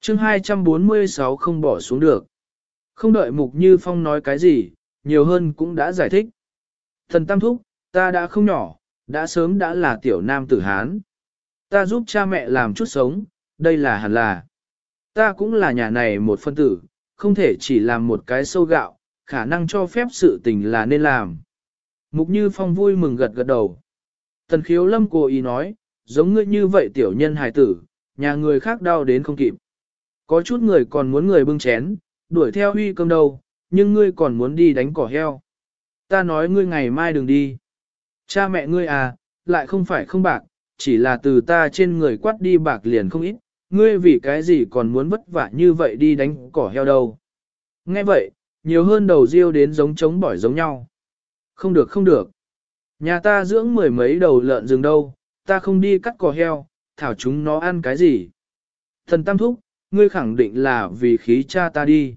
chương 246 không bỏ xuống được. Không đợi Mục Như Phong nói cái gì, nhiều hơn cũng đã giải thích. Thần Tam Thúc, ta đã không nhỏ, đã sớm đã là tiểu nam tử Hán. Ta giúp cha mẹ làm chút sống, đây là hẳn là. Ta cũng là nhà này một phân tử, không thể chỉ làm một cái sâu gạo, khả năng cho phép sự tình là nên làm. Mục Như Phong vui mừng gật gật đầu. Tần khiếu lâm cố ý nói, giống ngươi như vậy tiểu nhân hài tử, nhà người khác đau đến không kịp. Có chút người còn muốn người bưng chén, đuổi theo huy cơm đâu, nhưng ngươi còn muốn đi đánh cỏ heo. Ta nói ngươi ngày mai đừng đi. Cha mẹ ngươi à, lại không phải không bạc, chỉ là từ ta trên người quát đi bạc liền không ít, ngươi vì cái gì còn muốn vất vả như vậy đi đánh cỏ heo đâu. Nghe vậy, nhiều hơn đầu riêu đến giống trống bỏi giống nhau. Không được không được. Nhà ta dưỡng mười mấy đầu lợn rừng đâu, ta không đi cắt cỏ heo, thảo chúng nó ăn cái gì. Thần Tam Thúc, ngươi khẳng định là vì khí cha ta đi.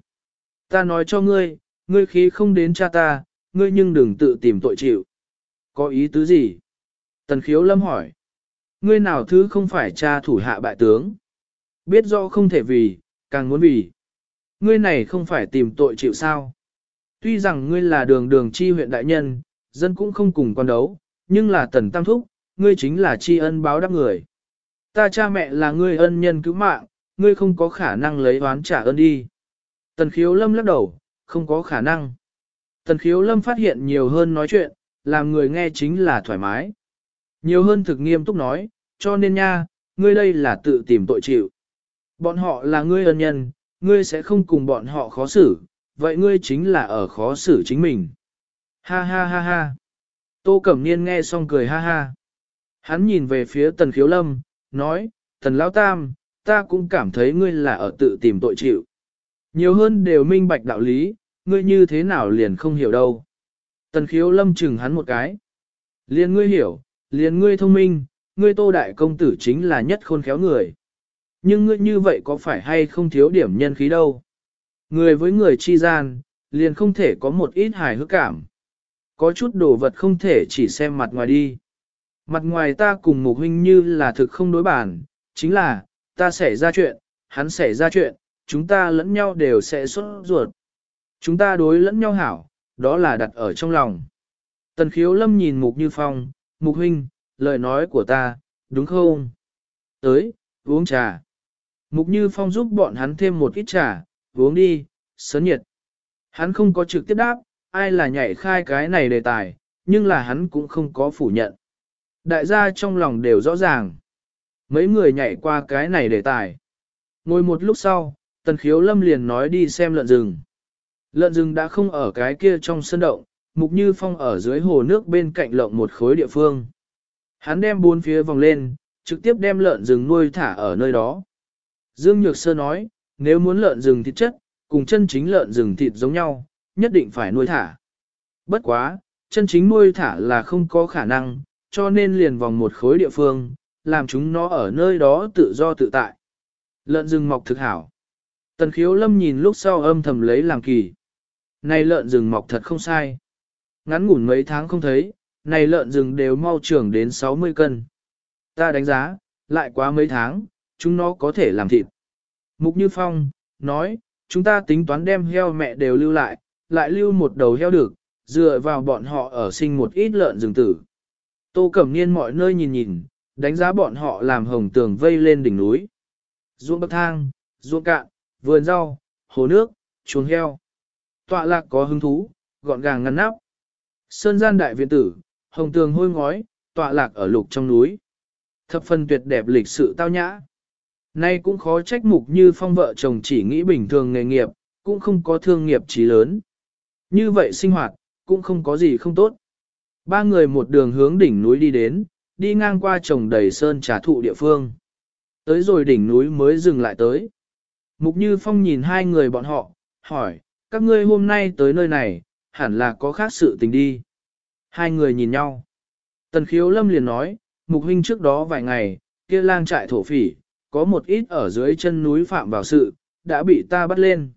Ta nói cho ngươi, ngươi khí không đến cha ta, ngươi nhưng đừng tự tìm tội chịu. Có ý tứ gì? Tần khiếu lâm hỏi. Ngươi nào thứ không phải cha thủ hạ bại tướng? Biết rõ không thể vì, càng muốn vì. Ngươi này không phải tìm tội chịu sao? Tuy rằng ngươi là đường đường chi huyện đại nhân, dân cũng không cùng quan đấu, nhưng là tần tam thúc, ngươi chính là tri ân báo đáp người. Ta cha mẹ là ngươi ân nhân cứu mạng, ngươi không có khả năng lấy oán trả ơn đi. Tần khiếu lâm lắc đầu, không có khả năng. Tần khiếu lâm phát hiện nhiều hơn nói chuyện, làm người nghe chính là thoải mái. Nhiều hơn thực nghiêm túc nói, cho nên nha, ngươi đây là tự tìm tội chịu. Bọn họ là ngươi ân nhân, ngươi sẽ không cùng bọn họ khó xử, vậy ngươi chính là ở khó xử chính mình. Ha ha ha ha. Tô Cẩm Niên nghe xong cười ha ha. Hắn nhìn về phía tần khiếu lâm, nói, tần lão tam, ta cũng cảm thấy ngươi là ở tự tìm tội chịu. Nhiều hơn đều minh bạch đạo lý, ngươi như thế nào liền không hiểu đâu. Tần khiếu lâm chừng hắn một cái. Liền ngươi hiểu, liền ngươi thông minh, ngươi tô đại công tử chính là nhất khôn khéo người. Nhưng ngươi như vậy có phải hay không thiếu điểm nhân khí đâu. Người với người chi gian, liền không thể có một ít hài hước cảm. Có chút đồ vật không thể chỉ xem mặt ngoài đi. Mặt ngoài ta cùng mục huynh như là thực không đối bản, chính là, ta xảy ra chuyện, hắn xảy ra chuyện, chúng ta lẫn nhau đều sẽ xuất ruột. Chúng ta đối lẫn nhau hảo, đó là đặt ở trong lòng. Tần khiếu lâm nhìn mục như phong, mục huynh, lời nói của ta, đúng không? Tới, uống trà. Mục như phong giúp bọn hắn thêm một ít trà, uống đi, sớn nhiệt. Hắn không có trực tiếp đáp, ai là nhảy khai cái này đề tài, nhưng là hắn cũng không có phủ nhận. Đại gia trong lòng đều rõ ràng. Mấy người nhảy qua cái này để tài. Ngồi một lúc sau, tần khiếu lâm liền nói đi xem lợn rừng. Lợn rừng đã không ở cái kia trong sân động, mục như phong ở dưới hồ nước bên cạnh lộng một khối địa phương. Hắn đem bốn phía vòng lên, trực tiếp đem lợn rừng nuôi thả ở nơi đó. Dương Nhược Sơ nói, nếu muốn lợn rừng thịt chất, cùng chân chính lợn rừng thịt giống nhau, nhất định phải nuôi thả. Bất quá, chân chính nuôi thả là không có khả năng, cho nên liền vòng một khối địa phương, làm chúng nó ở nơi đó tự do tự tại. Lợn rừng mọc thực hảo. Tần khiếu lâm nhìn lúc sau âm thầm lấy làm kỳ. Này lợn rừng mọc thật không sai. Ngắn ngủn mấy tháng không thấy, này lợn rừng đều mau trưởng đến 60 cân. Ta đánh giá, lại quá mấy tháng, chúng nó có thể làm thịt. Mục Như Phong, nói, chúng ta tính toán đem heo mẹ đều lưu lại, lại lưu một đầu heo được, dựa vào bọn họ ở sinh một ít lợn rừng tử. Tô Cẩm Niên mọi nơi nhìn nhìn, đánh giá bọn họ làm hồng tường vây lên đỉnh núi. Ruộng bậc thang, ruộng cạn, vườn rau, hồ nước, chuồng heo. Tọa lạc có hứng thú, gọn gàng ngăn nắp. Sơn gian đại viện tử, hồng tường hôi ngói, tọa lạc ở lục trong núi. Thập phần tuyệt đẹp lịch sự tao nhã. Nay cũng khó trách mục như phong vợ chồng chỉ nghĩ bình thường nghề nghiệp, cũng không có thương nghiệp trí lớn. Như vậy sinh hoạt, cũng không có gì không tốt. Ba người một đường hướng đỉnh núi đi đến, đi ngang qua trồng đầy sơn trà thụ địa phương. Tới rồi đỉnh núi mới dừng lại tới. Mục Như Phong nhìn hai người bọn họ, hỏi, các ngươi hôm nay tới nơi này, hẳn là có khác sự tình đi. Hai người nhìn nhau. Tần khiếu lâm liền nói, Mục Huynh trước đó vài ngày, kia lang trại thổ phỉ, có một ít ở dưới chân núi phạm vào sự, đã bị ta bắt lên.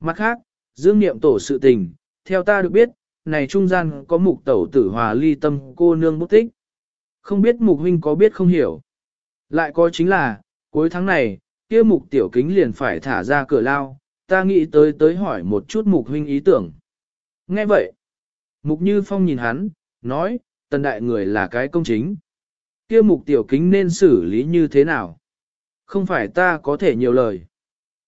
Mặt khác, dương niệm tổ sự tình, theo ta được biết, này trung gian có mục tẩu tử hòa ly tâm cô nương bút tích. Không biết mục huynh có biết không hiểu. Lại có chính là, cuối tháng này, kia mục tiểu kính liền phải thả ra cửa lao, ta nghĩ tới tới hỏi một chút mục huynh ý tưởng. Nghe vậy, mục như phong nhìn hắn, nói, tần đại người là cái công chính. Kia mục tiểu kính nên xử lý như thế nào? Không phải ta có thể nhiều lời.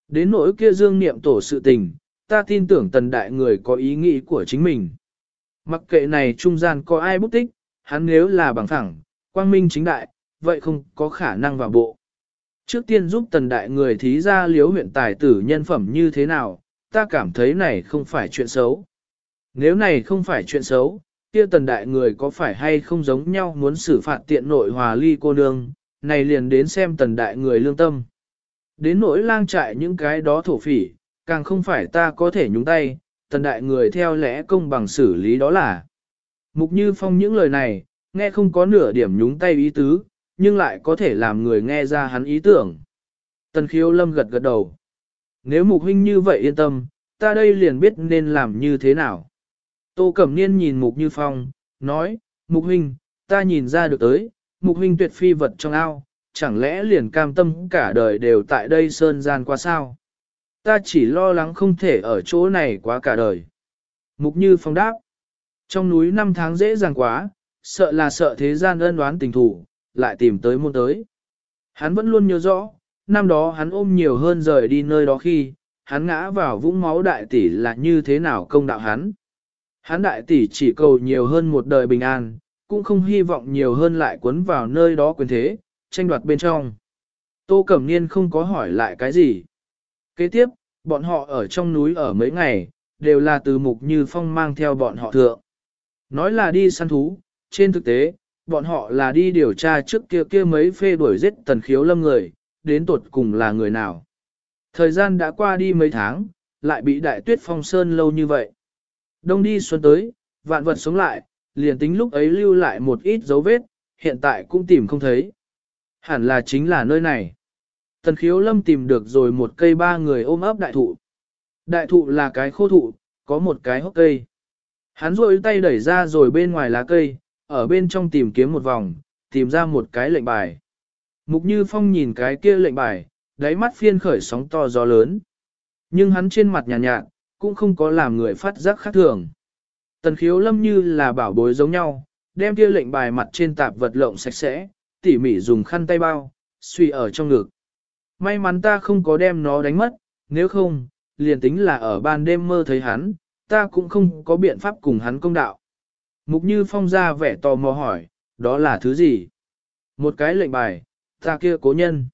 Đến nỗi kia dương niệm tổ sự tình, ta tin tưởng tần đại người có ý nghĩ của chính mình. Mặc kệ này trung gian có ai bút tích, hắn nếu là bằng thẳng, quang minh chính đại, vậy không có khả năng vào bộ. Trước tiên giúp tần đại người thí ra liếu huyện tài tử nhân phẩm như thế nào, ta cảm thấy này không phải chuyện xấu. Nếu này không phải chuyện xấu, kia tần đại người có phải hay không giống nhau muốn xử phạt tiện nội hòa ly cô nương, này liền đến xem tần đại người lương tâm. Đến nỗi lang trại những cái đó thổ phỉ, càng không phải ta có thể nhúng tay, tần đại người theo lẽ công bằng xử lý đó là. Mục Như Phong những lời này, nghe không có nửa điểm nhúng tay ý tứ, nhưng lại có thể làm người nghe ra hắn ý tưởng. Tần khiếu lâm gật gật đầu. Nếu mục huynh như vậy yên tâm, ta đây liền biết nên làm như thế nào. Tô Cẩm Niên nhìn mục như phong, nói, mục huynh, ta nhìn ra được tới, mục huynh tuyệt phi vật trong ao, chẳng lẽ liền cam tâm cả đời đều tại đây sơn gian qua sao? Ta chỉ lo lắng không thể ở chỗ này quá cả đời. Mục như phong đáp, trong núi năm tháng dễ dàng quá, sợ là sợ thế gian ân đoán tình thủ, lại tìm tới môn tới. Hắn vẫn luôn nhớ rõ, năm đó hắn ôm nhiều hơn rời đi nơi đó khi, hắn ngã vào vũng máu đại tỷ là như thế nào công đạo hắn. Hắn đại tỷ chỉ cầu nhiều hơn một đời bình an, cũng không hy vọng nhiều hơn lại cuốn vào nơi đó quyền thế, tranh đoạt bên trong. Tô Cẩm Niên không có hỏi lại cái gì. Kế tiếp, bọn họ ở trong núi ở mấy ngày, đều là từ mục như phong mang theo bọn họ thượng. Nói là đi săn thú, trên thực tế, bọn họ là đi điều tra trước kia kia mấy phê đuổi giết tần khiếu lâm người, đến tột cùng là người nào. Thời gian đã qua đi mấy tháng, lại bị đại tuyết phong sơn lâu như vậy. Đông đi xuân tới, vạn vật sống lại, liền tính lúc ấy lưu lại một ít dấu vết, hiện tại cũng tìm không thấy. Hẳn là chính là nơi này. Tần khiếu lâm tìm được rồi một cây ba người ôm ấp đại thụ. Đại thụ là cái khô thụ, có một cái hốc cây. Hắn rôi tay đẩy ra rồi bên ngoài lá cây, ở bên trong tìm kiếm một vòng, tìm ra một cái lệnh bài. Mục Như Phong nhìn cái kia lệnh bài, đáy mắt phiên khởi sóng to gió lớn. Nhưng hắn trên mặt nhàn nhạt, nhạt, cũng không có làm người phát giác khác thường. Tần khiếu lâm như là bảo bối giống nhau, đem kia lệnh bài mặt trên tạp vật lộng sạch sẽ, tỉ mỉ dùng khăn tay bao, suy ở trong ngực. May mắn ta không có đem nó đánh mất, nếu không, liền tính là ở ban đêm mơ thấy hắn, ta cũng không có biện pháp cùng hắn công đạo. Mục Như Phong ra vẻ tò mò hỏi, đó là thứ gì? Một cái lệnh bài, ta kia cố nhân.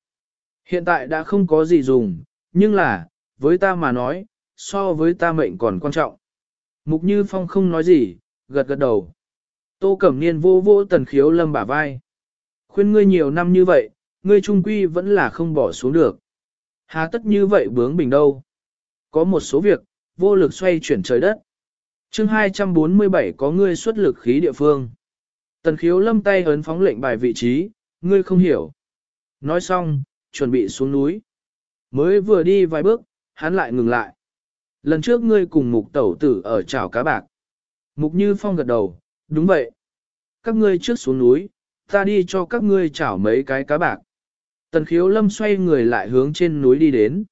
Hiện tại đã không có gì dùng, nhưng là, với ta mà nói, so với ta mệnh còn quan trọng. Mục Như Phong không nói gì, gật gật đầu. Tô Cẩm Niên vô vô tần khiếu lâm bả vai. Khuyên ngươi nhiều năm như vậy, ngươi trung quy vẫn là không bỏ xuống được. Hà tất như vậy bướng bình đâu. Có một số việc, vô lực xoay chuyển trời đất chương 247 có ngươi xuất lực khí địa phương. Tần khiếu lâm tay ấn phóng lệnh bài vị trí, ngươi không hiểu. Nói xong, chuẩn bị xuống núi. Mới vừa đi vài bước, hắn lại ngừng lại. Lần trước ngươi cùng mục tẩu tử ở chảo cá bạc. Mục như phong gật đầu, đúng vậy. Các ngươi trước xuống núi, ta đi cho các ngươi chảo mấy cái cá bạc. Tần khiếu lâm xoay người lại hướng trên núi đi đến.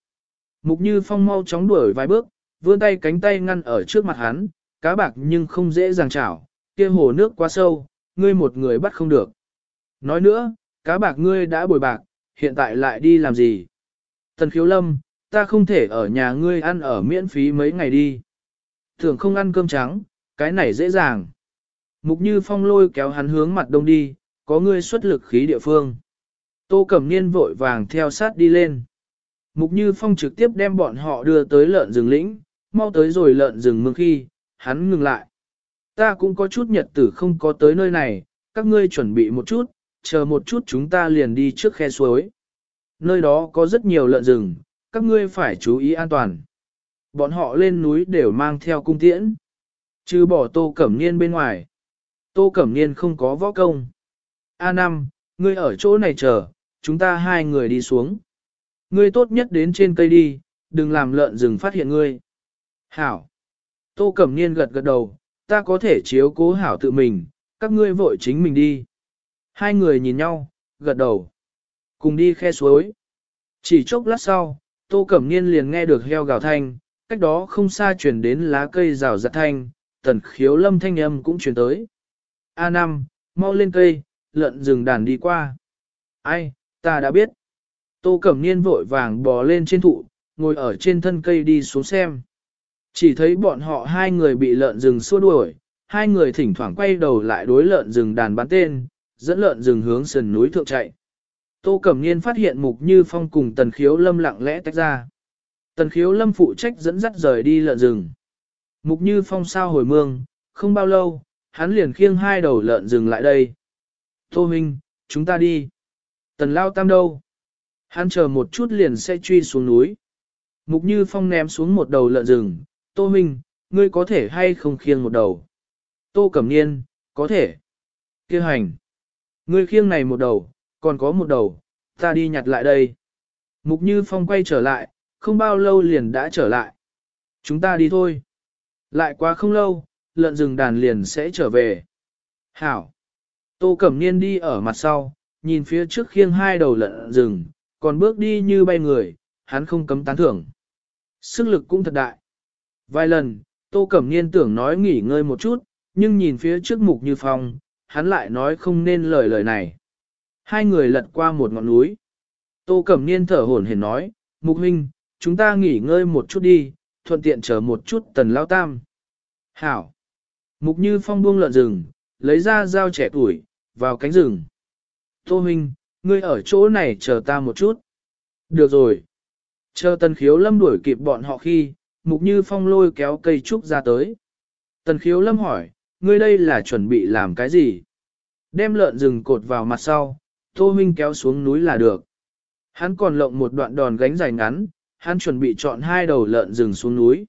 Mục như phong mau chóng đuổi vài bước, vươn tay cánh tay ngăn ở trước mặt hắn, cá bạc nhưng không dễ dàng chảo, kia hồ nước quá sâu, ngươi một người bắt không được. Nói nữa, cá bạc ngươi đã bồi bạc, hiện tại lại đi làm gì? Tần khiếu lâm, ta không thể ở nhà ngươi ăn ở miễn phí mấy ngày đi. Thường không ăn cơm trắng, cái này dễ dàng. Mục như phong lôi kéo hắn hướng mặt đông đi, có ngươi xuất lực khí địa phương. Tô Cẩm Niên vội vàng theo sát đi lên. Mục Như Phong trực tiếp đem bọn họ đưa tới lợn rừng lĩnh, mau tới rồi lợn rừng mương khi, hắn ngừng lại. Ta cũng có chút nhật tử không có tới nơi này, các ngươi chuẩn bị một chút, chờ một chút chúng ta liền đi trước khe suối. Nơi đó có rất nhiều lợn rừng, các ngươi phải chú ý an toàn. Bọn họ lên núi đều mang theo cung tiễn. Chứ bỏ tô cẩm niên bên ngoài. Tô cẩm niên không có võ công. a năm, ngươi ở chỗ này chờ, chúng ta hai người đi xuống. Ngươi tốt nhất đến trên cây đi, đừng làm lợn rừng phát hiện ngươi. Hảo. Tô Cẩm Niên gật gật đầu, ta có thể chiếu cố hảo tự mình, các ngươi vội chính mình đi. Hai người nhìn nhau, gật đầu. Cùng đi khe suối. Chỉ chốc lát sau, Tô Cẩm Niên liền nghe được heo gào thanh, cách đó không xa chuyển đến lá cây rào rạt thanh, tần khiếu lâm thanh âm cũng chuyển tới. A5, mau lên cây, lợn rừng đàn đi qua. Ai, ta đã biết. Tô Cẩm Niên vội vàng bò lên trên thụ, ngồi ở trên thân cây đi xuống xem. Chỉ thấy bọn họ hai người bị lợn rừng xua đuổi, hai người thỉnh thoảng quay đầu lại đối lợn rừng đàn bán tên, dẫn lợn rừng hướng sườn núi thượng chạy. Tô Cẩm Niên phát hiện Mục Như Phong cùng Tần Khiếu Lâm lặng lẽ tách ra. Tần Khiếu Lâm phụ trách dẫn dắt rời đi lợn rừng. Mục Như Phong sao hồi mương, không bao lâu, hắn liền khiêng hai đầu lợn rừng lại đây. Tô Minh, chúng ta đi. Tần Lao Tam đâu? Hắn chờ một chút liền sẽ truy xuống núi. Mục Như Phong ném xuống một đầu lợn rừng. Tô Minh, ngươi có thể hay không khiêng một đầu? Tô Cẩm Niên, có thể. Kêu hành. Ngươi khiêng này một đầu, còn có một đầu, ta đi nhặt lại đây. Mục Như Phong quay trở lại, không bao lâu liền đã trở lại. Chúng ta đi thôi. Lại quá không lâu, lợn rừng đàn liền sẽ trở về. Hảo. Tô Cẩm Niên đi ở mặt sau, nhìn phía trước khiêng hai đầu lợn rừng, còn bước đi như bay người, hắn không cấm tán thưởng. Sức lực cũng thật đại. Vài lần, Tô Cẩm Niên tưởng nói nghỉ ngơi một chút, nhưng nhìn phía trước mục như phong, hắn lại nói không nên lời lời này. Hai người lật qua một ngọn núi. Tô Cẩm Niên thở hổn hển nói, Mục huynh, chúng ta nghỉ ngơi một chút đi, thuận tiện chờ một chút tần lao tam. Hảo. Mục Như Phong buông lợn rừng, lấy ra dao trẻ tuổi, vào cánh rừng. Tô huynh, ngươi ở chỗ này chờ ta một chút. Được rồi. Chờ tần khiếu lâm đuổi kịp bọn họ khi, Mục Như Phong lôi kéo cây trúc ra tới. Tần khiếu lâm hỏi, ngươi đây là chuẩn bị làm cái gì? Đem lợn rừng cột vào mặt sau, Tô huynh kéo xuống núi là được. Hắn còn lộng một đoạn đòn gánh dài ngắn, hắn chuẩn bị chọn hai đầu lợn rừng xuống núi.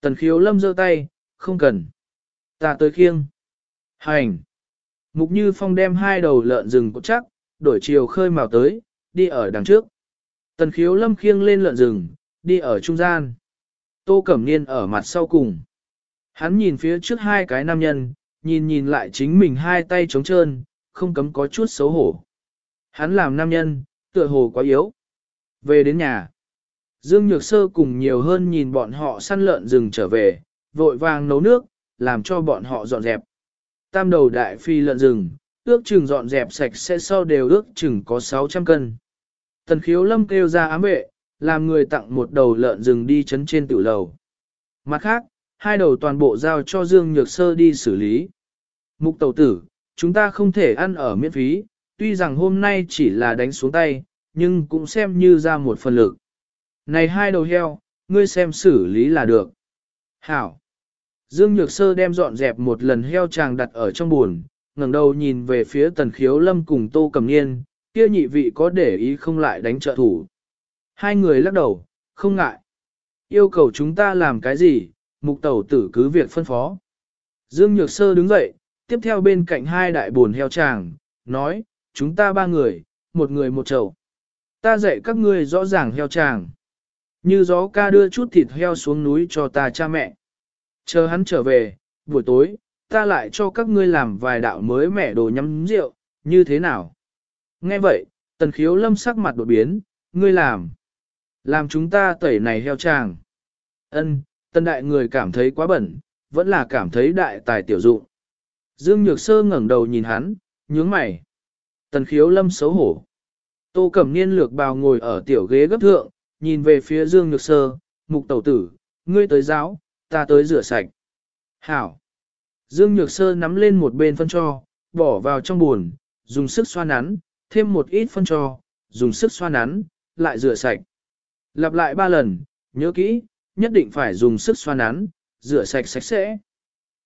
Tần khiếu lâm giơ tay, không cần. Ta tới khiêng. Hành. Mục Như Phong đem hai đầu lợn rừng cột chắc, đổi chiều khơi màu tới, đi ở đằng trước. Tần khiếu lâm khiêng lên lợn rừng, đi ở trung gian. Tô Cẩm Niên ở mặt sau cùng. Hắn nhìn phía trước hai cái nam nhân, nhìn nhìn lại chính mình hai tay trống trơn, không cấm có chút xấu hổ. Hắn làm nam nhân, tựa hồ quá yếu. Về đến nhà, Dương Nhược Sơ cùng nhiều hơn nhìn bọn họ săn lợn rừng trở về, vội vàng nấu nước, làm cho bọn họ dọn dẹp. Tam đầu đại phi lợn rừng, ước chừng dọn dẹp sạch sẽ sau đều ước chừng có 600 cân. Tần khiếu lâm kêu ra ám vệ, làm người tặng một đầu lợn rừng đi chấn trên tiểu lầu. Mặt khác, hai đầu toàn bộ giao cho Dương Nhược Sơ đi xử lý. Mục tẩu tử, chúng ta không thể ăn ở miễn phí, tuy rằng hôm nay chỉ là đánh xuống tay, nhưng cũng xem như ra một phần lực. Này hai đầu heo, ngươi xem xử lý là được. Hảo. Dương Nhược Sơ đem dọn dẹp một lần heo chàng đặt ở trong buồn, ngẩng đầu nhìn về phía tần khiếu lâm cùng tô cầm niên, kia nhị vị có để ý không lại đánh trợ thủ. Hai người lắc đầu, không ngại. Yêu cầu chúng ta làm cái gì, mục tẩu tử cứ việc phân phó. Dương Nhược Sơ đứng dậy, tiếp theo bên cạnh hai đại buồn heo chàng, nói, chúng ta ba người, một người một chậu. Ta dạy các ngươi rõ ràng heo chàng. Như gió ca đưa chút thịt heo xuống núi cho ta cha mẹ. Chờ hắn trở về, buổi tối, ta lại cho các ngươi làm vài đạo mới mẻ đồ nhắm rượu, như thế nào? Nghe vậy, tần khiếu lâm sắc mặt đột biến, ngươi làm. Làm chúng ta tẩy này heo tràng. Ân, tân đại người cảm thấy quá bẩn, vẫn là cảm thấy đại tài tiểu dụng. Dương Nhược Sơ ngẩng đầu nhìn hắn, nhướng mày. Tần khiếu lâm xấu hổ. Tô Cẩm Niên lược bào ngồi ở tiểu ghế gấp thượng, nhìn về phía Dương Nhược Sơ, mục tẩu tử, ngươi tới giáo, ta tới rửa sạch. Hảo. Dương Nhược Sơ nắm lên một bên phân cho, bỏ vào trong buồn, dùng sức xoa nắn, thêm một ít phân cho, dùng sức xoa nắn, lại rửa sạch. Lặp lại ba lần, nhớ kỹ, nhất định phải dùng sức xoa nắn, rửa sạch sạch sẽ.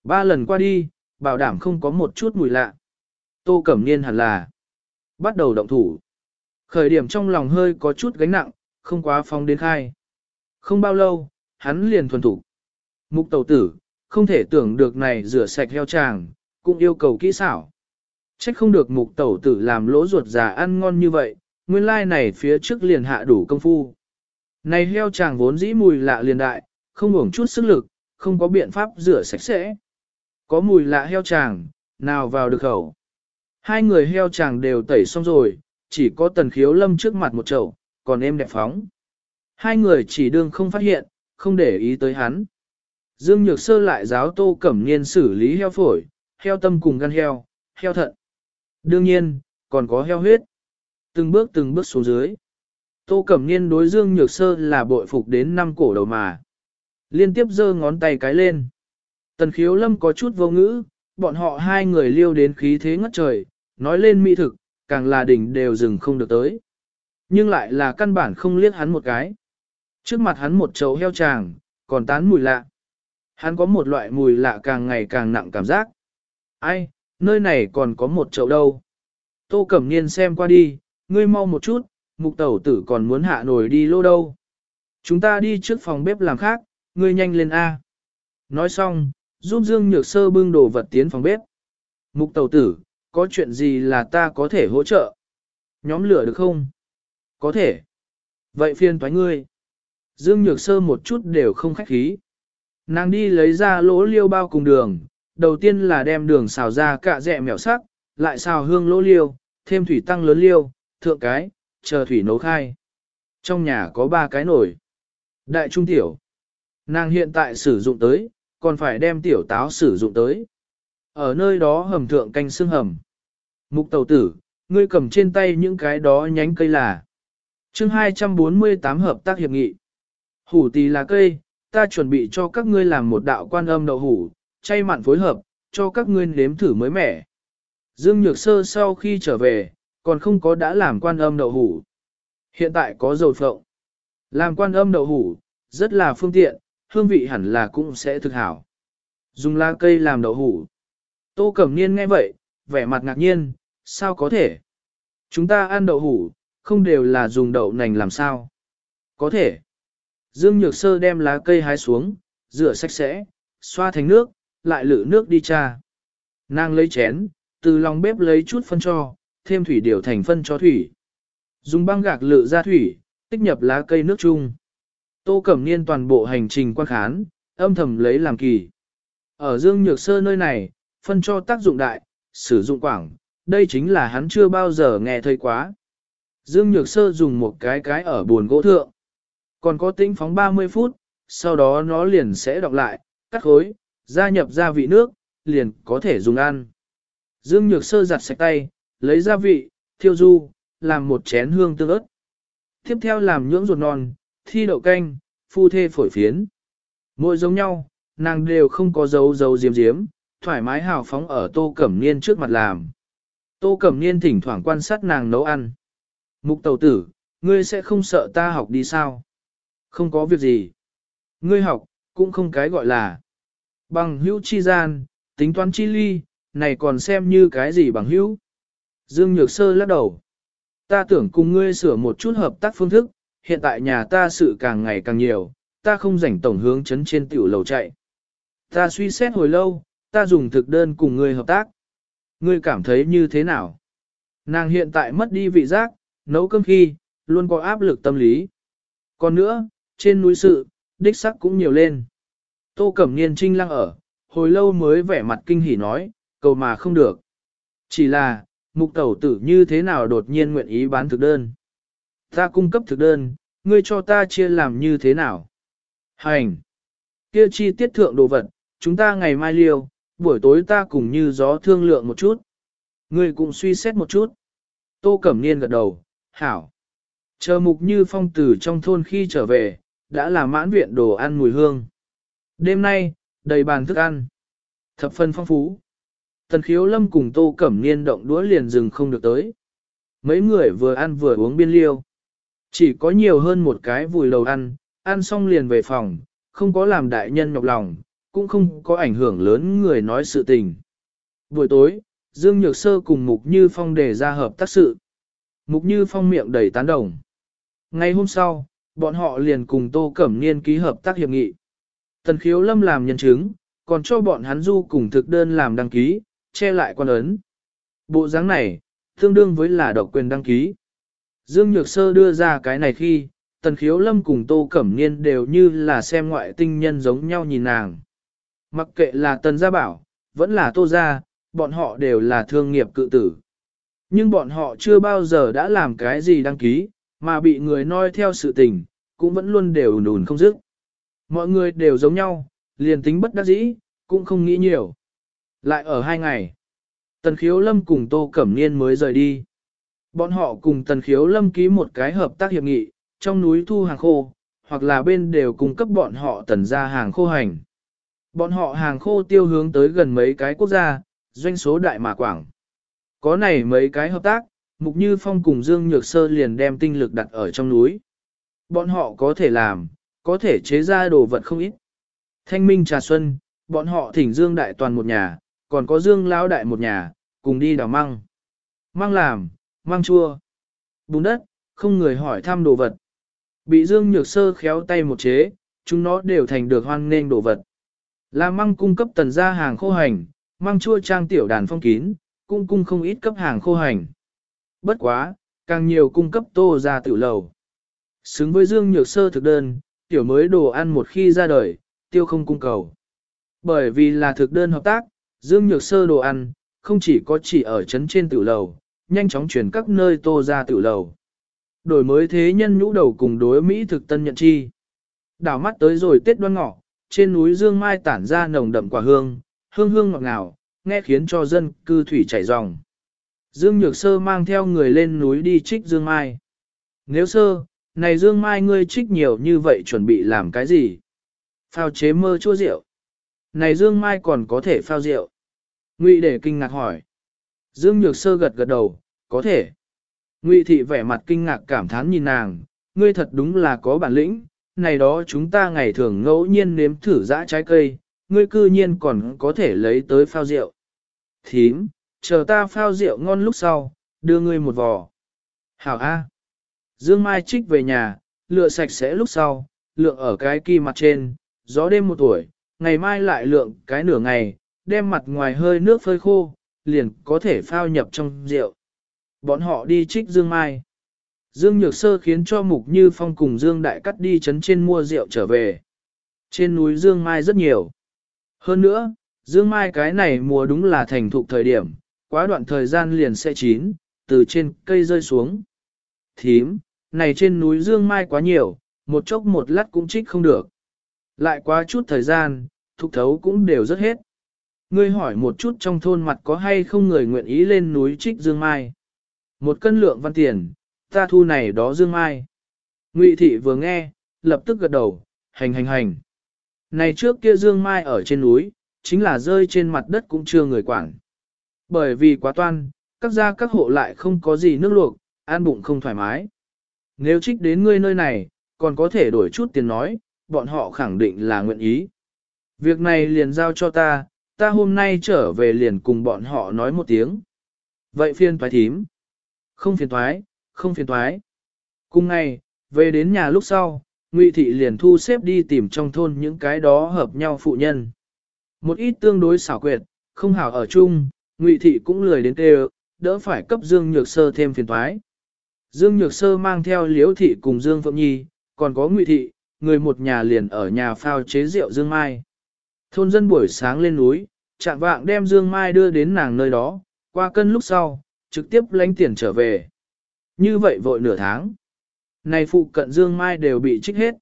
Ba lần qua đi, bảo đảm không có một chút mùi lạ. Tô Cẩm Niên hẳn là bắt đầu động thủ. Khởi điểm trong lòng hơi có chút gánh nặng, không quá phong đến khai. Không bao lâu, hắn liền thuần thủ. Mục tàu tử, không thể tưởng được này rửa sạch heo tràng, cũng yêu cầu kỹ xảo. Trách không được mục tẩu tử làm lỗ ruột già ăn ngon như vậy, nguyên lai like này phía trước liền hạ đủ công phu. Này heo chàng vốn dĩ mùi lạ liền đại, không uổng chút sức lực, không có biện pháp rửa sạch sẽ. Có mùi lạ heo chàng, nào vào được khẩu. Hai người heo chàng đều tẩy xong rồi, chỉ có tần khiếu lâm trước mặt một chậu, còn em đẹp phóng. Hai người chỉ đương không phát hiện, không để ý tới hắn. Dương Nhược Sơ lại giáo Tô Cẩm Niên xử lý heo phổi, heo tâm cùng gan heo, heo thận. Đương nhiên, còn có heo huyết. Từng bước từng bước xuống dưới. Tô Cẩm Niên đối Dương Nhược Sơ là bội phục đến năm cổ đầu mà. Liên tiếp giơ ngón tay cái lên. Tần khiếu lâm có chút vô ngữ, bọn họ hai người liêu đến khí thế ngất trời, nói lên mỹ thực, càng là đỉnh đều dừng không được tới. Nhưng lại là căn bản không liếc hắn một cái. Trước mặt hắn một chậu heo tràng, còn tán mùi lạ. Hắn có một loại mùi lạ càng ngày càng nặng cảm giác. Ai, nơi này còn có một chậu đâu. Tô Cẩm Niên xem qua đi, ngươi mau một chút, mục tẩu tử còn muốn hạ nổi đi lô đâu. Chúng ta đi trước phòng bếp làm khác, ngươi nhanh lên A. Nói xong, giúp Dương Nhược Sơ bưng đồ vật tiến phòng bếp. Mục tẩu tử, có chuyện gì là ta có thể hỗ trợ? Nhóm lửa được không? Có thể. Vậy phiền thoái ngươi. Dương Nhược Sơ một chút đều không khách khí. Nàng đi lấy ra lỗ liêu bao cùng đường, đầu tiên là đem đường xào ra cạ dẹ mèo sắc, lại xào hương lỗ liêu, thêm thủy tăng lớn liêu, thượng cái, chờ thủy nấu khai. Trong nhà có ba cái nồi. Đại trung tiểu. Nàng hiện tại sử dụng tới, còn phải đem tiểu táo sử dụng tới. Ở nơi đó hầm thượng canh xương hầm. Mục tàu tử, ngươi cầm trên tay những cái đó nhánh cây là. chương 248 hợp tác hiệp nghị. Hủ tì là cây, ta chuẩn bị cho các ngươi làm một đạo quan âm đậu hủ, chay mặn phối hợp, cho các ngươi nếm thử mới mẻ. Dương Nhược Sơ sau khi trở về, còn không có đã làm quan âm đậu hủ. Hiện tại có dầu phộng. Làm quan âm đậu hủ, rất là phương tiện, hương vị hẳn là cũng sẽ thực hảo. Dùng lá cây làm đậu hủ. Tô Cẩm Niên nghe vậy, vẻ mặt ngạc nhiên, sao có thể? Chúng ta ăn đậu hủ, không đều là dùng đậu nành làm sao? Có thể. Dương Nhược Sơ đem lá cây hái xuống, rửa sạch sẽ, xoa thành nước, lại lự nước đi cha. Nàng lấy chén, từ lòng bếp lấy chút phân cho, thêm thủy điều thành phân cho thủy. Dùng băng gạc lự ra thủy, tích nhập lá cây nước chung. Tô Cẩm Niên toàn bộ hành trình quan khán, âm thầm lấy làm kỳ. Ở Dương Nhược Sơ nơi này, phân cho tác dụng đại, sử dụng quảng, đây chính là hắn chưa bao giờ nghe thấy quá. Dương Nhược Sơ dùng một cái cái ở buồn gỗ thượng. Còn có tĩnh phóng 30 phút, sau đó nó liền sẽ đọc lại, cắt khối, gia nhập gia vị nước, liền có thể dùng ăn. Dương Nhược Sơ giặt sạch tay, lấy gia vị, thiêu du, làm một chén hương tương ớt. Tiếp theo làm nhưỡng ruột non, thi đậu canh, phu thê phổi phiến. Mỗi giống nhau, nàng đều không có dấu dấu diếm diếm, thoải mái hào phóng ở Tô Cẩm Niên trước mặt làm. Tô Cẩm Niên thỉnh thoảng quan sát nàng nấu ăn. Mục tàu tử, ngươi sẽ không sợ ta học đi sao? Không có việc gì. Ngươi học, cũng không cái gọi là bằng hữu chi gian, tính toán chi ly, này còn xem như cái gì bằng hữu. Dương Nhược Sơ lắc đầu. Ta tưởng cùng ngươi sửa một chút hợp tác phương thức, hiện tại nhà ta sự càng ngày càng nhiều, ta không rảnh tổng hướng chấn trên tiểu lầu chạy. Ta suy xét hồi lâu, ta dùng thực đơn cùng ngươi hợp tác. Ngươi cảm thấy như thế nào? Nàng hiện tại mất đi vị giác, nấu cơm khi, luôn có áp lực tâm lý. Còn nữa, trên núi sự, đích sắc cũng nhiều lên. Tô Cẩm Niên trinh lăng ở, hồi lâu mới vẻ mặt kinh hỉ nói, cầu mà không được. Chỉ là, mục tẩu tử như thế nào đột nhiên nguyện ý bán thực đơn. Ta cung cấp thực đơn, ngươi cho ta chia làm như thế nào? Hành! Kia chi tiết thượng đồ vật, chúng ta ngày mai liêu, buổi tối ta cùng như gió thương lượng một chút. Ngươi cũng suy xét một chút. Tô Cẩm Niên gật đầu, hảo. Chờ mục như phong tử trong thôn khi trở về, đã là mãn viện đồ ăn mùi hương. Đêm nay, đầy bàn thức ăn. Thập phân phong phú. Tần khiếu lâm cùng tô cẩm niên động đũa liền dừng không được tới. Mấy người vừa ăn vừa uống biên liêu. Chỉ có nhiều hơn một cái vùi lầu ăn, ăn xong liền về phòng, không có làm đại nhân nhọc lòng, cũng không có ảnh hưởng lớn người nói sự tình. Buổi tối, Dương Nhược Sơ cùng Mục Như Phong đề ra hợp tác sự. Mục Như Phong miệng đầy tán đồng. Ngày hôm sau, bọn họ liền cùng Tô Cẩm Niên ký hợp tác hiệp nghị. Tần khiếu lâm làm nhân chứng, còn cho bọn hắn du cùng thực đơn làm đăng ký, che lại quan ấn. Bộ dáng này, tương đương với là độc quyền đăng ký. Dương Nhược Sơ đưa ra cái này khi, Tần Khiếu Lâm cùng Tô Cẩm Niên đều như là xem ngoại tinh nhân giống nhau nhìn nàng. Mặc kệ là Tần Gia Bảo, vẫn là Tô Gia, bọn họ đều là thương nghiệp cự tử. Nhưng bọn họ chưa bao giờ đã làm cái gì đăng ký, Mà bị người noi theo sự tình, cũng vẫn luôn đều ùn ùn không dứt. Mọi người đều giống nhau, liền tính bất đắc dĩ, cũng không nghĩ nhiều. Lại ở hai ngày, Tần Khiếu Lâm cùng Tô Cẩm Niên mới rời đi. Bọn họ cùng Tần Khiếu Lâm ký một cái hợp tác hiệp nghị, trong núi thu hàng khô, hoặc là bên đều cung cấp bọn họ tần ra hàng khô hành. Bọn họ hàng khô tiêu hướng tới gần mấy cái quốc gia, doanh số đại mà quảng. Có này mấy cái hợp tác, Mục Như Phong cùng Dương Nhược Sơ liền đem tinh lực đặt ở trong núi. Bọn họ có thể làm, có thể chế ra đồ vật không ít. Thanh minh trà xuân, bọn họ thỉnh Dương Đại Toàn một nhà, còn có Dương Lão Đại một nhà, cùng đi đào măng. Măng làm, măng chua, bùn đất, không người hỏi thăm đồ vật. Bị Dương Nhược Sơ khéo tay một chế, chúng nó đều thành được hoan nghênh đồ vật. Là măng cung cấp tần gia hàng khô hành, măng chua trang tiểu đàn phong kín, cung cung không ít cấp hàng khô hành. Bất quá, càng nhiều cung cấp tô ra tiểu lầu. Xứng với Dương Nhược Sơ thực đơn, tiểu mới đồ ăn một khi ra đời, tiêu không cung cầu. Bởi vì là thực đơn hợp tác, Dương Nhược Sơ đồ ăn, không chỉ có chỉ ở trấn trên tiểu lầu, nhanh chóng chuyển các nơi tô ra tiểu lầu. Đổi mới thế nhân nhũ đầu cùng đối Mỹ thực tân nhận chi. Đảo mắt tới rồi Tết đoan ngọ, trên núi Dương Mai tản ra nồng đậm quả hương, hương hương ngọt ngào, nghe khiến cho dân cư thủy chảy ròng. Dương Nhược Sơ mang theo người lên núi đi trích Dương Mai. Nếu sơ, này Dương Mai ngươi trích nhiều như vậy chuẩn bị làm cái gì? Phao chế mơ chua rượu. Này Dương Mai còn có thể phao rượu. Ngụy để kinh ngạc hỏi. Dương Nhược Sơ gật gật đầu, có thể. Ngụy thị vẻ mặt kinh ngạc cảm thán nhìn nàng, ngươi thật đúng là có bản lĩnh, này đó chúng ta ngày thường ngẫu nhiên nếm thử dã trái cây, ngươi cư nhiên còn có thể lấy tới phao rượu. Thím, chờ ta phao rượu ngon lúc sau, đưa ngươi một vò. Hảo A. Dương Mai trích về nhà, lựa sạch sẽ lúc sau, lượng ở cái kỳ mặt trên, gió đêm một tuổi, ngày mai lại lượng cái nửa ngày, đem mặt ngoài hơi nước phơi khô, liền có thể phao nhập trong rượu. Bọn họ đi trích Dương Mai. Dương Nhược Sơ khiến cho Mục Như Phong cùng Dương Đại Cắt đi chấn trên mua rượu trở về. Trên núi Dương Mai rất nhiều. Hơn nữa, Dương Mai cái này mùa đúng là thành thục thời điểm, quá đoạn thời gian liền sẽ chín, từ trên cây rơi xuống. Thím, này trên núi Dương Mai quá nhiều, một chốc một lát cũng trích không được. Lại quá chút thời gian, thục thấu cũng đều rất hết. Ngươi hỏi một chút trong thôn mặt có hay không người nguyện ý lên núi trích Dương Mai. Một cân lượng văn tiền, ta thu này đó Dương Mai. Ngụy thị vừa nghe, lập tức gật đầu, hành hành hành. Này trước kia Dương Mai ở trên núi, chính là rơi trên mặt đất cũng chưa người quản. Bởi vì quá toan, các gia các hộ lại không có gì nước luộc, ăn bụng không thoải mái. Nếu trích đến ngươi nơi này, còn có thể đổi chút tiền nói, bọn họ khẳng định là nguyện ý. Việc này liền giao cho ta, ta hôm nay trở về liền cùng bọn họ nói một tiếng. Vậy phiên thoái thím. Không phiền thoái, không phiền thoái. Cùng ngày, về đến nhà lúc sau, Ngụy Thị liền thu xếp đi tìm trong thôn những cái đó hợp nhau phụ nhân. Một ít tương đối xảo quyệt, không hảo ở chung, Ngụy Thị cũng lười đến tê đỡ phải cấp Dương Nhược Sơ thêm phiền thoái. Dương Nhược Sơ mang theo Liễu Thị cùng Dương Phượng Nhi, còn có Ngụy Thị, người một nhà liền ở nhà phao chế rượu Dương Mai. Thôn dân buổi sáng lên núi, chạm vạng đem Dương Mai đưa đến nàng nơi đó, qua cân lúc sau, trực tiếp lánh tiền trở về. Như vậy vội nửa tháng. Này phụ cận Dương Mai đều bị trích hết.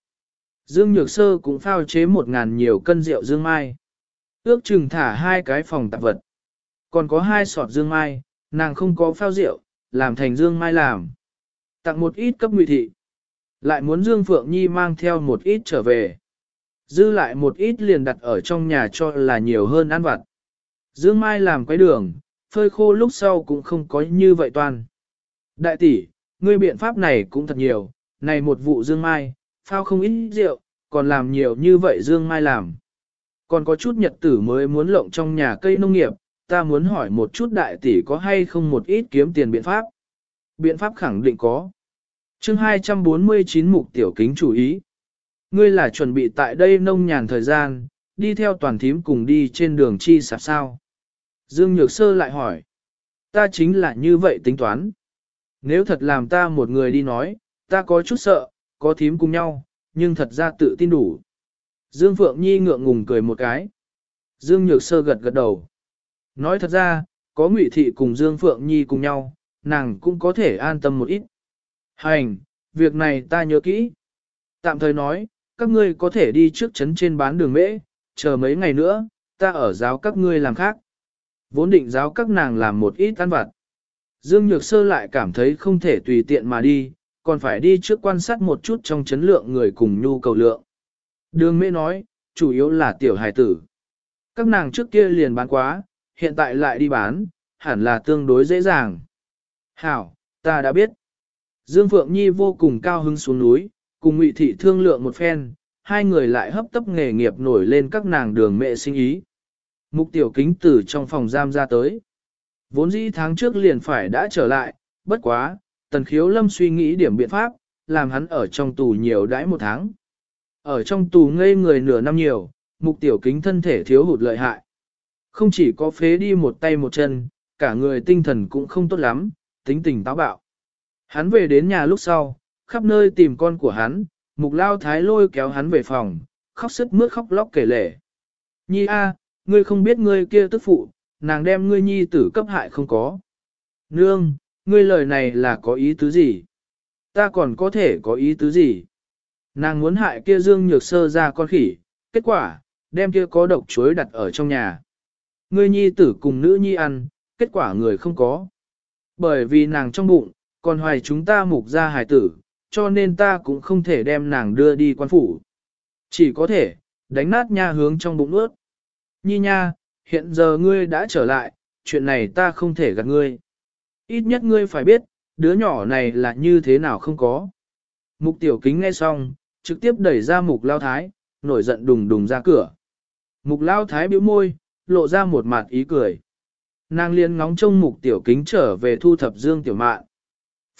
Dương Nhược Sơ cũng phao chế một ngàn nhiều cân rượu Dương Mai. Ước chừng thả hai cái phòng tạp vật. Còn có hai sọt Dương Mai, nàng không có phao rượu, làm thành Dương Mai làm. Tặng một ít cấp ngụy thị. Lại muốn Dương Phượng Nhi mang theo một ít trở về. Dư lại một ít liền đặt ở trong nhà cho là nhiều hơn ăn vặt. Dương Mai làm quấy đường, phơi khô lúc sau cũng không có như vậy toàn. Đại tỷ, ngươi biện pháp này cũng thật nhiều, này một vụ Dương Mai, phao không ít rượu, còn làm nhiều như vậy Dương Mai làm. Còn có chút nhật tử mới muốn lộng trong nhà cây nông nghiệp, ta muốn hỏi một chút đại tỷ có hay không một ít kiếm tiền biện pháp. Biện pháp khẳng định có. chương 249 mục tiểu kính chủ ý. Ngươi là chuẩn bị tại đây nông nhàn thời gian, đi theo toàn thím cùng đi trên đường chi sạp sao. Dương Nhược Sơ lại hỏi. Ta chính là như vậy tính toán. Nếu thật làm ta một người đi nói, ta có chút sợ, có thím cùng nhau, nhưng thật ra tự tin đủ. Dương Phượng Nhi ngượng ngùng cười một cái. Dương Nhược Sơ gật gật đầu. Nói thật ra, có Ngụy Thị cùng Dương Phượng Nhi cùng nhau, nàng cũng có thể an tâm một ít. Hành, việc này ta nhớ kỹ. Tạm thời nói, các ngươi có thể đi trước chấn trên bán đường mễ, chờ mấy ngày nữa, ta ở giáo các ngươi làm khác. Vốn định giáo các nàng làm một ít ăn vặt. Dương Nhược Sơ lại cảm thấy không thể tùy tiện mà đi, còn phải đi trước quan sát một chút trong chấn lượng người cùng nhu cầu lượng. Đường mễ nói, chủ yếu là tiểu hài tử. Các nàng trước kia liền bán quá, hiện tại lại đi bán, hẳn là tương đối dễ dàng. Hảo, ta đã biết. Dương Phượng Nhi vô cùng cao hứng xuống núi, cùng Ngụy Thị thương lượng một phen, hai người lại hấp tấp nghề nghiệp nổi lên các nàng đường mẹ sinh ý. Mục tiểu kính từ trong phòng giam ra tới. Vốn dĩ tháng trước liền phải đã trở lại, bất quá, tần khiếu lâm suy nghĩ điểm biện pháp, làm hắn ở trong tù nhiều đãi một tháng. Ở trong tù ngây người nửa năm nhiều, mục tiểu kính thân thể thiếu hụt lợi hại. Không chỉ có phế đi một tay một chân, cả người tinh thần cũng không tốt lắm, tính tình táo bạo. Hắn về đến nhà lúc sau, khắp nơi tìm con của hắn, mục lao thái lôi kéo hắn về phòng, khóc sức mướt khóc lóc kể lể. Nhi a, ngươi không biết ngươi kia tức phụ, nàng đem ngươi nhi tử cấp hại không có. Nương, ngươi lời này là có ý tứ gì? Ta còn có thể có ý tứ gì? Nàng muốn hại kia dương nhược sơ ra con khỉ, kết quả, đem kia có độc chuối đặt ở trong nhà. Ngươi nhi tử cùng nữ nhi ăn, kết quả người không có. Bởi vì nàng trong bụng, còn hoài chúng ta mục ra hài tử, cho nên ta cũng không thể đem nàng đưa đi quan phủ. Chỉ có thể, đánh nát nha hướng trong bụng ướt. Nhi nha, hiện giờ ngươi đã trở lại, chuyện này ta không thể gạt ngươi. Ít nhất ngươi phải biết, đứa nhỏ này là như thế nào không có. Mục tiểu kính nghe xong, trực tiếp đẩy ra mục lao thái, nổi giận đùng đùng ra cửa. Mục lao thái bĩu môi, lộ ra một mặt ý cười. Nàng liên ngóng trông mục tiểu kính trở về thu thập dương tiểu mạn.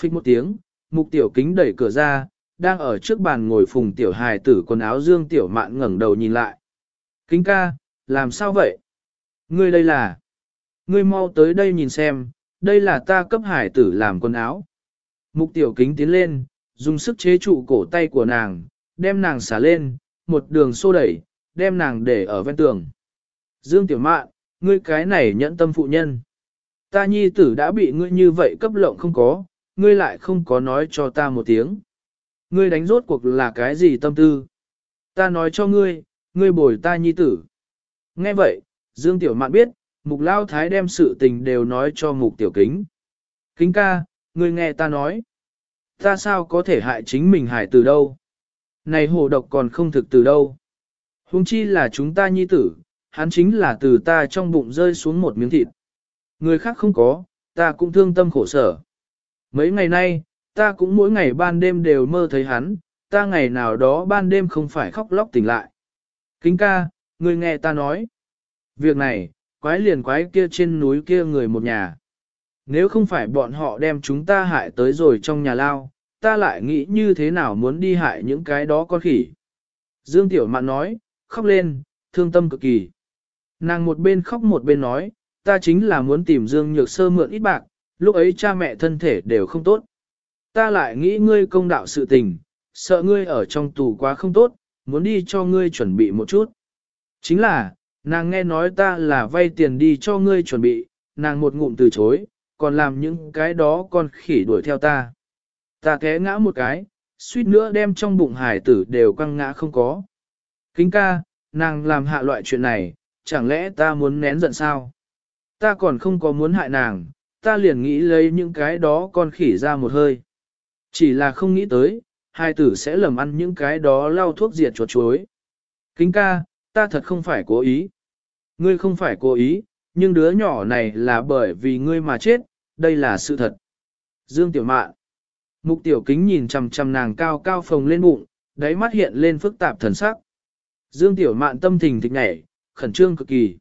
Phích một tiếng, mục tiểu kính đẩy cửa ra, đang ở trước bàn ngồi phùng tiểu hài tử quần áo dương tiểu mạn ngẩng đầu nhìn lại. Kính ca, làm sao vậy? Ngươi đây là... Ngươi mau tới đây nhìn xem, đây là ta cấp hải tử làm quần áo. Mục tiểu kính tiến lên, dùng sức chế trụ cổ tay của nàng, đem nàng xả lên, một đường xô đẩy, đem nàng để ở ven tường. Dương tiểu mạn, ngươi cái này nhẫn tâm phụ nhân. Ta nhi tử đã bị ngươi như vậy cấp lộng không có, ngươi lại không có nói cho ta một tiếng. Ngươi đánh rốt cuộc là cái gì tâm tư? Ta nói cho ngươi, ngươi bồi ta nhi tử. Nghe vậy, Dương Tiểu Mạn biết, Mục Lao Thái đem sự tình đều nói cho Mục Tiểu Kính. Kính ca, ngươi nghe ta nói. Ta sao có thể hại chính mình hại từ đâu? Này hồ độc còn không thực từ đâu? Huống chi là chúng ta nhi tử, hắn chính là từ ta trong bụng rơi xuống một miếng thịt. Người khác không có, ta cũng thương tâm khổ sở. Mấy ngày nay, ta cũng mỗi ngày ban đêm đều mơ thấy hắn, ta ngày nào đó ban đêm không phải khóc lóc tỉnh lại. Kính ca, ngươi nghe ta nói. Việc này, quái liền quái kia trên núi kia người một nhà. Nếu không phải bọn họ đem chúng ta hại tới rồi trong nhà lao, ta lại nghĩ như thế nào muốn đi hại những cái đó con khỉ. Dương Tiểu Mạn nói, khóc lên, thương tâm cực kỳ. Nàng một bên khóc một bên nói, ta chính là muốn tìm Dương Nhược Sơ mượn ít bạc, lúc ấy cha mẹ thân thể đều không tốt. Ta lại nghĩ ngươi công đạo sự tình, sợ ngươi ở trong tù quá không tốt, muốn đi cho ngươi chuẩn bị một chút. Chính là, nàng nghe nói ta là vay tiền đi cho ngươi chuẩn bị, nàng một ngụm từ chối, còn làm những cái đó con khỉ đuổi theo ta. Ta té ngã một cái, suýt nữa đem trong bụng hải tử đều quăng ngã không có. Kính ca, nàng làm hạ loại chuyện này, chẳng lẽ ta muốn nén giận sao? Ta còn không có muốn hại nàng, ta liền nghĩ lấy những cái đó con khỉ ra một hơi. Chỉ là không nghĩ tới, hai tử sẽ lầm ăn những cái đó lau thuốc diệt chuột chuối. Kính ca, ta thật không phải cố ý. Ngươi không phải cố ý, nhưng đứa nhỏ này là bởi vì ngươi mà chết, đây là sự thật. Dương Tiểu Mạn Mục Tiểu Kính nhìn chằm chằm nàng cao cao phồng lên bụng, đáy mắt hiện lên phức tạp thần sắc. Dương Tiểu Mạn tâm tình thịch nhảy, khẩn trương cực kỳ.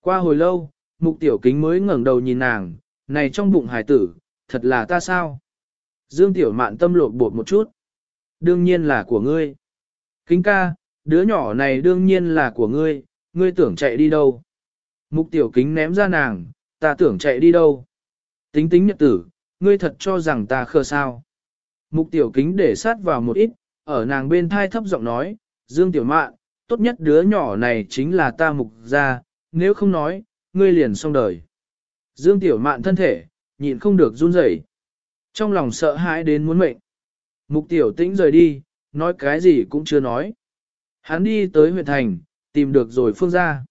Qua hồi lâu, Mục Tiểu Kính mới ngẩng đầu nhìn nàng, này trong bụng hài tử, thật là ta sao? Dương Tiểu Mạn tâm lột bột một chút. Đương nhiên là của ngươi. Kính ca, đứa nhỏ này đương nhiên là của ngươi, ngươi tưởng chạy đi đâu? Mục Tiểu Kính ném ra nàng, ta tưởng chạy đi đâu? Tính tính nhật tử, ngươi thật cho rằng ta khờ sao? Mục Tiểu Kính để sát vào một ít, ở nàng bên thai thấp giọng nói, Dương Tiểu Mạn, tốt nhất đứa nhỏ này chính là ta mục ra, nếu không nói, ngươi liền xong đời. Dương Tiểu Mạn thân thể, nhịn không được run rẩy, trong lòng sợ hãi đến muốn mệnh. Mục tiểu tĩnh rời đi, nói cái gì cũng chưa nói. Hắn đi tới huyện thành, tìm được rồi phương ra.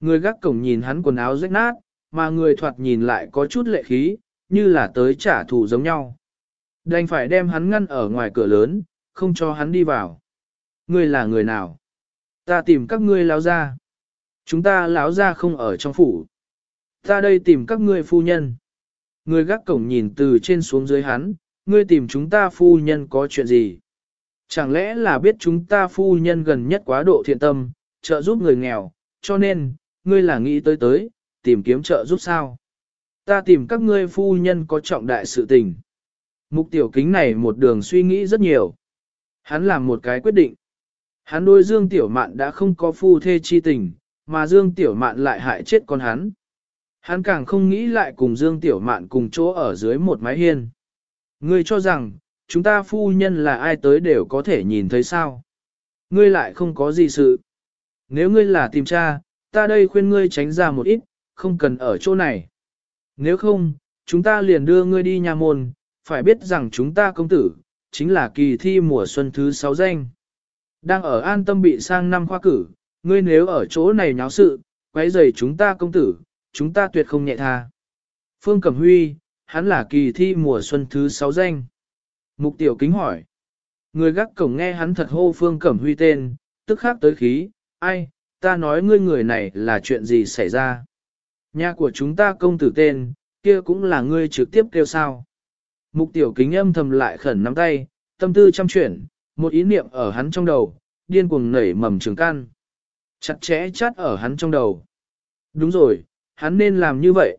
Người gác cổng nhìn hắn quần áo rách nát, mà người thoạt nhìn lại có chút lệ khí, như là tới trả thù giống nhau. Đành phải đem hắn ngăn ở ngoài cửa lớn, không cho hắn đi vào. Ngươi là người nào? Ta tìm các ngươi lão ra. Chúng ta lão ra không ở trong phủ. Ta đây tìm các ngươi phu nhân. Người gác cổng nhìn từ trên xuống dưới hắn, ngươi tìm chúng ta phu nhân có chuyện gì? Chẳng lẽ là biết chúng ta phu nhân gần nhất quá độ thiện tâm, trợ giúp người nghèo, cho nên, ngươi là nghĩ tới tới, tìm kiếm trợ giúp sao? Ta tìm các ngươi phu nhân có trọng đại sự tình. Mục tiểu kính này một đường suy nghĩ rất nhiều. Hắn làm một cái quyết định. Hắn đôi Dương Tiểu Mạn đã không có phu thê chi tình, mà Dương Tiểu Mạn lại hại chết con hắn. Hắn càng không nghĩ lại cùng Dương Tiểu Mạn cùng chỗ ở dưới một mái hiên. Ngươi cho rằng, chúng ta phu nhân là ai tới đều có thể nhìn thấy sao. Ngươi lại không có gì sự. Nếu ngươi là tìm cha, ta đây khuyên ngươi tránh ra một ít, không cần ở chỗ này. Nếu không, chúng ta liền đưa ngươi đi nhà môn, phải biết rằng chúng ta công tử, chính là kỳ thi mùa xuân thứ sáu danh. Đang ở an tâm bị sang năm khoa cử, ngươi nếu ở chỗ này nháo sự, quấy rầy chúng ta công tử, chúng ta tuyệt không nhẹ tha. Phương Cẩm Huy, hắn là kỳ thi mùa xuân thứ sáu danh. Mục tiểu kính hỏi. Người gác cổng nghe hắn thật hô Phương Cẩm Huy tên, tức khắc tới khí, ai, ta nói ngươi người này là chuyện gì xảy ra. Nhà của chúng ta công tử tên, kia cũng là ngươi trực tiếp kêu sao. Mục tiểu kính âm thầm lại khẩn nắm tay, tâm tư chăm chuyển, một ý niệm ở hắn trong đầu, điên cuồng nảy mầm trường can. Chặt chẽ chát ở hắn trong đầu. Đúng rồi, hắn nên làm như vậy.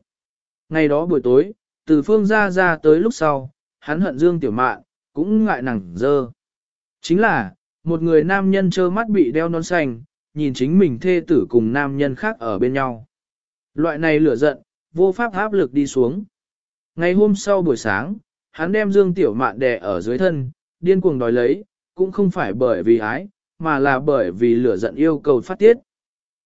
Ngày đó buổi tối, từ phương ra ra tới lúc sau, hắn hận dương tiểu mạn, cũng ngại nàng dơ. Chính là, một người nam nhân trơ mắt bị đeo nón xanh, nhìn chính mình thê tử cùng nam nhân khác ở bên nhau. Loại này lửa giận, vô pháp áp lực đi xuống. Ngày hôm sau buổi sáng, hắn đem Dương Tiểu Mạn đè ở dưới thân, điên cuồng đòi lấy, cũng không phải bởi vì ái, mà là bởi vì lửa giận yêu cầu phát tiết.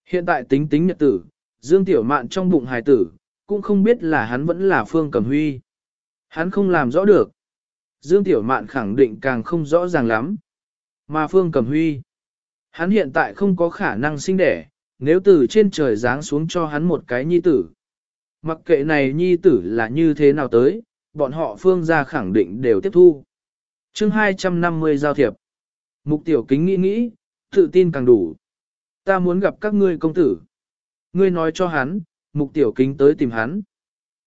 Hiện tại tính tính nhật tử, Dương Tiểu Mạn trong bụng hài tử, cũng không biết là hắn vẫn là Phương Cẩm Huy. Hắn không làm rõ được. Dương Tiểu Mạn khẳng định càng không rõ ràng lắm. Mà Phương Cẩm Huy, hắn hiện tại không có khả năng sinh đẻ, nếu từ trên trời giáng xuống cho hắn một cái nhi tử. Mặc kệ này nhi tử là như thế nào tới, bọn họ phương gia khẳng định đều tiếp thu. chương 250 giao thiệp. Mục tiểu kính nghĩ nghĩ, tự tin càng đủ. Ta muốn gặp các ngươi công tử. Ngươi nói cho hắn, mục tiểu kính tới tìm hắn.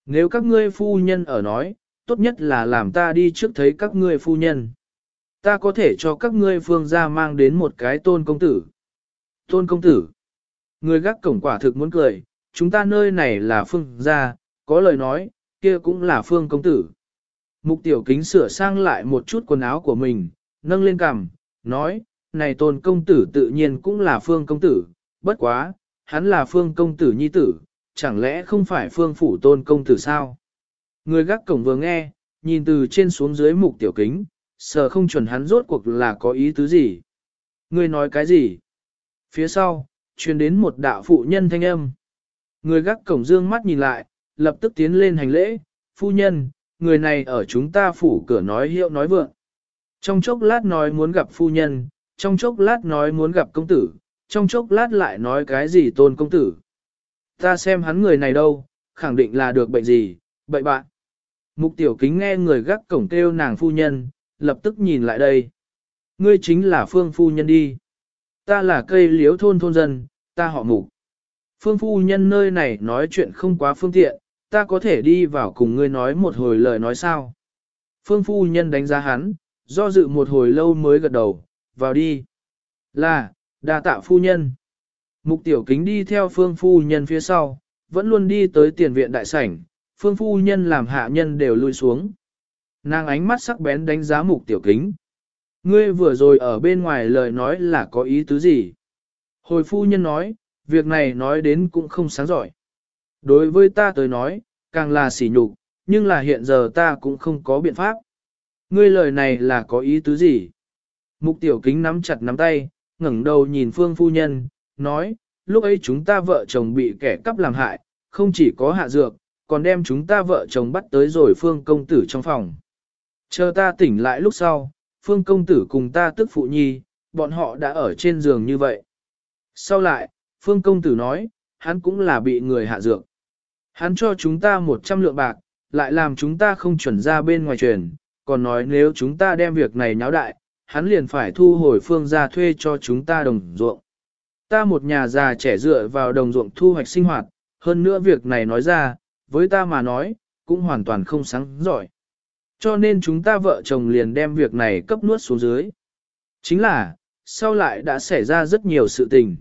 Nếu các ngươi phu nhân ở nói, tốt nhất là làm ta đi trước thấy các ngươi phu nhân. Ta có thể cho các ngươi phương gia mang đến một cái tôn công tử. Tôn công tử. Người gác cổng quả thực muốn cười, chúng ta nơi này là phương gia, có lời nói, kia cũng là phương công tử. Mục tiểu kính sửa sang lại một chút quần áo của mình, nâng lên cằm, nói, này tôn công tử tự nhiên cũng là phương công tử, bất quá, hắn là phương công tử nhi tử, chẳng lẽ không phải phương phủ tôn công tử sao? Người gác cổng vừa nghe, nhìn từ trên xuống dưới mục tiểu kính, sợ không chuẩn hắn rốt cuộc là có ý tứ gì. Người nói cái gì? Phía sau, truyền đến một đạo phụ nhân thanh âm. Người gác cổng dương mắt nhìn lại, lập tức tiến lên hành lễ, phu nhân, người này ở chúng ta phủ cửa nói hiệu nói vượng. Trong chốc lát nói muốn gặp phu nhân, trong chốc lát nói muốn gặp công tử, trong chốc lát lại nói cái gì tôn công tử. Ta xem hắn người này đâu, khẳng định là được bệnh gì, bệnh bạn. Mục tiểu kính nghe người gác cổng kêu nàng phu nhân, lập tức nhìn lại đây. Ngươi chính là phương phu nhân đi. Ta là cây liếu thôn thôn dân, ta họ mục. Phương phu nhân nơi này nói chuyện không quá phương tiện, ta có thể đi vào cùng ngươi nói một hồi lời nói sao. Phương phu nhân đánh giá hắn, do dự một hồi lâu mới gật đầu, vào đi. Là, đa tạ phu nhân. Mục tiểu kính đi theo phương phu nhân phía sau, vẫn luôn đi tới tiền viện đại sảnh, phương phu nhân làm hạ nhân đều lui xuống. Nàng ánh mắt sắc bén đánh giá mục tiểu kính. Ngươi vừa rồi ở bên ngoài lời nói là có ý tứ gì? Hồi phu nhân nói, việc này nói đến cũng không sáng giỏi. Đối với ta tới nói, càng là sỉ nhục, nhưng là hiện giờ ta cũng không có biện pháp. Ngươi lời này là có ý tứ gì? Mục tiểu kính nắm chặt nắm tay, ngẩng đầu nhìn phương phu nhân, nói, lúc ấy chúng ta vợ chồng bị kẻ cắp làm hại, không chỉ có hạ dược, còn đem chúng ta vợ chồng bắt tới rồi phương công tử trong phòng. Chờ ta tỉnh lại lúc sau, phương công tử cùng ta tức phụ nhi, bọn họ đã ở trên giường như vậy. Sau lại, phương công tử nói, hắn cũng là bị người hạ dược. Hắn cho chúng ta 100 lượng bạc, lại làm chúng ta không chuẩn ra bên ngoài truyền, còn nói nếu chúng ta đem việc này nháo đại, hắn liền phải thu hồi phương ra thuê cho chúng ta đồng ruộng. Ta một nhà già trẻ dựa vào đồng ruộng thu hoạch sinh hoạt, hơn nữa việc này nói ra, với ta mà nói, cũng hoàn toàn không sáng giỏi. Cho nên chúng ta vợ chồng liền đem việc này cấp nuốt xuống dưới. Chính là, sau lại đã xảy ra rất nhiều sự tình.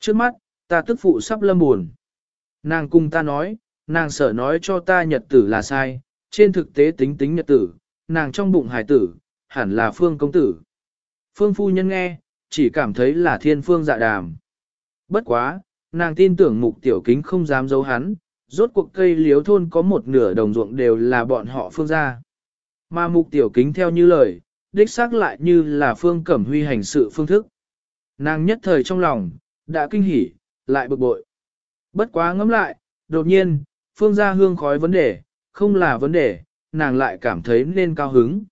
Trước mắt, ta tức phụ sắp lâm buồn. Nàng cùng ta nói, nàng sợ nói cho ta nhật tử là sai, trên thực tế tính tính nhật tử, nàng trong bụng hải tử, hẳn là phương công tử. Phương phu nhân nghe, chỉ cảm thấy là thiên phương dạ đàm. Bất quá, nàng tin tưởng mục tiểu kính không dám giấu hắn, rốt cuộc cây liếu thôn có một nửa đồng ruộng đều là bọn họ phương gia. Mà mục tiểu kính theo như lời, đích xác lại như là phương cẩm huy hành sự phương thức. Nàng nhất thời trong lòng, đã kinh hỉ, lại bực bội. Bất quá ngẫm lại, đột nhiên, phương gia hương khói vấn đề, không là vấn đề, nàng lại cảm thấy nên cao hứng.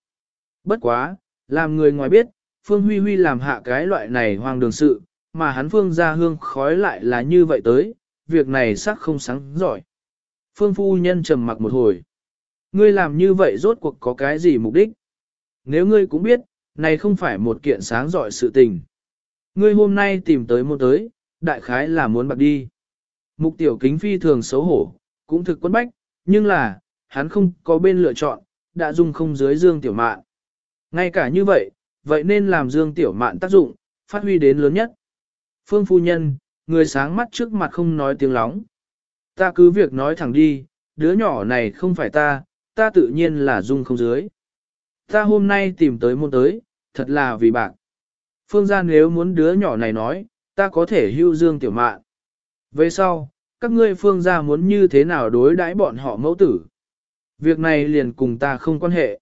Bất quá, làm người ngoài biết, phương huy huy làm hạ cái loại này hoang đường sự, mà hắn phương gia hương khói lại là như vậy tới, việc này xác không sáng giỏi. Phương phu nhân trầm mặc một hồi. Ngươi làm như vậy rốt cuộc có cái gì mục đích? Nếu ngươi cũng biết, này không phải một kiện sáng giỏi sự tình. Ngươi hôm nay tìm tới một tới, đại khái là muốn bạc đi. Mục tiểu kính phi thường xấu hổ, cũng thực quân bách, nhưng là, hắn không có bên lựa chọn, đã dung không dưới dương tiểu mạn. Ngay cả như vậy, vậy nên làm dương tiểu mạn tác dụng, phát huy đến lớn nhất. Phương phu nhân, người sáng mắt trước mặt không nói tiếng lóng. Ta cứ việc nói thẳng đi, đứa nhỏ này không phải ta, ta tự nhiên là dung không dưới. Ta hôm nay tìm tới môn tới, thật là vì bạn. Phương gia nếu muốn đứa nhỏ này nói, ta có thể hưu dương tiểu mạn. Về sau, các ngươi phương gia muốn như thế nào đối đãi bọn họ mẫu tử. Việc này liền cùng ta không quan hệ.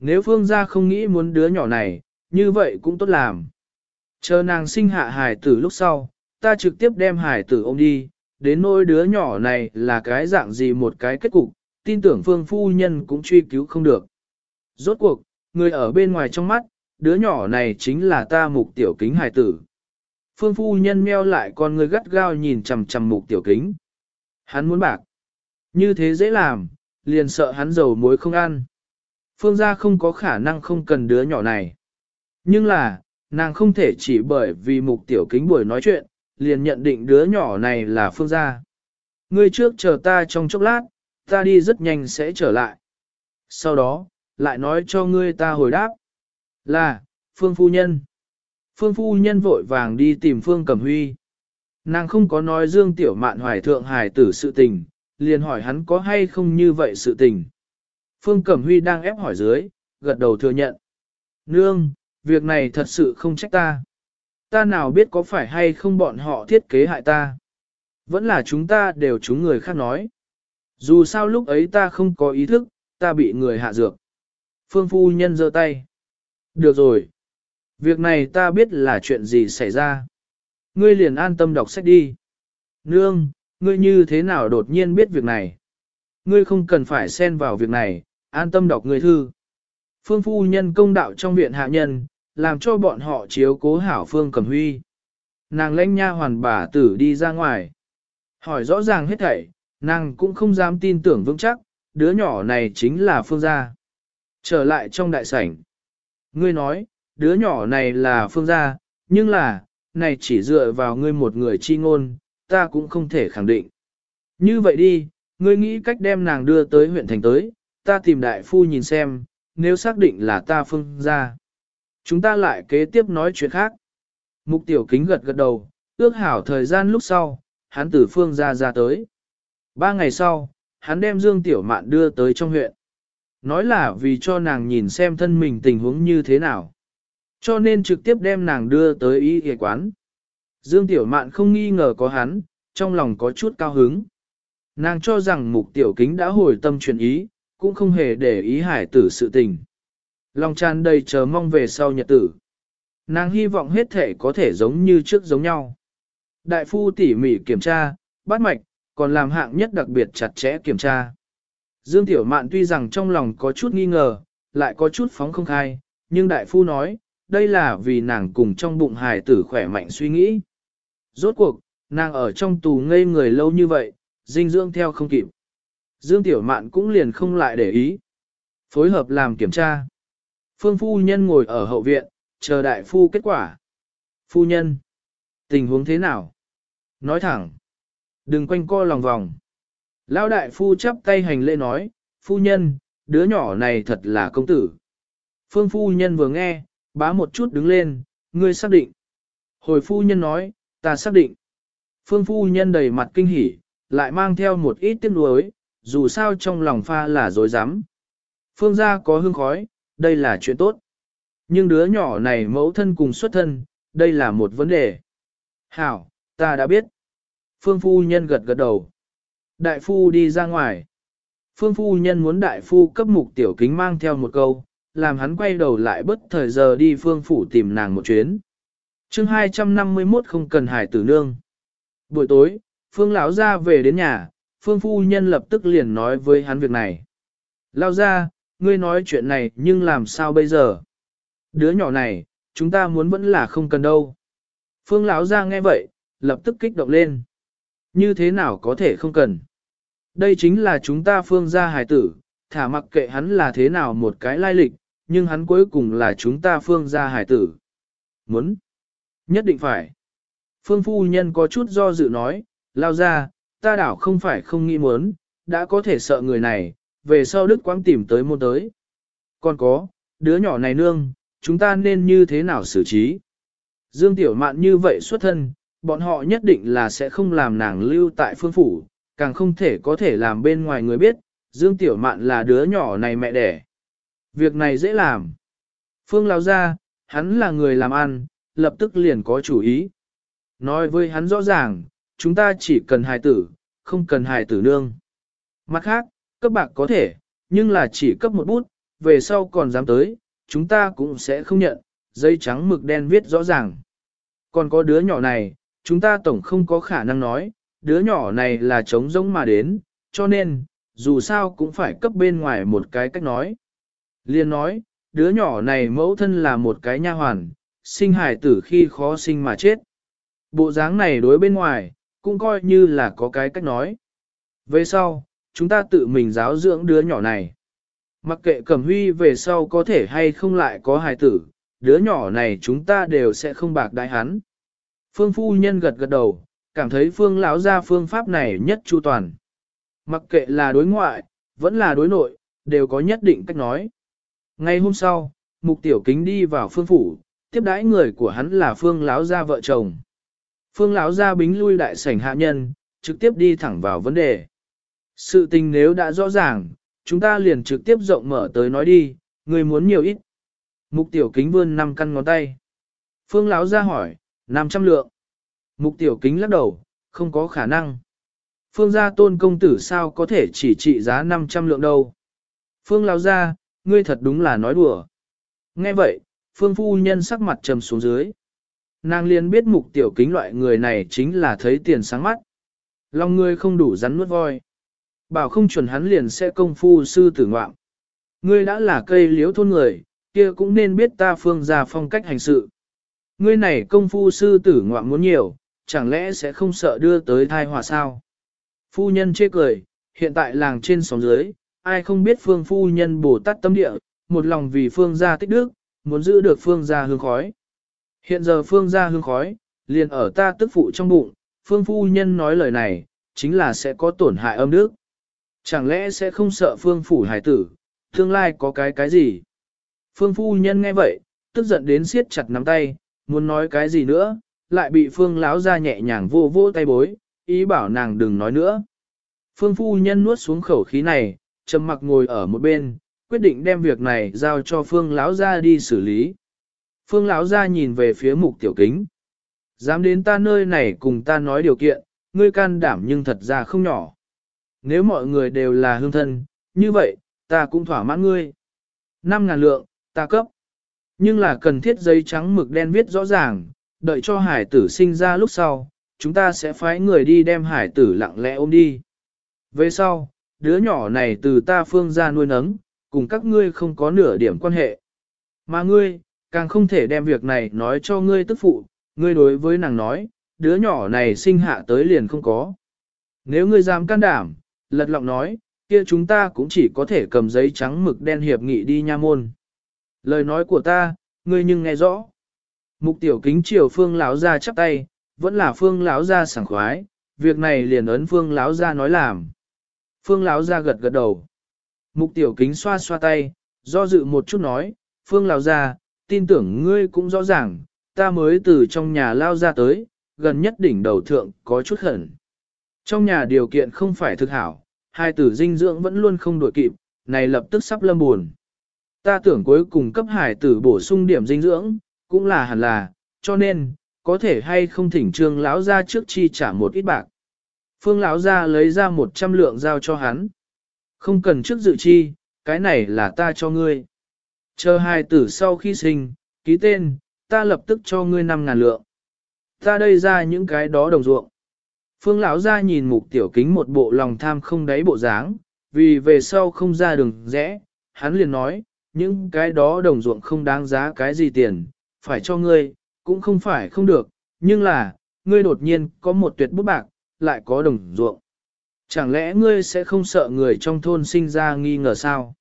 Nếu phương gia không nghĩ muốn đứa nhỏ này, như vậy cũng tốt làm. Chờ nàng sinh hạ hài tử lúc sau, ta trực tiếp đem hài tử ôm đi, đến nỗi đứa nhỏ này là cái dạng gì một cái kết cục, tin tưởng phương phu nhân cũng truy cứu không được. Rốt cuộc, người ở bên ngoài trong mắt, đứa nhỏ này chính là ta mục tiểu kính hài tử. Phương phu nhân meo lại con người gắt gao nhìn chằm chằm mục tiểu kính. Hắn muốn bạc. Như thế dễ làm, liền sợ hắn dầu muối không ăn. Phương gia không có khả năng không cần đứa nhỏ này. Nhưng là, nàng không thể chỉ bởi vì mục tiểu kính buổi nói chuyện, liền nhận định đứa nhỏ này là phương gia. Ngươi trước chờ ta trong chốc lát, ta đi rất nhanh sẽ trở lại. Sau đó, lại nói cho ngươi ta hồi đáp. Là, phương phu nhân. Phương phu nhân vội vàng đi tìm phương cẩm huy. Nàng không có nói dương tiểu mạn hoài thượng hài tử sự tình, liền hỏi hắn có hay không như vậy sự tình. Phương Cẩm Huy đang ép hỏi dưới, gật đầu thừa nhận. Nương, việc này thật sự không trách ta. Ta nào biết có phải hay không bọn họ thiết kế hại ta. Vẫn là chúng ta đều chúng người khác nói. Dù sao lúc ấy ta không có ý thức, ta bị người hạ dược. Phương Phu Nhân giơ tay. Được rồi. Việc này ta biết là chuyện gì xảy ra. Ngươi liền an tâm đọc sách đi. Nương, ngươi như thế nào đột nhiên biết việc này? Ngươi không cần phải xen vào việc này, an tâm đọc người thư. Phương phu nhân công đạo trong viện hạ nhân, làm cho bọn họ chiếu cố hảo Phương Cẩm Huy. Nàng lãnh nha hoàn bà tử đi ra ngoài. Hỏi rõ ràng hết thảy, nàng cũng không dám tin tưởng vững chắc, đứa nhỏ này chính là Phương gia. Trở lại trong đại sảnh. Ngươi nói, đứa nhỏ này là Phương gia, nhưng là, này chỉ dựa vào ngươi một người chi ngôn, ta cũng không thể khẳng định. Như vậy đi, ngươi nghĩ cách đem nàng đưa tới huyện thành tới, ta tìm đại phu nhìn xem, nếu xác định là ta phương ra. Chúng ta lại kế tiếp nói chuyện khác. Mục tiểu kính gật gật đầu, ước hảo thời gian lúc sau, hắn từ phương ra ra tới. Ba ngày sau, hắn đem Dương Tiểu Mạn đưa tới trong huyện. Nói là vì cho nàng nhìn xem thân mình tình huống như thế nào. Cho nên trực tiếp đem nàng đưa tới y y quán. Dương Tiểu Mạn không nghi ngờ có hắn, trong lòng có chút cao hứng. Nàng cho rằng mục tiểu kính đã hồi tâm chuyển ý, cũng không hề để ý hải tử sự tình. Lòng tràn đầy chờ mong về sau nhật tử. Nàng hy vọng hết thể có thể giống như trước giống nhau. Đại phu tỉ mỉ kiểm tra, bắt mạch, còn làm hạng nhất đặc biệt chặt chẽ kiểm tra. Dương Tiểu Mạn tuy rằng trong lòng có chút nghi ngờ, lại có chút phóng không khai, nhưng đại phu nói, đây là vì nàng cùng trong bụng hài tử khỏe mạnh suy nghĩ. Rốt cuộc, nàng ở trong tù ngây người lâu như vậy, dinh dưỡng theo không kịp. Dương Tiểu Mạn cũng liền không lại để ý. Phối hợp làm kiểm tra. Phương phu nhân ngồi ở hậu viện, chờ đại phu kết quả. Phu nhân, tình huống thế nào? Nói thẳng. Đừng quanh co lòng vòng. Lão đại phu chắp tay hành lễ nói, phu nhân, đứa nhỏ này thật là công tử. Phương phu nhân vừa nghe, bá một chút đứng lên, ngươi xác định. Hồi phu nhân nói, ta xác định. Phương phu nhân đầy mặt kinh hỉ, lại mang theo một ít tiếc nuối, dù sao trong lòng pha là dối rắm Phương gia có hương khói, đây là chuyện tốt. Nhưng đứa nhỏ này mẫu thân cùng xuất thân, đây là một vấn đề. Hảo, ta đã biết. Phương phu nhân gật gật đầu. Đại phu đi ra ngoài. Phương phu nhân muốn đại phu cấp mục tiểu kính mang theo một câu, làm hắn quay đầu lại bất thời giờ đi phương phủ tìm nàng một chuyến. chương 251 không cần hải tử nương. Buổi tối, phương lão ra về đến nhà, phương phu nhân lập tức liền nói với hắn việc này. Lao ra, ngươi nói chuyện này nhưng làm sao bây giờ? Đứa nhỏ này, chúng ta muốn vẫn là không cần đâu. Phương lão ra nghe vậy, lập tức kích động lên. Như thế nào có thể không cần? Đây chính là chúng ta phương gia hài tử, thả mặc kệ hắn là thế nào một cái lai lịch, nhưng hắn cuối cùng là chúng ta phương gia hài tử. Muốn? Nhất định phải. Phương phu nhân có chút do dự nói, lao ra, ta đảo không phải không nghĩ muốn, đã có thể sợ người này, về sau đức quang tìm tới môn tới. Còn có, đứa nhỏ này nương, chúng ta nên như thế nào xử trí? Dương Tiểu Mạn như vậy xuất thân, bọn họ nhất định là sẽ không làm nàng lưu tại phương phủ, càng không thể có thể làm bên ngoài người biết, Dương Tiểu Mạn là đứa nhỏ này mẹ đẻ. Việc này dễ làm. Phương lao ra, hắn là người làm ăn, lập tức liền có chủ ý. Nói với hắn rõ ràng, chúng ta chỉ cần hài tử, không cần hài tử nương. Mặt khác, cấp bạc có thể, nhưng là chỉ cấp một bút, về sau còn dám tới, chúng ta cũng sẽ không nhận, dây trắng mực đen viết rõ ràng. Còn có đứa nhỏ này, chúng ta tổng không có khả năng nói, đứa nhỏ này là trống rỗng mà đến, cho nên, dù sao cũng phải cấp bên ngoài một cái cách nói. Liên nói, đứa nhỏ này mẫu thân là một cái nha hoàn, sinh hài tử khi khó sinh mà chết. Bộ dáng này đối bên ngoài, cũng coi như là có cái cách nói. Về sau, chúng ta tự mình giáo dưỡng đứa nhỏ này. Mặc kệ Cẩm Huy về sau có thể hay không lại có hài tử, đứa nhỏ này chúng ta đều sẽ không bạc đại hắn. Phương phu nhân gật gật đầu, cảm thấy phương lão gia phương pháp này nhất chu toàn. Mặc kệ là đối ngoại, vẫn là đối nội, đều có nhất định cách nói. Ngay hôm sau, mục tiểu kính đi vào phương phủ, tiếp đãi người của hắn là phương lão gia vợ chồng. Phương lão gia bính lui đại sảnh hạ nhân, trực tiếp đi thẳng vào vấn đề. Sự tình nếu đã rõ ràng, chúng ta liền trực tiếp rộng mở tới nói đi, người muốn nhiều ít. Mục tiểu kính vươn năm căn ngón tay. Phương lão gia hỏi, 500 lượng. Mục tiểu kính lắc đầu, không có khả năng. Phương gia tôn công tử sao có thể chỉ trị giá 500 lượng đâu. Phương lão gia, ngươi thật đúng là nói đùa. Nghe vậy, phương phu nhân sắc mặt trầm xuống dưới. Nàng liền biết mục tiểu kính loại người này chính là thấy tiền sáng mắt. Lòng ngươi không đủ rắn nuốt voi. Bảo không chuẩn hắn liền sẽ công phu sư tử ngoạm. Ngươi đã là cây liếu thôn người, kia cũng nên biết ta phương ra phong cách hành sự. Ngươi này công phu sư tử ngoạm muốn nhiều, chẳng lẽ sẽ không sợ đưa tới thai họa sao? Phu nhân chê cười, hiện tại làng trên sóng dưới, ai không biết phương phu nhân bổ tát tâm địa, một lòng vì phương gia tích đức, muốn giữ được phương gia hương khói. Hiện giờ phương gia hương khói, liền ở ta tức phụ trong bụng, phương phu nhân nói lời này, chính là sẽ có tổn hại âm đức. Chẳng lẽ sẽ không sợ phương phủ hải tử, tương lai có cái cái gì? Phương phu nhân nghe vậy, tức giận đến siết chặt nắm tay, muốn nói cái gì nữa, lại bị phương lão ra nhẹ nhàng vô vô tay bối, ý bảo nàng đừng nói nữa. Phương phu nhân nuốt xuống khẩu khí này, trầm mặc ngồi ở một bên, quyết định đem việc này giao cho phương lão ra đi xử lý. Phương lão ra nhìn về phía mục tiểu kính. Dám đến ta nơi này cùng ta nói điều kiện, ngươi can đảm nhưng thật ra không nhỏ. Nếu mọi người đều là hương thân, như vậy, ta cũng thỏa mãn ngươi. Năm ngàn lượng, ta cấp. Nhưng là cần thiết giấy trắng mực đen viết rõ ràng, đợi cho hải tử sinh ra lúc sau, chúng ta sẽ phái người đi đem hải tử lặng lẽ ôm đi. Về sau, đứa nhỏ này từ ta phương ra nuôi nấng, cùng các ngươi không có nửa điểm quan hệ. Mà ngươi, càng không thể đem việc này nói cho ngươi tức phụ, ngươi đối với nàng nói, đứa nhỏ này sinh hạ tới liền không có. Nếu ngươi dám can đảm, lật lọng nói, kia chúng ta cũng chỉ có thể cầm giấy trắng mực đen hiệp nghị đi nha môn. Lời nói của ta, ngươi nhưng nghe rõ. Mục tiểu kính chiều phương lão ra chắp tay, vẫn là phương lão ra sảng khoái, việc này liền ấn phương lão ra nói làm. Phương lão ra gật gật đầu. Mục tiểu kính xoa xoa tay, do dự một chút nói, phương lão ra, tin tưởng ngươi cũng rõ ràng, ta mới từ trong nhà lao ra tới, gần nhất đỉnh đầu thượng có chút khẩn. Trong nhà điều kiện không phải thực hảo, hai tử dinh dưỡng vẫn luôn không đổi kịp, này lập tức sắp lâm buồn. Ta tưởng cuối cùng cấp hải tử bổ sung điểm dinh dưỡng, cũng là hẳn là, cho nên, có thể hay không thỉnh trương lão ra trước chi trả một ít bạc. Phương lão ra lấy ra một trăm lượng giao cho hắn. Không cần trước dự chi, cái này là ta cho ngươi. Chờ hai tử sau khi sinh, ký tên, ta lập tức cho ngươi năm ngàn lượng. Ta đây ra những cái đó đồng ruộng. Phương lão ra nhìn mục tiểu kính một bộ lòng tham không đáy bộ dáng, vì về sau không ra đường rẽ, hắn liền nói, những cái đó đồng ruộng không đáng giá cái gì tiền, phải cho ngươi, cũng không phải không được, nhưng là, ngươi đột nhiên có một tuyệt bút bạc, lại có đồng ruộng. Chẳng lẽ ngươi sẽ không sợ người trong thôn sinh ra nghi ngờ sao?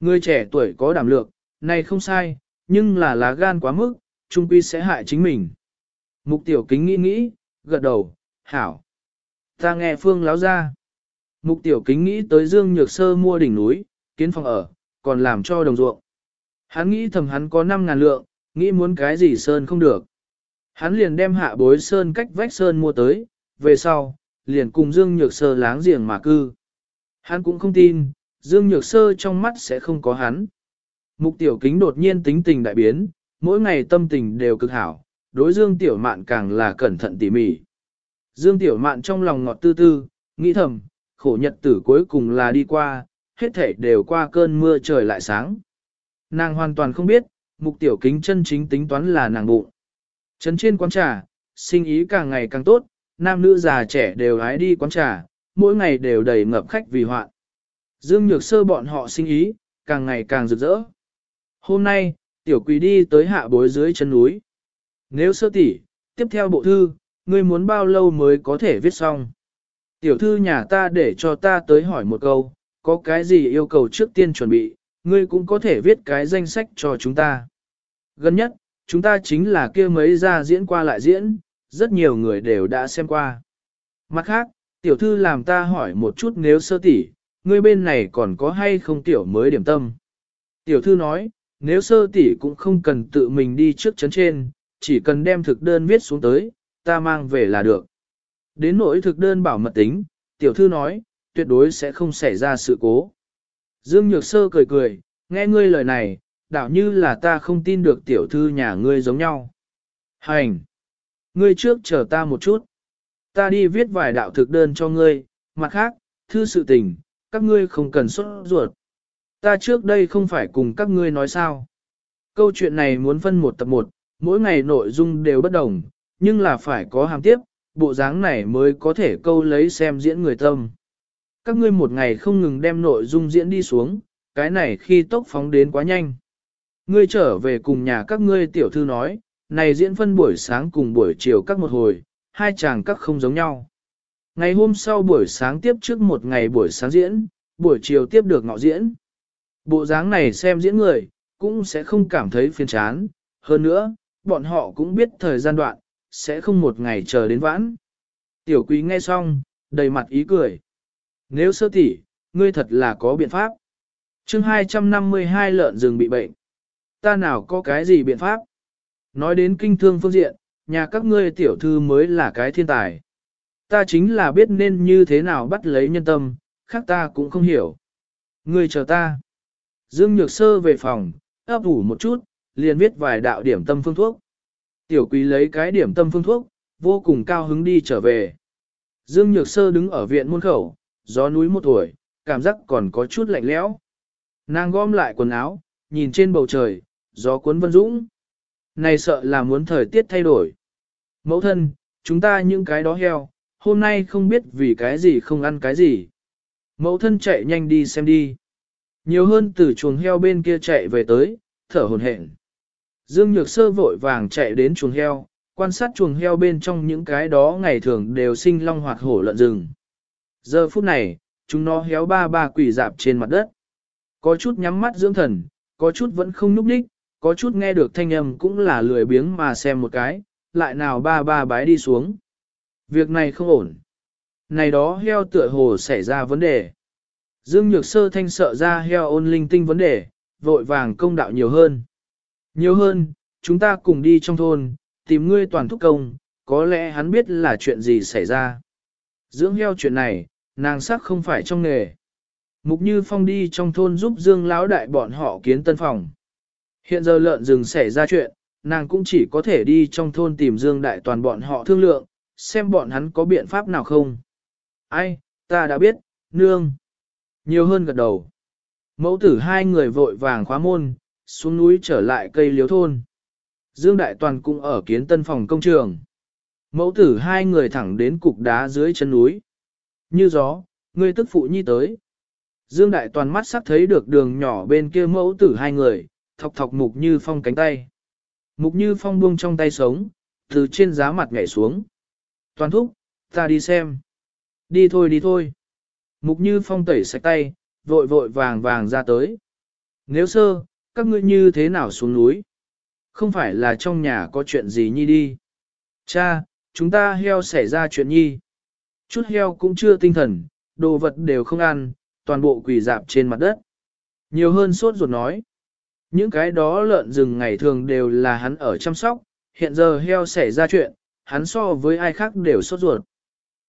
Ngươi trẻ tuổi có đảm lượng, này không sai, nhưng là lá gan quá mức, trung quy sẽ hại chính mình. Mục tiểu kính nghĩ nghĩ, gật đầu, hảo. Ta nghe phương láo ra. Mục tiểu kính nghĩ tới Dương Nhược Sơ mua đỉnh núi, kiến phòng ở, còn làm cho đồng ruộng. Hắn nghĩ thầm hắn có 5 ngàn lượng, nghĩ muốn cái gì sơn không được. Hắn liền đem hạ bối sơn cách vách sơn mua tới, về sau, liền cùng Dương Nhược Sơ láng giềng mà cư. Hắn cũng không tin, Dương Nhược Sơ trong mắt sẽ không có hắn. Mục tiểu kính đột nhiên tính tình đại biến, mỗi ngày tâm tình đều cực hảo, đối Dương Tiểu Mạn càng là cẩn thận tỉ mỉ. Dương Tiểu Mạn trong lòng ngọt tư tư, nghĩ thầm, khổ nhật tử cuối cùng là đi qua, hết thể đều qua cơn mưa trời lại sáng. Nàng hoàn toàn không biết, mục tiểu kính chân chính tính toán là nàng bụng. Trấn trên quán trà, sinh ý càng ngày càng tốt, nam nữ già trẻ đều hái đi quán trà, mỗi ngày đều đầy ngập khách vì hoạn. Dương Nhược Sơ bọn họ sinh ý, càng ngày càng rực rỡ. Hôm nay, tiểu quỷ đi tới hạ bối dưới chân núi. Nếu sơ tỷ, tiếp theo bộ thư, ngươi muốn bao lâu mới có thể viết xong? Tiểu thư nhà ta để cho ta tới hỏi một câu, có cái gì yêu cầu trước tiên chuẩn bị, ngươi cũng có thể viết cái danh sách cho chúng ta. Gần nhất, chúng ta chính là kia mấy ra diễn qua lại diễn, rất nhiều người đều đã xem qua. Mặt khác, tiểu thư làm ta hỏi một chút nếu sơ tỷ, ngươi bên này còn có hay không tiểu mới điểm tâm. Tiểu thư nói, nếu sơ tỷ cũng không cần tự mình đi trước chấn trên, chỉ cần đem thực đơn viết xuống tới, ta mang về là được. Đến nỗi thực đơn bảo mật tính, tiểu thư nói, tuyệt đối sẽ không xảy ra sự cố. Dương Nhược Sơ cười cười, nghe ngươi lời này, đảo như là ta không tin được tiểu thư nhà ngươi giống nhau. Hành! Ngươi trước chờ ta một chút. Ta đi viết vài đạo thực đơn cho ngươi, mặt khác, thư sự tình, các ngươi không cần xuất ruột. Ta trước đây không phải cùng các ngươi nói sao. Câu chuyện này muốn phân một tập một, mỗi ngày nội dung đều bất đồng, nhưng là phải có hàm tiếp, bộ dáng này mới có thể câu lấy xem diễn người tâm. Các ngươi một ngày không ngừng đem nội dung diễn đi xuống, cái này khi tốc phóng đến quá nhanh. Ngươi trở về cùng nhà các ngươi tiểu thư nói, này diễn phân buổi sáng cùng buổi chiều các một hồi, hai chàng các không giống nhau. Ngày hôm sau buổi sáng tiếp trước một ngày buổi sáng diễn, buổi chiều tiếp được ngọ diễn. Bộ dáng này xem diễn người, cũng sẽ không cảm thấy phiền chán. Hơn nữa, bọn họ cũng biết thời gian đoạn, sẽ không một ngày chờ đến vãn. Tiểu quý nghe xong, đầy mặt ý cười. Nếu sơ tỷ, ngươi thật là có biện pháp. chương 252 lợn rừng bị bệnh. Ta nào có cái gì biện pháp? Nói đến kinh thương phương diện, nhà các ngươi tiểu thư mới là cái thiên tài. Ta chính là biết nên như thế nào bắt lấy nhân tâm, khác ta cũng không hiểu. Ngươi chờ ta. Dương Nhược Sơ về phòng, ấp ủ một chút, liền viết vài đạo điểm tâm phương thuốc. Tiểu quý lấy cái điểm tâm phương thuốc, vô cùng cao hứng đi trở về. Dương Nhược Sơ đứng ở viện môn khẩu, gió núi một tuổi, cảm giác còn có chút lạnh lẽo. Nàng gom lại quần áo, nhìn trên bầu trời, gió cuốn vân dũng. Này sợ là muốn thời tiết thay đổi. Mẫu thân, chúng ta những cái đó heo, hôm nay không biết vì cái gì không ăn cái gì. Mẫu thân chạy nhanh đi xem đi. Nhiều hơn từ chuồng heo bên kia chạy về tới, thở hồn hển. Dương Nhược Sơ vội vàng chạy đến chuồng heo, quan sát chuồng heo bên trong những cái đó ngày thường đều sinh long hoạt hổ lợn rừng. Giờ phút này, chúng nó héo ba ba quỷ dạp trên mặt đất. Có chút nhắm mắt dưỡng thần, có chút vẫn không núp đích, có chút nghe được thanh âm cũng là lười biếng mà xem một cái, lại nào ba ba bái đi xuống. Việc này không ổn. Này đó heo tựa hồ xảy ra vấn đề. Dương Nhược Sơ thanh sợ ra heo ôn linh tinh vấn đề, vội vàng công đạo nhiều hơn. Nhiều hơn, chúng ta cùng đi trong thôn, tìm ngươi toàn thúc công, có lẽ hắn biết là chuyện gì xảy ra. Dưỡng heo chuyện này, nàng sắc không phải trong nghề. Mục Như Phong đi trong thôn giúp Dương Lão đại bọn họ kiến tân phòng. Hiện giờ lợn rừng xảy ra chuyện, nàng cũng chỉ có thể đi trong thôn tìm Dương đại toàn bọn họ thương lượng, xem bọn hắn có biện pháp nào không. Ai, ta đã biết, nương. Nhiều hơn gật đầu. Mẫu tử hai người vội vàng khóa môn, xuống núi trở lại cây liếu thôn. Dương Đại Toàn cũng ở kiến tân phòng công trường. Mẫu tử hai người thẳng đến cục đá dưới chân núi. Như gió, người tức phụ nhi tới. Dương Đại Toàn mắt sắp thấy được đường nhỏ bên kia mẫu tử hai người, thọc thọc Mục Như Phong cánh tay. Mục Như Phong buông trong tay sống, từ trên giá mặt nhảy xuống. Toàn thúc, ta đi xem. Đi thôi đi thôi. Mục Như Phong tẩy sạch tay, vội vội vàng vàng ra tới. Nếu sơ, các ngươi như thế nào xuống núi? Không phải là trong nhà có chuyện gì nhi đi. Cha, chúng ta heo xảy ra chuyện nhi. Chút heo cũng chưa tinh thần, đồ vật đều không ăn, toàn bộ quỳ dạp trên mặt đất. Nhiều hơn sốt ruột nói. Những cái đó lợn rừng ngày thường đều là hắn ở chăm sóc, hiện giờ heo xảy ra chuyện, hắn so với ai khác đều sốt ruột.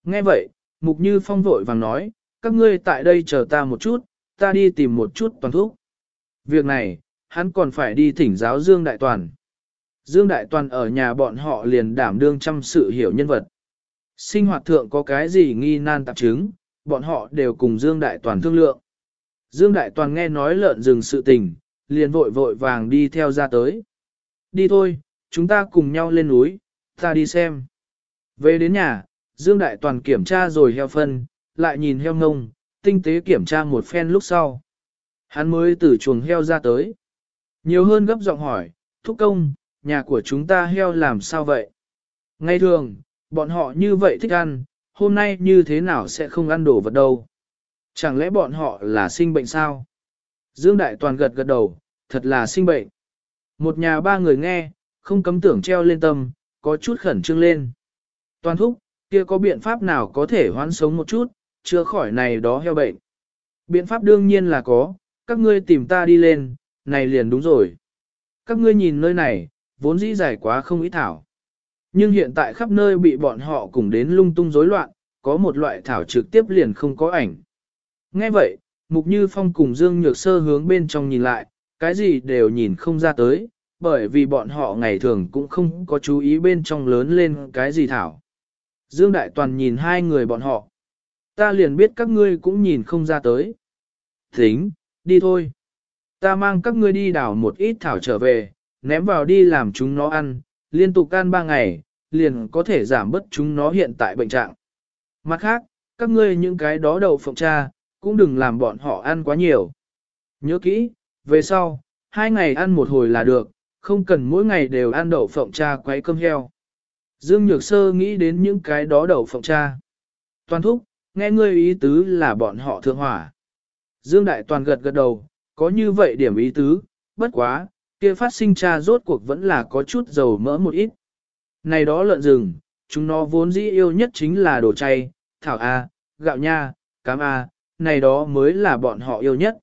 Nghe vậy, Mục Như Phong vội vàng nói, các ngươi tại đây chờ ta một chút, ta đi tìm một chút toàn thuốc. Việc này, hắn còn phải đi thỉnh giáo Dương Đại Toàn. Dương Đại Toàn ở nhà bọn họ liền đảm đương chăm sự hiểu nhân vật. Sinh hoạt thượng có cái gì nghi nan tạp chứng, bọn họ đều cùng Dương Đại Toàn thương lượng. Dương Đại Toàn nghe nói lợn rừng sự tình, liền vội vội vàng đi theo ra tới. Đi thôi, chúng ta cùng nhau lên núi, ta đi xem. Về đến nhà, Dương Đại Toàn kiểm tra rồi heo phân, lại nhìn heo ngông, tinh tế kiểm tra một phen lúc sau. Hắn mới từ chuồng heo ra tới. Nhiều hơn gấp giọng hỏi, thúc công, nhà của chúng ta heo làm sao vậy? Ngay thường, bọn họ như vậy thích ăn, hôm nay như thế nào sẽ không ăn đồ vật đâu? Chẳng lẽ bọn họ là sinh bệnh sao? Dương Đại Toàn gật gật đầu, thật là sinh bệnh. Một nhà ba người nghe, không cấm tưởng treo lên tâm, có chút khẩn trương lên. Toàn thúc, kia có biện pháp nào có thể hoán sống một chút, chưa khỏi này đó heo bệnh. Biện pháp đương nhiên là có, các ngươi tìm ta đi lên, này liền đúng rồi. Các ngươi nhìn nơi này, vốn dĩ dài quá không ít thảo. Nhưng hiện tại khắp nơi bị bọn họ cùng đến lung tung rối loạn, có một loại thảo trực tiếp liền không có ảnh. Nghe vậy, Mục Như Phong cùng Dương Nhược Sơ hướng bên trong nhìn lại, cái gì đều nhìn không ra tới, bởi vì bọn họ ngày thường cũng không có chú ý bên trong lớn lên cái gì thảo. Dương Đại Toàn nhìn hai người bọn họ. Ta liền biết các ngươi cũng nhìn không ra tới. Tính, đi thôi. Ta mang các ngươi đi đảo một ít thảo trở về, ném vào đi làm chúng nó ăn, liên tục ăn ba ngày, liền có thể giảm bớt chúng nó hiện tại bệnh trạng. Mặt khác, các ngươi những cái đó đậu phộng cha, cũng đừng làm bọn họ ăn quá nhiều. Nhớ kỹ, về sau, hai ngày ăn một hồi là được, không cần mỗi ngày đều ăn đậu phộng cha quấy cơm heo. Dương Nhược Sơ nghĩ đến những cái đó đậu phộng cha. Toàn thúc, nghe ngươi ý tứ là bọn họ thượng hỏa. Dương Đại Toàn gật gật đầu, có như vậy điểm ý tứ, bất quá, kia phát sinh cha rốt cuộc vẫn là có chút dầu mỡ một ít. Này đó lợn rừng, chúng nó vốn dĩ yêu nhất chính là đồ chay, thảo A, gạo nha, cám A, này đó mới là bọn họ yêu nhất.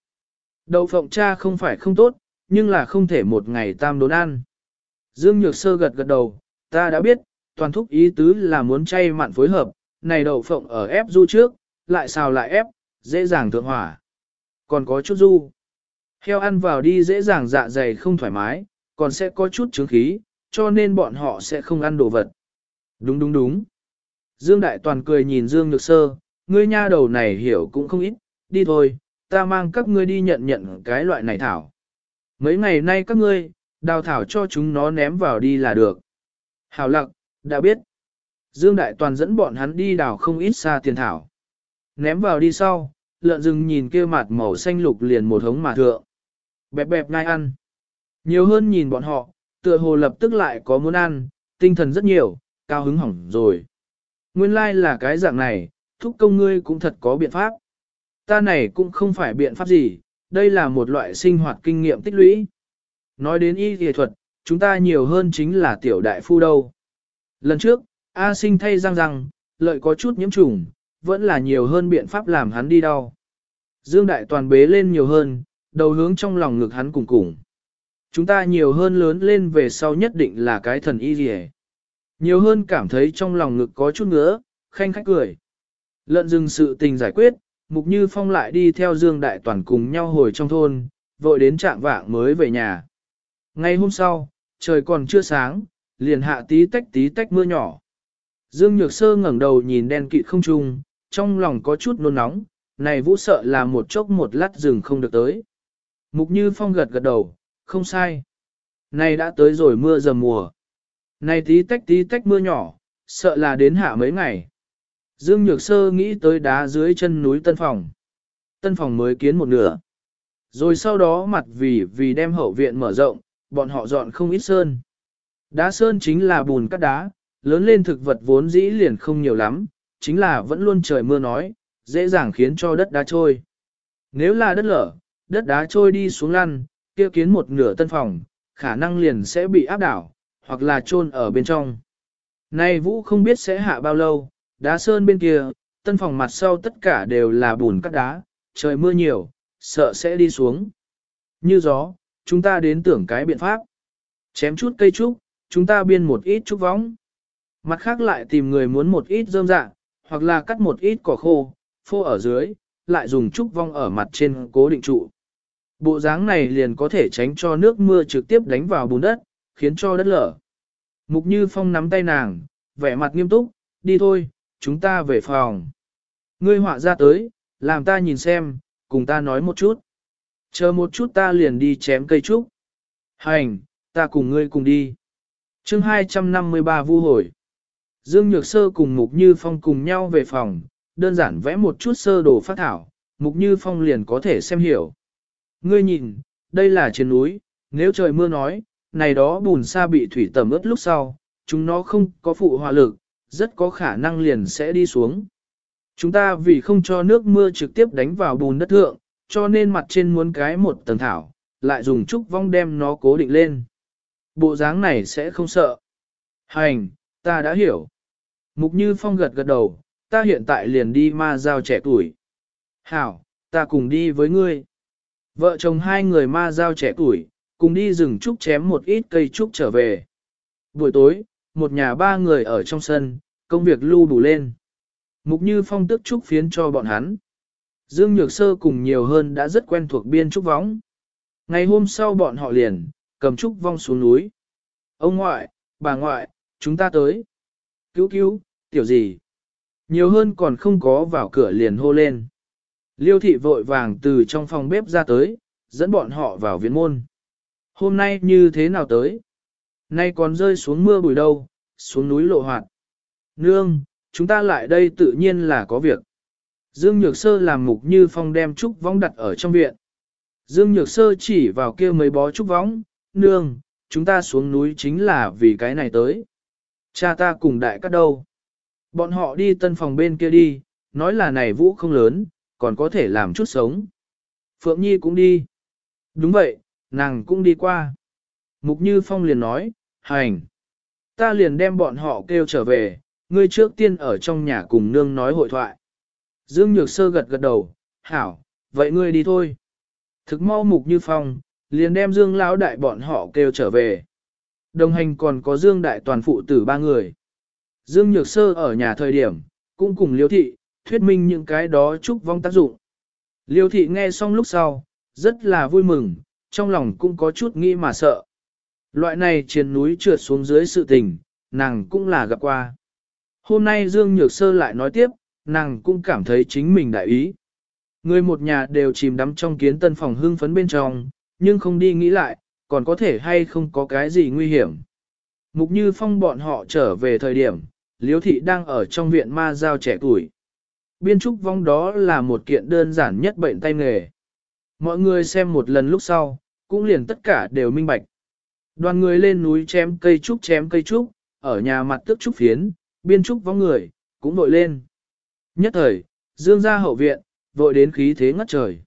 Đậu phộng cha không phải không tốt, nhưng là không thể một ngày tam đốn ăn. Dương Nhược Sơ gật gật đầu, ta đã biết, toàn thúc ý tứ là muốn chay mặn phối hợp, này đậu phộng ở ép du trước, lại xào lại ép, dễ dàng thượng hỏa. Còn có chút du. Heo ăn vào đi dễ dàng dạ dày không thoải mái, còn sẽ có chút chứng khí, cho nên bọn họ sẽ không ăn đồ vật. Đúng đúng đúng. Dương Đại Toàn cười nhìn Dương Nhược Sơ, ngươi nha đầu này hiểu cũng không ít, đi thôi, ta mang các ngươi đi nhận nhận cái loại này thảo. Mấy ngày nay các ngươi, đào thảo cho chúng nó ném vào đi là được. Hảo lặng, đã biết. Dương Đại Toàn dẫn bọn hắn đi đào không ít xa tiền thảo. Ném vào đi sau, lợn rừng nhìn kia mặt màu xanh lục liền một hống mà thượng. Bẹp bẹp ngai ăn. Nhiều hơn nhìn bọn họ, tựa hồ lập tức lại có muốn ăn, tinh thần rất nhiều, cao hứng hỏng rồi. Nguyên lai like là cái dạng này, thúc công ngươi cũng thật có biện pháp. Ta này cũng không phải biện pháp gì, đây là một loại sinh hoạt kinh nghiệm tích lũy. Nói đến y y thuật, chúng ta nhiều hơn chính là tiểu đại phu đâu. Lần trước, A sinh thay răng răng, lợi có chút nhiễm trùng, vẫn là nhiều hơn biện pháp làm hắn đi đau. Dương Đại Toàn bế lên nhiều hơn, đầu hướng trong lòng ngực hắn cùng cùng. Chúng ta nhiều hơn lớn lên về sau nhất định là cái thần y gì Nhiều hơn cảm thấy trong lòng ngực có chút ngứa, khanh khách cười. Lợn dừng sự tình giải quyết, Mục Như Phong lại đi theo Dương Đại Toàn cùng nhau hồi trong thôn, vội đến trạng vạng mới về nhà. Ngay hôm sau, trời còn chưa sáng, liền hạ tí tách tí tách mưa nhỏ. Dương Nhược Sơ ngẩng đầu nhìn đen kịt không trung, trong lòng có chút nôn nóng, này vũ sợ là một chốc một lát rừng không được tới. Mục Như Phong gật gật đầu, không sai. Này đã tới rồi mưa dầm mùa. Này tí tách tí tách mưa nhỏ, sợ là đến hạ mấy ngày. Dương Nhược Sơ nghĩ tới đá dưới chân núi Tân Phòng. Tân Phòng mới kiến một nửa. Rồi sau đó mặt vì vì đem hậu viện mở rộng, bọn họ dọn không ít sơn. Đá sơn chính là bùn cắt đá, lớn lên thực vật vốn dĩ liền không nhiều lắm, chính là vẫn luôn trời mưa nói, dễ dàng khiến cho đất đá trôi. Nếu là đất lở, đất đá trôi đi xuống lăn, kia kiến một nửa tân phòng, khả năng liền sẽ bị áp đảo, hoặc là chôn ở bên trong. Nay Vũ không biết sẽ hạ bao lâu, đá sơn bên kia, tân phòng mặt sau tất cả đều là bùn cắt đá, trời mưa nhiều, sợ sẽ đi xuống. Như gió, chúng ta đến tưởng cái biện pháp. Chém chút cây trúc, chúng ta biên một ít trúc võng. Mặt khác lại tìm người muốn một ít rơm dạ, hoặc là cắt một ít cỏ khô, phô ở dưới, lại dùng trúc vong ở mặt trên cố định trụ. Bộ dáng này liền có thể tránh cho nước mưa trực tiếp đánh vào bùn đất, khiến cho đất lở. Mục Như Phong nắm tay nàng, vẻ mặt nghiêm túc, đi thôi, chúng ta về phòng. Ngươi họa ra tới, làm ta nhìn xem, cùng ta nói một chút. Chờ một chút ta liền đi chém cây trúc. Hành, ta cùng ngươi cùng đi. chương 253 vu hồi. Dương Nhược Sơ cùng Mục Như Phong cùng nhau về phòng, đơn giản vẽ một chút sơ đồ phát thảo, Mục Như Phong liền có thể xem hiểu. Ngươi nhìn, đây là trên núi, nếu trời mưa nói, này đó bùn sa bị thủy tẩm ướt lúc sau, chúng nó không có phụ hỏa lực, rất có khả năng liền sẽ đi xuống. Chúng ta vì không cho nước mưa trực tiếp đánh vào bùn đất thượng, cho nên mặt trên muốn cái một tầng thảo, lại dùng trúc vong đem nó cố định lên. Bộ dáng này sẽ không sợ. Hành, ta đã hiểu. Mục Như Phong gật gật đầu, ta hiện tại liền đi ma giao trẻ tuổi. Hảo, ta cùng đi với ngươi. Vợ chồng hai người ma giao trẻ tuổi, cùng đi rừng trúc chém một ít cây trúc trở về. Buổi tối, một nhà ba người ở trong sân, công việc lưu đủ lên. Mục Như Phong tức trúc phiến cho bọn hắn. Dương Nhược Sơ cùng nhiều hơn đã rất quen thuộc biên trúc võng. Ngày hôm sau bọn họ liền, cầm trúc vong xuống núi. Ông ngoại, bà ngoại, chúng ta tới. Cứu cứu, tiểu gì? Nhiều hơn còn không có vào cửa liền hô lên. Liêu thị vội vàng từ trong phòng bếp ra tới, dẫn bọn họ vào viện môn. Hôm nay như thế nào tới? Nay còn rơi xuống mưa bụi đâu, xuống núi lộ hoạt. Nương, chúng ta lại đây tự nhiên là có việc. Dương Nhược Sơ làm mục như phong đem trúc vong đặt ở trong viện. Dương Nhược Sơ chỉ vào kia mấy bó trúc vong, nương, chúng ta xuống núi chính là vì cái này tới. Cha ta cùng đại các đâu. Bọn họ đi tân phòng bên kia đi, nói là này vũ không lớn, còn có thể làm chút sống. Phượng Nhi cũng đi. Đúng vậy, nàng cũng đi qua. Mục Như Phong liền nói, hành. Ta liền đem bọn họ kêu trở về, ngươi trước tiên ở trong nhà cùng nương nói hội thoại. Dương Nhược Sơ gật gật đầu, hảo, vậy ngươi đi thôi. Thực mau Mục Như Phong, liền đem Dương Lão Đại bọn họ kêu trở về. Đồng hành còn có Dương Đại toàn phụ tử ba người. Dương Nhược Sơ ở nhà thời điểm, cũng cùng Liêu Thị, thuyết minh những cái đó chúc vong tác dụng. Liêu Thị nghe xong lúc sau, rất là vui mừng, trong lòng cũng có chút nghĩ mà sợ. Loại này trên núi trượt xuống dưới sự tình, nàng cũng là gặp qua. Hôm nay Dương Nhược Sơ lại nói tiếp, nàng cũng cảm thấy chính mình đại ý. Người một nhà đều chìm đắm trong kiến tân phòng hưng phấn bên trong, nhưng không đi nghĩ lại, còn có thể hay không có cái gì nguy hiểm. Mục Như Phong bọn họ trở về thời điểm, Liễu Thị đang ở trong viện ma giao trẻ tuổi. Biên trúc vong đó là một kiện đơn giản nhất bệnh tay nghề. Mọi người xem một lần lúc sau, cũng liền tất cả đều minh bạch. Đoàn người lên núi chém cây trúc chém cây trúc, ở nhà mặt tước trúc phiến, biên trúc vong người, cũng vội lên. Nhất thời, dương ra hậu viện, vội đến khí thế ngất trời.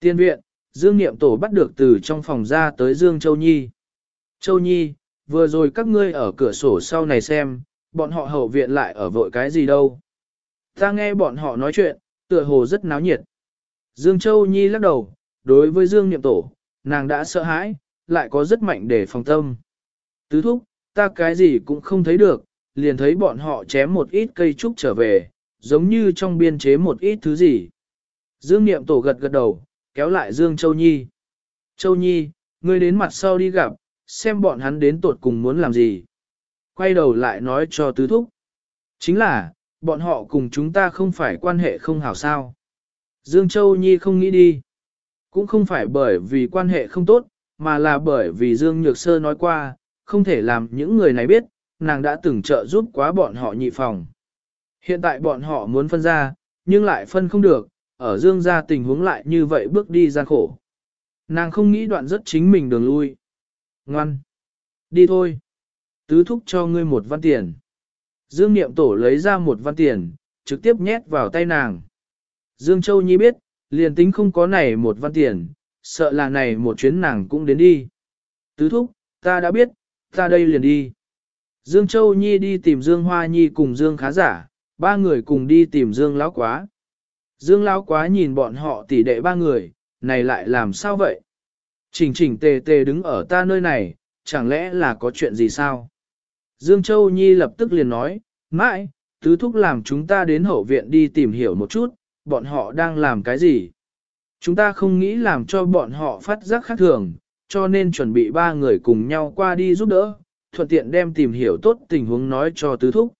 Tiên viện, Dương Niệm Tổ bắt được từ trong phòng ra tới Dương Châu Nhi. Châu Nhi, vừa rồi các ngươi ở cửa sổ sau này xem, bọn họ hậu viện lại ở vội cái gì đâu. Ta nghe bọn họ nói chuyện, tựa hồ rất náo nhiệt. Dương Châu Nhi lắc đầu, đối với Dương Niệm Tổ, nàng đã sợ hãi, lại có rất mạnh để phòng tâm. Tứ thúc, ta cái gì cũng không thấy được, liền thấy bọn họ chém một ít cây trúc trở về, giống như trong biên chế một ít thứ gì. Dương Niệm Tổ gật gật đầu, kéo lại Dương Châu Nhi. Châu Nhi, ngươi đến mặt sau đi gặp, xem bọn hắn đến tột cùng muốn làm gì. Quay đầu lại nói cho tứ thúc. Chính là, bọn họ cùng chúng ta không phải quan hệ không hảo sao. Dương Châu Nhi không nghĩ đi. Cũng không phải bởi vì quan hệ không tốt, mà là bởi vì Dương Nhược Sơ nói qua, không thể làm những người này biết, nàng đã từng trợ giúp quá bọn họ nhị phòng. Hiện tại bọn họ muốn phân ra, nhưng lại phân không được, ở Dương gia tình huống lại như vậy bước đi gian khổ. Nàng không nghĩ đoạn rất chính mình đường lui. Ngoan! Đi thôi! Tứ thúc cho ngươi một văn tiền. Dương Niệm Tổ lấy ra một văn tiền, trực tiếp nhét vào tay nàng. Dương Châu Nhi biết, liền tính không có này một văn tiền, sợ là này một chuyến nàng cũng đến đi. Tứ thúc, ta đã biết, ta đây liền đi. Dương Châu Nhi đi tìm Dương Hoa Nhi cùng Dương Khá Giả, ba người cùng đi tìm Dương Lão Quá. Dương Lão Quá nhìn bọn họ tỉ đệ ba người, này lại làm sao vậy? Chỉnh chỉnh tề tề đứng ở ta nơi này, chẳng lẽ là có chuyện gì sao? Dương Châu Nhi lập tức liền nói, mãi, tứ thúc làm chúng ta đến hậu viện đi tìm hiểu một chút, bọn họ đang làm cái gì? Chúng ta không nghĩ làm cho bọn họ phát giác khác thường, cho nên chuẩn bị ba người cùng nhau qua đi giúp đỡ, thuận tiện đem tìm hiểu tốt tình huống nói cho tứ thúc.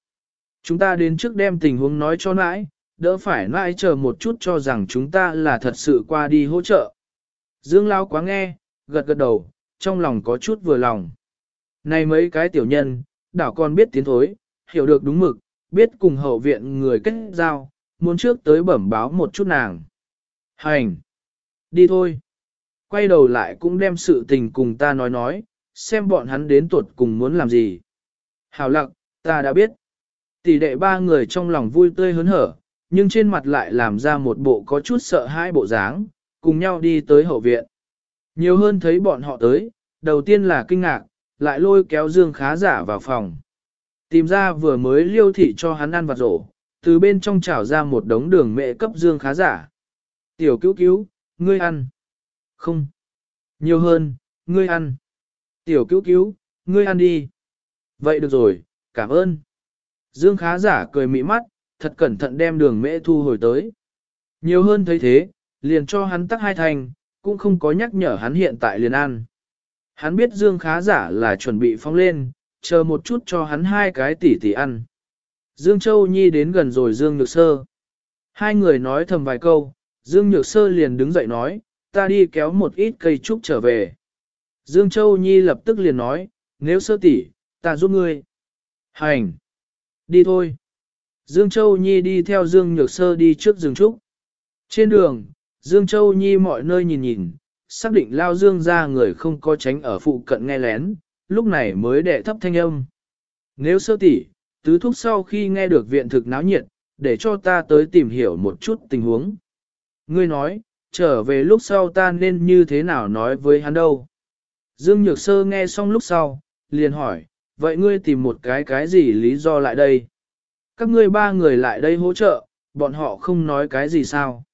Chúng ta đến trước đem tình huống nói cho nãi, đỡ phải nãi chờ một chút cho rằng chúng ta là thật sự qua đi hỗ trợ. Dương Lao quá nghe, gật gật đầu, trong lòng có chút vừa lòng. Này mấy cái tiểu nhân, đảo con biết tiến thối, hiểu được đúng mực, biết cùng hậu viện người kết giao, muốn trước tới bẩm báo một chút nàng. Hành! Đi thôi! Quay đầu lại cũng đem sự tình cùng ta nói nói, xem bọn hắn đến tuột cùng muốn làm gì. Hảo lặng, ta đã biết. Tỷ đệ ba người trong lòng vui tươi hớn hở, nhưng trên mặt lại làm ra một bộ có chút sợ hãi bộ dáng, cùng nhau đi tới hậu viện. Nhiều hơn thấy bọn họ tới, đầu tiên là kinh ngạc, lại lôi kéo Dương khá giả vào phòng. Tìm ra vừa mới liêu thị cho hắn ăn vặt rổ, từ bên trong chảo ra một đống đường mẹ cấp Dương khá giả. Tiểu cứu cứu, ngươi ăn. Không. Nhiều hơn, ngươi ăn. Tiểu cứu cứu, ngươi ăn đi. Vậy được rồi, cảm ơn. Dương khá giả cười mị mắt, thật cẩn thận đem đường mễ thu hồi tới. Nhiều hơn thấy thế, liền cho hắn tắc hai thành, cũng không có nhắc nhở hắn hiện tại liền ăn. Hắn biết Dương khá giả là chuẩn bị phong lên, chờ một chút cho hắn hai cái tỉ tỉ ăn. Dương Châu Nhi đến gần rồi Dương Nhược Sơ. Hai người nói thầm vài câu, Dương Nhược Sơ liền đứng dậy nói, ta đi kéo một ít cây trúc trở về. Dương Châu Nhi lập tức liền nói, nếu sơ tỷ, ta giúp ngươi. Hành! Đi thôi! Dương Châu Nhi đi theo Dương Nhược Sơ đi trước rừng trúc. Trên đường, Dương Châu Nhi mọi nơi nhìn nhìn, xác định lao Dương ra người không có tránh ở phụ cận nghe lén, lúc này mới đệ thấp thanh âm. Nếu sơ tỷ, tứ thúc sau khi nghe được viện thực náo nhiệt, để cho ta tới tìm hiểu một chút tình huống. Ngươi nói, trở về lúc sau ta nên như thế nào nói với hắn đâu. Dương Nhược Sơ nghe xong lúc sau, liền hỏi, vậy ngươi tìm một cái cái gì lý do lại đây? Các ngươi ba người lại đây hỗ trợ, bọn họ không nói cái gì sao?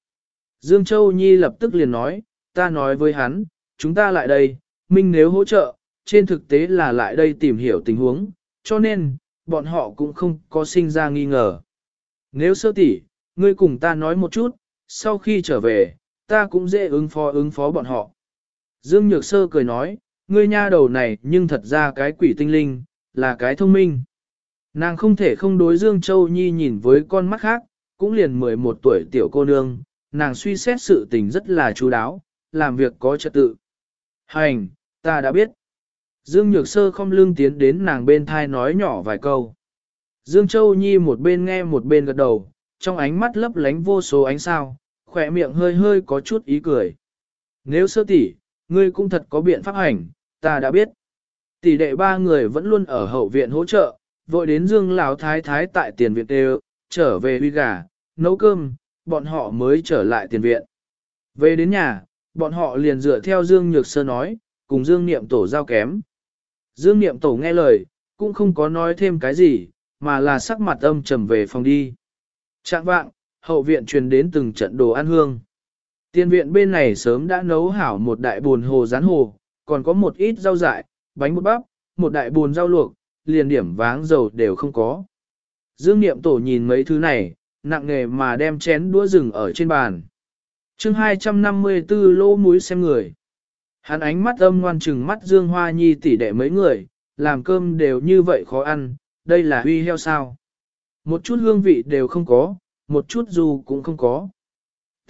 Dương Châu Nhi lập tức liền nói, ta nói với hắn, chúng ta lại đây, minh nếu hỗ trợ, trên thực tế là lại đây tìm hiểu tình huống, cho nên, bọn họ cũng không có sinh ra nghi ngờ. Nếu sơ tỷ, ngươi cùng ta nói một chút, sau khi trở về, ta cũng dễ ứng phó ứng phó bọn họ. Dương Nhược Sơ cười nói, ngươi nha đầu này nhưng thật ra cái quỷ tinh linh, là cái thông minh. Nàng không thể không đối Dương Châu Nhi nhìn với con mắt khác, cũng liền 11 tuổi tiểu cô nương, nàng suy xét sự tình rất là chú đáo, làm việc có trật tự. Hành, ta đã biết. Dương Nhược Sơ không lương tiến đến nàng bên thai nói nhỏ vài câu. Dương Châu Nhi một bên nghe một bên gật đầu, trong ánh mắt lấp lánh vô số ánh sao, khỏe miệng hơi hơi có chút ý cười. Nếu sơ tỷ, ngươi cũng thật có biện pháp hành, ta đã biết. Tỷ đệ ba người vẫn luôn ở hậu viện hỗ trợ, vội đến Dương Lão Thái Thái tại tiền viện đều, trở về huy gà, nấu cơm, bọn họ mới trở lại tiền viện. Về đến nhà, bọn họ liền dựa theo Dương Nhược Sơ nói, cùng Dương Niệm Tổ giao kém. Dương Niệm Tổ nghe lời, cũng không có nói thêm cái gì, mà là sắc mặt âm trầm về phòng đi. Trạng vạng, hậu viện truyền đến từng trận đồ ăn hương. Tiền viện bên này sớm đã nấu hảo một đại buồn hồ rán hồ, còn có một ít rau dại, bánh bột bắp, một đại buồn rau luộc, liền điểm váng dầu đều không có. Dương Niệm Tổ nhìn mấy thứ này, nặng nghề mà đem chén đũa rừng ở trên bàn. chương 254 lô muối xem người. Hắn ánh mắt âm ngoan trừng mắt Dương Hoa Nhi tỉ đệ mấy người, làm cơm đều như vậy khó ăn, đây là huy heo sao. Một chút hương vị đều không có, một chút dù cũng không có.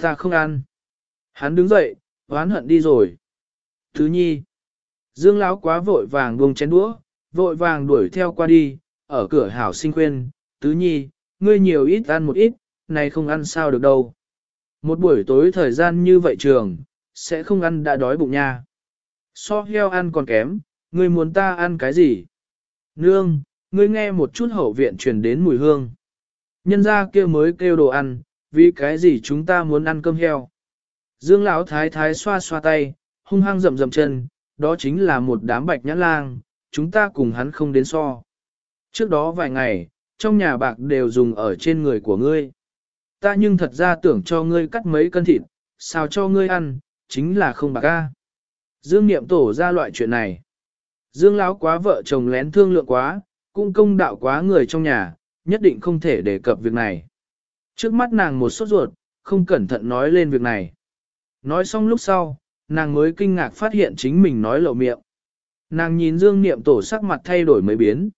Ta không ăn. Hắn đứng dậy, oán hận đi rồi. Thứ nhi. Dương Lão quá vội vàng buông chén đũa, vội vàng đuổi theo qua đi, ở cửa hảo sinh khuyên, tứ nhi, ngươi nhiều ít ăn một ít, này không ăn sao được đâu. Một buổi tối thời gian như vậy trường, sẽ không ăn đã đói bụng nha. So heo ăn còn kém, ngươi muốn ta ăn cái gì? Nương, ngươi nghe một chút hậu viện truyền đến mùi hương. Nhân ra kia mới kêu đồ ăn, vì cái gì chúng ta muốn ăn cơm heo. Dương Lão thái thái xoa xoa tay, hung hăng rậm rậm chân, đó chính là một đám bạch nhãn lang, chúng ta cùng hắn không đến so. Trước đó vài ngày, trong nhà bạc đều dùng ở trên người của ngươi. Ta nhưng thật ra tưởng cho ngươi cắt mấy cân thịt, sao cho ngươi ăn, chính là không bạc ca. Dương Niệm tổ ra loại chuyện này. Dương Lão quá vợ chồng lén thương lượng quá, cũng công đạo quá người trong nhà, nhất định không thể đề cập việc này. Trước mắt nàng một sốt ruột, không cẩn thận nói lên việc này. Nói xong lúc sau, nàng mới kinh ngạc phát hiện chính mình nói lộ miệng. Nàng nhìn Dương Niệm tổ sắc mặt thay đổi mấy biến.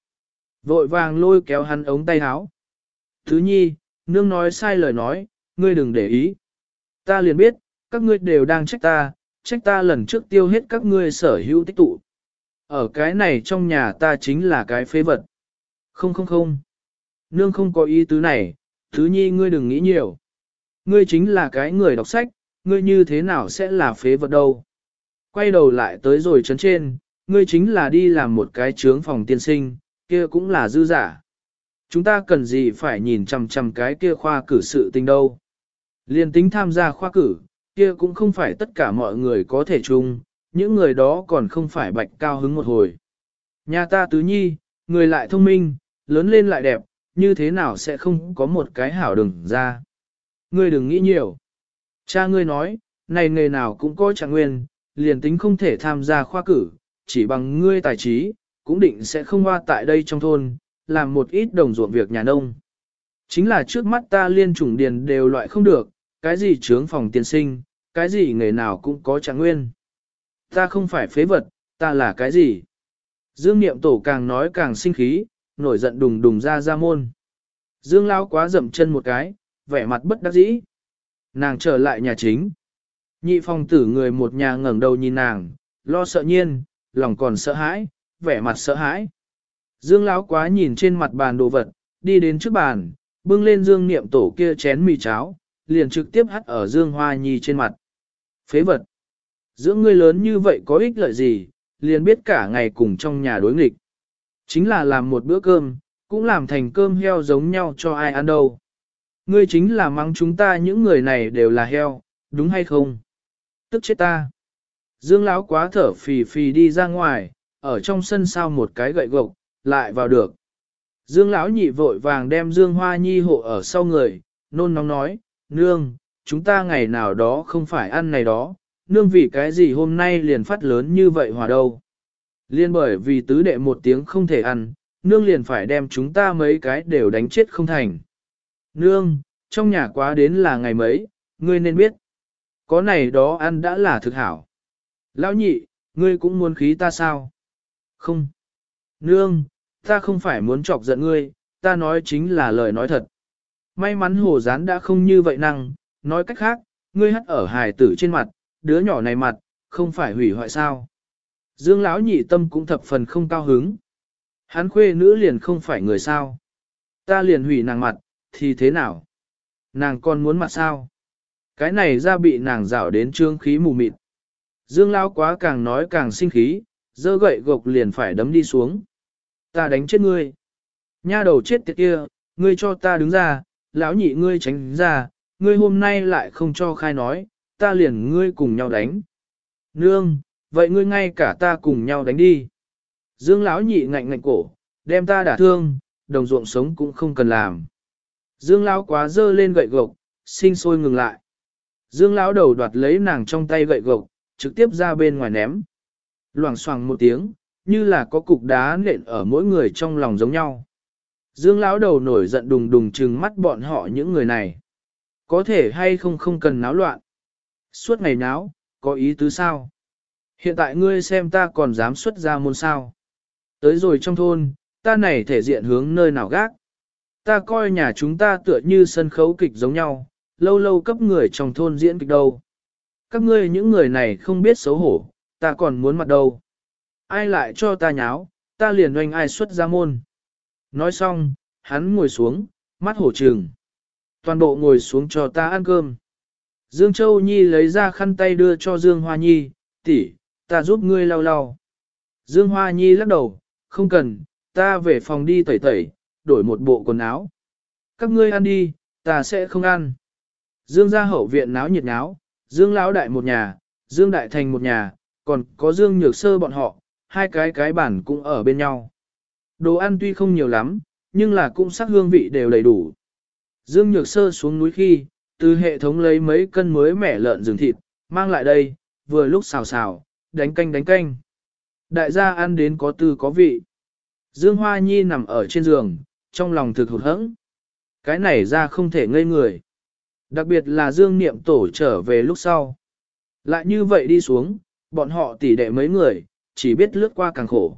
Vội vàng lôi kéo hắn ống tay áo. Thứ nhi, nương nói sai lời nói, ngươi đừng để ý. Ta liền biết, các ngươi đều đang trách ta, trách ta lần trước tiêu hết các ngươi sở hữu tích tụ. Ở cái này trong nhà ta chính là cái phế vật. Không không không. Nương không có ý tứ này, thứ nhi ngươi đừng nghĩ nhiều. Ngươi chính là cái người đọc sách, ngươi như thế nào sẽ là phế vật đâu. Quay đầu lại tới rồi chấn trên, ngươi chính là đi làm một cái trướng phòng tiên sinh, kia cũng là dư giả. Chúng ta cần gì phải nhìn chằm chằm cái kia khoa cử sự tình đâu. Liên tính tham gia khoa cử, kia cũng không phải tất cả mọi người có thể chung, những người đó còn không phải bạch cao hứng một hồi. Nhà ta tứ nhi, người lại thông minh, lớn lên lại đẹp, như thế nào sẽ không có một cái hảo đừng ra. Ngươi đừng nghĩ nhiều. Cha ngươi nói, này nghề nào cũng có trạng nguyên, liền tính không thể tham gia khoa cử, chỉ bằng ngươi tài trí, cũng định sẽ không hoa tại đây trong thôn, làm một ít đồng ruộng việc nhà nông. Chính là trước mắt ta liên chủng điền đều loại không được, cái gì trướng phòng tiên sinh, cái gì nghề nào cũng có trạng nguyên. Ta không phải phế vật, ta là cái gì? Dương Niệm Tổ càng nói càng sinh khí, nổi giận đùng đùng ra ra môn. Dương Lão quá dậm chân một cái, vẻ mặt bất đắc dĩ. Nàng trở lại nhà chính. Nhị phong tử người một nhà ngẩng đầu nhìn nàng, lo sợ nhiên, lòng còn sợ hãi, vẻ mặt sợ hãi. Dương Lão quá nhìn trên mặt bàn đồ vật, đi đến trước bàn, bưng lên Dương Niệm Tổ kia chén mì cháo, liền trực tiếp hắt ở Dương Hoa Nhi trên mặt. Phế vật! Dưỡng ngươi lớn như vậy có ích lợi gì, liền biết cả ngày cùng trong nhà đối nghịch. Chính là làm một bữa cơm, cũng làm thành cơm heo giống nhau cho ai ăn đâu. Ngươi chính là mắng chúng ta những người này đều là heo, đúng hay không? Tức chết ta. Dương Lão quá thở phì phì đi ra ngoài, ở trong sân sao một cái gậy gộc, lại vào được. Dương Lão nhị vội vàng đem Dương Hoa Nhi hộ ở sau người, nôn nóng nói, nương, chúng ta ngày nào đó không phải ăn này đó, nương vì cái gì hôm nay liền phát lớn như vậy hòa đâu. Liên bởi vì tứ đệ một tiếng không thể ăn, nương liền phải đem chúng ta mấy cái đều đánh chết không thành. Nương, trong nhà quá đến là ngày mấy, ngươi nên biết. Có này đó ăn đã là thực hảo. Lão nhị, ngươi cũng muốn khí ta sao? Không. Nương, ta không phải muốn chọc giận ngươi, ta nói chính là lời nói thật. May mắn hồ gián đã không như vậy năng, nói cách khác, ngươi hắt ở hài tử trên mặt, đứa nhỏ này mặt, không phải hủy hoại sao. Dương lão nhị tâm cũng thập phần không cao hứng. Hắn khuê nữ liền không phải người sao. Ta liền hủy nàng mặt, thì thế nào? Nàng còn muốn mặt sao? Cái này ra bị nàng rảo đến trương khí mù mịt. Dương lão quá càng nói càng sinh khí, dơ gậy gộc liền phải đấm đi xuống. Ta đánh chết ngươi. Nha đầu chết tiệt kia, ngươi cho ta đứng ra, lão nhị ngươi tránh ra, ngươi hôm nay lại không cho khai nói, ta liền ngươi cùng nhau đánh. Nương, vậy ngươi ngay cả ta cùng nhau đánh đi. Dương lão nhị ngạnh ngạnh cổ, đem ta đả thương, đồng ruộng sống cũng không cần làm. Dương lão quá dơ lên gậy gộc, sinh sôi ngừng lại. Dương lão đầu đoạt lấy nàng trong tay gậy gộc, trực tiếp ra bên ngoài ném. Loảng xoảng một tiếng, như là có cục đá nện ở mỗi người trong lòng giống nhau. Dương lão đầu nổi giận đùng đùng trừng mắt bọn họ những người này. Có thể hay không không cần náo loạn. Suốt ngày náo, có ý tứ sao? Hiện tại ngươi xem ta còn dám xuất ra môn sao. Tới rồi trong thôn, ta này thể diện hướng nơi nào gác. Ta coi nhà chúng ta tựa như sân khấu kịch giống nhau, lâu lâu cấp người trong thôn diễn kịch đâu. Các ngươi những người này không biết xấu hổ, ta còn muốn mặt đâu. Ai lại cho ta nháo, ta liền oanh ai xuất ra môn. Nói xong, hắn ngồi xuống, mắt hổ trừng. Toàn bộ ngồi xuống cho ta ăn cơm. Dương Châu Nhi lấy ra khăn tay đưa cho Dương Hoa Nhi, tỷ, ta giúp ngươi lau lau. Dương Hoa Nhi lắc đầu, không cần, ta về phòng đi tẩy tẩy, đổi một bộ quần áo. Các ngươi ăn đi, ta sẽ không ăn. Dương gia hậu viện náo nhiệt náo, Dương lão đại một nhà, Dương đại thành một nhà, còn có Dương nhược sơ bọn họ, hai cái cái bản cũng ở bên nhau. Đồ ăn tuy không nhiều lắm, nhưng là cũng sắc hương vị đều đầy đủ. Dương nhược sơ xuống núi khi, từ hệ thống lấy mấy cân mới mẻ lợn rừng thịt, mang lại đây, vừa lúc xào xào, đánh canh đánh canh. Đại gia ăn đến có tư có vị. Dương Hoa Nhi nằm ở trên giường, trong lòng thực hụt hẫng. Cái này ra không thể ngây người. Đặc biệt là Dương Niệm Tổ trở về lúc sau. Lại như vậy đi xuống, bọn họ tỉ đệ mấy người, chỉ biết lướt qua càng khổ.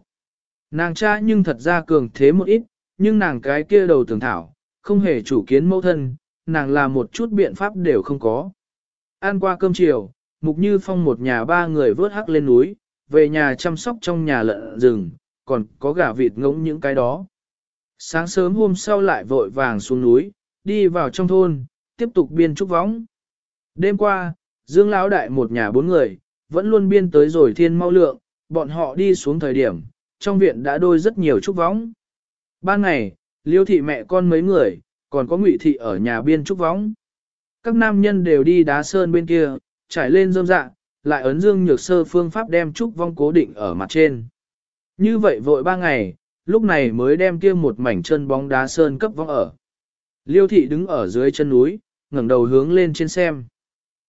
Nàng cha nhưng thật ra cường thế một ít, nhưng nàng cái kia đầu tường thảo, không hề chủ kiến mẫu thân, nàng là một chút biện pháp đều không có. Ăn qua cơm chiều, Mục Như Phong một nhà ba người vớt hắc lên núi, về nhà chăm sóc trong nhà lợn rừng, còn có gà vịt ngỗng những cái đó. Sáng sớm hôm sau lại vội vàng xuống núi, đi vào trong thôn, tiếp tục biên trúc võng. Đêm qua, Dương Lão Đại một nhà bốn người, vẫn luôn biên tới rồi thiên mau lượng, bọn họ đi xuống thời điểm, trong viện đã đôi rất nhiều trúc võng. Ban ngày, liêu thị mẹ con mấy người, còn có ngụy thị ở nhà biên trúc võng. Các nam nhân đều đi đá sơn bên kia, trải lên rơm dạ, lại ấn dương nhược sơ phương pháp đem trúc vong cố định ở mặt trên. Như vậy vội ba ngày, lúc này mới đem kia một mảnh chân bóng đá sơn cấp vong ở. Liêu thị đứng ở dưới chân núi, ngẩng đầu hướng lên trên xem.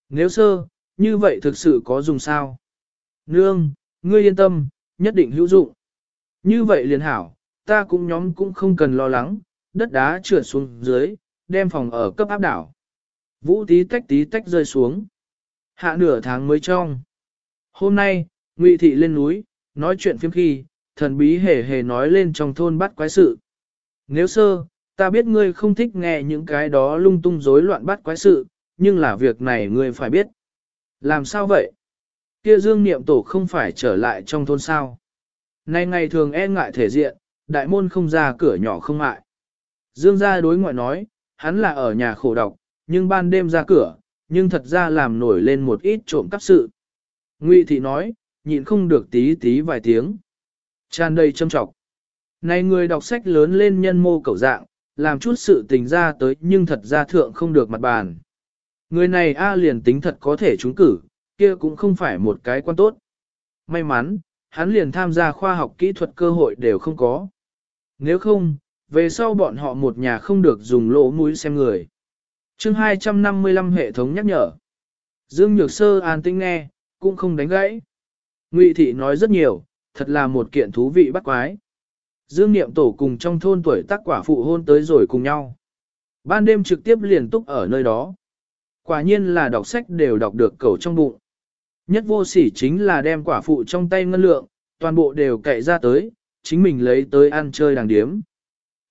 Nếu sơ, như vậy thực sự có dùng sao? Nương, ngươi yên tâm, nhất định hữu dụng. Như vậy liền hảo, ta cũng nhóm cũng không cần lo lắng, đất đá trượt xuống dưới, đem phòng ở cấp áp đảo. Vũ tí tách tí tách rơi xuống. Hạ nửa tháng mới trong. Hôm nay, Ngụy Thị lên núi, nói chuyện phiếm khi, thần bí hề hề nói lên trong thôn bắt quái sự. Nếu sơ, ta biết ngươi không thích nghe những cái đó lung tung rối loạn bắt quái sự, nhưng là việc này ngươi phải biết. Làm sao vậy? Kia dương niệm tổ không phải trở lại trong thôn sao. Nay ngày thường e ngại thể diện, đại môn không ra cửa nhỏ không ngại. Dương gia đối ngoại nói, hắn là ở nhà khổ độc, nhưng ban đêm ra cửa, nhưng thật ra làm nổi lên một ít trộm cắp sự. Ngụy thị nói, nhịn không được tí tí vài tiếng. Tràn đầy châm trọng. Này người đọc sách lớn lên nhân mô cầu dạng, làm chút sự tình ra tới nhưng thật ra thượng không được mặt bàn. Người này A liền tính thật có thể trúng cử, kia cũng không phải một cái quan tốt. May mắn, hắn liền tham gia khoa học kỹ thuật cơ hội đều không có. Nếu không, về sau bọn họ một nhà không được dùng lỗ mũi xem người. chương 255 hệ thống nhắc nhở. Dương Nhược Sơ an tinh nghe, cũng không đánh gãy. Ngụy Thị nói rất nhiều, thật là một kiện thú vị bắt quái. Dương Niệm Tổ cùng trong thôn tuổi tác quả phụ hôn tới rồi cùng nhau. Ban đêm trực tiếp liền túc ở nơi đó. Quả nhiên là đọc sách đều đọc được cầu trong bụng. Nhất vô sỉ chính là đem quả phụ trong tay ngân lượng, toàn bộ đều cậy ra tới, chính mình lấy tới ăn chơi đàng điếm.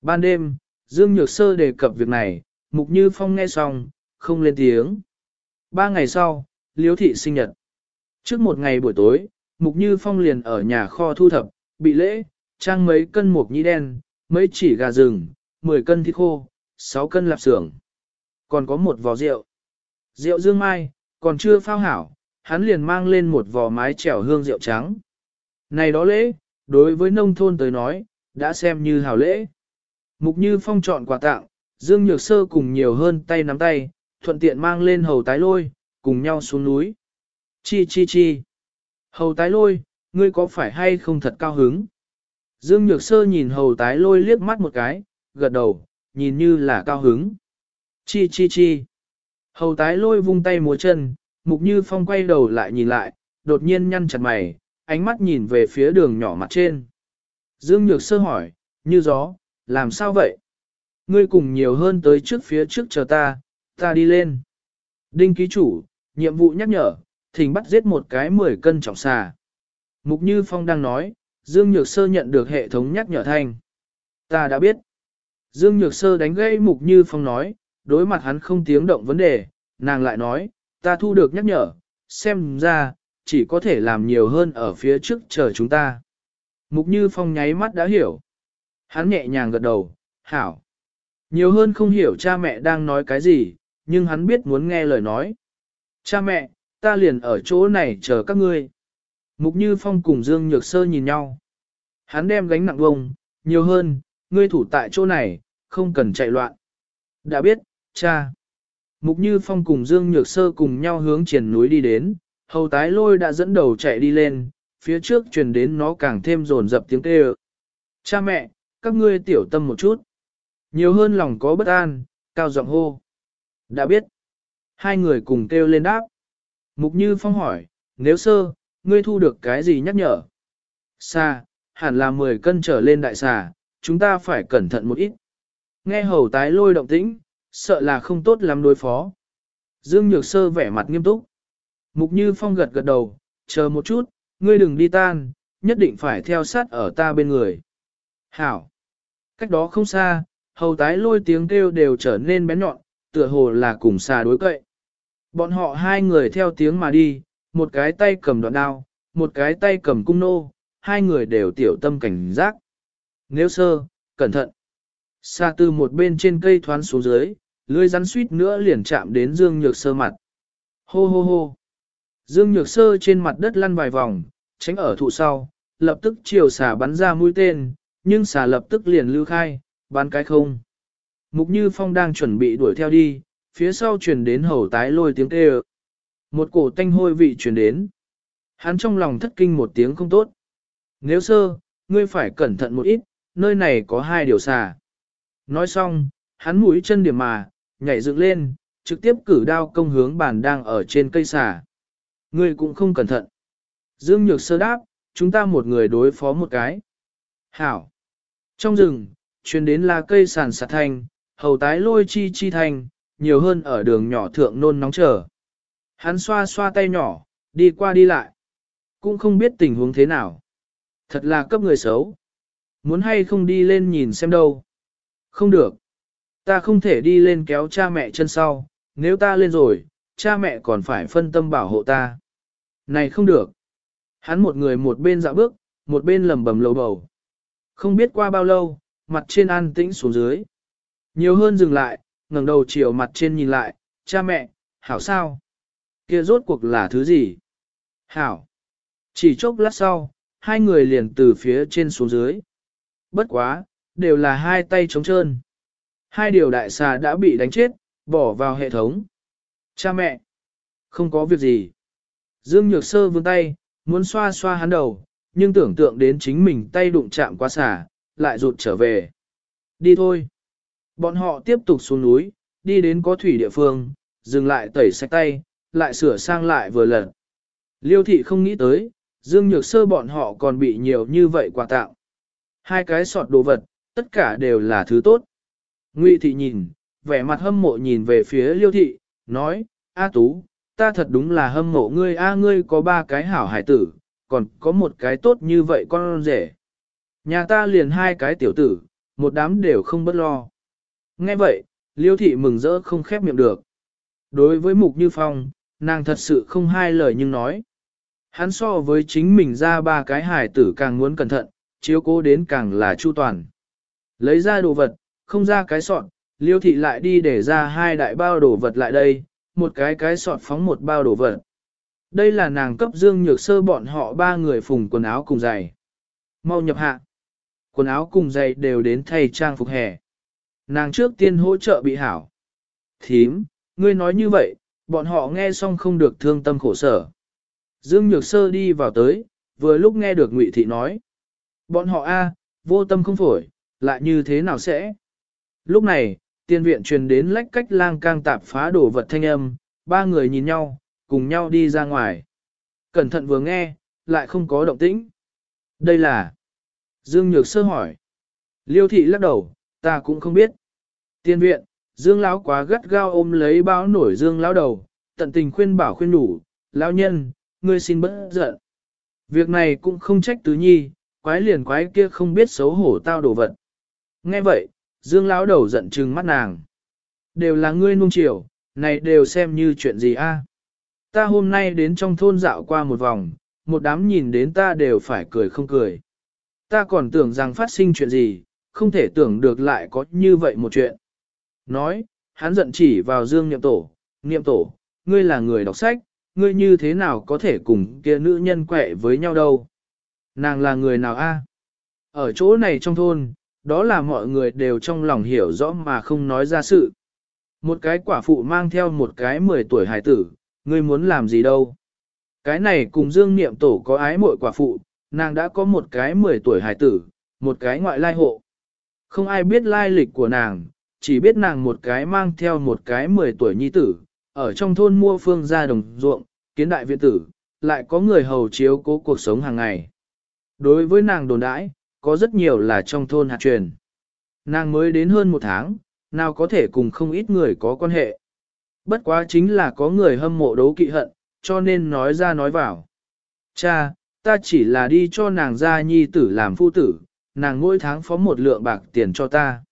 Ban đêm, Dương Nhược Sơ đề cập việc này, Mục Như Phong nghe xong, không lên tiếng. Ba ngày sau, Liễu Thị sinh nhật. Trước một ngày buổi tối, Mục Như Phong liền ở nhà kho thu thập, bị lễ, trang mấy cân mộc nhĩ đen, mấy chỉ gà rừng, 10 cân thịt khô, 6 cân lạp xưởng. Còn có một vò rượu. Rượu dương mai, còn chưa phao hảo, hắn liền mang lên một vò mái chèo hương rượu trắng. Này đó lễ, đối với nông thôn tới nói, đã xem như hào lễ. Mục Như Phong chọn quà tặng, Dương Nhược Sơ cùng nhiều hơn tay nắm tay, thuận tiện mang lên hầu tái lôi, cùng nhau xuống núi. Chi chi chi. Hầu tái lôi, ngươi có phải hay không thật cao hứng? Dương Nhược Sơ nhìn hầu tái lôi liếc mắt một cái, gật đầu, nhìn như là cao hứng. Chi chi chi. Hầu tái lôi vung tay múa chân, mục như phong quay đầu lại nhìn lại, đột nhiên nhăn chặt mày, ánh mắt nhìn về phía đường nhỏ mặt trên. Dương Nhược Sơ hỏi, như gió, làm sao vậy? Ngươi cùng nhiều hơn tới trước phía trước chờ ta, ta đi lên. Đinh ký chủ, nhiệm vụ nhắc nhở, thỉnh bắt giết một cái 10 cân trọng xà. Mục Như Phong đang nói, Dương Nhược Sơ nhận được hệ thống nhắc nhở thanh. Ta đã biết. Dương Nhược Sơ đánh gây Mục Như Phong nói, đối mặt hắn không tiếng động vấn đề, nàng lại nói, ta thu được nhắc nhở, xem ra, chỉ có thể làm nhiều hơn ở phía trước chờ chúng ta. Mục Như Phong nháy mắt đã hiểu. Hắn nhẹ nhàng gật đầu, hảo. Nhiều hơn không hiểu cha mẹ đang nói cái gì, nhưng hắn biết muốn nghe lời nói. Cha mẹ, ta liền ở chỗ này chờ các ngươi. Mục Như Phong cùng Dương Nhược Sơ nhìn nhau. Hắn đem gánh nặng vông, nhiều hơn, ngươi thủ tại chỗ này, không cần chạy loạn. Đã biết, cha. Mục Như Phong cùng Dương Nhược Sơ cùng nhau hướng triển núi đi đến, hầu tái lôi đã dẫn đầu chạy đi lên, phía trước truyền đến nó càng thêm rồn rập tiếng kêu. Cha mẹ, các ngươi tiểu tâm một chút. Nhiều hơn lòng có bất an, cao giọng hô. Đã biết. Hai người cùng kêu lên đáp. Mục Như Phong hỏi, nếu sơ, ngươi thu được cái gì nhắc nhở? Xa, hẳn là 10 cân trở lên đại xà, chúng ta phải cẩn thận một ít. Nghe hầu tái lôi động tĩnh, sợ là không tốt lắm đối phó. Dương Nhược Sơ vẻ mặt nghiêm túc. Mục Như Phong gật gật đầu, chờ một chút, ngươi đừng đi tan, nhất định phải theo sát ở ta bên người. Hảo. Cách đó không xa, hầu tái lôi tiếng kêu đều trở nên bén nhọn, tựa hồ là cùng xà đối cậy. Bọn họ hai người theo tiếng mà đi, một cái tay cầm đoạn đao, một cái tay cầm cung nô, hai người đều tiểu tâm cảnh giác. Nếu sơ, cẩn thận. Xa từ một bên trên cây thoán xuống dưới, lưỡi rắn suýt nữa liền chạm đến Dương Nhược Sơ mặt. Hô hô hô. Dương Nhược Sơ trên mặt đất lăn vài vòng, tránh ở thụ sau, lập tức chiều xà bắn ra mũi tên, nhưng xà lập tức liền lưu khai, bắn cái không. Mục Như Phong đang chuẩn bị đuổi theo đi, phía sau truyền đến hầu tái lôi tiếng kêu. Một cổ tanh hôi vị truyền đến. Hắn trong lòng thất kinh một tiếng không tốt. Nếu sơ, ngươi phải cẩn thận một ít, nơi này có hai điều xà. Nói xong, hắn mũi chân điểm mà, nhảy dựng lên, trực tiếp cử đao công hướng bàn đang ở trên cây xà. Ngươi cũng không cẩn thận. Dương Nhược sơ đáp, chúng ta một người đối phó một cái. Hảo. Trong rừng, truyền đến là cây sàn sạt thanh, hầu tái lôi chi chi thanh, nhiều hơn ở đường nhỏ thượng nôn nóng trở. Hắn xoa xoa tay nhỏ, đi qua đi lại. Cũng không biết tình huống thế nào. Thật là cấp người xấu. Muốn hay không đi lên nhìn xem đâu. Không được. Ta không thể đi lên kéo cha mẹ chân sau, nếu ta lên rồi, cha mẹ còn phải phân tâm bảo hộ ta. Này không được. Hắn một người một bên dạo bước, một bên lầm bầm lầu bầu. Không biết qua bao lâu, mặt trên an tĩnh xuống dưới. Nhiều hơn dừng lại, ngẩng đầu chiều mặt trên nhìn lại, cha mẹ, hảo sao? Kia rốt cuộc là thứ gì? Hảo. Chỉ chốc lát sau, hai người liền từ phía trên xuống dưới. Bất quá, đều là hai tay trống trơn. Hai điều đại xà đã bị đánh chết, bỏ vào hệ thống. Cha mẹ, không có việc gì. Dương Nhược Sơ vươn tay, muốn xoa xoa hắn đầu, nhưng tưởng tượng đến chính mình tay đụng chạm qua xà, lại rụt trở về. Đi thôi. Bọn họ tiếp tục xuống núi, đi đến có thủy địa phương, dừng lại tẩy sạch tay, lại sửa sang lại vừa lần. Liêu thị không nghĩ tới, Dương Nhược Sơ bọn họ còn bị nhiều như vậy quà tặng. Hai cái sọt đồ vật, tất cả đều là thứ tốt. Ngụy thị nhìn, vẻ mặt hâm mộ nhìn về phía Liêu thị, nói, A Tú, ta thật đúng là hâm mộ ngươi A ngươi có ba cái hảo hải tử, còn có một cái tốt như vậy con rể. Nhà ta liền hai cái tiểu tử, một đám đều không bất lo. Nghe vậy, Liêu thị mừng rỡ không khép miệng được. Đối với Mục Như Phong, nàng thật sự không hai lời nhưng nói. Hắn so với chính mình ra ba cái hải tử càng muốn cẩn thận, chiếu cố đến càng là chu toàn. Lấy ra đồ vật, không ra cái sọt, liêu thị lại đi để ra hai đại bao đồ vật lại đây, một cái cái sọt phóng một bao đồ vật. Đây là nàng cấp Dương Nhược Sơ bọn họ ba người phùng quần áo cùng giày. Mau nhập hạ. Quần áo cùng giày đều đến thay trang phục hè. Nàng trước tiên hỗ trợ bị hảo. Thím, ngươi nói như vậy, bọn họ nghe xong không được thương tâm khổ sở. Dương Nhược Sơ đi vào tới, vừa lúc nghe được Ngụy Thị nói. Bọn họ a, vô tâm không phổi, lại như thế nào sẽ? Lúc này, tiên viện truyền đến lách cách lang cang tạp phá đổ vật thanh âm, ba người nhìn nhau, cùng nhau đi ra ngoài. Cẩn thận vừa nghe, lại không có động tĩnh. Đây là... Dương Nhược Sơ hỏi. Liêu thị lắc đầu, ta cũng không biết. Tiên viện, Dương lão quá gắt gao ôm lấy báo nổi Dương lão đầu, tận tình khuyên bảo khuyên đủ, lão nhân, ngươi xin bớt giận. Việc này cũng không trách tứ nhi, quái liền quái kia không biết xấu hổ tao đồ vật. Nghe vậy, Dương lão đầu giận trừng mắt nàng. Đều là ngươi nuông chiều, này đều xem như chuyện gì a? Ta hôm nay đến trong thôn dạo qua một vòng, một đám nhìn đến ta đều phải cười không cười. Ta còn tưởng rằng phát sinh chuyện gì, không thể tưởng được lại có như vậy một chuyện. Nói, hắn giận chỉ vào Dương Niệm Tổ, Niệm Tổ, ngươi là người đọc sách, ngươi như thế nào có thể cùng kia nữ nhân quẹ với nhau đâu. Nàng là người nào a? Ở chỗ này trong thôn, đó là mọi người đều trong lòng hiểu rõ mà không nói ra sự. Một cái quả phụ mang theo một cái 10 tuổi hải tử, ngươi muốn làm gì đâu. Cái này cùng Dương Niệm Tổ có ái muội quả phụ, nàng đã có một cái 10 tuổi hải tử, một cái ngoại lai hộ. Không ai biết lai lịch của nàng, chỉ biết nàng một cái mang theo một cái 10 tuổi nhi tử, ở trong thôn mua phương gia đồng ruộng, kiến đại viện tử, lại có người hầu chiếu cố cuộc sống hàng ngày. Đối với nàng đồn đãi, có rất nhiều là trong thôn hạt truyền. Nàng mới đến hơn một tháng, nào có thể cùng không ít người có quan hệ. Bất quá chính là có người hâm mộ đấu kỵ hận, cho nên nói ra nói vào. Cha, ta chỉ là đi cho nàng ra nhi tử làm phu tử, nàng mỗi tháng phó một lượng bạc tiền cho ta.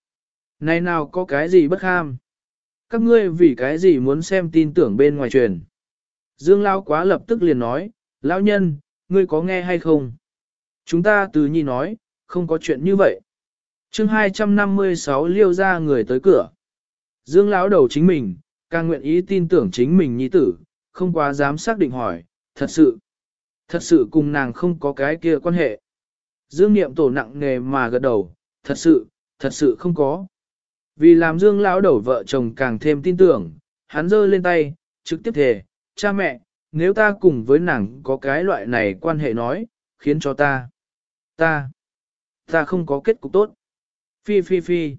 Này nào có cái gì bất ham? Các ngươi vì cái gì muốn xem tin tưởng bên ngoài truyền? Dương Lao quá lập tức liền nói, Lão nhân, ngươi có nghe hay không? Chúng ta từ nhi nói, không có chuyện như vậy. chương 256 liêu ra người tới cửa. Dương Lão đầu chính mình, càng nguyện ý tin tưởng chính mình nhi tử, không quá dám xác định hỏi, thật sự, thật sự cùng nàng không có cái kia quan hệ. Dương Niệm tổ nặng nghề mà gật đầu, thật sự, thật sự không có. Vì làm Dương lão đầu vợ chồng càng thêm tin tưởng, hắn giơ lên tay, trực tiếp thề, cha mẹ, nếu ta cùng với nàng có cái loại này quan hệ nói, khiến cho ta, ta, ta không có kết cục tốt. Phi phi phi.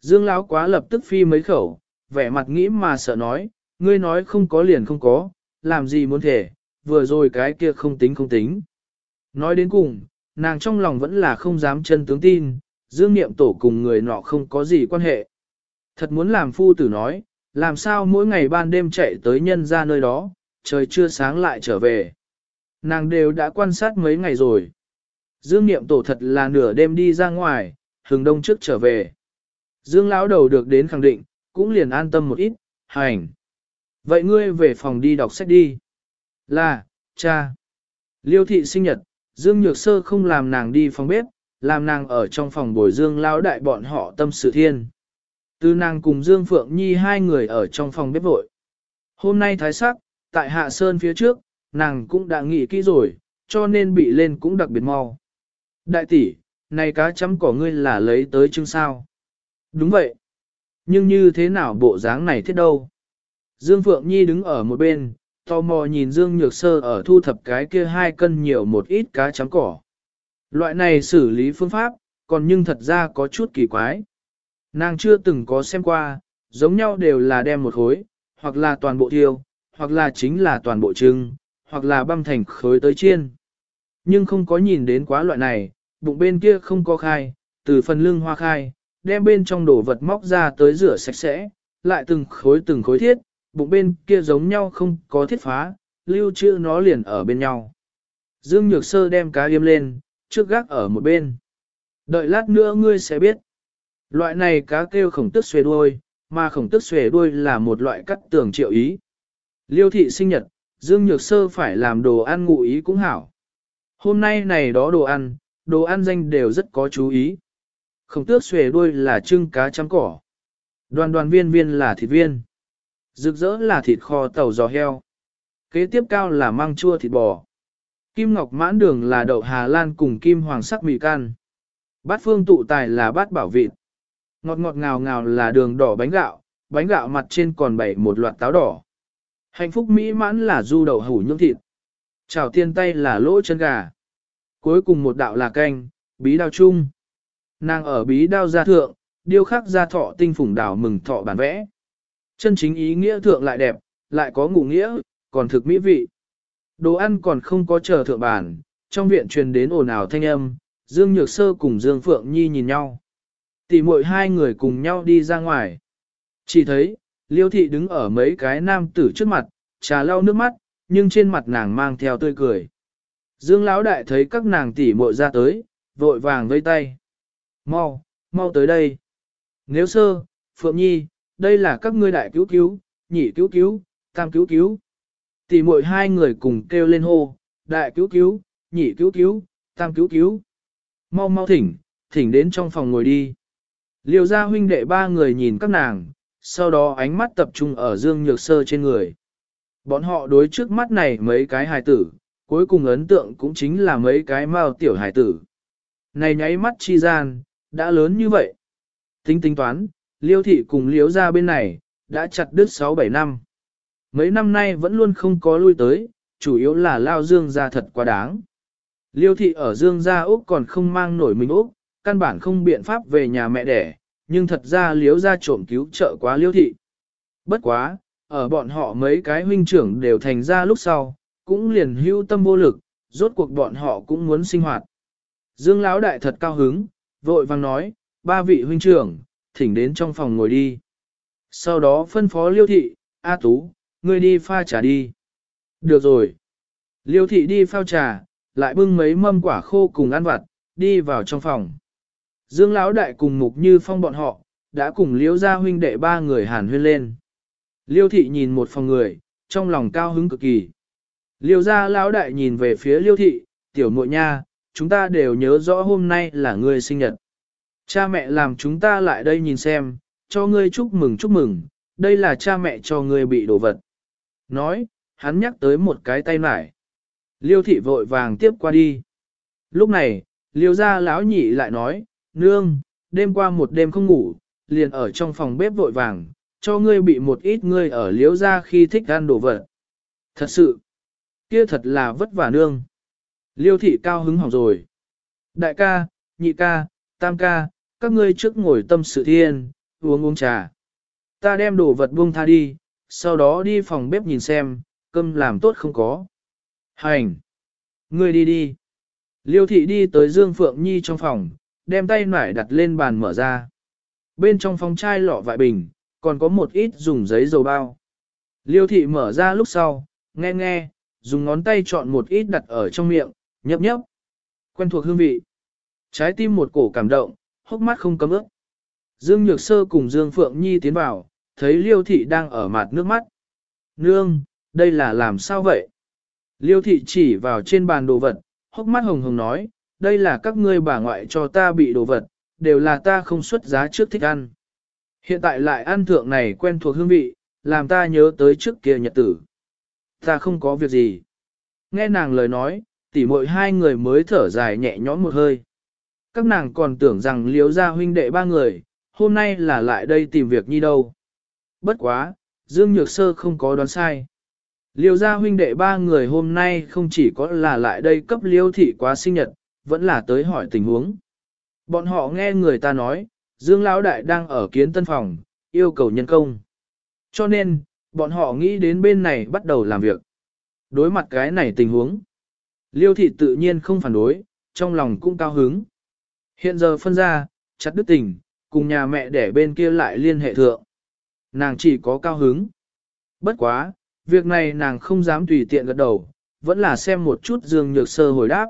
Dương lão quá lập tức phi mấy khẩu, vẻ mặt nghĩ mà sợ nói, ngươi nói không có liền không có, làm gì muốn thể, vừa rồi cái kia không tính không tính. Nói đến cùng, nàng trong lòng vẫn là không dám chân tướng tin, dương niệm tổ cùng người nọ không có gì quan hệ. Thật muốn làm phu tử nói, làm sao mỗi ngày ban đêm chạy tới nhân ra nơi đó, trời chưa sáng lại trở về. Nàng đều đã quan sát mấy ngày rồi. Dương niệm tổ thật là nửa đêm đi ra ngoài, hừng đông trước trở về. Dương lão đầu được đến khẳng định, cũng liền an tâm một ít, hành. Vậy ngươi về phòng đi đọc sách đi. Là, cha. Liêu thị sinh nhật, Dương Nhược Sơ không làm nàng đi phòng bếp, làm nàng ở trong phòng bồi Dương lão đại bọn họ tâm sự thiên. Từ nàng cùng Dương Phượng Nhi hai người ở trong phòng bếp vội. Hôm nay thái sắc, tại Hạ Sơn phía trước, nàng cũng đã nghỉ kỹ rồi, cho nên bị lên cũng đặc biệt mau. Đại tỷ, này cá chấm cỏ ngươi là lấy tới chưng sao? Đúng vậy. Nhưng như thế nào bộ dáng này thiết đâu? Dương Phượng Nhi đứng ở một bên, tò mò nhìn Dương Nhược Sơ ở thu thập cái kia hai cân nhiều một ít cá chấm cỏ. Loại này xử lý phương pháp, còn nhưng thật ra có chút kỳ quái. Nàng chưa từng có xem qua, giống nhau đều là đem một khối, hoặc là toàn bộ thiêu, hoặc là chính là toàn bộ trưng, hoặc là băm thành khối tới chiên. Nhưng không có nhìn đến quá loại này, bụng bên kia không có khai, từ phần lưng hoa khai, đem bên trong đổ vật móc ra tới rửa sạch sẽ, lại từng khối từng khối thiết, bụng bên kia giống nhau không có thiết phá, lưu trữ nó liền ở bên nhau. Dương Nhược Sơ đem cá yêm lên, trước gác ở một bên. Đợi lát nữa ngươi sẽ biết. Loại này cá kêu khổng tức xuề đuôi, mà khổng tức xuề đuôi là một loại cắt tường triệu ý. Liêu thị sinh nhật, Dương Nhược Sơ phải làm đồ ăn ngụ ý cũng hảo. Hôm nay này đó đồ ăn, đồ ăn danh đều rất có chú ý. Khổng tước xuề đuôi là trưng cá chấm cỏ. Đoàn đoàn viên viên là thịt viên. Rực rỡ là thịt kho tàu giò heo. Kế tiếp cao là măng chua thịt bò. Kim ngọc mãn đường là đậu Hà Lan cùng kim hoàng sắc mì can. Bát phương tụ tài là bát bảo vịt. Ngọt ngọt ngào ngào là đường đỏ bánh gạo, bánh gạo mặt trên còn bảy một loạt táo đỏ. Hạnh phúc mỹ mãn là du đậu hủ nhưỡng thịt. Chào tiên tay là lỗ chân gà. Cuối cùng một đạo là canh, bí đao chung. Nàng ở bí đao gia thượng, điêu khắc gia thọ tinh phủng đảo mừng thọ bản vẽ. Chân chính ý nghĩa thượng lại đẹp, lại có ngụ nghĩa, còn thực mỹ vị. Đồ ăn còn không có chờ thượng bàn trong viện truyền đến ồn ào thanh âm, Dương Nhược Sơ cùng Dương Phượng Nhi nhìn nhau. Tỷ muội hai người cùng nhau đi ra ngoài. Chỉ thấy, Liêu Thị đứng ở mấy cái nam tử trước mặt, trà lau nước mắt, nhưng trên mặt nàng mang theo tươi cười. Dương Lão Đại thấy các nàng tỷ muội ra tới, vội vàng vây tay. Mau, mau tới đây. Nếu sơ, Phượng Nhi, đây là các ngươi đại cứu cứu, nhị cứu cứu, tam cứu cứu. Tỷ muội hai người cùng kêu lên hô, đại cứu cứu, nhị cứu cứu, tam cứu cứu. Mau mau thỉnh, thỉnh đến trong phòng ngồi đi. Liêu gia huynh đệ ba người nhìn các nàng, sau đó ánh mắt tập trung ở Dương Nhược Sơ trên người. Bọn họ đối trước mắt này mấy cái hài tử, cuối cùng ấn tượng cũng chính là mấy cái mao tiểu hài tử. Này nháy mắt chi gian, đã lớn như vậy. Tính tính toán, liêu thị cùng liếu ra bên này, đã chặt đứt 6-7 năm. Mấy năm nay vẫn luôn không có lui tới, chủ yếu là lao dương ra thật quá đáng. Liêu thị ở dương gia Úc còn không mang nổi mình Úc, căn bản không biện pháp về nhà mẹ đẻ, nhưng thật ra liếu ra trộm cứu trợ quá liêu thị. Bất quá, ở bọn họ mấy cái huynh trưởng đều thành ra lúc sau, cũng liền hưu tâm vô lực, rốt cuộc bọn họ cũng muốn sinh hoạt. Dương Lão đại thật cao hứng, vội vang nói, ba vị huynh trưởng, thỉnh đến trong phòng ngồi đi. Sau đó phân phó liêu thị, A Tú, ngươi đi pha trà đi. Được rồi. Liêu thị đi phao trà, lại bưng mấy mâm quả khô cùng ăn vặt, đi vào trong phòng. Dương Lão đại cùng mục như phong bọn họ, đã cùng liêu gia huynh đệ ba người hàn huyên lên. Liêu thị nhìn một phòng người, trong lòng cao hứng cực kỳ. Liêu gia lão đại nhìn về phía liêu thị, tiểu muội nha, chúng ta đều nhớ rõ hôm nay là ngươi sinh nhật. Cha mẹ làm chúng ta lại đây nhìn xem, cho ngươi chúc mừng chúc mừng, đây là cha mẹ cho ngươi bị đổ vật. Nói, hắn nhắc tới một cái tay nải. Liêu thị vội vàng tiếp qua đi. Lúc này, liêu gia lão nhị lại nói, nương, đêm qua một đêm không ngủ, liền ở trong phòng bếp vội vàng, cho ngươi bị một ít ngươi ở liêu gia khi thích ăn đồ vật. Thật sự, kia thật là vất vả nương. Liêu thị cao hứng hỏng rồi. Đại ca, nhị ca, tam ca, các ngươi trước ngồi tâm sự thiên, uống uống trà. Ta đem đồ vật buông tha đi, sau đó đi phòng bếp nhìn xem, cơm làm tốt không có. Hành! Ngươi đi đi. Liêu thị đi tới Dương Phượng Nhi trong phòng, đem tay nải đặt lên bàn mở ra. Bên trong phòng chai lọ vại bình, còn có một ít dùng giấy dầu bao. Liêu thị mở ra lúc sau, nghe nghe, dùng ngón tay chọn một ít đặt ở trong miệng, nhấp nhấp. Quen thuộc hương vị. Trái tim một cổ cảm động, hốc mắt không cấm ước. Dương Nhược Sơ cùng Dương Phượng Nhi tiến vào, thấy Liêu thị đang ở mặt nước mắt. Nương, đây là làm sao vậy? Liêu thị chỉ vào trên bàn đồ vật, hốc mắt hồng hồng nói, đây là các ngươi bà ngoại cho ta bị đồ vật, đều là ta không xuất giá trước thích ăn. Hiện tại lại ăn thượng này quen thuộc hương vị, làm ta nhớ tới trước kia nhật tử. Ta không có việc gì. Nghe nàng lời nói, tỉ muội hai người mới thở dài nhẹ nhõm một hơi. Các nàng còn tưởng rằng liếu ra huynh đệ ba người, hôm nay là lại đây tìm việc nhi đâu. Bất quá, Dương Nhược Sơ không có đoán sai. Liêu gia huynh đệ ba người hôm nay không chỉ có là lại đây cấp liêu thị quá sinh nhật, vẫn là tới hỏi tình huống. Bọn họ nghe người ta nói, Dương Lão Đại đang ở kiến tân phòng, yêu cầu nhân công. Cho nên, bọn họ nghĩ đến bên này bắt đầu làm việc. Đối mặt cái này tình huống, Liêu thị tự nhiên không phản đối, trong lòng cũng cao hứng. Hiện giờ phân ra, chặt đứt tình, cùng nhà mẹ để bên kia lại liên hệ thượng. Nàng chỉ có cao hứng. Bất quá, việc này nàng không dám tùy tiện gật đầu, vẫn là xem một chút Dương Nhược Sơ hồi đáp.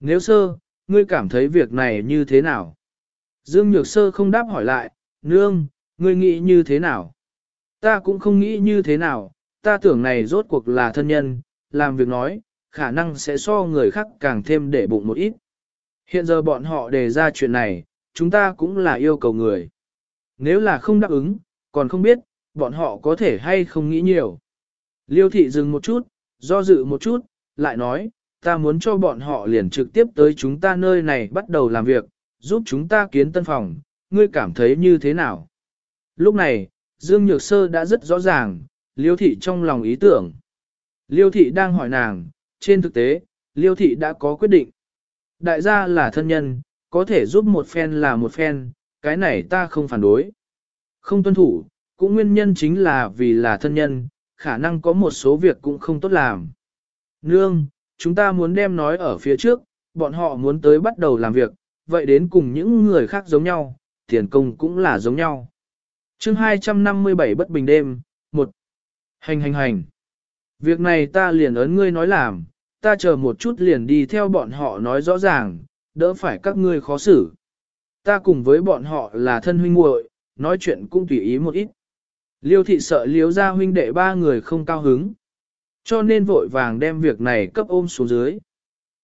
Nếu sơ, ngươi cảm thấy việc này như thế nào? Dương Nhược Sơ không đáp hỏi lại, nương, ngươi nghĩ như thế nào? Ta cũng không nghĩ như thế nào, ta tưởng này rốt cuộc là thân nhân, làm việc nói, khả năng sẽ so người khác càng thêm để bụng một ít. Hiện giờ bọn họ đề ra chuyện này, chúng ta cũng là yêu cầu người. Nếu là không đáp ứng, còn không biết, bọn họ có thể hay không nghĩ nhiều. Liêu thị dừng một chút, do dự một chút, lại nói, ta muốn cho bọn họ liền trực tiếp tới chúng ta nơi này bắt đầu làm việc, giúp chúng ta kiến tân phòng, ngươi cảm thấy như thế nào? Lúc này, Dương Nhược Sơ đã rất rõ ràng, Liêu Thị trong lòng ý tưởng. Liêu Thị đang hỏi nàng, trên thực tế, Liêu Thị đã có quyết định. Đại gia là thân nhân, có thể giúp một phen là một phen, cái này ta không phản đối. Không tuân thủ, cũng nguyên nhân chính là vì là thân nhân, khả năng có một số việc cũng không tốt làm. Nương, chúng ta muốn đem nói ở phía trước, bọn họ muốn tới bắt đầu làm việc, vậy đến cùng những người khác giống nhau, tiền công cũng là giống nhau. chương 257 bất bình đêm, một Hành hành hành. Việc này ta liền ấn ngươi nói làm, ta chờ một chút liền đi theo bọn họ nói rõ ràng, đỡ phải các ngươi khó xử. Ta cùng với bọn họ là thân huynh muội, nói chuyện cũng tùy ý một ít. Liêu thị sợ liếu ra huynh đệ ba người không cao hứng. Cho nên vội vàng đem việc này cấp ôm xuống dưới.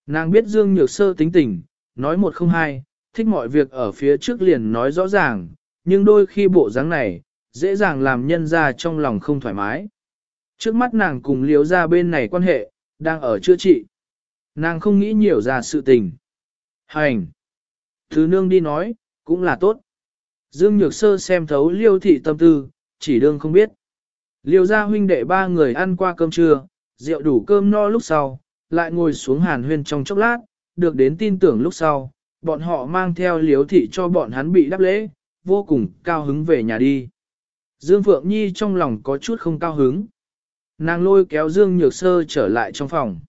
Nàng biết Dương Nhược Sơ tính tình, nói một không hai, thích mọi việc ở phía trước liền nói rõ ràng, nhưng đôi khi bộ dáng này, dễ dàng làm nhân ra trong lòng không thoải mái. Trước mắt nàng cùng liếu ra bên này quan hệ, đang ở chữa trị. Nàng không nghĩ nhiều ra sự tình. Hành! Thứ nương đi nói, cũng là tốt. Dương Nhược Sơ xem thấu liêu thị tâm tư, chỉ đương không biết. Liêu gia huynh đệ ba người ăn qua cơm trưa, rượu đủ cơm no lúc sau, lại ngồi xuống hàn huyên trong chốc lát, được đến tin tưởng lúc sau, bọn họ mang theo liếu thị cho bọn hắn bị đáp lễ, vô cùng cao hứng về nhà đi. Dương Phượng Nhi trong lòng có chút không cao hứng. Nàng lôi kéo Dương Nhược Sơ trở lại trong phòng.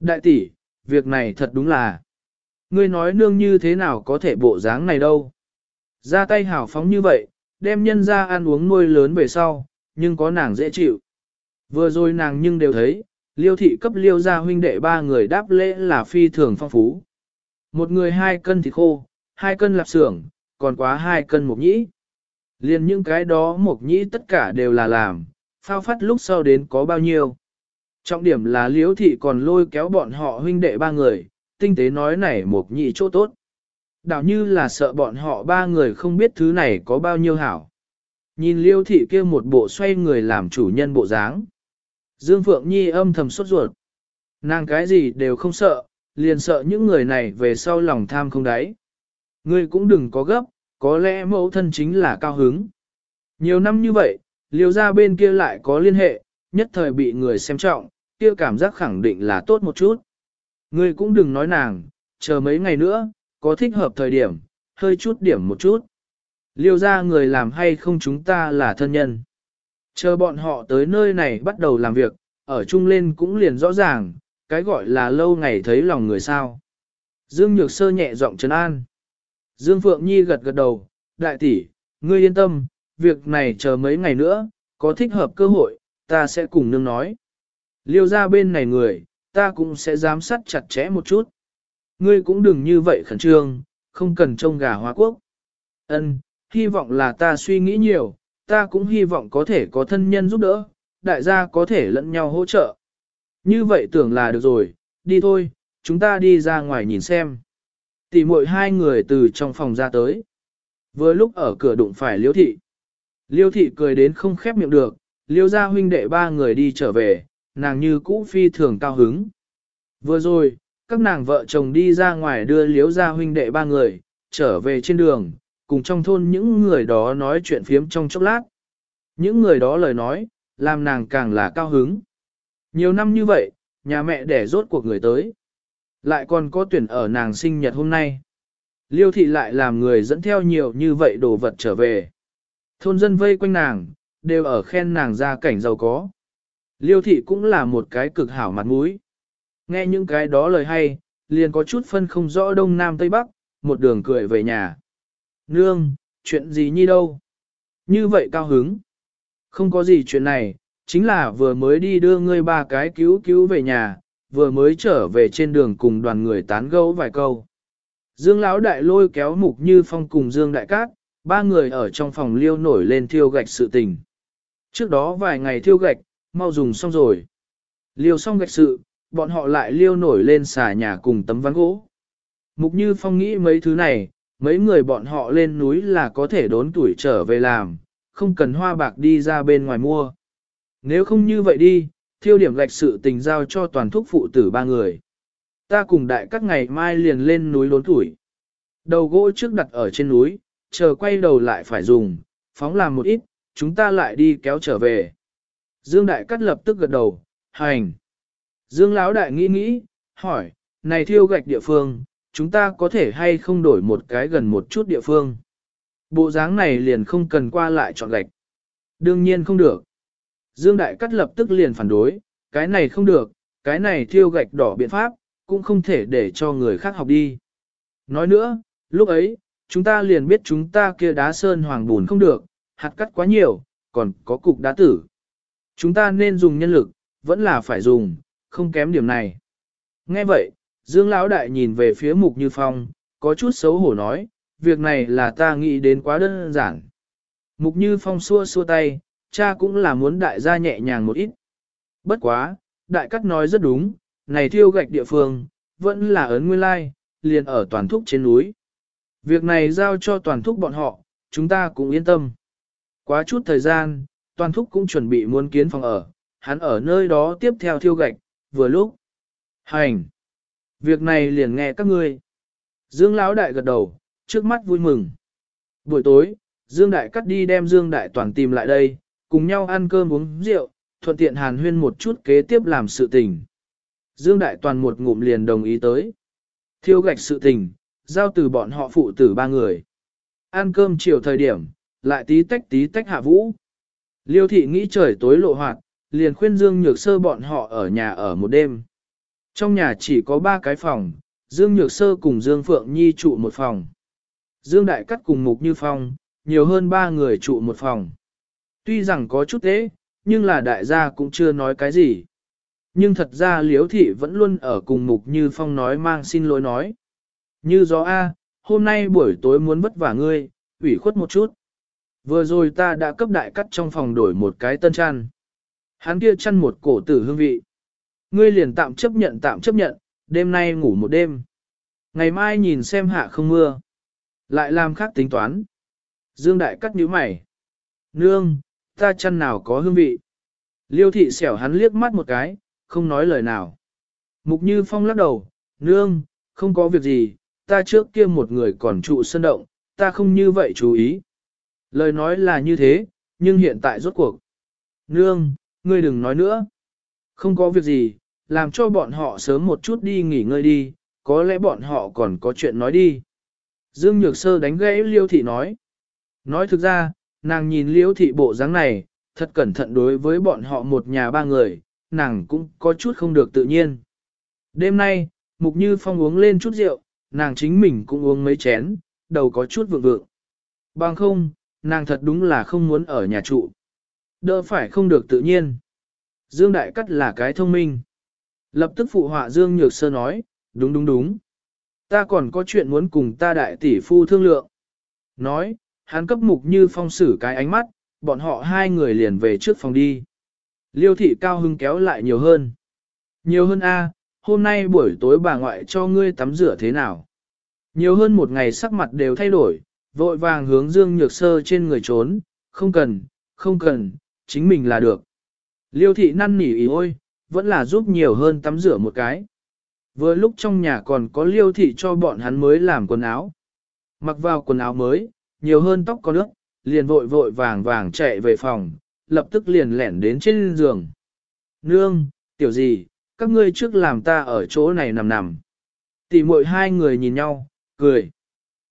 Đại tỷ, việc này thật đúng là. Ngươi nói nương như thế nào có thể bộ dáng này đâu. Ra tay hảo phóng như vậy, đem nhân ra ăn uống nuôi lớn về sau, nhưng có nàng dễ chịu. Vừa rồi nàng nhưng đều thấy, liêu thị cấp liêu ra huynh đệ ba người đáp lễ là phi thường phong phú. Một người hai cân thịt khô, hai cân lạp xưởng, còn quá hai cân mộc nhĩ. Liên những cái đó mộc nhĩ tất cả đều là làm, phao phát lúc sau đến có bao nhiêu. Trọng điểm là liêu thị còn lôi kéo bọn họ huynh đệ ba người, tinh tế nói này mộc nhĩ chỗ tốt. Đảo như là sợ bọn họ ba người không biết thứ này có bao nhiêu hảo. Nhìn liêu thị kia một bộ xoay người làm chủ nhân bộ dáng. Dương Phượng Nhi âm thầm sốt ruột. Nàng cái gì đều không sợ, liền sợ những người này về sau lòng tham không đáy. Ngươi cũng đừng có gấp, có lẽ mẫu thân chính là cao hứng. Nhiều năm như vậy, liêu ra bên kia lại có liên hệ, nhất thời bị người xem trọng, kia cảm giác khẳng định là tốt một chút. Ngươi cũng đừng nói nàng, chờ mấy ngày nữa, có thích hợp thời điểm, hơi chút điểm một chút. Liêu ra người làm hay không chúng ta là thân nhân. Chờ bọn họ tới nơi này bắt đầu làm việc, ở chung lên cũng liền rõ ràng, cái gọi là lâu ngày thấy lòng người sao. Dương Nhược Sơ nhẹ giọng trấn an. Dương Phượng Nhi gật gật đầu, đại tỷ, ngươi yên tâm, việc này chờ mấy ngày nữa, có thích hợp cơ hội, ta sẽ cùng nương nói. Liêu ra bên này người, ta cũng sẽ giám sát chặt chẽ một chút. Ngươi cũng đừng như vậy khẩn trương, không cần trông gà hóa quốc. Ân, hy vọng là ta suy nghĩ nhiều, ta cũng hy vọng có thể có thân nhân giúp đỡ, đại gia có thể lẫn nhau hỗ trợ. Như vậy tưởng là được rồi, đi thôi, chúng ta đi ra ngoài nhìn xem. Tỷ muội hai người từ trong phòng ra tới. Vừa lúc ở cửa đụng phải liêu thị. Liêu thị cười đến không khép miệng được, liêu gia huynh đệ ba người đi trở về, nàng như cũ phi thường cao hứng. Vừa rồi, các nàng vợ chồng đi ra ngoài đưa liếu gia huynh đệ ba người, trở về trên đường, cùng trong thôn những người đó nói chuyện phiếm trong chốc lát. Những người đó lời nói, làm nàng càng là cao hứng. Nhiều năm như vậy, nhà mẹ đẻ rốt cuộc người tới. Lại còn có tuyển ở nàng sinh nhật hôm nay. Liêu thị lại làm người dẫn theo nhiều như vậy đồ vật trở về. Thôn dân vây quanh nàng, đều ở khen nàng ra cảnh giàu có. Liêu thị cũng là một cái cực hảo mặt mũi. Nghe những cái đó lời hay, liền có chút phân không rõ đông nam tây bắc, một đường cười về nhà. Nương, chuyện gì nhi đâu? Như vậy cao hứng. Không có gì chuyện này, chính là vừa mới đi đưa ngươi ba cái cứu cứu về nhà, vừa mới trở về trên đường cùng đoàn người tán gẫu vài câu. Dương Lão đại lôi kéo mục như phong cùng Dương đại cát, ba người ở trong phòng liêu nổi lên thiêu gạch sự tình. Trước đó vài ngày thiêu gạch, mau dùng xong rồi. Liêu xong gạch sự, bọn họ lại liêu nổi lên xà nhà cùng tấm ván gỗ. Mục như phong nghĩ mấy thứ này, mấy người bọn họ lên núi là có thể đốn tuổi trở về làm, không cần hoa bạc đi ra bên ngoài mua. Nếu không như vậy đi, thiêu điểm gạch sự tình giao cho toàn thúc phụ tử ba người. Ta cùng đại các ngày mai liền lên núi đốn tuổi. Đầu gỗ trước đặt ở trên núi, chờ quay đầu lại phải dùng, phóng làm một ít, chúng ta lại đi kéo trở về. Dương Đại Cắt lập tức gật đầu, hành. Dương Lão Đại nghĩ nghĩ, hỏi, này thiêu gạch địa phương, chúng ta có thể hay không đổi một cái gần một chút địa phương. Bộ dáng này liền không cần qua lại chọn gạch. Đương nhiên không được. Dương Đại Cắt lập tức liền phản đối, cái này không được, cái này thiêu gạch đỏ biện pháp, cũng không thể để cho người khác học đi. Nói nữa, lúc ấy, chúng ta liền biết chúng ta kia đá sơn hoàng bùn không được, hạt cắt quá nhiều, còn có cục đá tử. Chúng ta nên dùng nhân lực, vẫn là phải dùng, không kém điểm này. Nghe vậy, Dương Lão Đại nhìn về phía Mục Như Phong, có chút xấu hổ nói, việc này là ta nghĩ đến quá đơn giản. Mục Như Phong xua xua tay, cha cũng là muốn đại gia nhẹ nhàng một ít. Bất quá, đại cắt nói rất đúng, này thiêu gạch địa phương, vẫn là ấn nguyên lai, liền ở toàn thúc trên núi. Việc này giao cho toàn thúc bọn họ, chúng ta cũng yên tâm. Quá chút thời gian, toàn thúc cũng chuẩn bị muốn kiến phòng ở, hắn ở nơi đó tiếp theo thiêu gạch, vừa lúc. Hành! Việc này liền nghe các ngươi. Dương Lão Đại gật đầu, trước mắt vui mừng. Buổi tối, Dương Đại cắt đi đem Dương Đại toàn tìm lại đây, cùng nhau ăn cơm uống rượu, thuận tiện hàn huyên một chút kế tiếp làm sự tình. Dương Đại toàn một ngụm liền đồng ý tới. Thiêu gạch sự tình, giao từ bọn họ phụ tử ba người. Ăn cơm chiều thời điểm, lại tí tách tí tách hạ vũ. Liêu thị nghĩ trời tối lộ hoạt, liền khuyên Dương Nhược Sơ bọn họ ở nhà ở một đêm. Trong nhà chỉ có ba cái phòng, Dương Nhược Sơ cùng Dương Phượng Nhi trụ một phòng. Dương Đại Cắt cùng Mục Như Phong, nhiều hơn ba người trụ một phòng. Tuy rằng có chút tế, nhưng là đại gia cũng chưa nói cái gì. Nhưng thật ra Liễu Thị vẫn luôn ở cùng Mục Như Phong nói mang xin lỗi nói. Như gió A, hôm nay buổi tối muốn vất vả ngươi, ủy khuất một chút. Vừa rồi ta đã cấp đại cắt trong phòng đổi một cái tân trăn. Hắn kia chăn một cổ tử hương vị. Ngươi liền tạm chấp nhận tạm chấp nhận, đêm nay ngủ một đêm. Ngày mai nhìn xem hạ không mưa. Lại làm khác tính toán. Dương đại cắt nhíu mày. Nương, ta chăn nào có hương vị. Liêu thị xẻo hắn liếc mắt một cái, không nói lời nào. Mục như phong lắc đầu, nương, không có việc gì, ta trước kia một người còn trụ sân động, ta không như vậy chú ý. Lời nói là như thế, nhưng hiện tại rốt cuộc. Nương, ngươi đừng nói nữa. Không có việc gì, làm cho bọn họ sớm một chút đi nghỉ ngơi đi, có lẽ bọn họ còn có chuyện nói đi. Dương Nhược Sơ đánh gãy Liêu Thị nói. Nói thực ra, nàng nhìn Liêu Thị bộ dáng này, thật cẩn thận đối với bọn họ một nhà ba người, nàng cũng có chút không được tự nhiên. Đêm nay, Mục Như Phong uống lên chút rượu, nàng chính mình cũng uống mấy chén, đầu có chút vượng vượng. Bằng không, nàng thật đúng là không muốn ở nhà trụ. Đỡ phải không được tự nhiên. Dương Đại Cắt là cái thông minh. Lập tức phụ họa Dương Nhược Sơ nói, đúng đúng đúng. Ta còn có chuyện muốn cùng ta đại tỷ phu thương lượng. Nói, hắn cấp mục như phong xử cái ánh mắt, bọn họ hai người liền về trước phòng đi. Liêu thị cao hưng kéo lại nhiều hơn. Nhiều hơn A, hôm nay buổi tối bà ngoại cho ngươi tắm rửa thế nào? Nhiều hơn một ngày sắc mặt đều thay đổi, vội vàng hướng Dương Nhược Sơ trên người trốn, không cần, không cần, chính mình là được. Liêu thị năn nỉ ý ôi, vẫn là giúp nhiều hơn tắm rửa một cái. Vừa lúc trong nhà còn có liêu thị cho bọn hắn mới làm quần áo. Mặc vào quần áo mới, nhiều hơn tóc có nước, liền vội vội vàng vàng chạy về phòng, lập tức liền lẻn đến trên giường. Nương, tiểu gì, các ngươi trước làm ta ở chỗ này nằm nằm. Tỷ muội hai người nhìn nhau, cười.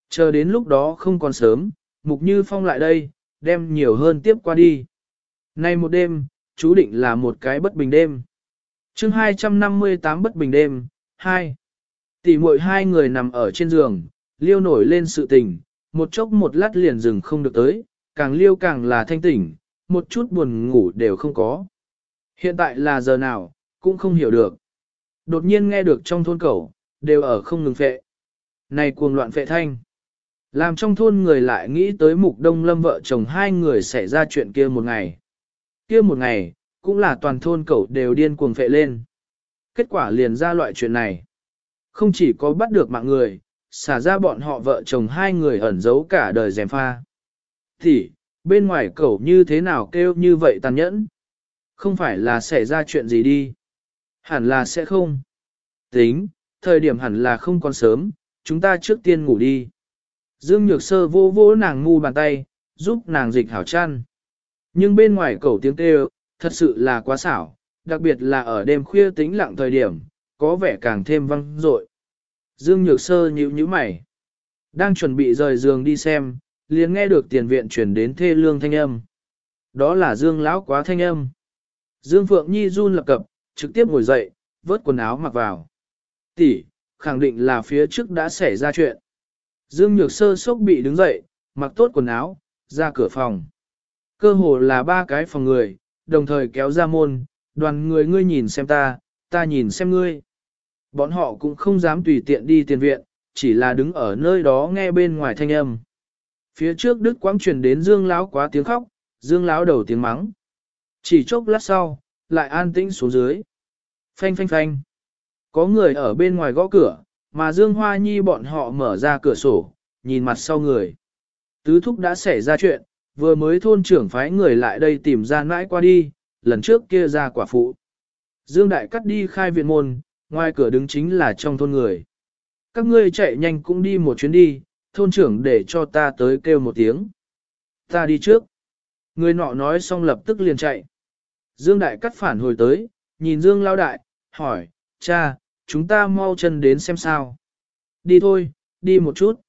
Chờ đến lúc đó không còn sớm, Mục Như Phong lại đây, đem nhiều hơn tiếp qua đi. Nay một đêm, chú định là một cái bất bình đêm. chương 258 bất bình đêm, 2. Tỷ muội hai người nằm ở trên giường, liêu nổi lên sự tình, một chốc một lát liền dừng không được tới, càng liêu càng là thanh tỉnh, một chút buồn ngủ đều không có. Hiện tại là giờ nào, cũng không hiểu được. Đột nhiên nghe được trong thôn cẩu, đều ở không ngừng phệ. Này cuồng loạn phệ thanh. Làm trong thôn người lại nghĩ tới mục đông lâm vợ chồng hai người xảy ra chuyện kia một ngày. Kia một ngày, cũng là toàn thôn cẩu đều điên cuồng phệ lên. Kết quả liền ra loại chuyện này. Không chỉ có bắt được mạng người, xả ra bọn họ vợ chồng hai người ẩn giấu cả đời dèm pha. Thì, bên ngoài cẩu như thế nào kêu như vậy tàn nhẫn. Không phải là xảy ra chuyện gì đi. Hẳn là sẽ không. Tính, thời điểm hẳn là không còn sớm, chúng ta trước tiên ngủ đi. Dương Nhược Sơ vô vô nàng ngu bàn tay, giúp nàng dịch hảo chăn. Nhưng bên ngoài cầu tiếng kêu, thật sự là quá xảo, đặc biệt là ở đêm khuya tĩnh lặng thời điểm, có vẻ càng thêm văng dội. Dương Nhược Sơ nhíu nhíu mày. Đang chuẩn bị rời giường đi xem, liền nghe được tiền viện chuyển đến thê lương thanh âm. Đó là Dương lão quá thanh âm. Dương Phượng Nhi run lập cập, trực tiếp ngồi dậy, vớt quần áo mặc vào. Tỷ, khẳng định là phía trước đã xảy ra chuyện. Dương Nhược Sơ sốc bị đứng dậy, mặc tốt quần áo, ra cửa phòng. Cơ hồ là ba cái phòng người, đồng thời kéo ra môn, đoàn người ngươi nhìn xem ta, ta nhìn xem ngươi. Bọn họ cũng không dám tùy tiện đi tiền viện, chỉ là đứng ở nơi đó nghe bên ngoài thanh âm. Phía trước Đức Quang truyền đến Dương Lão quá tiếng khóc, Dương Lão đầu tiếng mắng. Chỉ chốc lát sau, lại an tĩnh xuống dưới. Phanh phanh phanh. Có người ở bên ngoài gõ cửa, mà Dương Hoa Nhi bọn họ mở ra cửa sổ, nhìn mặt sau người. Tứ thúc đã xảy ra chuyện, vừa mới thôn trưởng phái người lại đây tìm ra mãi qua đi, lần trước kia ra quả phụ. Dương Đại cắt đi khai viện môn, ngoài cửa đứng chính là trong thôn người. Các ngươi chạy nhanh cũng đi một chuyến đi, thôn trưởng để cho ta tới kêu một tiếng. Ta đi trước. Người nọ nói xong lập tức liền chạy. Dương Đại cắt phản hồi tới, nhìn Dương Lao Đại, hỏi, cha, chúng ta mau chân đến xem sao. Đi thôi, đi một chút.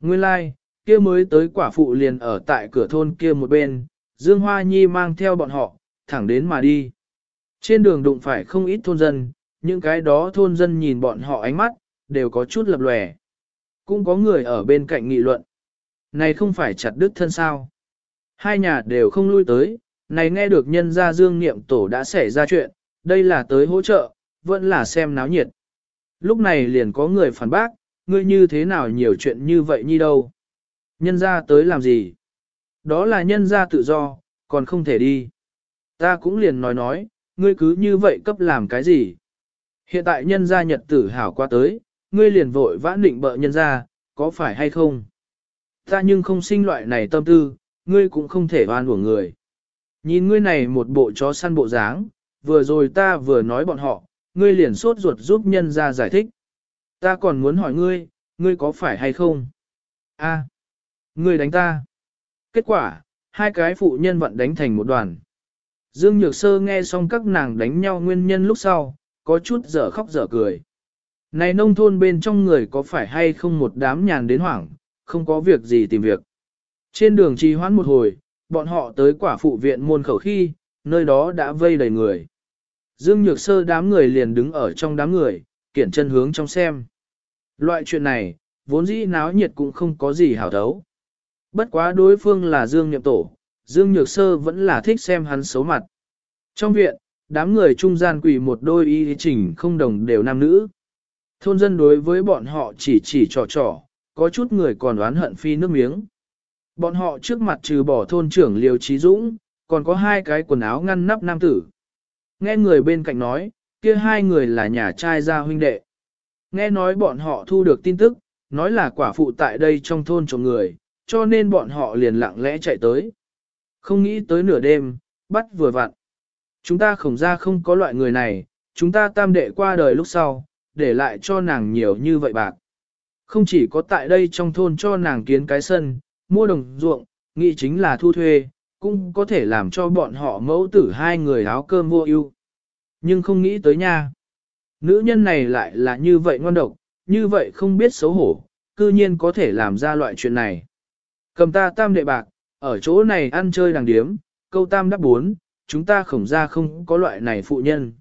Nguyên lai, like, kia mới tới quả phụ liền ở tại cửa thôn kia một bên, Dương Hoa Nhi mang theo bọn họ, thẳng đến mà đi. Trên đường đụng phải không ít thôn dân, những cái đó thôn dân nhìn bọn họ ánh mắt, đều có chút lập lòe. Cũng có người ở bên cạnh nghị luận. Này không phải chặt đứt thân sao. Hai nhà đều không lui tới, này nghe được nhân gia dương niệm tổ đã xảy ra chuyện, đây là tới hỗ trợ, vẫn là xem náo nhiệt. Lúc này liền có người phản bác, ngươi như thế nào nhiều chuyện như vậy nhi đâu. Nhân gia tới làm gì? Đó là nhân gia tự do, còn không thể đi. Ta cũng liền nói nói, ngươi cứ như vậy cấp làm cái gì? Hiện tại nhân gia nhật tử hảo qua tới, ngươi liền vội vã định bợ nhân gia, có phải hay không? Ta nhưng không sinh loại này tâm tư, ngươi cũng không thể oan của người. Nhìn ngươi này một bộ chó săn bộ dáng, vừa rồi ta vừa nói bọn họ, ngươi liền sốt ruột giúp nhân gia giải thích. Ta còn muốn hỏi ngươi, ngươi có phải hay không? A, ngươi đánh ta. Kết quả, hai cái phụ nhân vận đánh thành một đoàn. Dương Nhược Sơ nghe xong các nàng đánh nhau nguyên nhân lúc sau, có chút dở khóc dở cười. Này nông thôn bên trong người có phải hay không một đám nhàn đến hoảng, không có việc gì tìm việc. Trên đường trì hoãn một hồi, bọn họ tới quả phụ viện môn khẩu khi, nơi đó đã vây đầy người. Dương Nhược Sơ đám người liền đứng ở trong đám người, kiển chân hướng trong xem. Loại chuyện này, vốn dĩ náo nhiệt cũng không có gì hảo thấu. Bất quá đối phương là Dương Nhậm Tổ, Dương Nhược Sơ vẫn là thích xem hắn xấu mặt. Trong viện, đám người trung gian quỳ một đôi y trình không đồng đều nam nữ. Thôn dân đối với bọn họ chỉ chỉ trò trò, có chút người còn oán hận phi nước miếng. Bọn họ trước mặt trừ bỏ thôn trưởng Liêu Trí Dũng, còn có hai cái quần áo ngăn nắp nam tử. Nghe người bên cạnh nói, kia hai người là nhà trai gia huynh đệ. Nghe nói bọn họ thu được tin tức, nói là quả phụ tại đây trong thôn trộm người, cho nên bọn họ liền lặng lẽ chạy tới. Không nghĩ tới nửa đêm, bắt vừa vặn. Chúng ta khổng ra không có loại người này, chúng ta tam đệ qua đời lúc sau, để lại cho nàng nhiều như vậy bạc. Không chỉ có tại đây trong thôn cho nàng kiến cái sân, mua đồng ruộng, nghĩ chính là thu thuê, cũng có thể làm cho bọn họ mẫu tử hai người áo cơm vô ưu. Nhưng không nghĩ tới nha. Nữ nhân này lại là như vậy ngon độc, như vậy không biết xấu hổ, cư nhiên có thể làm ra loại chuyện này. Cầm ta tam đệ bạc, ở chỗ này ăn chơi đàng điếm, câu tam đáp bốn, chúng ta khổng ra không có loại này phụ nhân.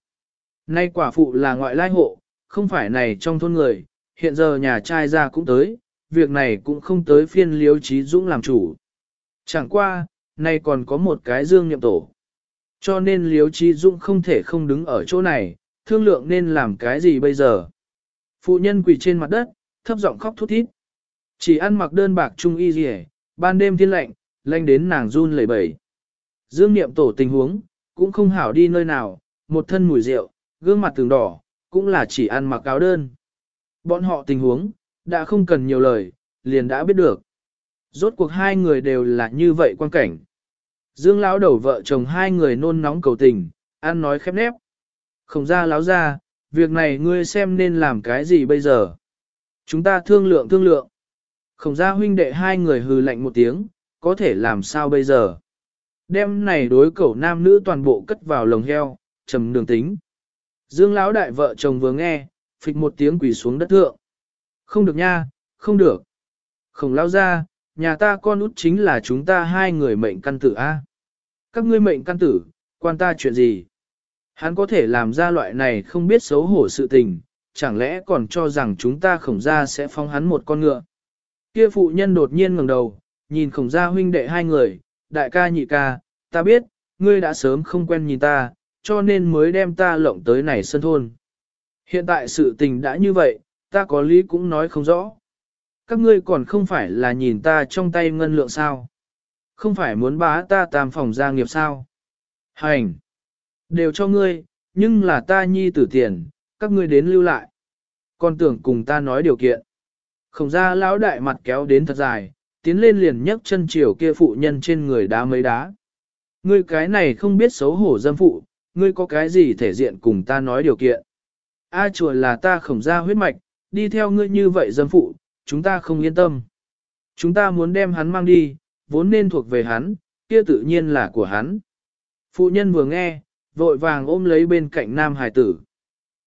Nay quả phụ là ngoại lai hộ, không phải này trong thôn người, hiện giờ nhà trai ra cũng tới, việc này cũng không tới phiên liếu trí dũng làm chủ. Chẳng qua, nay còn có một cái dương nhậm tổ. Cho nên liếu trí dũng không thể không đứng ở chỗ này, thương lượng nên làm cái gì bây giờ. Phụ nhân quỳ trên mặt đất, thấp giọng khóc thút thít. Chỉ ăn mặc đơn bạc trung y gì ban đêm thiên lạnh, lạnh đến nàng run lẩy bẩy. Dương niệm tổ tình huống, cũng không hảo đi nơi nào, một thân mùi rượu, gương mặt tường đỏ, cũng là chỉ ăn mặc áo đơn. Bọn họ tình huống, đã không cần nhiều lời, liền đã biết được. Rốt cuộc hai người đều là như vậy quan cảnh. Dương lão đầu vợ chồng hai người nôn nóng cầu tình, ăn nói khép nép. Không ra láo ra, việc này ngươi xem nên làm cái gì bây giờ. Chúng ta thương lượng thương lượng khổng gia huynh đệ hai người hừ lạnh một tiếng, có thể làm sao bây giờ. Đêm này đối cẩu nam nữ toàn bộ cất vào lồng heo, trầm đường tính. Dương lão đại vợ chồng vừa nghe, phịch một tiếng quỳ xuống đất thượng. Không được nha, không được. khổng lao ra, nhà ta con út chính là chúng ta hai người mệnh căn tử A. Các ngươi mệnh căn tử, quan ta chuyện gì? Hắn có thể làm ra loại này không biết xấu hổ sự tình, chẳng lẽ còn cho rằng chúng ta khổng ra sẽ phong hắn một con ngựa. Kia phụ nhân đột nhiên ngẩng đầu, nhìn khổng gia huynh đệ hai người, đại ca nhị ca, ta biết, ngươi đã sớm không quen nhìn ta, cho nên mới đem ta lộng tới này sân thôn. Hiện tại sự tình đã như vậy, ta có lý cũng nói không rõ. Các ngươi còn không phải là nhìn ta trong tay ngân lượng sao? Không phải muốn bá ta tam phòng gia nghiệp sao? Hành! Đều cho ngươi, nhưng là ta nhi tử tiền, các ngươi đến lưu lại. Còn tưởng cùng ta nói điều kiện khổng gia lão đại mặt kéo đến thật dài, tiến lên liền nhấc chân chiều kia phụ nhân trên người đá mấy đá. Ngươi cái này không biết xấu hổ dâm phụ, ngươi có cái gì thể diện cùng ta nói điều kiện. A chùa là ta khổng gia huyết mạch, đi theo ngươi như vậy dâm phụ, chúng ta không yên tâm. Chúng ta muốn đem hắn mang đi, vốn nên thuộc về hắn, kia tự nhiên là của hắn. Phụ nhân vừa nghe, vội vàng ôm lấy bên cạnh nam hải tử.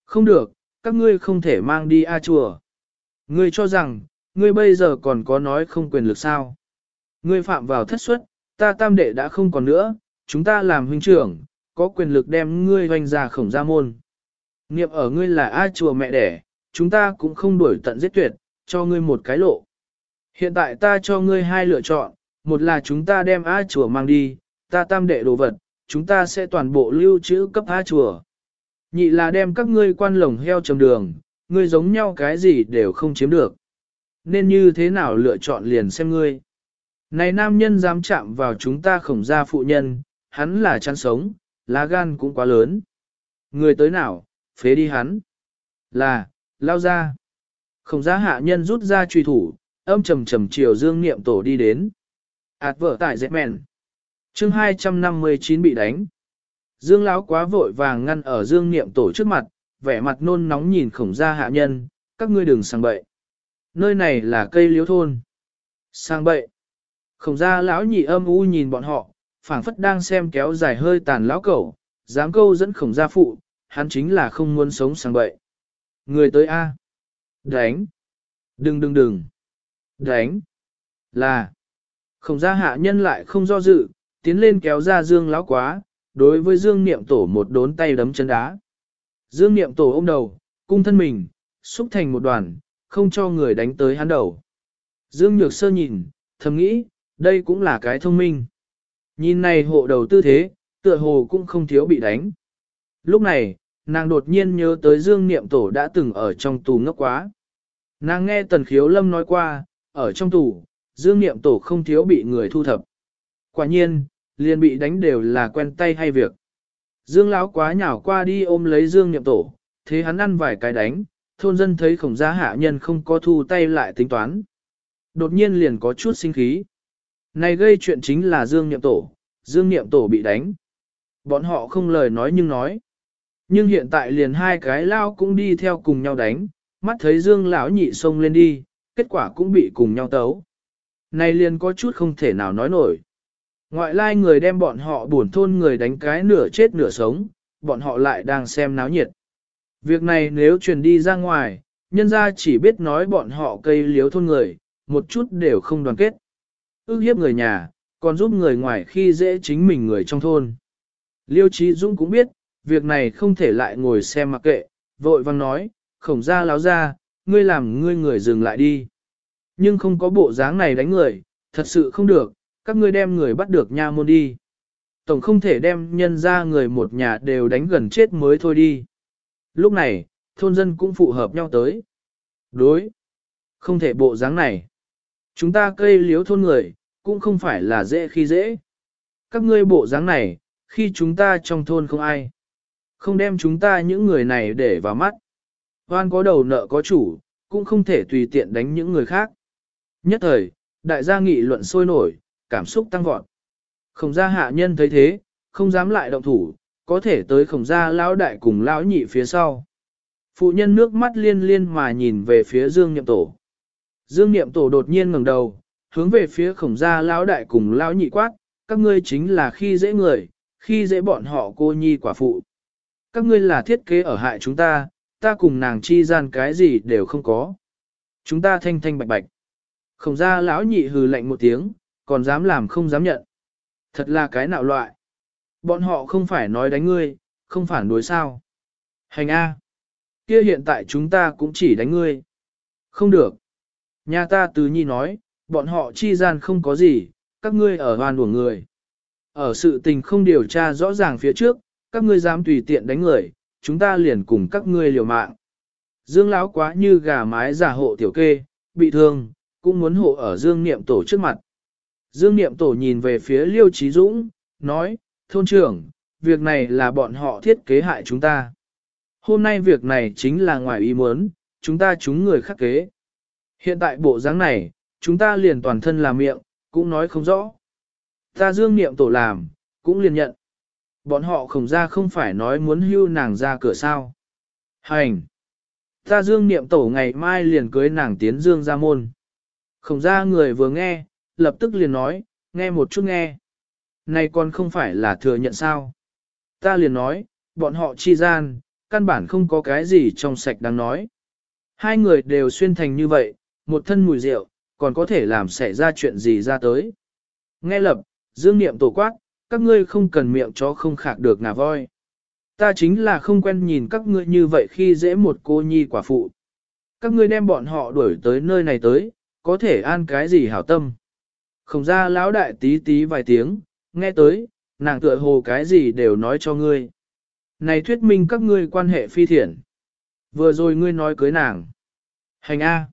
Không được, các ngươi không thể mang đi A chùa. Ngươi cho rằng, ngươi bây giờ còn có nói không quyền lực sao. Ngươi phạm vào thất suất, ta tam đệ đã không còn nữa, chúng ta làm huynh trưởng, có quyền lực đem ngươi hoành ra khổng gia môn. Niệm ở ngươi là A chùa mẹ đẻ, chúng ta cũng không đuổi tận giết tuyệt, cho ngươi một cái lộ. Hiện tại ta cho ngươi hai lựa chọn, một là chúng ta đem A chùa mang đi, ta tam đệ đồ vật, chúng ta sẽ toàn bộ lưu trữ cấp A chùa. Nhị là đem các ngươi quan lồng heo trầm đường, ngươi giống nhau cái gì đều không chiếm được. Nên như thế nào lựa chọn liền xem ngươi. Này nam nhân dám chạm vào chúng ta khổng gia phụ nhân, hắn là chăn sống, lá gan cũng quá lớn. Người tới nào, phế đi hắn. Là, lao ra. Khổng gia hạ nhân rút ra truy thủ, âm trầm trầm chiều dương niệm tổ đi đến. Ảt vợ tại dẹp mẹn. chương 259 bị đánh. Dương lão quá vội vàng ngăn ở dương niệm tổ trước mặt, vẻ mặt nôn nóng nhìn khổng gia hạ nhân, các ngươi đừng sang bậy. Nơi này là cây liếu thôn. Sang bậy. Khổng gia lão nhị âm u nhìn bọn họ, phảng phất đang xem kéo dài hơi tàn lão cẩu, dám câu dẫn khổng gia phụ, hắn chính là không muốn sống sang bậy. Người tới A. Đánh. Đừng đừng đừng. Đánh. Là. Khổng gia hạ nhân lại không do dự, tiến lên kéo ra dương lão quá, đối với dương niệm tổ một đốn tay đấm chân đá. Dương niệm tổ ôm đầu, cung thân mình, xúc thành một đoàn, không cho người đánh tới hắn đầu. Dương nhược sơ nhìn, thầm nghĩ, đây cũng là cái thông minh. Nhìn này hộ đầu tư thế, tựa hồ cũng không thiếu bị đánh. Lúc này, nàng đột nhiên nhớ tới Dương Niệm Tổ đã từng ở trong tù ngốc quá. Nàng nghe Tần Khiếu Lâm nói qua, ở trong tù, Dương Niệm Tổ không thiếu bị người thu thập. Quả nhiên, liền bị đánh đều là quen tay hay việc. Dương Lão quá nhào qua đi ôm lấy Dương Niệm Tổ, thế hắn ăn vài cái đánh, thôn dân thấy khổng gia hạ nhân không có thu tay lại tính toán. Đột nhiên liền có chút sinh khí. Này gây chuyện chính là Dương Niệm Tổ, Dương Niệm Tổ bị đánh. Bọn họ không lời nói nhưng nói. Nhưng hiện tại liền hai cái lao cũng đi theo cùng nhau đánh, mắt thấy Dương lão nhị xông lên đi, kết quả cũng bị cùng nhau tấu. Này liền có chút không thể nào nói nổi. Ngoại lai người đem bọn họ buồn thôn người đánh cái nửa chết nửa sống, bọn họ lại đang xem náo nhiệt. Việc này nếu truyền đi ra ngoài, nhân ra chỉ biết nói bọn họ cây liếu thôn người, một chút đều không đoàn kết. Ước hiếp người nhà, còn giúp người ngoài khi dễ chính mình người trong thôn. Liêu Trí Dũng cũng biết, việc này không thể lại ngồi xem mặc kệ, vội vang nói, khổng ra láo ra, ngươi làm ngươi người dừng lại đi. Nhưng không có bộ dáng này đánh người, thật sự không được, các ngươi đem người bắt được nha môn đi. Tổng không thể đem nhân ra người một nhà đều đánh gần chết mới thôi đi. Lúc này, thôn dân cũng phụ hợp nhau tới. Đối. Không thể bộ dáng này. Chúng ta cây liếu thôn người, cũng không phải là dễ khi dễ. Các ngươi bộ dáng này, khi chúng ta trong thôn không ai. Không đem chúng ta những người này để vào mắt. Hoan có đầu nợ có chủ, cũng không thể tùy tiện đánh những người khác. Nhất thời, đại gia nghị luận sôi nổi, cảm xúc tăng vọt. Khổng gia hạ nhân thấy thế, không dám lại động thủ, có thể tới khổng gia lão đại cùng lão nhị phía sau. Phụ nhân nước mắt liên liên mà nhìn về phía Dương Niệm Tổ. Dương Niệm Tổ đột nhiên ngẩng đầu, hướng về phía khổng gia lão đại cùng lão nhị quát, các ngươi chính là khi dễ người, khi dễ bọn họ cô nhi quả phụ. Các ngươi là thiết kế ở hại chúng ta, ta cùng nàng chi gian cái gì đều không có. Chúng ta thanh thanh bạch bạch. Khổng gia lão nhị hừ lạnh một tiếng, còn dám làm không dám nhận. Thật là cái nạo loại. Bọn họ không phải nói đánh ngươi, không phản đối sao. Hành A. Kia hiện tại chúng ta cũng chỉ đánh ngươi. Không được. Nhà ta tứ nhi nói, bọn họ chi gian không có gì, các ngươi ở hoàn của người. Ở sự tình không điều tra rõ ràng phía trước, các ngươi dám tùy tiện đánh người, chúng ta liền cùng các ngươi liều mạng. Dương lão quá như gà mái giả hộ tiểu kê, bị thương, cũng muốn hộ ở Dương Niệm Tổ trước mặt. Dương Niệm Tổ nhìn về phía Liêu Trí Dũng, nói, thôn trưởng, việc này là bọn họ thiết kế hại chúng ta. Hôm nay việc này chính là ngoài ý muốn, chúng ta chúng người khắc kế. Hiện tại bộ dáng này, chúng ta liền toàn thân làm miệng, cũng nói không rõ. Ta dương niệm tổ làm, cũng liền nhận. Bọn họ khổng ra không phải nói muốn hưu nàng ra cửa sao. Hành! Ta dương niệm tổ ngày mai liền cưới nàng tiến dương ra môn. Khổng ra người vừa nghe, lập tức liền nói, nghe một chút nghe. Này còn không phải là thừa nhận sao. Ta liền nói, bọn họ chi gian, căn bản không có cái gì trong sạch đáng nói. Hai người đều xuyên thành như vậy, một thân mùi rượu, còn có thể làm xảy ra chuyện gì ra tới. Nghe lập, dương niệm tổ quát, các ngươi không cần miệng chó không khạc được ngà voi. Ta chính là không quen nhìn các ngươi như vậy khi dễ một cô nhi quả phụ. Các ngươi đem bọn họ đuổi tới nơi này tới, có thể an cái gì hảo tâm. Không ra lão đại tí tí vài tiếng, nghe tới, nàng tựa hồ cái gì đều nói cho ngươi. Này thuyết minh các ngươi quan hệ phi thiện. Vừa rồi ngươi nói cưới nàng. Hành A.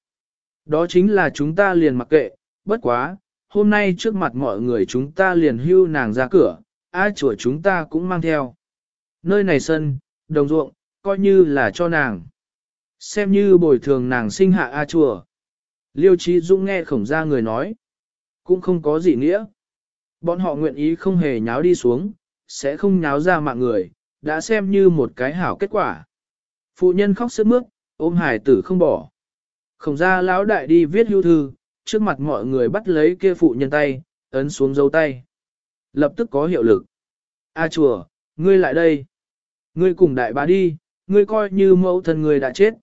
Đó chính là chúng ta liền mặc kệ, bất quá, hôm nay trước mặt mọi người chúng ta liền hưu nàng ra cửa, A chùa chúng ta cũng mang theo. Nơi này sân, đồng ruộng, coi như là cho nàng. Xem như bồi thường nàng sinh hạ A chùa. Liêu Trí Dũng nghe khổng ra người nói. Cũng không có gì nghĩa. Bọn họ nguyện ý không hề nháo đi xuống, sẽ không nháo ra mạng người, đã xem như một cái hảo kết quả. Phụ nhân khóc sướt mướt, ôm hải tử không bỏ. Khổng ra lão đại đi viết hưu thư, trước mặt mọi người bắt lấy kia phụ nhân tay, ấn xuống dấu tay. Lập tức có hiệu lực. A chùa, ngươi lại đây. Ngươi cùng đại bá đi, ngươi coi như mẫu thân ngươi đã chết.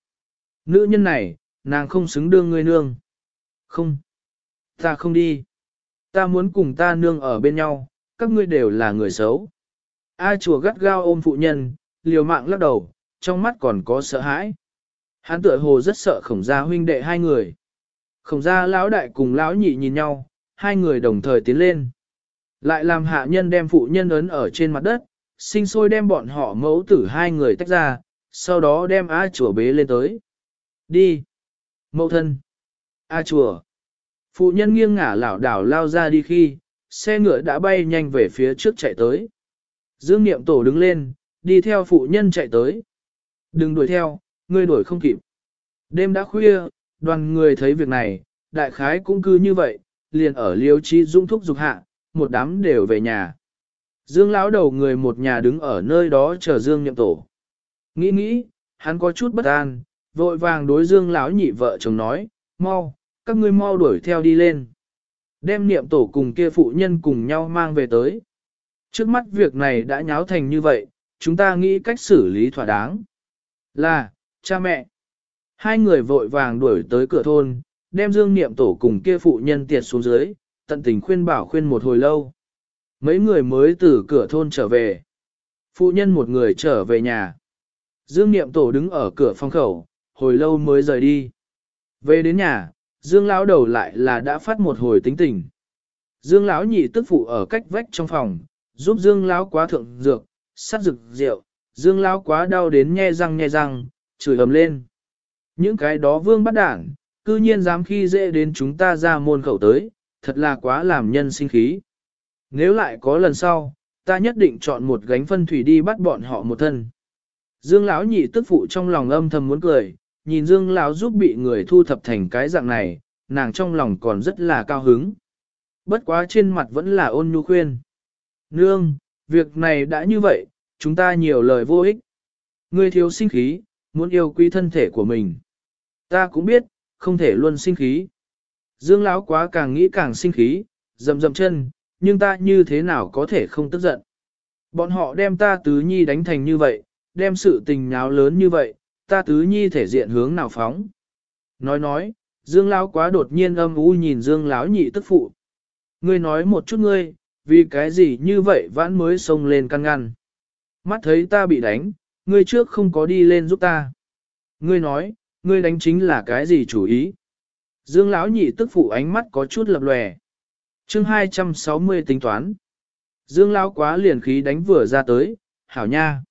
Nữ nhân này, nàng không xứng đương ngươi nương. Không. Ta không đi. Ta muốn cùng ta nương ở bên nhau, các ngươi đều là người xấu. A chùa gắt gao ôm phụ nhân, liều mạng lắc đầu, trong mắt còn có sợ hãi. Hắn tựa hồ rất sợ khổng gia huynh đệ hai người. Khổng gia lão đại cùng lão nhị nhìn nhau, hai người đồng thời tiến lên. Lại làm hạ nhân đem phụ nhân ấn ở trên mặt đất, sinh sôi đem bọn họ mẫu tử hai người tách ra, sau đó đem A chùa bế lên tới. Đi! Mẫu thân! A chùa! Phụ nhân nghiêng ngả lảo đảo lao ra đi khi, xe ngựa đã bay nhanh về phía trước chạy tới. Dương Niệm Tổ đứng lên, đi theo phụ nhân chạy tới. Đừng đuổi theo, ngươi đuổi không kịp. Đêm đã khuya, đoàn người thấy việc này, đại khái cũng cứ như vậy, liền ở liêu trí dung thúc dục hạ, một đám đều về nhà. Dương lão đầu người một nhà đứng ở nơi đó chờ Dương Niệm Tổ. Nghĩ nghĩ, hắn có chút bất an, vội vàng đối Dương lão nhị vợ chồng nói, mau, các ngươi mau đuổi theo đi lên. Đem Niệm Tổ cùng kia phụ nhân cùng nhau mang về tới. Trước mắt việc này đã nháo thành như vậy, chúng ta nghĩ cách xử lý thỏa đáng. Là, cha mẹ. Hai người vội vàng đuổi tới cửa thôn, đem dương niệm tổ cùng kia phụ nhân tiệt xuống dưới, tận tình khuyên bảo khuyên một hồi lâu. Mấy người mới từ cửa thôn trở về. Phụ nhân một người trở về nhà. Dương niệm tổ đứng ở cửa phòng khẩu, hồi lâu mới rời đi. Về đến nhà, Dương lão đầu lại là đã phát một hồi tính tình. Dương lão nhị tức phụ ở cách vách trong phòng, giúp Dương lão quá thượng dược, sát dược rượu, Dương lão quá đau đến nhe răng nhe răng, chửi ầm lên. Những cái đó vương bắt đảng, cư nhiên dám khi dễ đến chúng ta ra môn khẩu tới, thật là quá làm nhân sinh khí. Nếu lại có lần sau, ta nhất định chọn một gánh phân thủy đi bắt bọn họ một thân. Dương lão nhị tức phụ trong lòng âm thầm muốn cười, nhìn Dương lão giúp bị người thu thập thành cái dạng này, nàng trong lòng còn rất là cao hứng. Bất quá trên mặt vẫn là ôn nhu khuyên. Nương, việc này đã như vậy, chúng ta nhiều lời vô ích. Ngươi thiếu sinh khí, muốn yêu quý thân thể của mình. Ta cũng biết, không thể luôn sinh khí. Dương Lão quá càng nghĩ càng sinh khí, dầm dầm chân, nhưng ta như thế nào có thể không tức giận. Bọn họ đem ta tứ nhi đánh thành như vậy, đem sự tình nháo lớn như vậy, ta tứ nhi thể diện hướng nào phóng. Nói nói, Dương Lão quá đột nhiên âm u nhìn Dương Lão nhị tức phụ. Ngươi nói một chút ngươi, vì cái gì như vậy vãn mới xông lên căn ngăn. Mắt thấy ta bị đánh, ngươi trước không có đi lên giúp ta. Ngươi nói, ngươi đánh chính là cái gì chủ ý. Dương Lão nhị tức phụ ánh mắt có chút lập lòe. chương 260 tính toán. Dương Lão quá liền khí đánh vừa ra tới, hảo nha.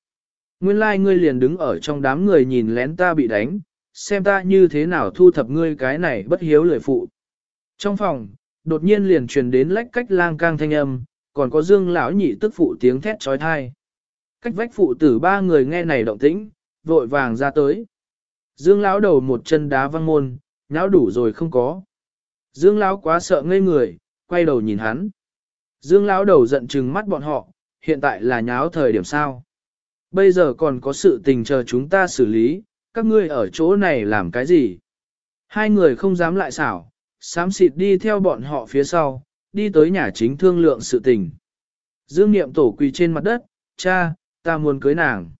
Nguyên lai like ngươi liền đứng ở trong đám người nhìn lén ta bị đánh, xem ta như thế nào thu thập ngươi cái này bất hiếu lời phụ. Trong phòng, đột nhiên liền truyền đến lách cách lang cang thanh âm, còn có dương lão nhị tức phụ tiếng thét trói thai. Cách vách phụ tử ba người nghe này động tĩnh, vội vàng ra tới. Dương lão đầu một chân đá văng môn, nháo đủ rồi không có. Dương lão quá sợ ngây người, quay đầu nhìn hắn. Dương lão đầu giận chừng mắt bọn họ, hiện tại là nháo thời điểm sao. Bây giờ còn có sự tình chờ chúng ta xử lý, các ngươi ở chỗ này làm cái gì? Hai người không dám lại xảo, xám xịt đi theo bọn họ phía sau, đi tới nhà chính thương lượng sự tình. Dương Niệm tổ quỳ trên mặt đất, cha, ta muốn cưới nàng.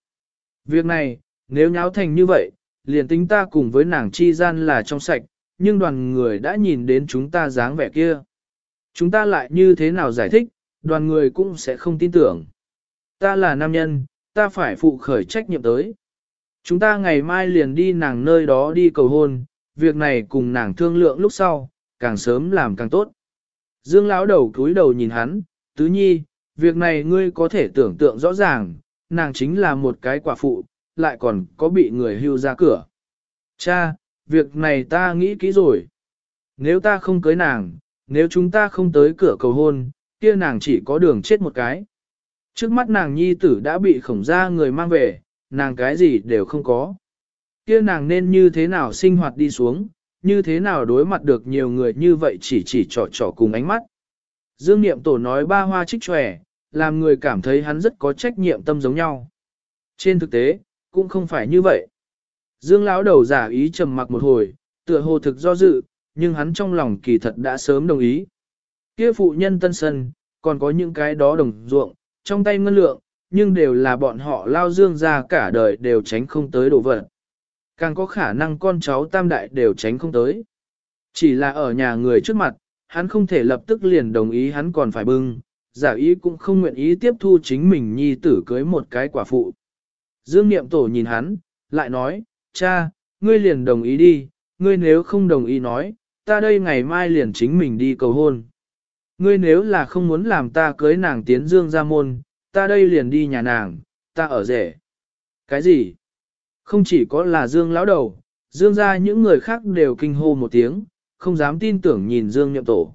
Việc này, nếu nháo thành như vậy, liền tính ta cùng với nàng chi gian là trong sạch, nhưng đoàn người đã nhìn đến chúng ta dáng vẻ kia. Chúng ta lại như thế nào giải thích, đoàn người cũng sẽ không tin tưởng. Ta là nam nhân, ta phải phụ khởi trách nhiệm tới. Chúng ta ngày mai liền đi nàng nơi đó đi cầu hôn, việc này cùng nàng thương lượng lúc sau, càng sớm làm càng tốt. Dương lão đầu cúi đầu nhìn hắn, tứ nhi, việc này ngươi có thể tưởng tượng rõ ràng, nàng chính là một cái quả phụ, lại còn có bị người hưu ra cửa. Cha, việc này ta nghĩ kỹ rồi. Nếu ta không cưới nàng, nếu chúng ta không tới cửa cầu hôn, kia nàng chỉ có đường chết một cái. Trước mắt nàng nhi tử đã bị khổng gia người mang về, nàng cái gì đều không có. Kia nàng nên như thế nào sinh hoạt đi xuống, như thế nào đối mặt được nhiều người như vậy chỉ chỉ trò trò cùng ánh mắt. Dương Niệm Tổ nói ba hoa trích tròe, làm người cảm thấy hắn rất có trách nhiệm tâm giống nhau. Trên thực tế, cũng không phải như vậy. Dương lão đầu giả ý trầm mặc một hồi, tựa hồ thực do dự, nhưng hắn trong lòng kỳ thật đã sớm đồng ý. Kia phụ nhân tân sân, còn có những cái đó đồng ruộng, trong tay ngân lượng, nhưng đều là bọn họ lao dương ra cả đời đều tránh không tới đồ vật. Càng có khả năng con cháu tam đại đều tránh không tới. Chỉ là ở nhà người trước mặt, hắn không thể lập tức liền đồng ý hắn còn phải bưng, giả ý cũng không nguyện ý tiếp thu chính mình nhi tử cưới một cái quả phụ. Dương Niệm Tổ nhìn hắn, lại nói, cha, ngươi liền đồng ý đi, ngươi nếu không đồng ý nói, ta đây ngày mai liền chính mình đi cầu hôn. Ngươi nếu là không muốn làm ta cưới nàng tiến Dương ra môn, ta đây liền đi nhà nàng, ta ở rể. Cái gì? Không chỉ có là Dương lão đầu, Dương ra những người khác đều kinh hô một tiếng, không dám tin tưởng nhìn Dương nhậm tổ.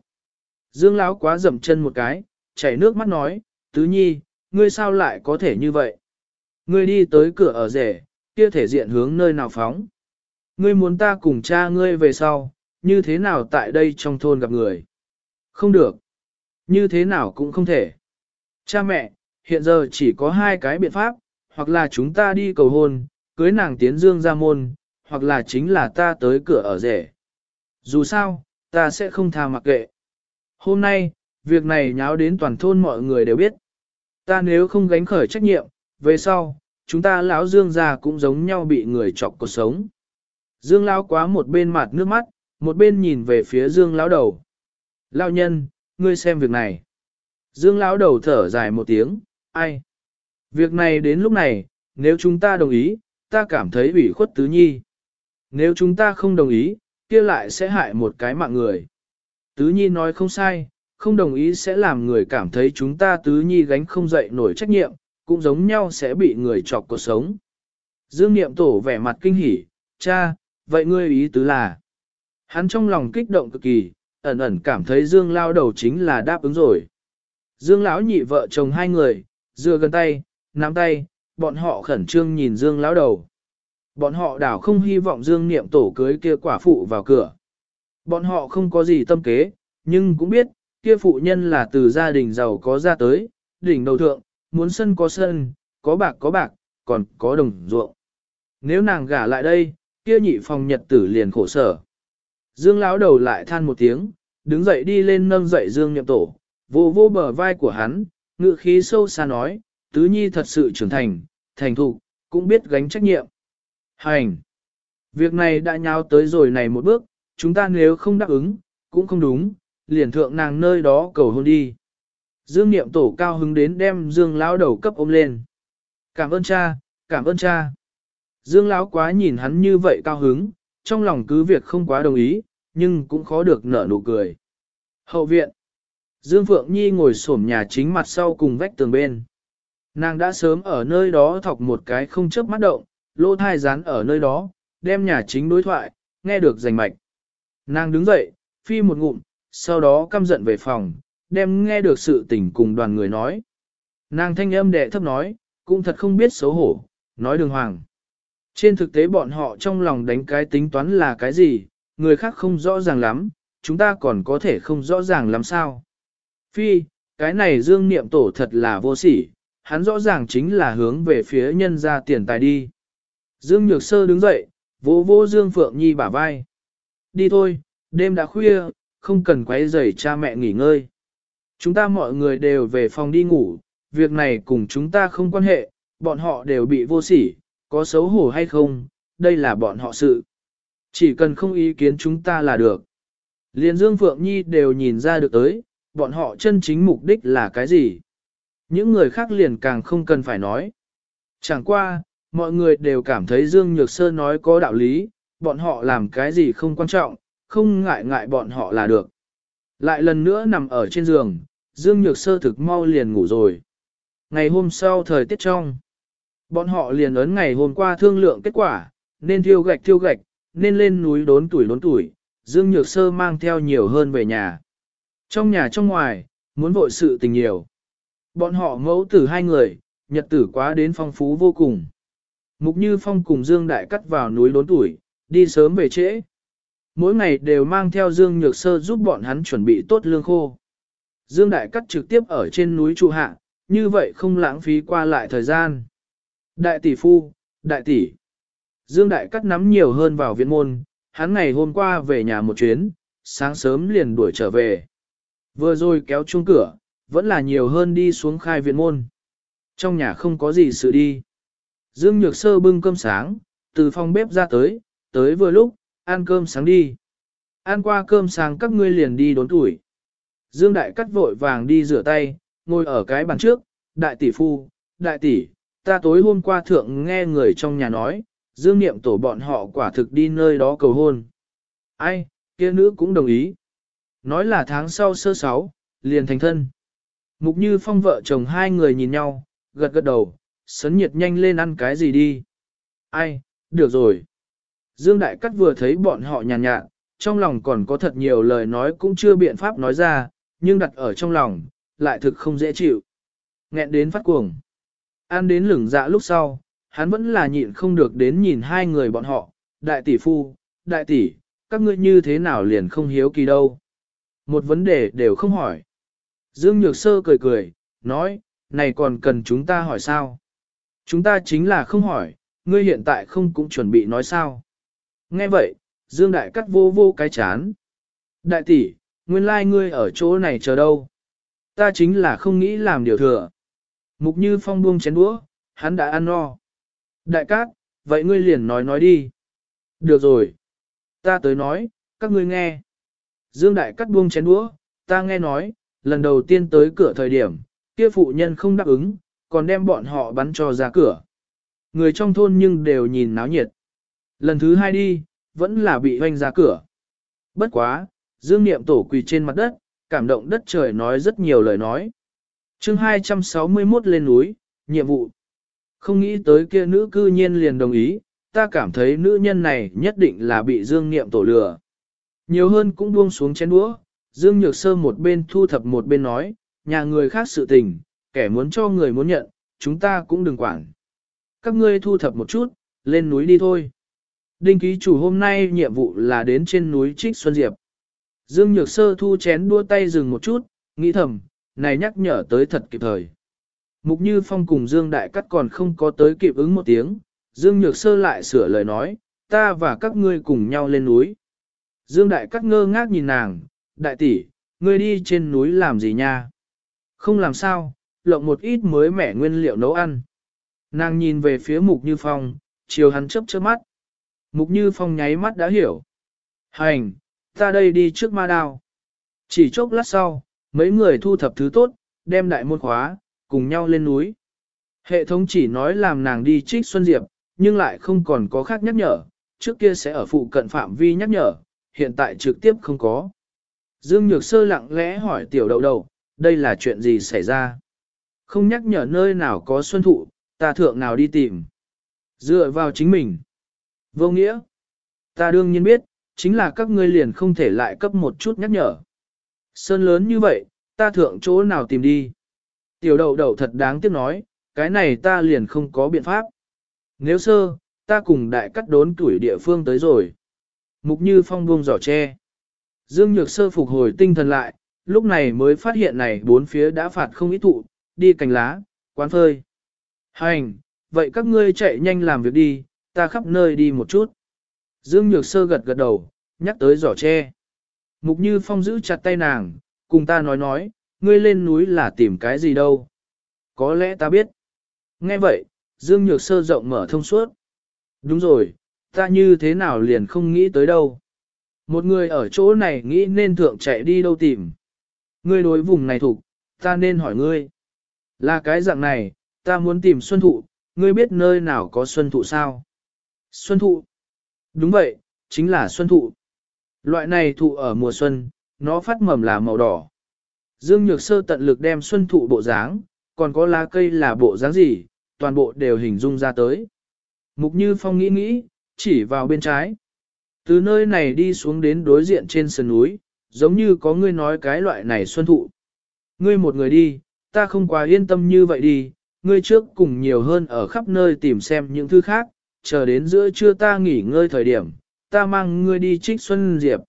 Dương lão quá dậm chân một cái, chảy nước mắt nói, tứ nhi, ngươi sao lại có thể như vậy? Ngươi đi tới cửa ở rể, kia thể diện hướng nơi nào phóng? Ngươi muốn ta cùng cha ngươi về sau, như thế nào tại đây trong thôn gặp người? Không được. Như thế nào cũng không thể. Cha mẹ, hiện giờ chỉ có hai cái biện pháp, hoặc là chúng ta đi cầu hôn, cưới nàng tiến dương ra môn, hoặc là chính là ta tới cửa ở rể. Dù sao, ta sẽ không tha mặc kệ. Hôm nay, việc này nháo đến toàn thôn mọi người đều biết. Ta nếu không gánh khởi trách nhiệm, về sau, chúng ta lão dương già cũng giống nhau bị người chọc cuộc sống. Dương lão quá một bên mặt nước mắt, một bên nhìn về phía dương lão đầu. Lão nhân, ngươi xem việc này. Dương lão đầu thở dài một tiếng, ai? Việc này đến lúc này, nếu chúng ta đồng ý, ta cảm thấy ủy khuất tứ nhi. Nếu chúng ta không đồng ý, kia lại sẽ hại một cái mạng người. Tứ nhi nói không sai, không đồng ý sẽ làm người cảm thấy chúng ta tứ nhi gánh không dậy nổi trách nhiệm, cũng giống nhau sẽ bị người chọc cuộc sống. Dương Niệm Tổ vẻ mặt kinh hỉ, cha, vậy ngươi ý tứ là. Hắn trong lòng kích động cực kỳ, ẩn ẩn cảm thấy Dương lao đầu chính là đáp ứng rồi. Dương lão nhị vợ chồng hai người, dựa gần tay, nắm tay, bọn họ khẩn trương nhìn Dương lão đầu. Bọn họ đảo không hy vọng Dương Niệm tổ cưới kia quả phụ vào cửa. Bọn họ không có gì tâm kế, nhưng cũng biết, kia phụ nhân là từ gia đình giàu có ra tới, đỉnh đầu thượng, muốn sân có sân, có bạc có bạc, còn có đồng ruộng. Nếu nàng gả lại đây, kia nhị phòng nhật tử liền khổ sở. Dương lão đầu lại than một tiếng, đứng dậy đi lên nâng dậy Dương Niệm Tổ, vô vô bờ vai của hắn, ngự khí sâu xa nói, tứ nhi thật sự trưởng thành, thành thục, cũng biết gánh trách nhiệm. Hành! Việc này đã nháo tới rồi này một bước, chúng ta nếu không đáp ứng, cũng không đúng, liền thượng nàng nơi đó cầu hôn đi. Dương Niệm Tổ cao hứng đến đem Dương lão đầu cấp ôm lên. Cảm ơn cha, cảm ơn cha. Dương lão quá nhìn hắn như vậy cao hứng, trong lòng cứ việc không quá đồng ý, nhưng cũng khó được nở nụ cười. Hậu viện. Dương Phượng Nhi ngồi xổm nhà chính mặt sau cùng vách tường bên. Nàng đã sớm ở nơi đó thọc một cái không chớp mắt động, lô thai rán ở nơi đó, đem nhà chính đối thoại, nghe được rành mạch. Nàng đứng dậy, phi một ngụm, sau đó căm giận về phòng, đem nghe được sự tình cùng đoàn người nói. Nàng thanh âm đệ thấp nói, cũng thật không biết xấu hổ, nói đường hoàng. Trên thực tế bọn họ trong lòng đánh cái tính toán là cái gì, người khác không rõ ràng lắm, chúng ta còn có thể không rõ ràng lắm sao. Phi, cái này dương niệm tổ thật là vô sỉ, hắn rõ ràng chính là hướng về phía nhân ra tiền tài đi. Dương Nhược Sơ đứng dậy, vỗ vỗ Dương Phượng Nhi bả vai. Đi thôi, đêm đã khuya, không cần quấy rầy cha mẹ nghỉ ngơi. Chúng ta mọi người đều về phòng đi ngủ, việc này cùng chúng ta không quan hệ, bọn họ đều bị vô sỉ, có xấu hổ hay không, đây là bọn họ sự. Chỉ cần không ý kiến chúng ta là được. Liên Dương Phượng Nhi đều nhìn ra được tới, bọn họ chân chính mục đích là cái gì. Những người khác liền càng không cần phải nói. Chẳng qua, mọi người đều cảm thấy Dương Nhược Sơ nói có đạo lý, bọn họ làm cái gì không quan trọng, không ngại ngại bọn họ là được. Lại lần nữa nằm ở trên giường, Dương Nhược Sơ thực mau liền ngủ rồi. Ngày hôm sau thời tiết trong, bọn họ liền ấn ngày hôm qua thương lượng kết quả, nên thiêu gạch thiêu gạch, nên lên núi đốn tuổi đốn tuổi, Dương Nhược Sơ mang theo nhiều hơn về nhà. Trong nhà trong ngoài, muốn vội sự tình nhiều. Bọn họ mẫu tử hai người, nhật tử quá đến phong phú vô cùng. Mục Như Phong cùng Dương Đại cắt vào núi đốn tuổi, đi sớm về trễ. Mỗi ngày đều mang theo Dương Nhược Sơ giúp bọn hắn chuẩn bị tốt lương khô. Dương Đại cắt trực tiếp ở trên núi trụ hạ, như vậy không lãng phí qua lại thời gian. Đại tỷ phu, đại tỷ. Dương Đại cắt nắm nhiều hơn vào viện môn, hắn ngày hôm qua về nhà một chuyến, sáng sớm liền đuổi trở về. Vừa rồi kéo chuông cửa, vẫn là nhiều hơn đi xuống khai viện môn. Trong nhà không có gì sự đi. Dương Nhược Sơ bưng cơm sáng, từ phòng bếp ra tới, tới vừa lúc, ăn cơm sáng đi. Ăn qua cơm sáng các ngươi liền đi đốn tuổi. Dương Đại cắt vội vàng đi rửa tay, ngồi ở cái bàn trước, đại tỷ phu, đại tỷ, ta tối hôm qua thượng nghe người trong nhà nói, Dương Niệm tổ bọn họ quả thực đi nơi đó cầu hôn. Ai, kia nữ cũng đồng ý. Nói là tháng sau sơ sáu, liền thành thân. Mục Như Phong vợ chồng hai người nhìn nhau, gật gật đầu, sấn nhiệt nhanh lên ăn cái gì đi. Ai, được rồi. Dương Đại Cắt vừa thấy bọn họ nhàn nhạt, nhạt, trong lòng còn có thật nhiều lời nói cũng chưa biện pháp nói ra, nhưng đặt ở trong lòng, lại thực không dễ chịu. Nghẹn đến phát cuồng. Ăn đến lửng dạ lúc sau, hắn vẫn là nhịn không được đến nhìn hai người bọn họ, đại tỷ phu, đại tỷ, các ngươi như thế nào liền không hiếu kỳ đâu. Một vấn đề đều không hỏi. Dương Nhược Sơ cười cười, nói, này còn cần chúng ta hỏi sao? Chúng ta chính là không hỏi, ngươi hiện tại không cũng chuẩn bị nói sao? Nghe vậy, Dương Đại cắt vô vô cái chán. Đại tỷ, nguyên lai like ngươi ở chỗ này chờ đâu? Ta chính là không nghĩ làm điều thừa. Mục Như Phong buông chén đũa, hắn đã ăn no. Đại cát, vậy ngươi liền nói nói đi. Được rồi. Ta tới nói, các ngươi nghe. Dương Đại cắt buông chén đũa, ta nghe nói, lần đầu tiên tới cửa thời điểm, kia phụ nhân không đáp ứng, còn đem bọn họ bắn cho ra cửa. Người trong thôn nhưng đều nhìn náo nhiệt. Lần thứ hai đi, vẫn là bị hoanh ra cửa. Bất quá, Dương Niệm tổ quỳ trên mặt đất, cảm động đất trời nói rất nhiều lời nói chương 261 lên núi, nhiệm vụ. Không nghĩ tới kia nữ cư nhiên liền đồng ý, ta cảm thấy nữ nhân này nhất định là bị Dương Niệm tổ lừa. Nhiều hơn cũng buông xuống chén đũa, Dương Nhược Sơ một bên thu thập một bên nói, nhà người khác sự tình, kẻ muốn cho người muốn nhận, chúng ta cũng đừng quản. Các ngươi thu thập một chút, lên núi đi thôi. Đinh ký chủ hôm nay nhiệm vụ là đến trên núi Trích Xuân Diệp. Dương Nhược Sơ thu chén đua tay dừng một chút, nghĩ thầm, này nhắc nhở tới thật kịp thời. Mục Như Phong cùng Dương Đại Cắt còn không có tới kịp ứng một tiếng, Dương Nhược Sơ lại sửa lời nói, ta và các ngươi cùng nhau lên núi. Dương Đại Cắt ngơ ngác nhìn nàng, đại tỷ, ngươi đi trên núi làm gì nha? Không làm sao, lộng một ít mới mẻ nguyên liệu nấu ăn. Nàng nhìn về phía Mục Như Phong, chiều hắn chớp chớp mắt. Mục Như Phong nháy mắt đã hiểu. Hành, ta đây đi trước ma đao. Chỉ chốc lát sau, mấy người thu thập thứ tốt, đem đại môn khóa, cùng nhau lên núi. Hệ thống chỉ nói làm nàng đi trích Xuân Diệp, nhưng lại không còn có khác nhắc nhở, trước kia sẽ ở phụ cận phạm vi nhắc nhở, hiện tại trực tiếp không có. Dương Nhược Sơ lặng lẽ hỏi tiểu đậu đầu, đây là chuyện gì xảy ra? Không nhắc nhở nơi nào có xuân thụ, ta thượng nào đi tìm. Dựa vào chính mình. Vô nghĩa. Ta đương nhiên biết, chính là các ngươi liền không thể lại cấp một chút nhắc nhở. Sơn lớn như vậy, ta thượng chỗ nào tìm đi. Tiểu đậu đậu thật đáng tiếc nói, cái này ta liền không có biện pháp. Nếu sơ, ta cùng đại cắt đốn tuổi địa phương tới rồi. Mục như phong buông giỏ tre. Dương Nhược Sơ phục hồi tinh thần lại, lúc này mới phát hiện này bốn phía đã phạt không ít thụ, đi cành lá, quán phơi. Hành, vậy các ngươi chạy nhanh làm việc đi, ta khắp nơi đi một chút. Dương Nhược Sơ gật gật đầu, nhắc tới giỏ tre. Mục Như Phong giữ chặt tay nàng, cùng ta nói nói, ngươi lên núi là tìm cái gì đâu. Có lẽ ta biết. Nghe vậy, Dương Nhược Sơ rộng mở thông suốt. Đúng rồi, ta như thế nào liền không nghĩ tới đâu. Một người ở chỗ này nghĩ nên thượng chạy đi đâu tìm. Ngươi đối vùng này thuộc, ta nên hỏi ngươi. Là cái dạng này, ta muốn tìm xuân thụ, ngươi biết nơi nào có xuân thụ sao? Xuân thụ. Đúng vậy, chính là xuân thụ. Loại này thụ ở mùa xuân, nó phát mầm là màu đỏ. Dương Nhược Sơ tận lực đem xuân thụ bộ dáng, còn có lá cây là bộ dáng gì, toàn bộ đều hình dung ra tới. Mục Như Phong nghĩ nghĩ, chỉ vào bên trái. Từ nơi này đi xuống đến đối diện trên sườn núi, giống như có ngươi nói cái loại này xuân thụ. Ngươi một người đi, ta không quá yên tâm như vậy đi, ngươi trước cùng nhiều hơn ở khắp nơi tìm xem những thứ khác, chờ đến giữa trưa ta nghỉ ngơi thời điểm, ta mang ngươi đi trích xuân diệp.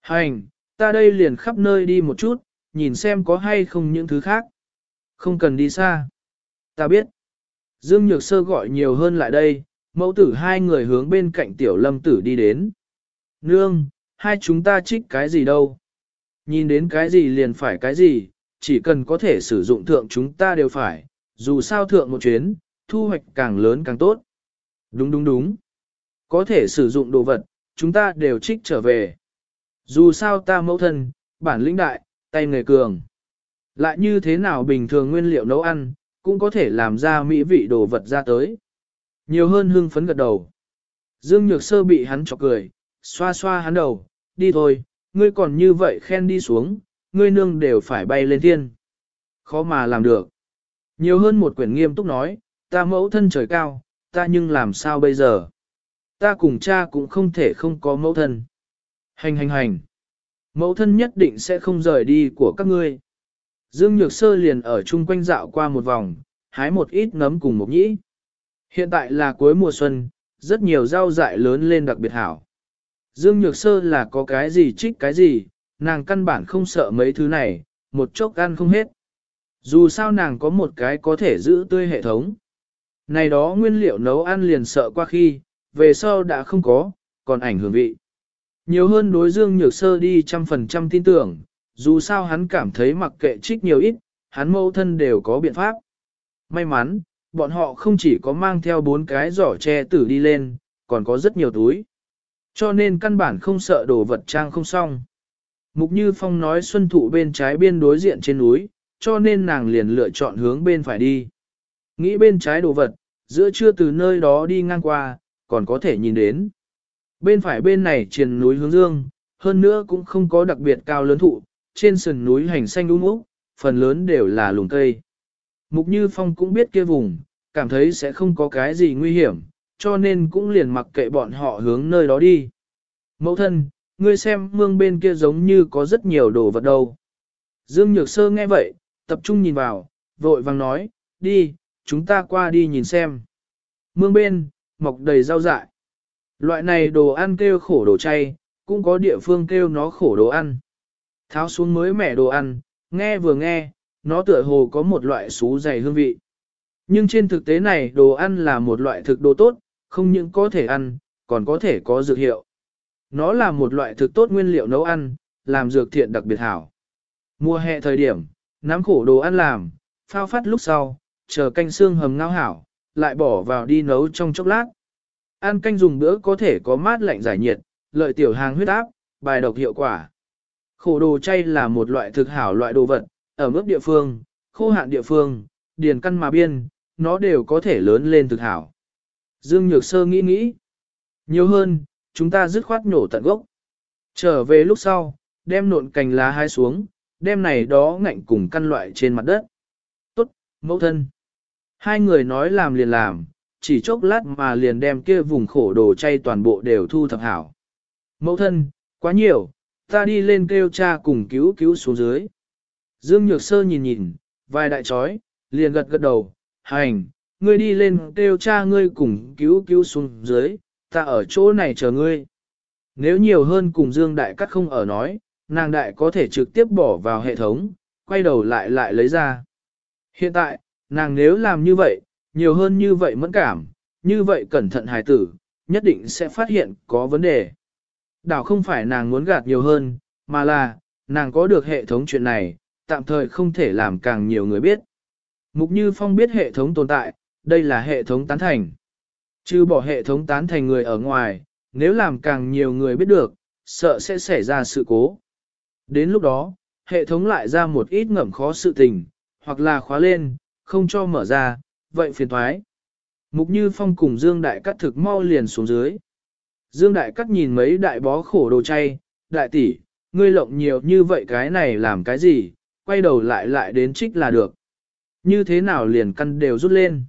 Hành, ta đây liền khắp nơi đi một chút, nhìn xem có hay không những thứ khác. Không cần đi xa. Ta biết. Dương Nhược Sơ gọi nhiều hơn lại đây, mẫu tử hai người hướng bên cạnh tiểu lâm tử đi đến. Nương, hai chúng ta trích cái gì đâu? Nhìn đến cái gì liền phải cái gì, chỉ cần có thể sử dụng thượng chúng ta đều phải, dù sao thượng một chuyến, thu hoạch càng lớn càng tốt. Đúng đúng đúng. Có thể sử dụng đồ vật, chúng ta đều trích trở về. Dù sao ta mẫu thân, bản lĩnh đại, tay nghề cường. Lại như thế nào bình thường nguyên liệu nấu ăn, cũng có thể làm ra mỹ vị đồ vật ra tới. Nhiều hơn hưng phấn gật đầu. Dương Nhược Sơ bị hắn chọc cười, xoa xoa hắn đầu, đi thôi, ngươi còn như vậy khen đi xuống, ngươi nương đều phải bay lên thiên. Khó mà làm được. Nhiều hơn một quyển nghiêm túc nói, ta mẫu thân trời cao, ta nhưng làm sao bây giờ? Ta cùng cha cũng không thể không có mẫu thân. Hành hành hành. Mẫu thân nhất định sẽ không rời đi của các ngươi. Dương Nhược Sơ liền ở chung quanh dạo qua một vòng, hái một ít nấm cùng một nhĩ. Hiện tại là cuối mùa xuân, rất nhiều rau dại lớn lên đặc biệt hảo. Dương Nhược Sơ là có cái gì trích cái gì, nàng căn bản không sợ mấy thứ này, một chốc ăn không hết. Dù sao nàng có một cái có thể giữ tươi hệ thống. Này đó nguyên liệu nấu ăn liền sợ qua khi, về sau đã không có, còn ảnh hưởng vị. Nhiều hơn đối dương nhược sơ đi trăm phần trăm tin tưởng, dù sao hắn cảm thấy mặc kệ trích nhiều ít, hắn mâu thân đều có biện pháp. May mắn, bọn họ không chỉ có mang theo bốn cái giỏ tre tử đi lên, còn có rất nhiều túi. Cho nên căn bản không sợ đồ vật trang không xong. Mục Như Phong nói xuân thụ bên trái biên đối diện trên núi, cho nên nàng liền lựa chọn hướng bên phải đi. Nghĩ bên trái đồ vật, giữa trưa từ nơi đó đi ngang qua, còn có thể nhìn đến. Bên phải bên này triền núi hướng dương, hơn nữa cũng không có đặc biệt cao lớn thụ, trên sườn núi hành xanh đúng úc, phần lớn đều là lùng cây. Mục Như Phong cũng biết kia vùng, cảm thấy sẽ không có cái gì nguy hiểm, cho nên cũng liền mặc kệ bọn họ hướng nơi đó đi. Mẫu thân, ngươi xem mương bên kia giống như có rất nhiều đồ vật đâu. Dương Nhược Sơ nghe vậy, tập trung nhìn vào, vội vàng nói, đi, chúng ta qua đi nhìn xem. Mương bên, mọc đầy rau dại. Loại này đồ ăn kêu khổ đồ chay, cũng có địa phương kêu nó khổ đồ ăn. Tháo xuống mới mẻ đồ ăn, nghe vừa nghe, nó tựa hồ có một loại xú dày hương vị. Nhưng trên thực tế này đồ ăn là một loại thực đồ tốt, không những có thể ăn, còn có thể có dược hiệu. Nó là một loại thực tốt nguyên liệu nấu ăn, làm dược thiện đặc biệt hảo. Mùa hè thời điểm, nắm khổ đồ ăn làm, phao phát lúc sau, chờ canh xương hầm ngao hảo, lại bỏ vào đi nấu trong chốc lát. Ăn canh dùng bữa có thể có mát lạnh giải nhiệt, lợi tiểu hàng huyết áp, bài độc hiệu quả. Khổ đồ chay là một loại thực hảo loại đồ vật, ở mức địa phương, khô hạn địa phương, điền căn mà biên, nó đều có thể lớn lên thực hảo. Dương Nhược Sơ nghĩ nghĩ. Nhiều hơn, chúng ta dứt khoát nhổ tận gốc. Trở về lúc sau, đem nộn cành lá hai xuống, đem này đó ngạnh cùng căn loại trên mặt đất. Tốt, mẫu thân. Hai người nói làm liền làm, chỉ chốc lát mà liền đem kia vùng khổ đồ chay toàn bộ đều thu thập hảo. Mẫu thân, quá nhiều, ta đi lên kêu cha cùng cứu cứu xuống dưới. Dương Nhược Sơ nhìn nhìn, vài đại chói, liền gật gật đầu, hành, ngươi đi lên kêu cha ngươi cùng cứu cứu xuống dưới, ta ở chỗ này chờ ngươi. Nếu nhiều hơn cùng Dương Đại Cắt không ở nói, nàng đại có thể trực tiếp bỏ vào hệ thống, quay đầu lại lại lấy ra. Hiện tại, nàng nếu làm như vậy, nhiều hơn như vậy mẫn cảm, như vậy cẩn thận hài tử, nhất định sẽ phát hiện có vấn đề. Đảo không phải nàng muốn gạt nhiều hơn, mà là, nàng có được hệ thống chuyện này, tạm thời không thể làm càng nhiều người biết. Mục Như Phong biết hệ thống tồn tại, đây là hệ thống tán thành. Chứ bỏ hệ thống tán thành người ở ngoài, nếu làm càng nhiều người biết được, sợ sẽ xảy ra sự cố. Đến lúc đó, hệ thống lại ra một ít ngẩm khó sự tình, hoặc là khóa lên, không cho mở ra, vậy phiền thoái. Mục Như Phong cùng Dương Đại Cắt thực mau liền xuống dưới. Dương Đại Cắt nhìn mấy đại bó khổ đồ chay, đại tỷ, ngươi lộng nhiều như vậy cái này làm cái gì, quay đầu lại lại đến trích là được. Như thế nào liền căn đều rút lên.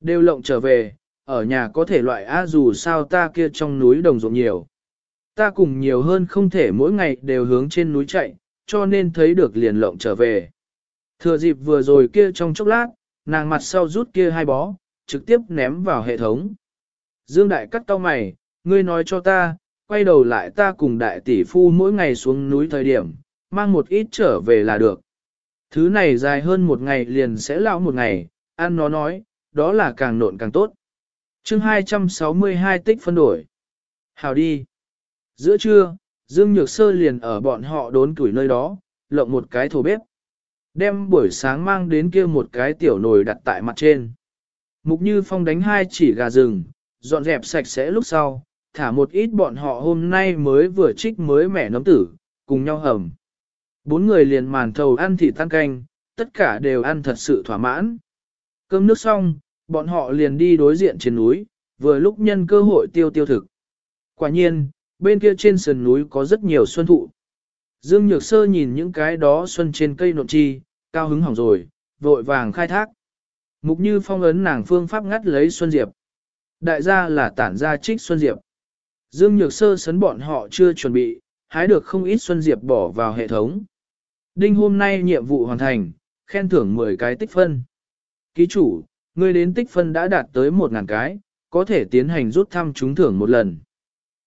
Đều lộng trở về, ở nhà có thể loại á dù sao ta kia trong núi đồng ruộng nhiều. Ta cùng nhiều hơn không thể mỗi ngày đều hướng trên núi chạy, cho nên thấy được liền lộng trở về. Thừa dịp vừa rồi kia trong chốc lát, nàng mặt sau rút kia hai bó, trực tiếp ném vào hệ thống. Dương Đại cắt tao mày, ngươi nói cho ta, quay đầu lại ta cùng đại tỷ phu mỗi ngày xuống núi thời điểm, mang một ít trở về là được. Thứ này dài hơn một ngày liền sẽ lão một ngày, ăn nó nói, đó là càng nộn càng tốt. chương 262 tích phân đổi. Hào đi. Giữa trưa, Dương Nhược Sơ liền ở bọn họ đốn tuổi nơi đó, lộng một cái thổ bếp. Đem buổi sáng mang đến kia một cái tiểu nồi đặt tại mặt trên. Mục Như Phong đánh hai chỉ gà rừng, dọn dẹp sạch sẽ lúc sau, thả một ít bọn họ hôm nay mới vừa trích mới mẻ nấm tử, cùng nhau hầm. Bốn người liền màn thầu ăn thịt tan canh, tất cả đều ăn thật sự thỏa mãn. Cơm nước xong, bọn họ liền đi đối diện trên núi, vừa lúc nhân cơ hội tiêu tiêu thực. Quả nhiên, bên kia trên sườn núi có rất nhiều xuân thụ. Dương Nhược Sơ nhìn những cái đó xuân trên cây nộn chi, cao hứng hỏng rồi, vội vàng khai thác. Mục như phong ấn nàng phương pháp ngắt lấy Xuân Diệp. Đại gia là tản gia trích Xuân Diệp. Dương Nhược Sơ sấn bọn họ chưa chuẩn bị, hái được không ít Xuân Diệp bỏ vào hệ thống. Đinh hôm nay nhiệm vụ hoàn thành, khen thưởng 10 cái tích phân. Ký chủ, người đến tích phân đã đạt tới 1.000 cái, có thể tiến hành rút thăm trúng thưởng một lần.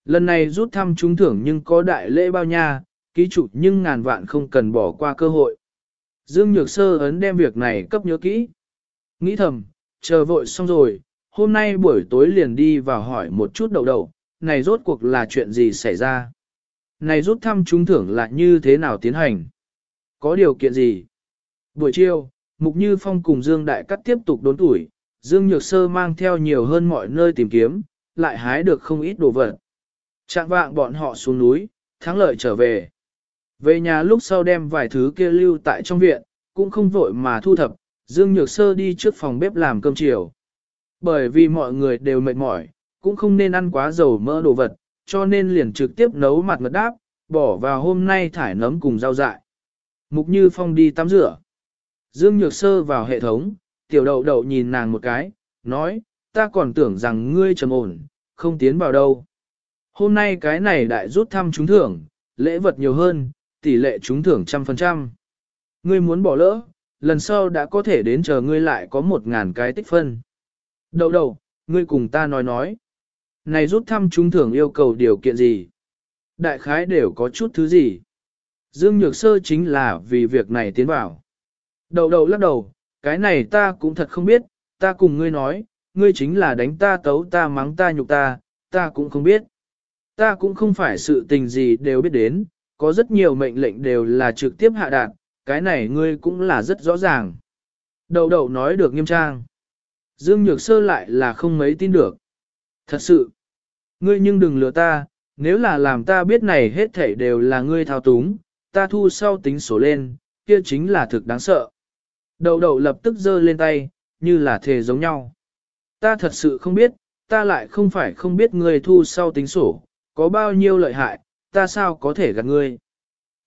Lần này rút thăm trúng thưởng nhưng có đại lễ bao nha, ký chủ nhưng ngàn vạn không cần bỏ qua cơ hội. Dương Nhược Sơ ấn đem việc này cấp nhớ kỹ. Nghĩ thầm, chờ vội xong rồi, hôm nay buổi tối liền đi vào hỏi một chút đầu đầu, này rốt cuộc là chuyện gì xảy ra? Này rút thăm trúng thưởng là như thế nào tiến hành? Có điều kiện gì? Buổi chiều, Mục Như Phong cùng Dương Đại Cắt tiếp tục đốn tuổi, Dương Nhược Sơ mang theo nhiều hơn mọi nơi tìm kiếm, lại hái được không ít đồ vật. Trạng vạng bọn họ xuống núi, thắng lợi trở về. Về nhà lúc sau đem vài thứ kia lưu tại trong viện, cũng không vội mà thu thập, Dương Nhược Sơ đi trước phòng bếp làm cơm chiều. Bởi vì mọi người đều mệt mỏi, cũng không nên ăn quá dầu mỡ đồ vật, cho nên liền trực tiếp nấu mặt mật đáp, bỏ vào hôm nay thải nấm cùng rau dại. Mục Như Phong đi tắm rửa. Dương Nhược Sơ vào hệ thống, tiểu đậu đậu nhìn nàng một cái, nói, ta còn tưởng rằng ngươi trầm ổn, không tiến vào đâu. Hôm nay cái này đại rút thăm trúng thưởng, lễ vật nhiều hơn, tỷ lệ trúng thưởng trăm phần trăm. Ngươi muốn bỏ lỡ, lần sau đã có thể đến chờ ngươi lại có một ngàn cái tích phân. đầu đầu, ngươi cùng ta nói nói. Này rút thăm trúng thưởng yêu cầu điều kiện gì? Đại khái đều có chút thứ gì? Dương Nhược Sơ chính là vì việc này tiến vào. Đầu đầu lắc đầu, cái này ta cũng thật không biết, ta cùng ngươi nói, ngươi chính là đánh ta tấu ta mắng ta nhục ta, ta cũng không biết. Ta cũng không phải sự tình gì đều biết đến, có rất nhiều mệnh lệnh đều là trực tiếp hạ đạt, cái này ngươi cũng là rất rõ ràng. Đầu đầu nói được nghiêm trang. Dương Nhược Sơ lại là không mấy tin được. Thật sự, ngươi nhưng đừng lừa ta, nếu là làm ta biết này hết thảy đều là ngươi thao túng, ta thu sau tính sổ lên, kia chính là thực đáng sợ. Đầu đầu lập tức giơ lên tay, như là thề giống nhau. Ta thật sự không biết, ta lại không phải không biết ngươi thu sau tính sổ, có bao nhiêu lợi hại, ta sao có thể gạt ngươi.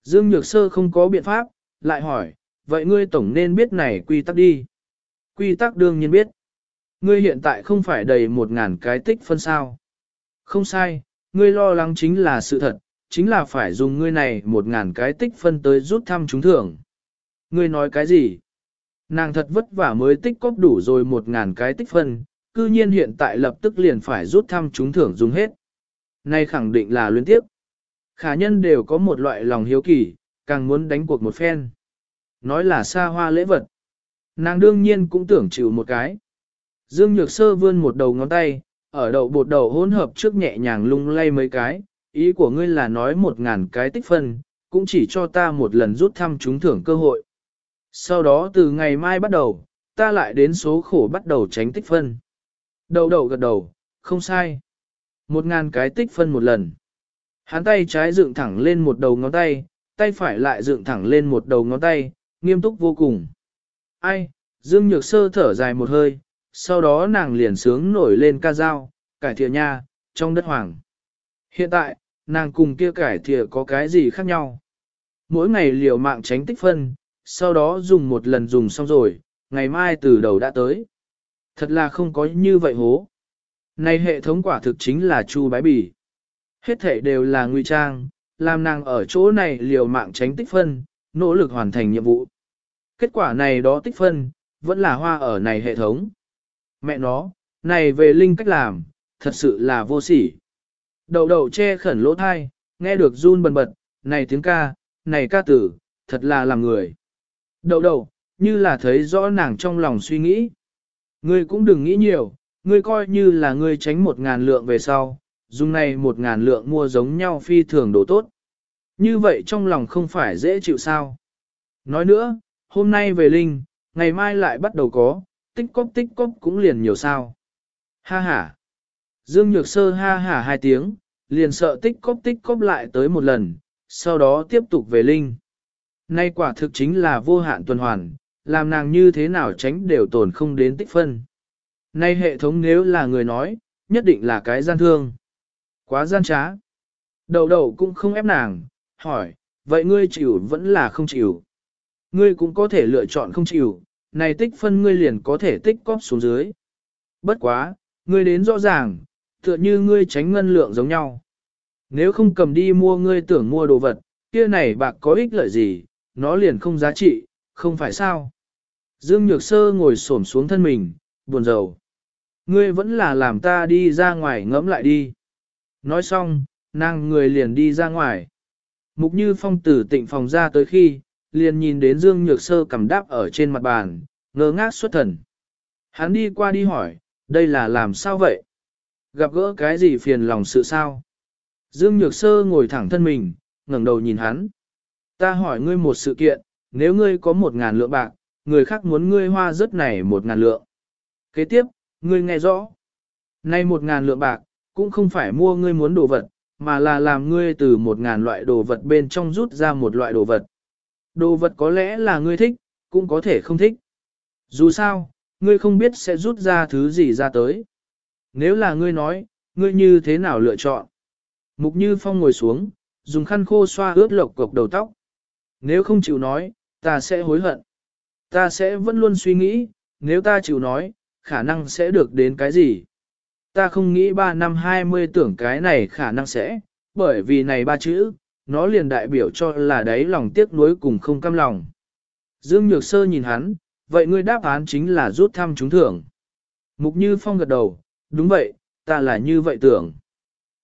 Dương Nhược Sơ không có biện pháp, lại hỏi, vậy ngươi tổng nên biết này quy tắc đi. Quy tắc đương nhiên biết. Ngươi hiện tại không phải đầy một ngàn cái tích phân sao. Không sai, ngươi lo lắng chính là sự thật, chính là phải dùng ngươi này một ngàn cái tích phân tới rút thăm trúng thưởng. Ngươi nói cái gì? Nàng thật vất vả mới tích cóp đủ rồi một ngàn cái tích phân, cư nhiên hiện tại lập tức liền phải rút thăm trúng thưởng dùng hết. Nay khẳng định là luyến tiếp. Khả nhân đều có một loại lòng hiếu kỳ, càng muốn đánh cuộc một phen. Nói là xa hoa lễ vật. Nàng đương nhiên cũng tưởng chịu một cái. Dương Nhược Sơ vươn một đầu ngón tay, ở đầu bột đầu hỗn hợp trước nhẹ nhàng lung lay mấy cái, ý của ngươi là nói một ngàn cái tích phân, cũng chỉ cho ta một lần rút thăm trúng thưởng cơ hội. Sau đó từ ngày mai bắt đầu, ta lại đến số khổ bắt đầu tránh tích phân. Đầu đầu gật đầu, không sai. Một ngàn cái tích phân một lần. Hắn tay trái dựng thẳng lên một đầu ngón tay, tay phải lại dựng thẳng lên một đầu ngón tay, nghiêm túc vô cùng. Ai, Dương Nhược Sơ thở dài một hơi, sau đó nàng liền sướng nổi lên ca dao, cải thiện nha, trong đất hoàng. Hiện tại, nàng cùng kia cải thiện có cái gì khác nhau? Mỗi ngày liều mạng tránh tích phân, sau đó dùng một lần dùng xong rồi, ngày mai từ đầu đã tới. Thật là không có như vậy hố. Này hệ thống quả thực chính là chu bái bỉ. Hết thể đều là nguy trang, làm nàng ở chỗ này liều mạng tránh tích phân, nỗ lực hoàn thành nhiệm vụ. Kết quả này đó tích phân, vẫn là hoa ở này hệ thống. Mẹ nó, này về linh cách làm, thật sự là vô sỉ. Đầu đầu che khẩn lỗ thai, nghe được run bần bật, này tiếng ca, này ca tử, thật là làm người. Đầu đầu, như là thấy rõ nàng trong lòng suy nghĩ. Ngươi cũng đừng nghĩ nhiều, ngươi coi như là ngươi tránh một ngàn lượng về sau, dùng này một ngàn lượng mua giống nhau phi thường đồ tốt. Như vậy trong lòng không phải dễ chịu sao. Nói nữa, hôm nay về Linh, ngày mai lại bắt đầu có, tích cóp tích cóp cũng liền nhiều sao. Ha ha. Dương Nhược Sơ ha ha hai tiếng, liền sợ tích cóp tích cóp lại tới một lần, sau đó tiếp tục về Linh. Nay quả thực chính là vô hạn tuần hoàn, làm nàng như thế nào tránh đều tổn không đến tích phân. Nay hệ thống nếu là người nói, nhất định là cái gian thương. Quá gian trá. Đầu đầu cũng không ép nàng, hỏi, vậy ngươi chịu vẫn là không chịu. Ngươi cũng có thể lựa chọn không chịu, này tích phân ngươi liền có thể tích cóp xuống dưới. Bất quá, ngươi đến rõ ràng, tựa như ngươi tránh ngân lượng giống nhau. Nếu không cầm đi mua ngươi tưởng mua đồ vật, kia này bạc có ích lợi gì, nó liền không giá trị, không phải sao. Dương Nhược Sơ ngồi xổm xuống thân mình, buồn rầu. Ngươi vẫn là làm ta đi ra ngoài ngẫm lại đi. Nói xong, nàng người liền đi ra ngoài. Mục như phong tử tịnh phòng ra tới khi, liền nhìn đến Dương Nhược Sơ cầm đáp ở trên mặt bàn, ngơ ngác xuất thần. Hắn đi qua đi hỏi, đây là làm sao vậy? Gặp gỡ cái gì phiền lòng sự sao? Dương Nhược Sơ ngồi thẳng thân mình, ngẩng đầu nhìn hắn. Ta hỏi ngươi một sự kiện, nếu ngươi có một ngàn lượng bạc, người khác muốn ngươi hoa rất này một ngàn lượng. Kế tiếp, ngươi nghe rõ. Nay một ngàn lượng bạc, cũng không phải mua ngươi muốn đồ vật, mà là làm ngươi từ một ngàn loại đồ vật bên trong rút ra một loại đồ vật. Đồ vật có lẽ là ngươi thích, cũng có thể không thích. Dù sao, ngươi không biết sẽ rút ra thứ gì ra tới. Nếu là ngươi nói, ngươi như thế nào lựa chọn? Mục Như Phong ngồi xuống, dùng khăn khô xoa ướt lộc cục đầu tóc. Nếu không chịu nói, ta sẽ hối hận. Ta sẽ vẫn luôn suy nghĩ, nếu ta chịu nói, khả năng sẽ được đến cái gì. Ta không nghĩ 3 năm 20 tưởng cái này khả năng sẽ, bởi vì này ba chữ, nó liền đại biểu cho là đấy lòng tiếc nuối cùng không cam lòng. Dương Nhược Sơ nhìn hắn, vậy ngươi đáp án chính là rút thăm trúng thưởng. Mục Như Phong gật đầu, đúng vậy, ta là như vậy tưởng.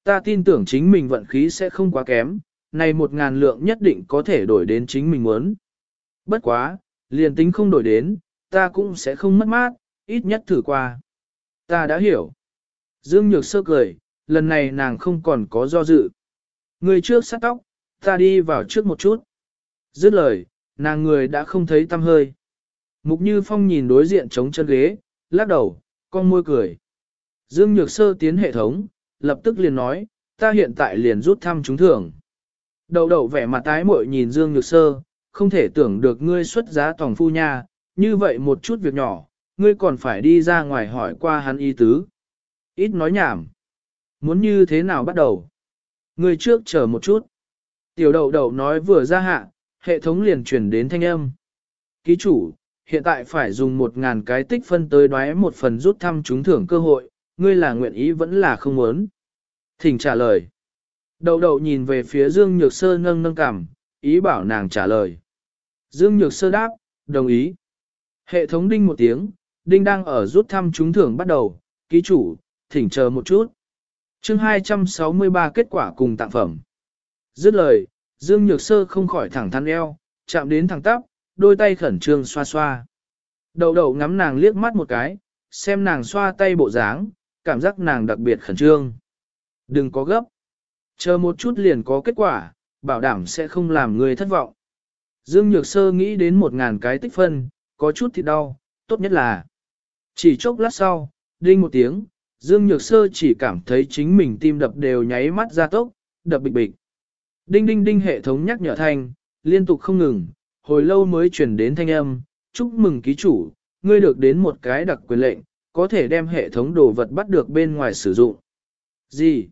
Ta tin tưởng chính mình vận khí sẽ không quá kém, này một ngàn lượng nhất định có thể đổi đến chính mình muốn. Bất quá, liền tính không đổi đến, ta cũng sẽ không mất mát, ít nhất thử qua. Ta đã hiểu. Dương Nhược Sơ cười, lần này nàng không còn có do dự. Người trước sát tóc, ta đi vào trước một chút. Dứt lời, nàng người đã không thấy tâm hơi. Mục Như Phong nhìn đối diện chống chân ghế, lắc đầu, con môi cười. Dương Nhược Sơ tiến hệ thống, lập tức liền nói, ta hiện tại liền rút thăm trúng thưởng. Đầu đầu vẻ mặt tái muội nhìn Dương Nhược Sơ, không thể tưởng được ngươi xuất giá tòng phu nha, như vậy một chút việc nhỏ, ngươi còn phải đi ra ngoài hỏi qua hắn Y tứ. Ít nói nhảm. Muốn như thế nào bắt đầu? Người trước chờ một chút. Tiểu đậu đậu nói vừa ra hạ, hệ thống liền truyền đến thanh âm. Ký chủ, hiện tại phải dùng một ngàn cái tích phân tới đoái một phần rút thăm trúng thưởng cơ hội, ngươi là nguyện ý vẫn là không muốn. Thỉnh trả lời. Đậu đậu nhìn về phía Dương Nhược Sơ nâng nâng cảm, ý bảo nàng trả lời. Dương Nhược Sơ đáp, đồng ý. Hệ thống đinh một tiếng, đinh đang ở rút thăm trúng thưởng bắt đầu, ký chủ, thỉnh chờ một chút. chương 263 kết quả cùng tặng phẩm. Dứt lời, Dương Nhược Sơ không khỏi thẳng thắn eo, chạm đến thẳng tắp, đôi tay khẩn trương xoa xoa. Đầu đầu ngắm nàng liếc mắt một cái, xem nàng xoa tay bộ dáng, cảm giác nàng đặc biệt khẩn trương. Đừng có gấp. Chờ một chút liền có kết quả, bảo đảm sẽ không làm người thất vọng. Dương Nhược Sơ nghĩ đến một ngàn cái tích phân, có chút thì đau, tốt nhất là. Chỉ chốc lát sau, đinh một tiếng, Dương Nhược Sơ chỉ cảm thấy chính mình tim đập đều nháy mắt ra tốc, đập bịch bịch. Đinh đinh đinh hệ thống nhắc nhở thanh, liên tục không ngừng, hồi lâu mới chuyển đến thanh âm, chúc mừng ký chủ, ngươi được đến một cái đặc quyền lệnh, có thể đem hệ thống đồ vật bắt được bên ngoài sử dụng. Gì?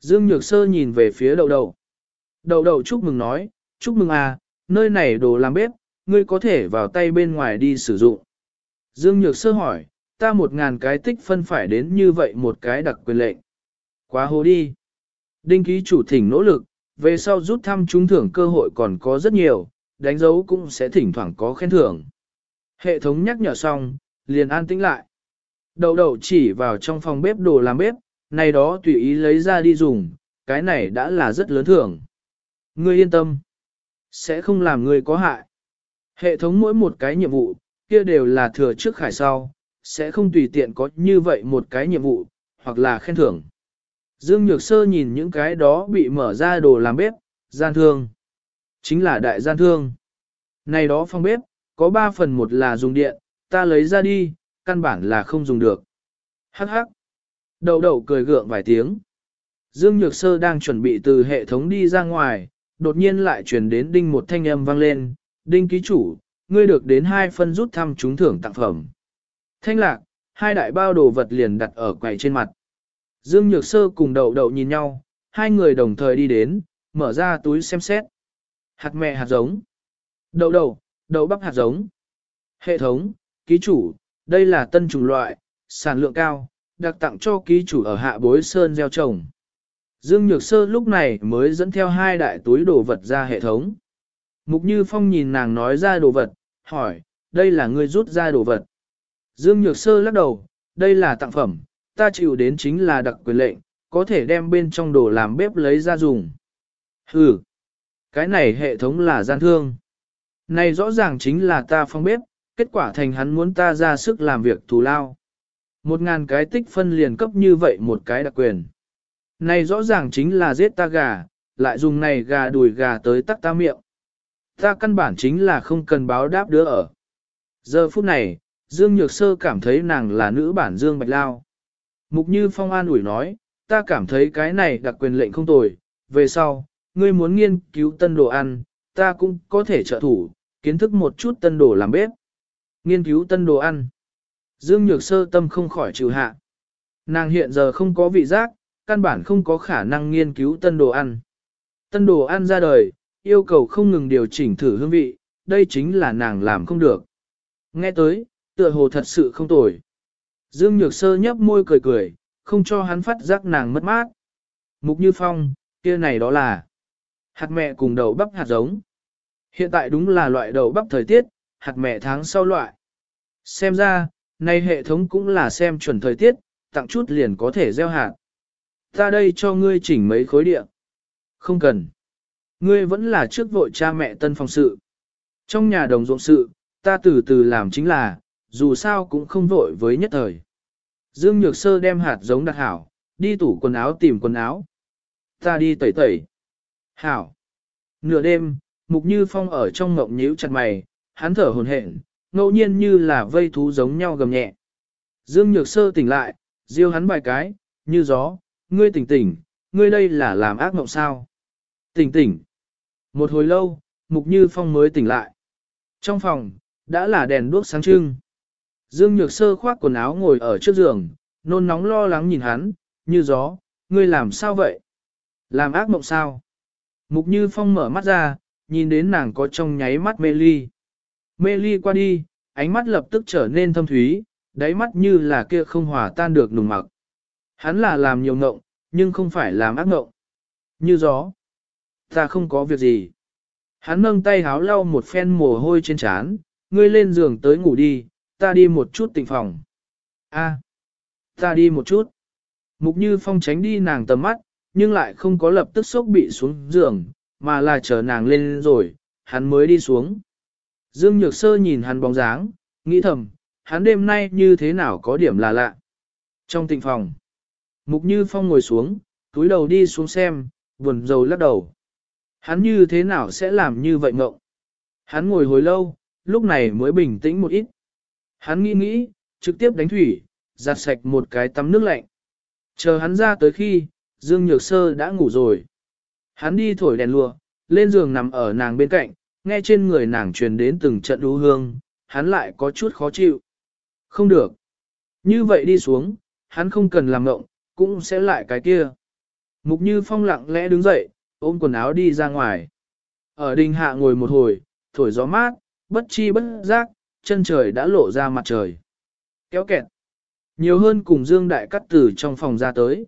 Dương Nhược Sơ nhìn về phía đầu đầu. Đầu đầu chúc mừng nói, chúc mừng à, nơi này đồ làm bếp, ngươi có thể vào tay bên ngoài đi sử dụng. Dương Nhược Sơ hỏi, ta một ngàn cái tích phân phải đến như vậy một cái đặc quyền lệnh. Quá hồ đi. Đinh ký chủ thỉnh nỗ lực, về sau rút thăm trúng thưởng cơ hội còn có rất nhiều, đánh dấu cũng sẽ thỉnh thoảng có khen thưởng. Hệ thống nhắc nhở xong, liền an tĩnh lại. Đầu đầu chỉ vào trong phòng bếp đồ làm bếp, này đó tùy ý lấy ra đi dùng, cái này đã là rất lớn thưởng. Ngươi yên tâm, sẽ không làm ngươi có hại. Hệ thống mỗi một cái nhiệm vụ, kia đều là thừa trước khải sau, sẽ không tùy tiện có như vậy một cái nhiệm vụ, hoặc là khen thưởng. Dương Nhược Sơ nhìn những cái đó bị mở ra đồ làm bếp, gian thương. Chính là đại gian thương. Này đó phòng bếp, có 3 phần một là dùng điện, ta lấy ra đi, căn bản là không dùng được. Hắc hắc. đầu đầu cười gượng vài tiếng. Dương Nhược Sơ đang chuẩn bị từ hệ thống đi ra ngoài, đột nhiên lại truyền đến đinh một thanh âm vang lên, đinh ký chủ, ngươi được đến hai phân rút thăm trúng thưởng tặng phẩm. Thanh lạc, hai đại bao đồ vật liền đặt ở quầy trên mặt. Dương Nhược Sơ cùng đậu đậu nhìn nhau, hai người đồng thời đi đến, mở ra túi xem xét. Hạt mẹ hạt giống. Đậu đậu, đậu bắp hạt giống. Hệ thống, ký chủ, đây là tân chủng loại, sản lượng cao, đặc tặng cho ký chủ ở hạ bối sơn gieo trồng. Dương Nhược Sơ lúc này mới dẫn theo hai đại túi đồ vật ra hệ thống. Mục Như Phong nhìn nàng nói ra đồ vật, hỏi, đây là ngươi rút ra đồ vật. Dương Nhược Sơ lắc đầu, đây là tặng phẩm, ta chịu đến chính là đặc quyền lệnh, có thể đem bên trong đồ làm bếp lấy ra dùng. Hừ, cái này hệ thống là gian thương. Này rõ ràng chính là ta phong bếp, kết quả thành hắn muốn ta ra sức làm việc thù lao. Một ngàn cái tích phân liền cấp như vậy một cái đặc quyền. Này rõ ràng chính là giết ta gà, lại dùng này gà đùi gà tới tắc ta miệng. Ta căn bản chính là không cần báo đáp đứa ở. Giờ phút này, Dương Nhược Sơ cảm thấy nàng là nữ bản Dương Bạch Lao. Mục Như Phong an ủi nói, ta cảm thấy cái này đặc quyền lệnh không tồi, về sau, ngươi muốn nghiên cứu tân đồ ăn, ta cũng có thể trợ thủ, kiến thức một chút tân đồ làm bếp. Nghiên cứu tân đồ ăn. Dương Nhược Sơ tâm không khỏi trừ hạ. Nàng hiện giờ không có vị giác, căn bản không có khả năng nghiên cứu tân đồ ăn. Tân đồ ăn ra đời, yêu cầu không ngừng điều chỉnh thử hương vị, đây chính là nàng làm không được. Nghe tới, tựa hồ thật sự không tồi. Dương Nhược Sơ nhấp môi cười cười, không cho hắn phát giác nàng mất mát. Mục Như Phong, kia này đó là hạt mẹ cùng đậu bắp hạt giống. Hiện tại đúng là loại đậu bắp thời tiết, hạt mẹ tháng sau loại. Xem ra, nay hệ thống cũng là xem chuẩn thời tiết, tặng chút liền có thể gieo hạt. Ta đây cho ngươi chỉnh mấy khối địa. Không cần. Ngươi vẫn là trước vội cha mẹ tân phòng sự. Trong nhà đồng ruộng sự, ta từ từ làm chính là, dù sao cũng không vội với nhất thời. Dương Nhược Sơ đem hạt giống đặt hảo, đi tủ quần áo tìm quần áo. Ta đi tẩy tẩy. Hảo. Nửa đêm, Mục Như Phong ở trong ngộng nhíu chặt mày, hắn thở hồn hển, ngẫu nhiên như là vây thú giống nhau gầm nhẹ. Dương Nhược Sơ tỉnh lại, diêu hắn vài cái, như gió, ngươi tỉnh tỉnh, ngươi đây là làm ác mộng sao. Tỉnh tỉnh. Một hồi lâu, Mục Như Phong mới tỉnh lại. Trong phòng, đã là đèn đuốc sáng trưng. Dương Nhược Sơ khoác quần áo ngồi ở trước giường, nôn nóng lo lắng nhìn hắn, như gió, ngươi làm sao vậy? Làm ác mộng sao? Mục Như Phong mở mắt ra, nhìn đến nàng có trong nháy mắt mê ly. Mê ly qua đi, ánh mắt lập tức trở nên thâm thúy, đáy mắt như là kia không hòa tan được nùng mặc. Hắn là làm nhiều ngộng, nhưng không phải làm ác ngộng. Như gió. Ta không có việc gì. Hắn nâng tay háo lau một phen mồ hôi trên trán, ngươi lên giường tới ngủ đi, ta đi một chút tịnh phòng. A, ta đi một chút. Mục Như Phong tránh đi nàng tầm mắt, nhưng lại không có lập tức sốc bị xuống giường, mà là chờ nàng lên rồi, hắn mới đi xuống. Dương Nhược Sơ nhìn hắn bóng dáng, nghĩ thầm, hắn đêm nay như thế nào có điểm là lạ. Trong tịnh phòng, Mục Như Phong ngồi xuống, túi đầu đi xuống xem, buồn rầu lắc đầu. Hắn như thế nào sẽ làm như vậy ngộng? Hắn ngồi hồi lâu, lúc này mới bình tĩnh một ít. Hắn nghĩ nghĩ, trực tiếp đánh thủy, giặt sạch một cái tắm nước lạnh. Chờ hắn ra tới khi, Dương Nhược Sơ đã ngủ rồi. Hắn đi thổi đèn lùa, lên giường nằm ở nàng bên cạnh, nghe trên người nàng truyền đến từng trận đú hương, hắn lại có chút khó chịu. Không được. Như vậy đi xuống, hắn không cần làm ngộng, cũng sẽ lại cái kia. Mục Như Phong lặng lẽ đứng dậy, ôm quần áo đi ra ngoài. Ở đình hạ ngồi một hồi, thổi gió mát, bất chi bất giác, chân trời đã lộ ra mặt trời. Kéo kẹt. Nhiều hơn cùng Dương Đại Cắt từ trong phòng ra tới.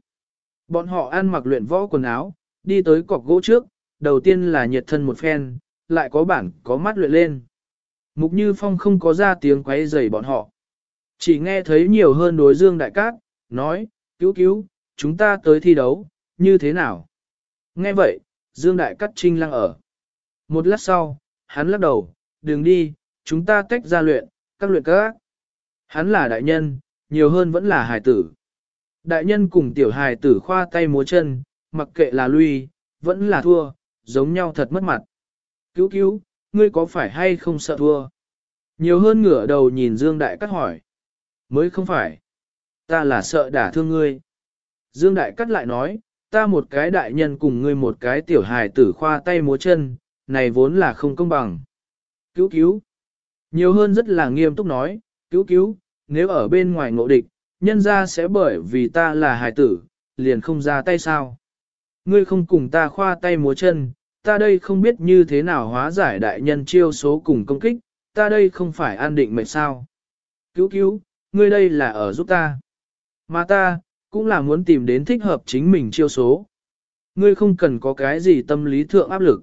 Bọn họ ăn mặc luyện võ quần áo, đi tới cọc gỗ trước, đầu tiên là nhiệt thân một phen, lại có bản có mắt luyện lên. Mục Như Phong không có ra tiếng quấy rầy bọn họ. Chỉ nghe thấy nhiều hơn đối Dương Đại Cát, nói, cứu cứu, chúng ta tới thi đấu, như thế nào? Nghe vậy, Dương Đại Cát trinh lăng ở. Một lát sau, hắn lắc đầu, đừng đi, chúng ta tách ra luyện, các luyện các. Hắn là đại nhân, nhiều hơn vẫn là hài tử. Đại nhân cùng tiểu hài tử khoa tay múa chân, mặc kệ là lui, vẫn là thua, giống nhau thật mất mặt. Cứu cứu, ngươi có phải hay không sợ thua? Nhiều hơn ngửa đầu nhìn Dương Đại Cát hỏi. Mới không phải. Ta là sợ đả thương ngươi. Dương Đại Cát lại nói, ta một cái đại nhân cùng ngươi một cái tiểu hài tử khoa tay múa chân, này vốn là không công bằng. Cứu cứu. Nhiều hơn rất là nghiêm túc nói, cứu cứu, nếu ở bên ngoài ngộ địch, nhân ra sẽ bởi vì ta là hài tử, liền không ra tay sao. Ngươi không cùng ta khoa tay múa chân, ta đây không biết như thế nào hóa giải đại nhân chiêu số cùng công kích, ta đây không phải an định mệnh sao. Cứu cứu, ngươi đây là ở giúp ta. Mà ta, cũng là muốn tìm đến thích hợp chính mình chiêu số. Ngươi không cần có cái gì tâm lý thượng áp lực.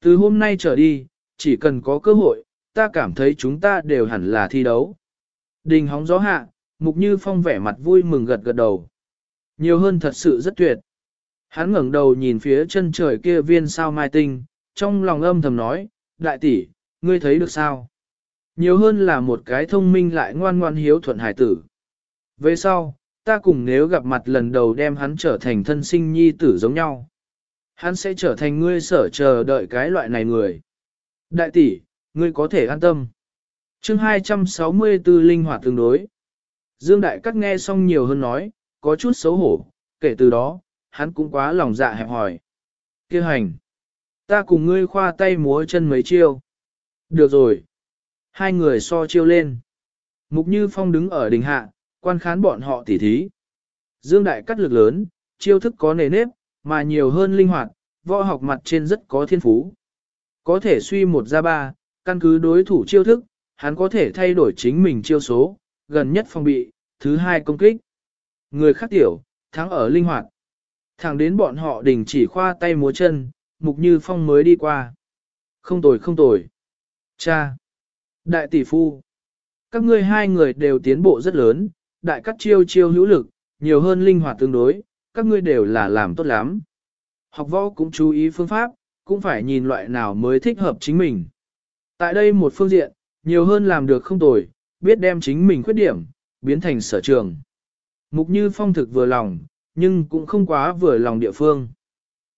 Từ hôm nay trở đi, chỉ cần có cơ hội, ta cảm thấy chúng ta đều hẳn là thi đấu. Đình hóng gió hạ, Mục Như Phong vẻ mặt vui mừng gật gật đầu. Nhiều hơn thật sự rất tuyệt. Hắn ngẩng đầu nhìn phía chân trời kia viên sao mai tinh, trong lòng âm thầm nói, đại tỷ, ngươi thấy được sao? Nhiều hơn là một cái thông minh lại ngoan ngoan hiếu thuận hải tử. Về sau, ta cùng nếu gặp mặt lần đầu đem hắn trở thành thân sinh nhi tử giống nhau. Hắn sẽ trở thành ngươi sở chờ đợi cái loại này người. Đại tỷ, ngươi có thể an tâm. chương 264 linh hoạt tương đối. Dương Đại Cắt nghe xong nhiều hơn nói, có chút xấu hổ, kể từ đó, hắn cũng quá lòng dạ hẹp hỏi. Kêu hành. Ta cùng ngươi khoa tay múa chân mấy chiêu. Được rồi. Hai người so chiêu lên. Mục Như Phong đứng ở đỉnh hạ, quan khán bọn họ tỉ thí. Dương Đại Cắt lực lớn, chiêu thức có nề nếp, mà nhiều hơn linh hoạt, võ học mặt trên rất có thiên phú. Có thể suy một ra ba, căn cứ đối thủ chiêu thức, hắn có thể thay đổi chính mình chiêu số, gần nhất phòng bị, thứ hai công kích. Người khác tiểu, thắng ở linh hoạt. Thẳng đến bọn họ đình chỉ khoa tay múa chân, mục như phong mới đi qua. Không tồi không tồi. Cha. Đại tỷ phu. Các ngươi hai người đều tiến bộ rất lớn, đại cắt chiêu chiêu hữu lực, nhiều hơn linh hoạt tương đối, các ngươi đều là làm tốt lắm. Học võ cũng chú ý phương pháp, cũng phải nhìn loại nào mới thích hợp chính mình. Tại đây một phương diện, nhiều hơn làm được không tồi, biết đem chính mình khuyết điểm, biến thành sở trường. Mục Như Phong thực vừa lòng, nhưng cũng không quá vừa lòng địa phương.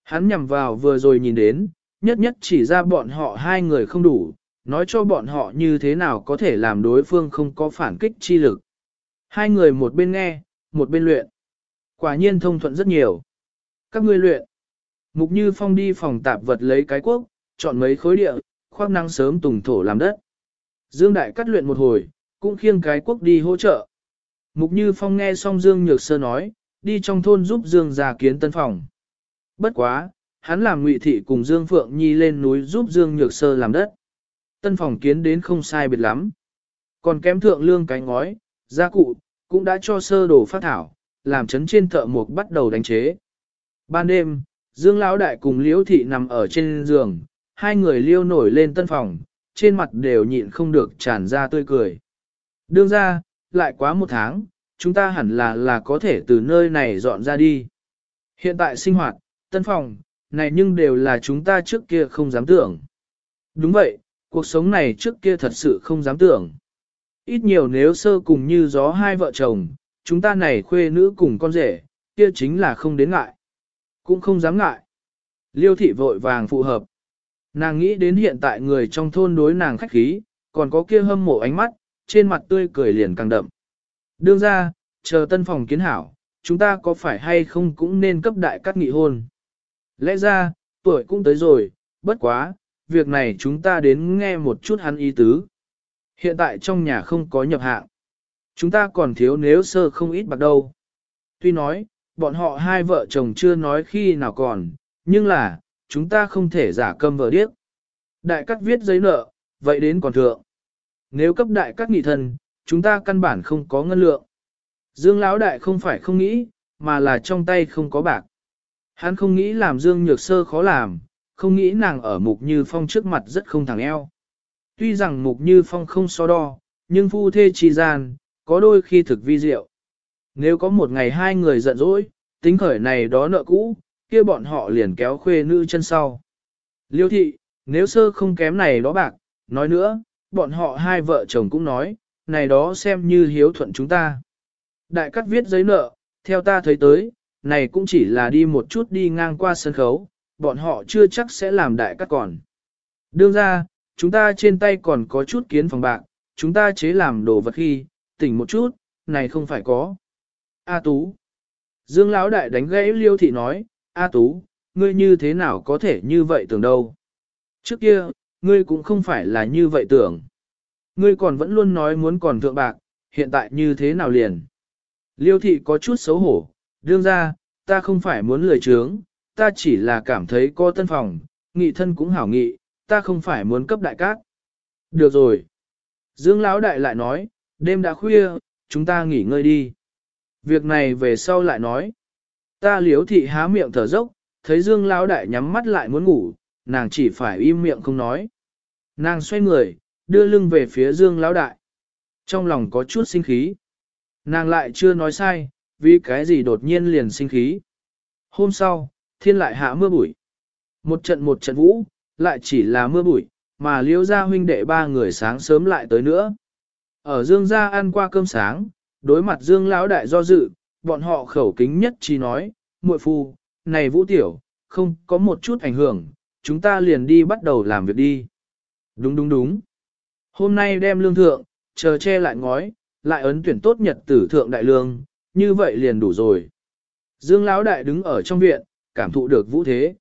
Hắn nhằm vào vừa rồi nhìn đến, nhất nhất chỉ ra bọn họ hai người không đủ, nói cho bọn họ như thế nào có thể làm đối phương không có phản kích chi lực. Hai người một bên nghe, một bên luyện. Quả nhiên thông thuận rất nhiều. Các ngươi luyện. Mục Như Phong đi phòng tạp vật lấy cái quốc, chọn mấy khối địa, khoác năng sớm tùng thổ làm đất. Dương Đại cắt luyện một hồi, cũng khiêng cái quốc đi hỗ trợ. Mục Như Phong nghe xong Dương Nhược Sơ nói, đi trong thôn giúp Dương gia kiến tân phòng. Bất quá, hắn làm ngụy thị cùng Dương Phượng Nhi lên núi giúp Dương Nhược Sơ làm đất. Tân phòng kiến đến không sai biệt lắm. Còn kém thượng lương cái ngói, gia cụ, cũng đã cho sơ đồ phát thảo, làm chấn trên thợ mộc bắt đầu đánh chế. Ban đêm, Dương Lão Đại cùng Liễu Thị nằm ở trên giường, hai người liêu nổi lên tân phòng, trên mặt đều nhịn không được tràn ra tươi cười. Đương ra, lại quá một tháng, chúng ta hẳn là là có thể từ nơi này dọn ra đi. Hiện tại sinh hoạt, tân phòng, này nhưng đều là chúng ta trước kia không dám tưởng. Đúng vậy, cuộc sống này trước kia thật sự không dám tưởng. Ít nhiều nếu sơ cùng như gió hai vợ chồng, chúng ta này khuê nữ cùng con rể, kia chính là không đến ngại. Cũng không dám ngại. Liêu thị vội vàng phù hợp. Nàng nghĩ đến hiện tại người trong thôn đối nàng khách khí, còn có kia hâm mộ ánh mắt, trên mặt tươi cười liền càng đậm. Đương ra, chờ tân phòng kiến hảo, chúng ta có phải hay không cũng nên cấp đại cắt nghị hôn. Lẽ ra, tuổi cũng tới rồi, bất quá, việc này chúng ta đến nghe một chút hắn ý tứ. Hiện tại trong nhà không có nhập hạng. Chúng ta còn thiếu nếu sơ không ít bạc đâu. Tuy nói, bọn họ hai vợ chồng chưa nói khi nào còn, nhưng là, chúng ta không thể giả câm vợ điếc. Đại cắt viết giấy nợ, vậy đến còn thượng. Nếu cấp đại cắt nghị thân, chúng ta căn bản không có ngân lượng. Dương Lão Đại không phải không nghĩ, mà là trong tay không có bạc. Hắn không nghĩ làm Dương Nhược Sơ khó làm, không nghĩ nàng ở Mục Như Phong trước mặt rất không thẳng eo. Tuy rằng Mục Như Phong không so đo, nhưng phu thê trì gian, có đôi khi thực vi diệu. Nếu có một ngày hai người giận dỗi, tính khởi này đó nợ cũ, kia bọn họ liền kéo khuê nữ chân sau. Liêu thị, nếu sơ không kém này đó bạc, nói nữa, bọn họ hai vợ chồng cũng nói, này đó xem như hiếu thuận chúng ta. Đại cắt viết giấy nợ, theo ta thấy tới, này cũng chỉ là đi một chút đi ngang qua sân khấu, bọn họ chưa chắc sẽ làm đại cắt còn. Đương ra, chúng ta trên tay còn có chút kiến phòng bạc, chúng ta chế làm đồ vật khi, tỉnh một chút, này không phải có. A Tú. Dương Lão Đại đánh gãy Liêu Thị nói, A Tú, ngươi như thế nào có thể như vậy tưởng đâu. Trước kia, ngươi cũng không phải là như vậy tưởng. Ngươi còn vẫn luôn nói muốn còn thượng bạc, hiện tại như thế nào liền. Liêu Thị có chút xấu hổ, đương ra, ta không phải muốn lười trướng, ta chỉ là cảm thấy có tân phòng, nghị thân cũng hảo nghị, ta không phải muốn cấp đại cát. Được rồi. Dương Lão Đại lại nói, đêm đã khuya, chúng ta nghỉ ngơi đi. Việc này về sau lại nói. Ta liếu thị há miệng thở dốc, thấy Dương Lão Đại nhắm mắt lại muốn ngủ, nàng chỉ phải im miệng không nói. Nàng xoay người, đưa lưng về phía Dương Lão Đại. Trong lòng có chút sinh khí. Nàng lại chưa nói sai, vì cái gì đột nhiên liền sinh khí. Hôm sau, thiên lại hạ mưa bụi. Một trận một trận vũ, lại chỉ là mưa bụi, mà liêu gia huynh đệ ba người sáng sớm lại tới nữa. Ở Dương gia ăn qua cơm sáng, đối mặt Dương lão đại do dự, bọn họ khẩu kính nhất chỉ nói, muội phu, này vũ tiểu, không có một chút ảnh hưởng, chúng ta liền đi bắt đầu làm việc đi. Đúng đúng đúng. Hôm nay đem lương thượng, chờ che lại ngói, lại ấn tuyển tốt nhật tử thượng đại lương, như vậy liền đủ rồi. Dương lão đại đứng ở trong viện, cảm thụ được vũ thế.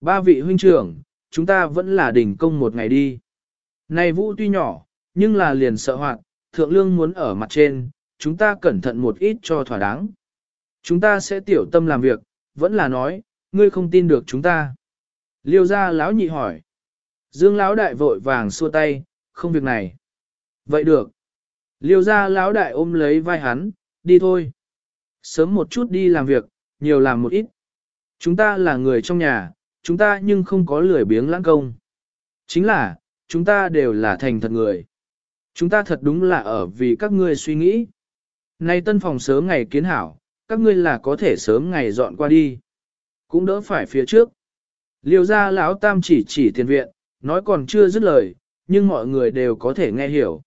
Ba vị huynh trưởng, chúng ta vẫn là đỉnh công một ngày đi. Này vũ tuy nhỏ, nhưng là liền sợ hoạt, thượng lương muốn ở mặt trên, chúng ta cẩn thận một ít cho thỏa đáng. Chúng ta sẽ tiểu tâm làm việc, vẫn là nói, ngươi không tin được chúng ta. Liêu gia lão nhị hỏi. Dương lão đại vội vàng xua tay, không việc này. Vậy được. Liêu gia lão đại ôm lấy vai hắn, đi thôi. Sớm một chút đi làm việc, nhiều làm một ít. Chúng ta là người trong nhà, chúng ta nhưng không có lười biếng lãng công. Chính là, chúng ta đều là thành thật người. Chúng ta thật đúng là ở vì các ngươi suy nghĩ. Nay tân phòng sớm ngày kiến hảo, các ngươi là có thể sớm ngày dọn qua đi. Cũng đỡ phải phía trước. Liêu ra lão tam chỉ chỉ tiền viện, nói còn chưa dứt lời, nhưng mọi người đều có thể nghe hiểu.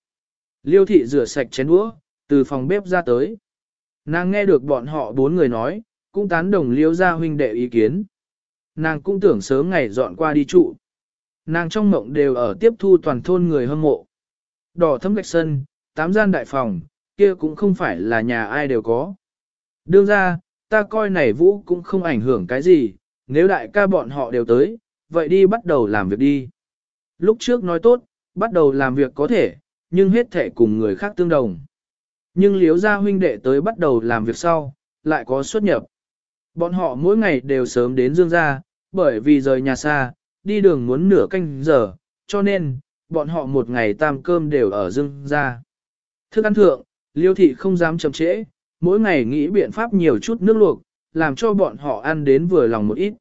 Liêu thị rửa sạch chén đũa, từ phòng bếp ra tới. Nàng nghe được bọn họ bốn người nói, cũng tán đồng liêu gia huynh đệ ý kiến. Nàng cũng tưởng sớm ngày dọn qua đi trụ. Nàng trong mộng đều ở tiếp thu toàn thôn người hâm mộ. Đỏ thấm gạch sân, tám gian đại phòng, kia cũng không phải là nhà ai đều có. Đương ra, ta coi này vũ cũng không ảnh hưởng cái gì, nếu đại ca bọn họ đều tới, vậy đi bắt đầu làm việc đi. Lúc trước nói tốt, bắt đầu làm việc có thể, nhưng hết thể cùng người khác tương đồng. Nhưng liếu gia huynh đệ tới bắt đầu làm việc sau, lại có xuất nhập. Bọn họ mỗi ngày đều sớm đến dương gia, bởi vì rời nhà xa, đi đường muốn nửa canh giờ, cho nên, bọn họ một ngày tam cơm đều ở dương gia. Thức ăn thượng, liêu thị không dám chậm trễ, mỗi ngày nghĩ biện pháp nhiều chút nước luộc, làm cho bọn họ ăn đến vừa lòng một ít.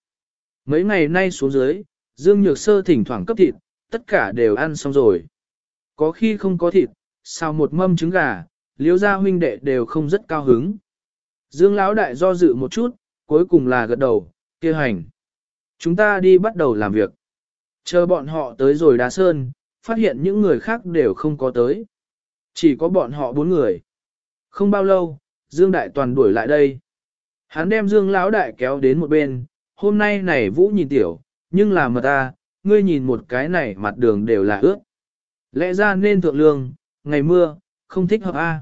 Mấy ngày nay xuống dưới, Dương Nhược Sơ thỉnh thoảng cấp thịt, tất cả đều ăn xong rồi. Có khi không có thịt, sao một mâm trứng gà, Liêu gia huynh đệ đều không rất cao hứng. Dương Lão Đại do dự một chút, cuối cùng là gật đầu, kia hành. Chúng ta đi bắt đầu làm việc. Chờ bọn họ tới rồi đá sơn, phát hiện những người khác đều không có tới. Chỉ có bọn họ bốn người. Không bao lâu, Dương Đại Toàn đuổi lại đây. Hắn đem Dương Lão Đại kéo đến một bên, hôm nay này Vũ nhìn tiểu, nhưng là mật ta, ngươi nhìn một cái này mặt đường đều là ướt. Lẽ ra nên thượng lương, ngày mưa, không thích hợp a.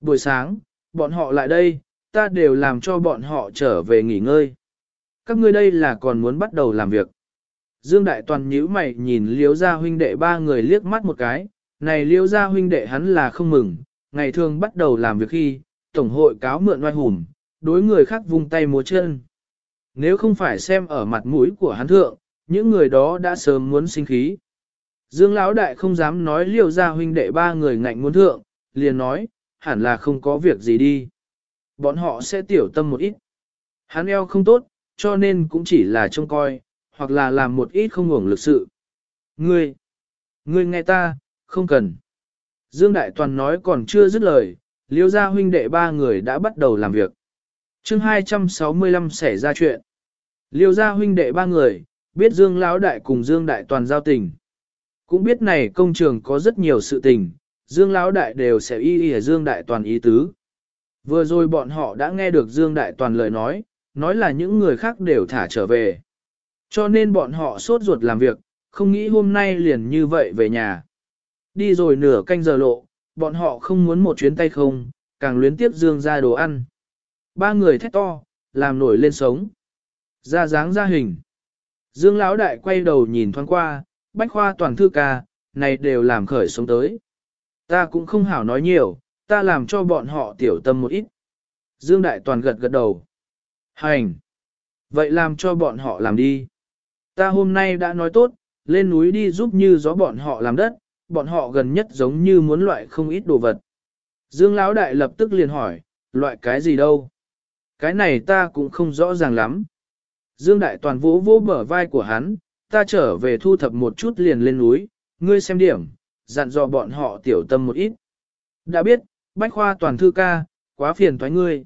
Buổi sáng, bọn họ lại đây, ta đều làm cho bọn họ trở về nghỉ ngơi. Các ngươi đây là còn muốn bắt đầu làm việc. Dương Đại Toàn nhíu mày nhìn liếu ra huynh đệ ba người liếc mắt một cái, này liêu Gia huynh đệ hắn là không mừng, ngày thường bắt đầu làm việc khi, tổng hội cáo mượn oai hùng, đối người khác vung tay múa chân. Nếu không phải xem ở mặt mũi của hắn thượng, những người đó đã sớm muốn sinh khí. Dương Lão Đại không dám nói liêu gia huynh đệ ba người ngạnh muốn thượng, liền nói, hẳn là không có việc gì đi. Bọn họ sẽ tiểu tâm một ít. Hắn eo không tốt, cho nên cũng chỉ là trông coi, hoặc là làm một ít không ngủng lực sự. Ngươi, ngươi nghe ta, không cần. Dương Đại Toàn nói còn chưa dứt lời, liêu gia huynh đệ ba người đã bắt đầu làm việc. chương 265 xảy ra chuyện. Liêu gia huynh đệ ba người, biết Dương Lão Đại cùng Dương Đại Toàn giao tình. Cũng biết này công trường có rất nhiều sự tình, Dương Lão Đại đều sẽ y y Dương Đại Toàn ý tứ. Vừa rồi bọn họ đã nghe được Dương Đại Toàn lời nói, nói là những người khác đều thả trở về. Cho nên bọn họ sốt ruột làm việc, không nghĩ hôm nay liền như vậy về nhà. Đi rồi nửa canh giờ lộ, bọn họ không muốn một chuyến tay không, càng luyến tiếp Dương ra đồ ăn. Ba người thét to, làm nổi lên sống. Ra dáng ra hình. Dương Lão Đại quay đầu nhìn thoáng qua, bách khoa toàn thư ca, này đều làm khởi sống tới. Ta cũng không hảo nói nhiều, ta làm cho bọn họ tiểu tâm một ít. Dương Đại Toàn gật gật đầu. Hành! Vậy làm cho bọn họ làm đi. Ta hôm nay đã nói tốt, lên núi đi giúp như gió bọn họ làm đất, bọn họ gần nhất giống như muốn loại không ít đồ vật. Dương Lão Đại lập tức liền hỏi, loại cái gì đâu? Cái này ta cũng không rõ ràng lắm. Dương Đại Toàn vỗ vỗ bờ vai của hắn, ta trở về thu thập một chút liền lên núi, ngươi xem điểm, dặn dò bọn họ tiểu tâm một ít. Đã biết, Bách Khoa Toàn Thư ca, quá phiền toái ngươi.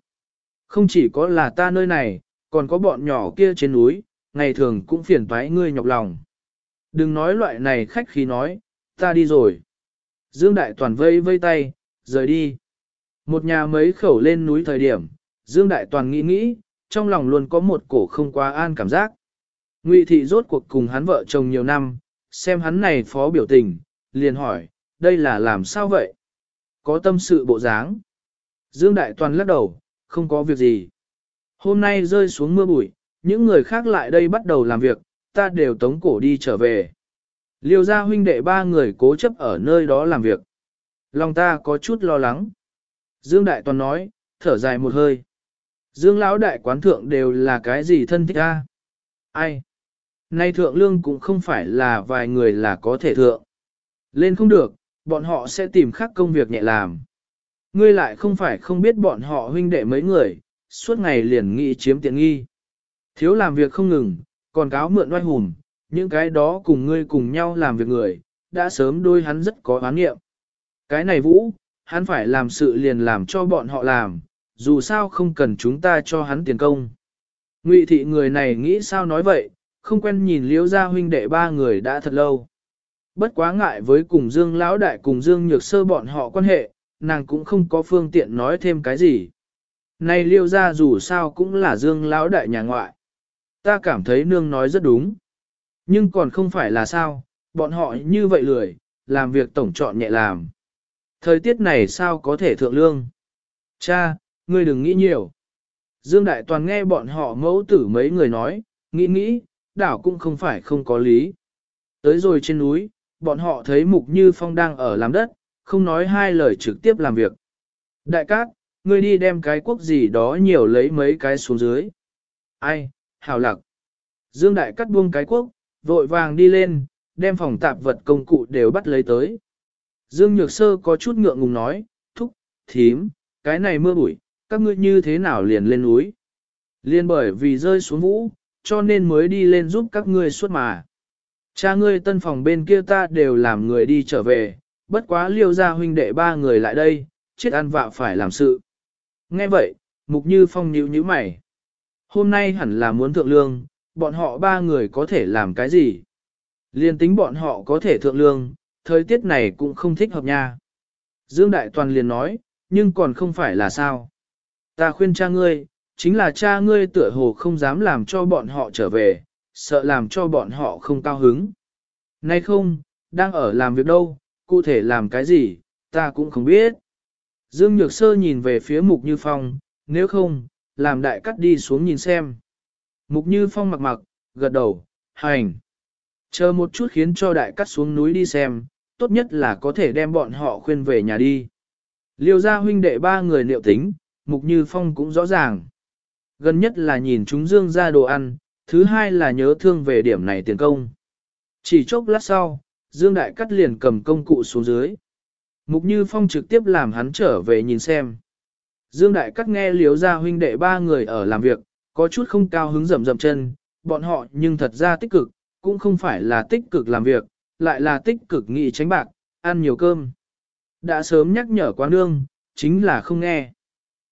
Không chỉ có là ta nơi này, còn có bọn nhỏ kia trên núi, ngày thường cũng phiền thoái ngươi nhọc lòng. Đừng nói loại này khách khí nói, ta đi rồi. Dương Đại Toàn vây vây tay, rời đi. Một nhà mấy khẩu lên núi thời điểm, Dương Đại Toàn nghĩ nghĩ, trong lòng luôn có một cổ không quá an cảm giác. Ngụy thị rốt cuộc cùng hắn vợ chồng nhiều năm, xem hắn này phó biểu tình, liền hỏi, đây là làm sao vậy? Có tâm sự bộ dáng. Dương Đại Toàn lắc đầu, không có việc gì. Hôm nay rơi xuống mưa bụi, những người khác lại đây bắt đầu làm việc, ta đều tống cổ đi trở về. Liêu gia huynh đệ ba người cố chấp ở nơi đó làm việc. Lòng ta có chút lo lắng. Dương Đại Toàn nói, thở dài một hơi. Dương lão đại quán thượng đều là cái gì thân thích a? Ai? Nay thượng lương cũng không phải là vài người là có thể thượng. Lên không được, bọn họ sẽ tìm khác công việc nhẹ làm. Ngươi lại không phải không biết bọn họ huynh đệ mấy người, suốt ngày liền nghĩ chiếm tiện nghi. Thiếu làm việc không ngừng, còn cáo mượn oai hùm, những cái đó cùng ngươi cùng nhau làm việc người, đã sớm đôi hắn rất có oán nghiệm. Cái này vũ, hắn phải làm sự liền làm cho bọn họ làm, dù sao không cần chúng ta cho hắn tiền công. Ngụy thị người này nghĩ sao nói vậy, không quen nhìn liễu gia huynh đệ ba người đã thật lâu. Bất quá ngại với cùng Dương Lão Đại cùng Dương Nhược Sơ bọn họ quan hệ, nàng cũng không có phương tiện nói thêm cái gì. Này liêu ra dù sao cũng là Dương Lão Đại nhà ngoại. Ta cảm thấy nương nói rất đúng. Nhưng còn không phải là sao, bọn họ như vậy lười, làm việc tổng chọn nhẹ làm. Thời tiết này sao có thể thượng lương? Cha, ngươi đừng nghĩ nhiều. Dương Đại Toàn nghe bọn họ mẫu tử mấy người nói, nghĩ nghĩ, đảo cũng không phải không có lý. Tới rồi trên núi, bọn họ thấy Mục Như Phong đang ở làm đất, không nói hai lời trực tiếp làm việc. Đại cát, ngươi đi đem cái quốc gì đó nhiều lấy mấy cái xuống dưới. Ai, hào lạc. Dương Đại cắt buông cái quốc, vội vàng đi lên, đem phòng tạp vật công cụ đều bắt lấy tới. Dương Nhược Sơ có chút ngượng ngùng nói, thúc, thím, cái này mưa bụi, các ngươi như thế nào liền lên núi. Liên bởi vì rơi xuống vũ, cho nên mới đi lên giúp các ngươi suốt mà. Cha ngươi tân phòng bên kia ta đều làm người đi trở về, bất quá liêu ra huynh đệ ba người lại đây, chết ăn vạ phải làm sự. Nghe vậy, Mục Như Phong nhíu nhíu mày. Hôm nay hẳn là muốn thượng lương, bọn họ ba người có thể làm cái gì? Liên tính bọn họ có thể thượng lương, thời tiết này cũng không thích hợp nha. Dương Đại Toàn liền nói, nhưng còn không phải là sao. Ta khuyên cha ngươi, chính là cha ngươi tựa hồ không dám làm cho bọn họ trở về, sợ làm cho bọn họ không cao hứng. Nay không, đang ở làm việc đâu, cụ thể làm cái gì, ta cũng không biết. Dương Nhược Sơ nhìn về phía Mục Như Phong, nếu không, làm đại cắt đi xuống nhìn xem. Mục Như Phong mặc mặc, gật đầu, hành. Chờ một chút khiến cho đại cắt xuống núi đi xem, tốt nhất là có thể đem bọn họ khuyên về nhà đi. Liêu gia huynh đệ ba người liệu tính, Mục Như Phong cũng rõ ràng. Gần nhất là nhìn chúng Dương ra đồ ăn, thứ hai là nhớ thương về điểm này tiền công. Chỉ chốc lát sau, Dương Đại Cắt liền cầm công cụ xuống dưới. Mục Như Phong trực tiếp làm hắn trở về nhìn xem. Dương Đại Cắt nghe liếu ra huynh đệ ba người ở làm việc, có chút không cao hứng rầm rầm chân, bọn họ nhưng thật ra tích cực, cũng không phải là tích cực làm việc, lại là tích cực nghị tránh bạc, ăn nhiều cơm. Đã sớm nhắc nhở quá nương, chính là không nghe.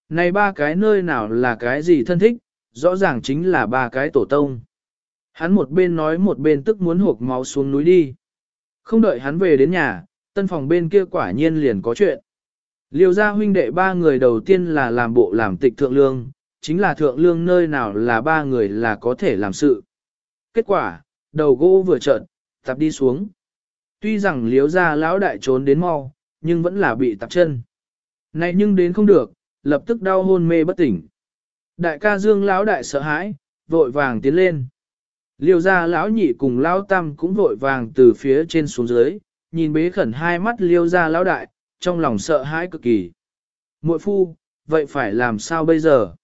Này ba cái nơi nào là cái gì thân thích, rõ ràng chính là ba cái tổ tông. Hắn một bên nói một bên tức muốn hộp máu xuống núi đi. Không đợi hắn về đến nhà, tân phòng bên kia quả nhiên liền có chuyện. Liêu gia huynh đệ ba người đầu tiên là làm bộ làm tịch thượng lương, chính là thượng lương nơi nào là ba người là có thể làm sự. Kết quả, đầu gỗ vừa trợn, tập đi xuống. Tuy rằng liếu gia lão đại trốn đến mau, nhưng vẫn là bị tạp chân. Này nhưng đến không được, lập tức đau hôn mê bất tỉnh. Đại ca dương lão đại sợ hãi, vội vàng tiến lên. Liêu gia lão nhị cùng lão tam cũng vội vàng từ phía trên xuống dưới, nhìn bế khẩn hai mắt liêu gia lão đại, trong lòng sợ hãi cực kỳ. Muội phu, vậy phải làm sao bây giờ?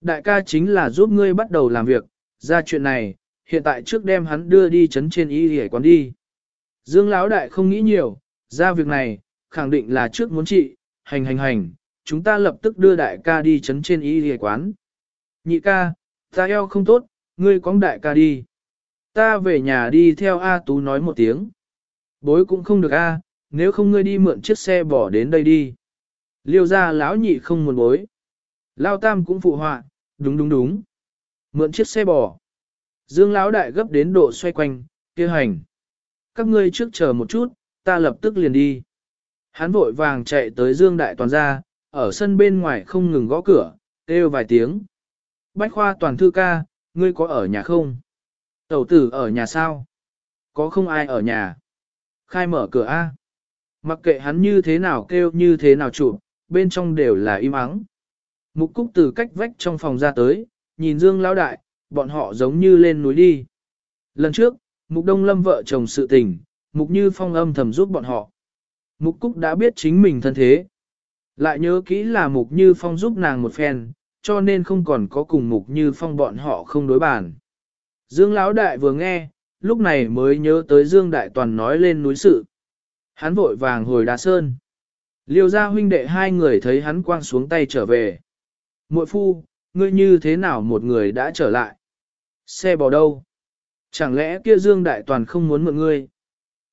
Đại ca chính là giúp ngươi bắt đầu làm việc, ra chuyện này, hiện tại trước đem hắn đưa đi chấn trên y hề quán đi. Dương lão đại không nghĩ nhiều, ra việc này, khẳng định là trước muốn trị, hành hành hành, chúng ta lập tức đưa đại ca đi chấn trên y hề quán. Nhị ca, ta eo không tốt, ngươi cóng đại ca đi. Ta về nhà đi theo A Tú nói một tiếng. Bối cũng không được A, nếu không ngươi đi mượn chiếc xe bỏ đến đây đi. Liêu ra lão nhị không muốn bối. Lao tam cũng phụ họa, đúng đúng đúng. Mượn chiếc xe bò. Dương lão đại gấp đến độ xoay quanh, kia hành. Các ngươi trước chờ một chút, ta lập tức liền đi. Hắn vội vàng chạy tới Dương đại toàn ra, ở sân bên ngoài không ngừng gõ cửa, kêu vài tiếng. Bách khoa toàn thư ca, ngươi có ở nhà không? Tẩu tử ở nhà sao? Có không ai ở nhà? Khai mở cửa A. Mặc kệ hắn như thế nào kêu như thế nào chụp, bên trong đều là im ắng. Mục cúc từ cách vách trong phòng ra tới, nhìn Dương lão đại, bọn họ giống như lên núi đi. Lần trước, Mục Đông Lâm vợ chồng sự tình, Mục Như Phong âm thầm giúp bọn họ. Mục Cúc đã biết chính mình thân thế. Lại nhớ kỹ là Mục Như Phong giúp nàng một phen, cho nên không còn có cùng Mục Như Phong bọn họ không đối bàn. Dương Lão Đại vừa nghe, lúc này mới nhớ tới Dương Đại Toàn nói lên núi sự. Hắn vội vàng hồi đá sơn. Liêu gia huynh đệ hai người thấy hắn quang xuống tay trở về. Muội phu, ngươi như thế nào một người đã trở lại? Xe bỏ đâu? Chẳng lẽ kia Dương Đại Toàn không muốn mượn ngươi?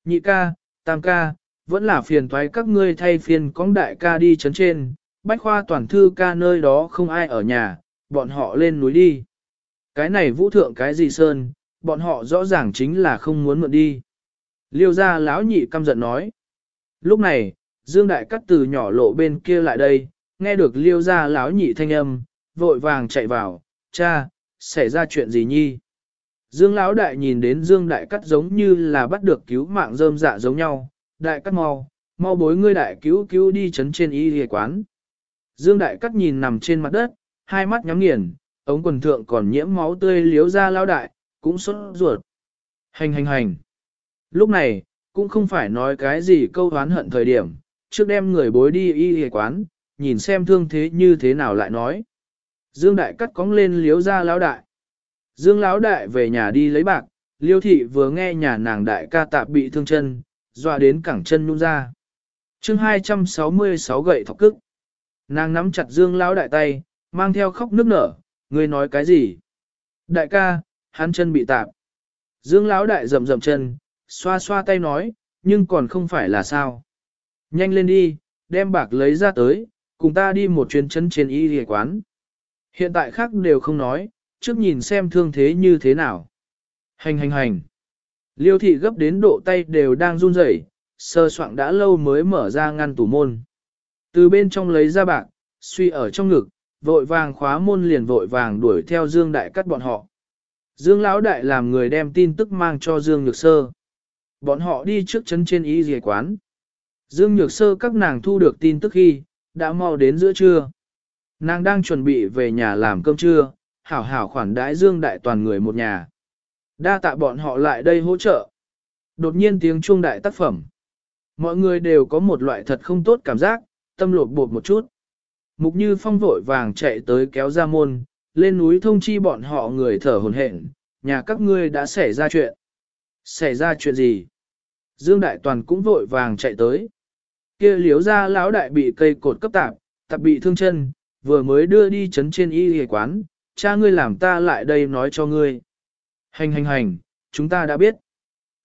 Nhị ca, tam ca, vẫn là phiền thoái các ngươi thay phiền cóng đại ca đi chấn trên, bách khoa toàn thư ca nơi đó không ai ở nhà, bọn họ lên núi đi. Cái này vũ thượng cái gì sơn, bọn họ rõ ràng chính là không muốn mượn đi. Liêu gia lão nhị căm giận nói. Lúc này, Dương Đại Cắt từ nhỏ lộ bên kia lại đây, nghe được liêu ra lão nhị thanh âm, vội vàng chạy vào, cha, xảy ra chuyện gì nhi? Dương lão đại nhìn đến Dương Đại Cắt giống như là bắt được cứu mạng rơm dạ giống nhau, Đại Cắt mau, mau bối ngươi đại cứu cứu đi chấn trên y hề quán. Dương Đại Cắt nhìn nằm trên mặt đất, hai mắt nhắm nghiền, ống quần thượng còn nhiễm máu tươi liếu ra lão đại, cũng sốt ruột. Hành hành hành. Lúc này, cũng không phải nói cái gì câu oán hận thời điểm, trước đem người bối đi y hề quán, nhìn xem thương thế như thế nào lại nói. Dương Đại cắt cóng lên liếu ra lão đại. Dương lão đại về nhà đi lấy bạc, liêu thị vừa nghe nhà nàng đại ca tạp bị thương chân, dọa đến cẳng chân nhung ra. chương 266 gậy thọc cức. Nàng nắm chặt Dương lão đại tay, mang theo khóc nước nở, ngươi nói cái gì? Đại ca, hắn chân bị tạp. Dương lão đại rầm rầm chân, xoa xoa tay nói, nhưng còn không phải là sao. Nhanh lên đi, đem bạc lấy ra tới, cùng ta đi một chuyến chân trên y ghề quán. Hiện tại khác đều không nói, trước nhìn xem thương thế như thế nào. Hành hành hành. Liêu thị gấp đến độ tay đều đang run rẩy, sơ soạn đã lâu mới mở ra ngăn tủ môn. Từ bên trong lấy ra bạc, suy ở trong ngực, vội vàng khóa môn liền vội vàng đuổi theo Dương Đại cắt bọn họ. Dương Lão Đại làm người đem tin tức mang cho Dương Nhược Sơ. Bọn họ đi trước chân trên ý dề quán. Dương Nhược Sơ các nàng thu được tin tức khi, đã mau đến giữa trưa. Nàng đang chuẩn bị về nhà làm cơm trưa, hảo hảo khoản đãi Dương Đại toàn người một nhà. Đa tạ bọn họ lại đây hỗ trợ. Đột nhiên tiếng chuông đại tác phẩm. Mọi người đều có một loại thật không tốt cảm giác, tâm lột bột một chút. Mục Như Phong vội vàng chạy tới kéo ra môn, lên núi thông chi bọn họ người thở hồn hển, nhà các ngươi đã xảy ra chuyện. Xảy ra chuyện gì? Dương Đại Toàn cũng vội vàng chạy tới. Kia liếu ra lão đại bị cây cột cấp tạp, tạp bị thương chân, vừa mới đưa đi chấn trên y hề quán, cha ngươi làm ta lại đây nói cho ngươi. Hành hành hành, chúng ta đã biết.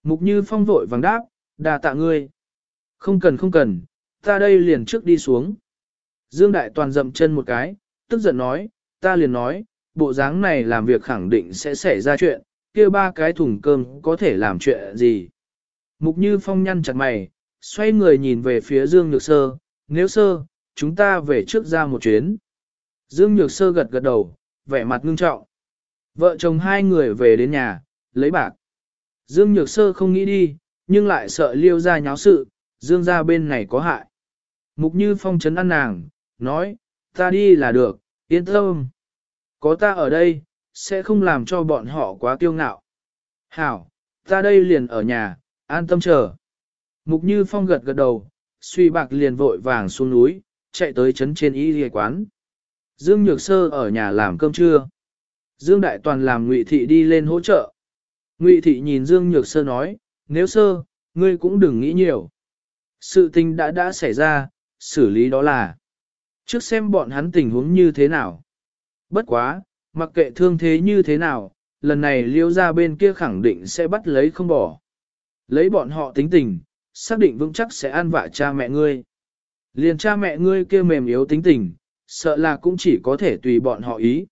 Mục Như Phong vội vàng đáp, đà tạ ngươi. Không cần không cần, ta đây liền trước đi xuống. Dương Đại Toàn dậm chân một cái, tức giận nói, ta liền nói, bộ dáng này làm việc khẳng định sẽ xảy ra chuyện, kia ba cái thùng cơm có thể làm chuyện gì. Mục Như Phong nhăn chặt mày, xoay người nhìn về phía Dương Nhược Sơ, nếu sơ, chúng ta về trước ra một chuyến. Dương Nhược Sơ gật gật đầu, vẻ mặt ngưng trọng. Vợ chồng hai người về đến nhà, lấy bạc. Dương Nhược Sơ không nghĩ đi, nhưng lại sợ liêu ra nháo sự, Dương ra bên này có hại. Mục Như Phong chấn ăn nàng, nói, ta đi là được, yên tâm. Có ta ở đây, sẽ không làm cho bọn họ quá kiêu ngạo. Hảo, ta đây liền ở nhà, an tâm chờ. Mục Như Phong gật gật đầu, suy bạc liền vội vàng xuống núi, chạy tới trấn trên y ghề quán. Dương Nhược Sơ ở nhà làm cơm trưa. Dương Đại Toàn làm Ngụy Thị đi lên hỗ trợ. Ngụy Thị nhìn Dương Nhược Sơ nói, nếu sơ, ngươi cũng đừng nghĩ nhiều. Sự tình đã đã xảy ra, xử lý đó là. Trước xem bọn hắn tình huống như thế nào. Bất quá, mặc kệ thương thế như thế nào, lần này liêu ra bên kia khẳng định sẽ bắt lấy không bỏ. Lấy bọn họ tính tình, xác định vững chắc sẽ an vạ cha mẹ ngươi. Liền cha mẹ ngươi kia mềm yếu tính tình, sợ là cũng chỉ có thể tùy bọn họ ý.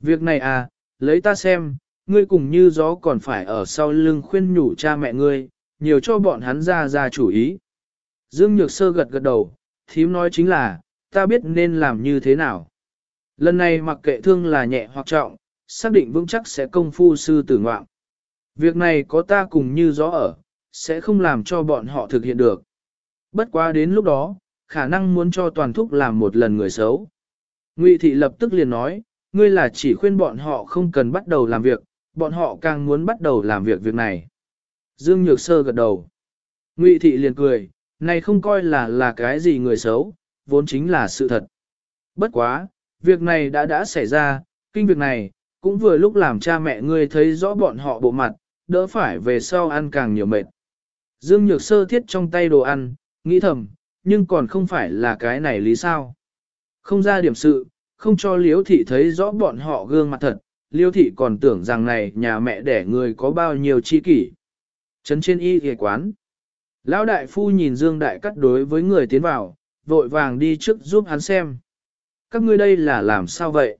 Việc này à, lấy ta xem, ngươi cùng như gió còn phải ở sau lưng khuyên nhủ cha mẹ ngươi, nhiều cho bọn hắn ra ra chủ ý. Dương Nhược Sơ gật gật đầu, thím nói chính là, ta biết nên làm như thế nào. Lần này mặc kệ thương là nhẹ hoặc trọng, xác định vững chắc sẽ công phu sư tử ngoạm. Việc này có ta cùng như gió ở, sẽ không làm cho bọn họ thực hiện được. Bất quá đến lúc đó, khả năng muốn cho toàn thúc làm một lần người xấu. Ngụy thị lập tức liền nói, ngươi là chỉ khuyên bọn họ không cần bắt đầu làm việc, bọn họ càng muốn bắt đầu làm việc việc này. Dương Nhược Sơ gật đầu. Ngụy thị liền cười, này không coi là là cái gì người xấu, vốn chính là sự thật. Bất quá, việc này đã đã xảy ra, kinh việc này, cũng vừa lúc làm cha mẹ ngươi thấy rõ bọn họ bộ mặt, đỡ phải về sau ăn càng nhiều mệt. Dương Nhược Sơ thiết trong tay đồ ăn, nghĩ thầm, nhưng còn không phải là cái này lý sao. Không ra điểm sự, không cho Liễu Thị thấy rõ bọn họ gương mặt thật, Liễu Thị còn tưởng rằng này nhà mẹ đẻ người có bao nhiêu chi kỷ. Trấn trên y ghề quán. Lão đại phu nhìn Dương Đại cắt đối với người tiến vào, vội vàng đi trước giúp hắn xem. Các ngươi đây là làm sao vậy?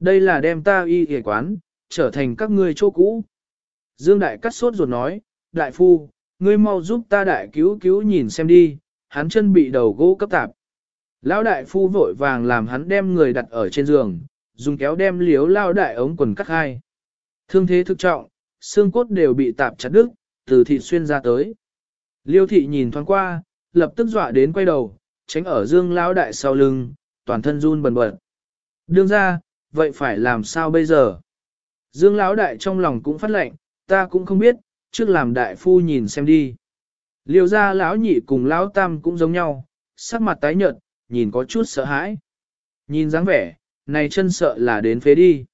Đây là đem ta y ghề quán, trở thành các ngươi chỗ cũ. Dương Đại cắt sốt ruột nói, Đại phu, ngươi mau giúp ta đại cứu cứu nhìn xem đi, hắn chân bị đầu gỗ cấp tạp. Lão đại phu vội vàng làm hắn đem người đặt ở trên giường, dùng kéo đem liếu lao đại ống quần cắt hai. Thương thế thực trọng, xương cốt đều bị tạp chặt đứt, từ thịt xuyên ra tới. Liêu thị nhìn thoáng qua, lập tức dọa đến quay đầu, tránh ở dương lão đại sau lưng, toàn thân run bần bật. Đương ra, vậy phải làm sao bây giờ? Dương lão đại trong lòng cũng phát lệnh, ta cũng không biết, trước làm đại phu nhìn xem đi. Liêu ra lão nhị cùng lão tam cũng giống nhau, sắc mặt tái nhợt, nhìn có chút sợ hãi. Nhìn dáng vẻ, này chân sợ là đến phế đi.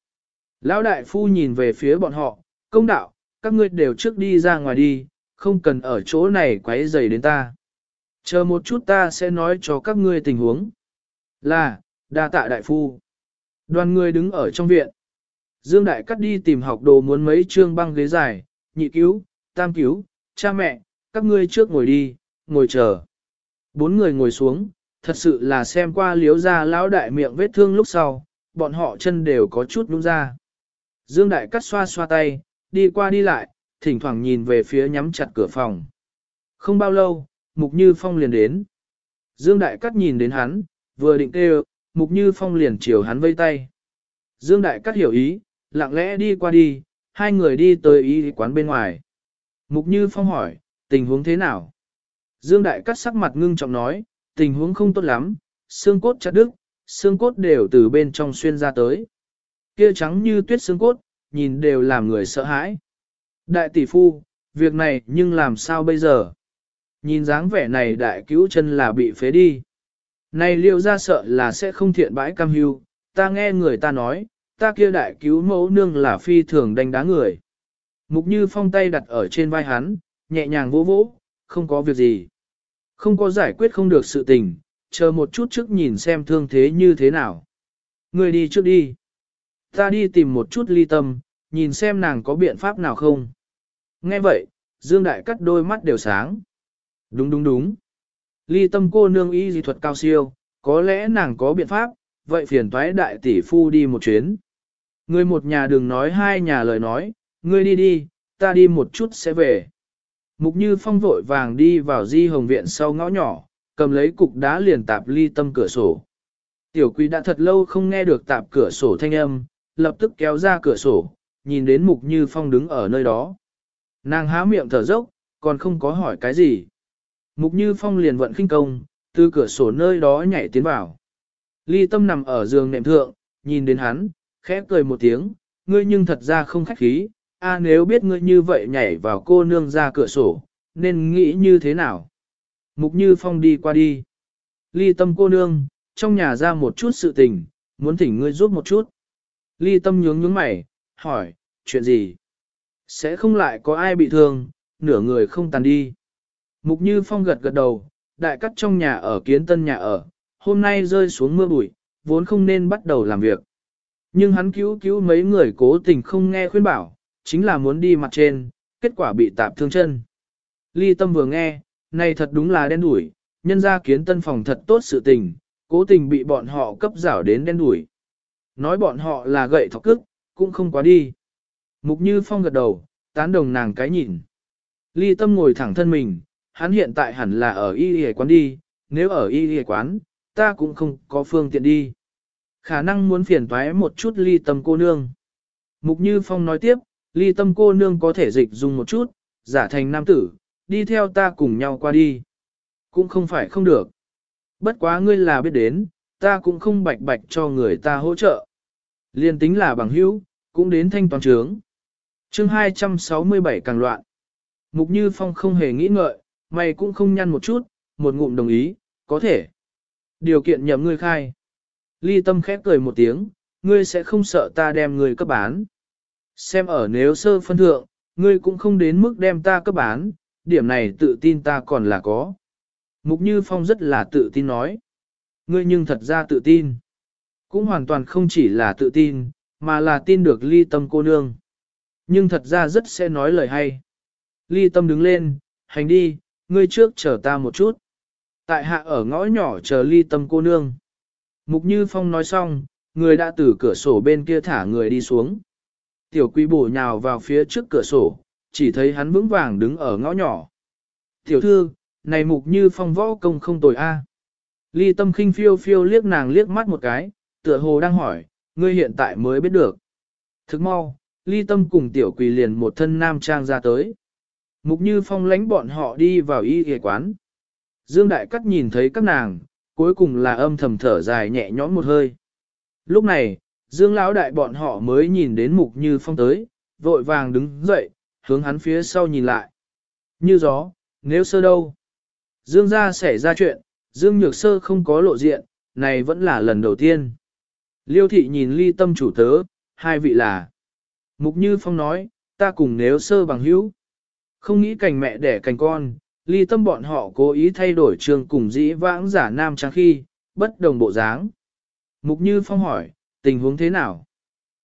Lão đại phu nhìn về phía bọn họ, công đạo, các ngươi đều trước đi ra ngoài đi, không cần ở chỗ này quấy rầy đến ta. Chờ một chút ta sẽ nói cho các ngươi tình huống. Là, đa tạ đại phu. Đoàn người đứng ở trong viện. Dương Đại cắt đi tìm học đồ muốn mấy trương băng ghế dài, nhị cứu, tam cứu, cha mẹ, các ngươi trước ngồi đi, ngồi chờ. Bốn người ngồi xuống, thật sự là xem qua liếu ra lão đại miệng vết thương lúc sau, bọn họ chân đều có chút nung ra. Dương Đại cắt xoa xoa tay, đi qua đi lại, thỉnh thoảng nhìn về phía nhắm chặt cửa phòng. Không bao lâu, Mục Như Phong liền đến. Dương Đại Cát nhìn đến hắn, vừa định kêu, Mục Như Phong liền chiều hắn vây tay. Dương Đại Cát hiểu ý, lặng lẽ đi qua đi, hai người đi tới y quán bên ngoài. Mục Như Phong hỏi, tình huống thế nào? Dương Đại Cát sắc mặt ngưng trọng nói, tình huống không tốt lắm, xương cốt chặt đứt, xương cốt đều từ bên trong xuyên ra tới. Kia trắng như tuyết xương cốt, nhìn đều làm người sợ hãi. Đại tỷ phu, việc này nhưng làm sao bây giờ? Nhìn dáng vẻ này đại cứu chân là bị phế đi. Này liệu ra sợ là sẽ không thiện bãi cam hưu, ta nghe người ta nói, ta kia đại cứu mẫu nương là phi thường đánh đá người. Mục như phong tay đặt ở trên vai hắn, nhẹ nhàng vỗ vỗ, không có việc gì. Không có giải quyết không được sự tình, chờ một chút trước nhìn xem thương thế như thế nào. Người đi trước đi. Ta đi tìm một chút ly tâm, nhìn xem nàng có biện pháp nào không. Nghe vậy, Dương Đại cắt đôi mắt đều sáng. Đúng đúng đúng. Ly tâm cô nương y dị thuật cao siêu, có lẽ nàng có biện pháp, vậy phiền toái đại tỷ phu đi một chuyến. Người một nhà đừng nói hai nhà lời nói, ngươi đi đi, ta đi một chút sẽ về. Mục Như Phong vội vàng đi vào di hồng viện sau ngõ nhỏ, cầm lấy cục đá liền tạp ly tâm cửa sổ. Tiểu quý đã thật lâu không nghe được tạp cửa sổ thanh âm, lập tức kéo ra cửa sổ, nhìn đến Mục Như Phong đứng ở nơi đó. Nàng há miệng thở dốc, còn không có hỏi cái gì. Mục Như Phong liền vận khinh công, từ cửa sổ nơi đó nhảy tiến vào. Ly Tâm nằm ở giường nệm thượng, nhìn đến hắn, khẽ cười một tiếng, ngươi nhưng thật ra không khách khí, a nếu biết ngươi như vậy nhảy vào cô nương ra cửa sổ, nên nghĩ như thế nào? Mục Như Phong đi qua đi. Ly Tâm cô nương, trong nhà ra một chút sự tình, muốn thỉnh ngươi giúp một chút. Ly Tâm nhướng nhướng mày, hỏi, chuyện gì? Sẽ không lại có ai bị thương, nửa người không tàn đi. Mục Như Phong gật gật đầu, đại cắt trong nhà ở kiến tân nhà ở, hôm nay rơi xuống mưa bụi, vốn không nên bắt đầu làm việc. Nhưng hắn cứu cứu mấy người cố tình không nghe khuyên bảo, chính là muốn đi mặt trên, kết quả bị tạp thương chân. Ly Tâm vừa nghe, này thật đúng là đen đủi, nhân ra kiến tân phòng thật tốt sự tình, cố tình bị bọn họ cấp rảo đến đen đủi. Nói bọn họ là gậy thọc cức, cũng không quá đi. Mục Như Phong gật đầu, tán đồng nàng cái nhìn. Ly Tâm ngồi thẳng thân mình, hắn hiện tại hẳn là ở y y quán đi, nếu ở y y quán, ta cũng không có phương tiện đi. Khả năng muốn phiền toái một chút ly tâm cô nương. Mục Như Phong nói tiếp, ly tâm cô nương có thể dịch dùng một chút, giả thành nam tử, đi theo ta cùng nhau qua đi. Cũng không phải không được. Bất quá ngươi là biết đến, ta cũng không bạch bạch cho người ta hỗ trợ. Liên tính là bằng hữu, cũng đến thanh toán trướng. chương 267 càng loạn. Mục Như Phong không hề nghĩ ngợi, mày cũng không nhăn một chút, một ngụm đồng ý, có thể. Điều kiện nhậm ngươi khai. Ly tâm khép cười một tiếng, ngươi sẽ không sợ ta đem ngươi cấp bán. Xem ở nếu sơ phân thượng, ngươi cũng không đến mức đem ta cấp bán, điểm này tự tin ta còn là có. Mục Như Phong rất là tự tin nói. Ngươi nhưng thật ra tự tin. Cũng hoàn toàn không chỉ là tự tin, mà là tin được ly tâm cô nương. Nhưng thật ra rất sẽ nói lời hay. Ly tâm đứng lên, hành đi, ngươi trước chờ ta một chút. Tại hạ ở ngõ nhỏ chờ ly tâm cô nương. Mục Như Phong nói xong, người đã từ cửa sổ bên kia thả người đi xuống. Tiểu quỷ bổ nhào vào phía trước cửa sổ, chỉ thấy hắn vững vàng đứng ở ngõ nhỏ. Tiểu thư, này mục như phong võ công không tồi a. Ly tâm khinh phiêu phiêu liếc nàng liếc mắt một cái, tựa hồ đang hỏi, ngươi hiện tại mới biết được. Thức mau, ly tâm cùng tiểu quỳ liền một thân nam trang ra tới. Mục như phong lánh bọn họ đi vào y ghề quán. Dương Đại Cắt nhìn thấy các nàng, cuối cùng là âm thầm thở dài nhẹ nhõm một hơi. Lúc này, Dương Lão Đại bọn họ mới nhìn đến mục như phong tới, vội vàng đứng dậy, hướng hắn phía sau nhìn lại. Như gió, nếu sơ đâu? Dương gia xảy ra chuyện, Dương Nhược Sơ không có lộ diện, này vẫn là lần đầu tiên. Liêu thị nhìn ly tâm chủ tớ, hai vị là. Mục Như Phong nói, ta cùng nếu sơ bằng hữu. Không nghĩ cảnh mẹ đẻ cảnh con, ly tâm bọn họ cố ý thay đổi trường cùng dĩ vãng giả nam trang khi, bất đồng bộ dáng. Mục Như Phong hỏi, tình huống thế nào?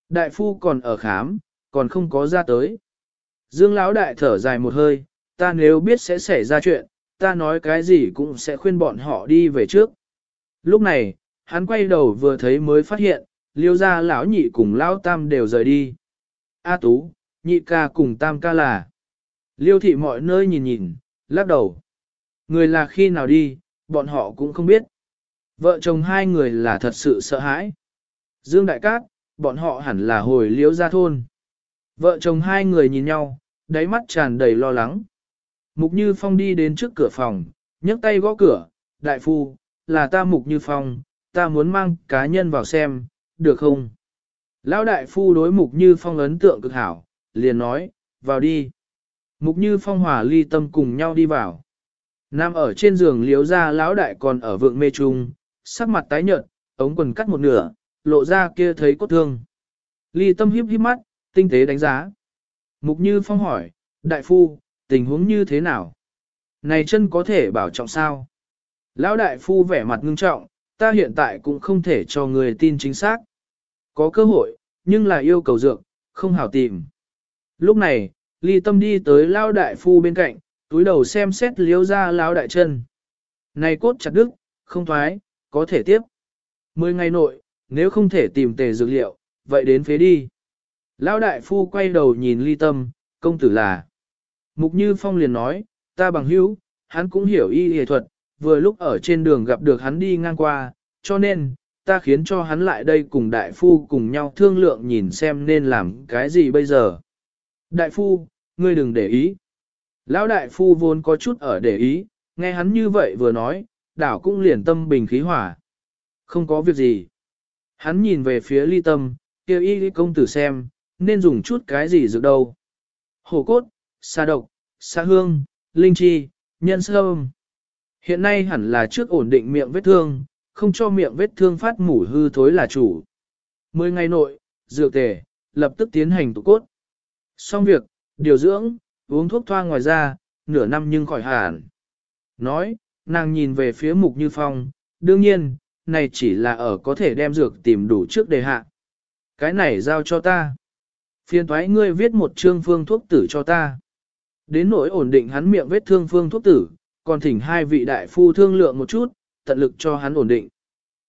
Đại phu còn ở khám, còn không có ra tới. Dương Lão đại thở dài một hơi, ta nếu biết sẽ xảy ra chuyện, ta nói cái gì cũng sẽ khuyên bọn họ đi về trước. Lúc này, hắn quay đầu vừa thấy mới phát hiện, liêu ra lão nhị cùng lão tam đều rời đi. A tú, nhị ca cùng tam ca là. Liêu thị mọi nơi nhìn nhìn, lắc đầu. Người là khi nào đi, bọn họ cũng không biết. Vợ chồng hai người là thật sự sợ hãi. Dương Đại Cát, bọn họ hẳn là hồi liễu ra thôn. Vợ chồng hai người nhìn nhau, đáy mắt tràn đầy lo lắng. Mục Như Phong đi đến trước cửa phòng, nhấc tay gõ cửa, đại phu, là ta Mục Như Phong, ta muốn mang cá nhân vào xem, được không? Lão đại phu đối Mục Như Phong ấn tượng cực hảo, liền nói, vào đi. Mục Như Phong hòa ly tâm cùng nhau đi vào. Nam ở trên giường liếu ra lão đại còn ở vượng mê trung, sắc mặt tái nhợt, ống quần cắt một nửa, lộ ra kia thấy cốt thương. Ly tâm hiếp híp mắt, tinh tế đánh giá. Mục Như Phong hỏi, đại phu, tình huống như thế nào? Này chân có thể bảo trọng sao? Lão đại phu vẻ mặt ngưng trọng, ta hiện tại cũng không thể cho người tin chính xác. Có cơ hội, nhưng là yêu cầu dược, không hảo tìm. Lúc này, ly tâm đi tới lão đại phu bên cạnh, túi đầu xem xét liếu ra lão đại chân. Này cốt chặt đứt, không thoái, có thể tiếp. Mười ngày nội, nếu không thể tìm tề dược liệu, vậy đến phế đi. Lão đại phu quay đầu nhìn ly tâm, công tử là. Mục Như Phong liền nói, ta bằng hữu, hắn cũng hiểu y y thuật, vừa lúc ở trên đường gặp được hắn đi ngang qua, cho nên, ta khiến cho hắn lại đây cùng đại phu cùng nhau thương lượng nhìn xem nên làm cái gì bây giờ. Đại phu, ngươi đừng để ý. Lão đại phu vốn có chút ở để ý, nghe hắn như vậy vừa nói, đảo cũng liền tâm bình khí hỏa. Không có việc gì. Hắn nhìn về phía ly tâm, kêu y công tử xem, nên dùng chút cái gì dược đâu. Hổ cốt, sa độc, sa hương, linh chi, nhân sâm. Hiện nay hẳn là trước ổn định miệng vết thương, không cho miệng vết thương phát mủ hư thối là chủ. Mười ngày nội, dược tề, lập tức tiến hành tụ cốt. Xong việc, điều dưỡng, uống thuốc thoa ngoài ra, nửa năm nhưng khỏi hẳn. Nói, nàng nhìn về phía mục như phong, đương nhiên, này chỉ là ở có thể đem dược tìm đủ trước đề hạ. Cái này giao cho ta. Phiên thoái ngươi viết một chương phương thuốc tử cho ta. Đến nỗi ổn định hắn miệng vết thương phương thuốc tử, còn thỉnh hai vị đại phu thương lượng một chút, tận lực cho hắn ổn định.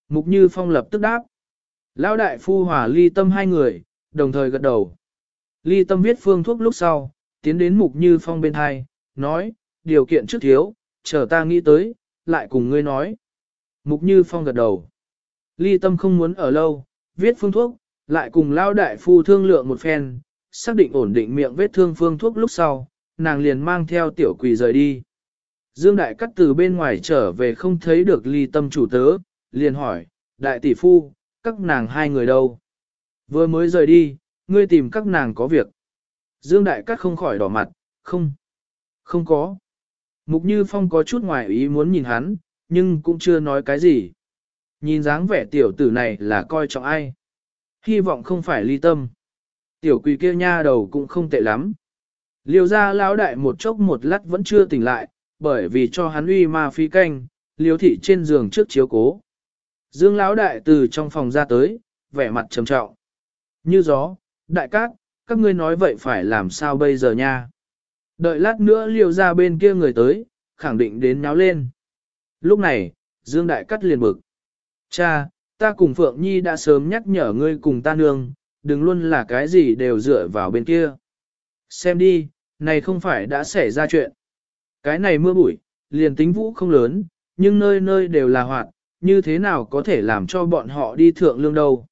Mục Như Phong lập tức đáp. Lão đại phu hòa ly tâm hai người, đồng thời gật đầu. Ly tâm viết phương thuốc lúc sau, tiến đến Mục Như Phong bên hai, nói, điều kiện trước thiếu, chờ ta nghĩ tới, lại cùng ngươi nói. Mục Như Phong gật đầu. Ly tâm không muốn ở lâu, viết phương thuốc, lại cùng Lão đại phu thương lượng một phen, xác định ổn định miệng vết thương phương thuốc lúc sau, nàng liền mang theo tiểu quỷ rời đi. Dương Đại Cắt từ bên ngoài trở về không thấy được ly tâm chủ tớ, liền hỏi, đại tỷ phu, các nàng hai người đâu? Vừa mới rời đi, ngươi tìm các nàng có việc. Dương Đại Cắt không khỏi đỏ mặt, không, không có. Mục Như Phong có chút ngoài ý muốn nhìn hắn, nhưng cũng chưa nói cái gì. Nhìn dáng vẻ tiểu tử này là coi trọng ai. Hy vọng không phải ly tâm. Tiểu quỳ kia nha đầu cũng không tệ lắm. liều ra lão đại một chốc một lát vẫn chưa tỉnh lại, bởi vì cho hắn uy ma phi canh, liều thị trên giường trước chiếu cố. Dương lão đại từ trong phòng ra tới, vẻ mặt trầm trọng. Như gió, đại cát, các ngươi nói vậy phải làm sao bây giờ nha. Đợi lát nữa liều ra bên kia người tới, khẳng định đến nháo lên. Lúc này, Dương đại cắt liền bực. Cha, ta cùng Phượng Nhi đã sớm nhắc nhở ngươi cùng ta nương, đừng luôn là cái gì đều dựa vào bên kia. Xem đi, này không phải đã xảy ra chuyện. Cái này mưa bụi, liền tính vũ không lớn, nhưng nơi nơi đều là hoạt, như thế nào có thể làm cho bọn họ đi thượng lương đâu.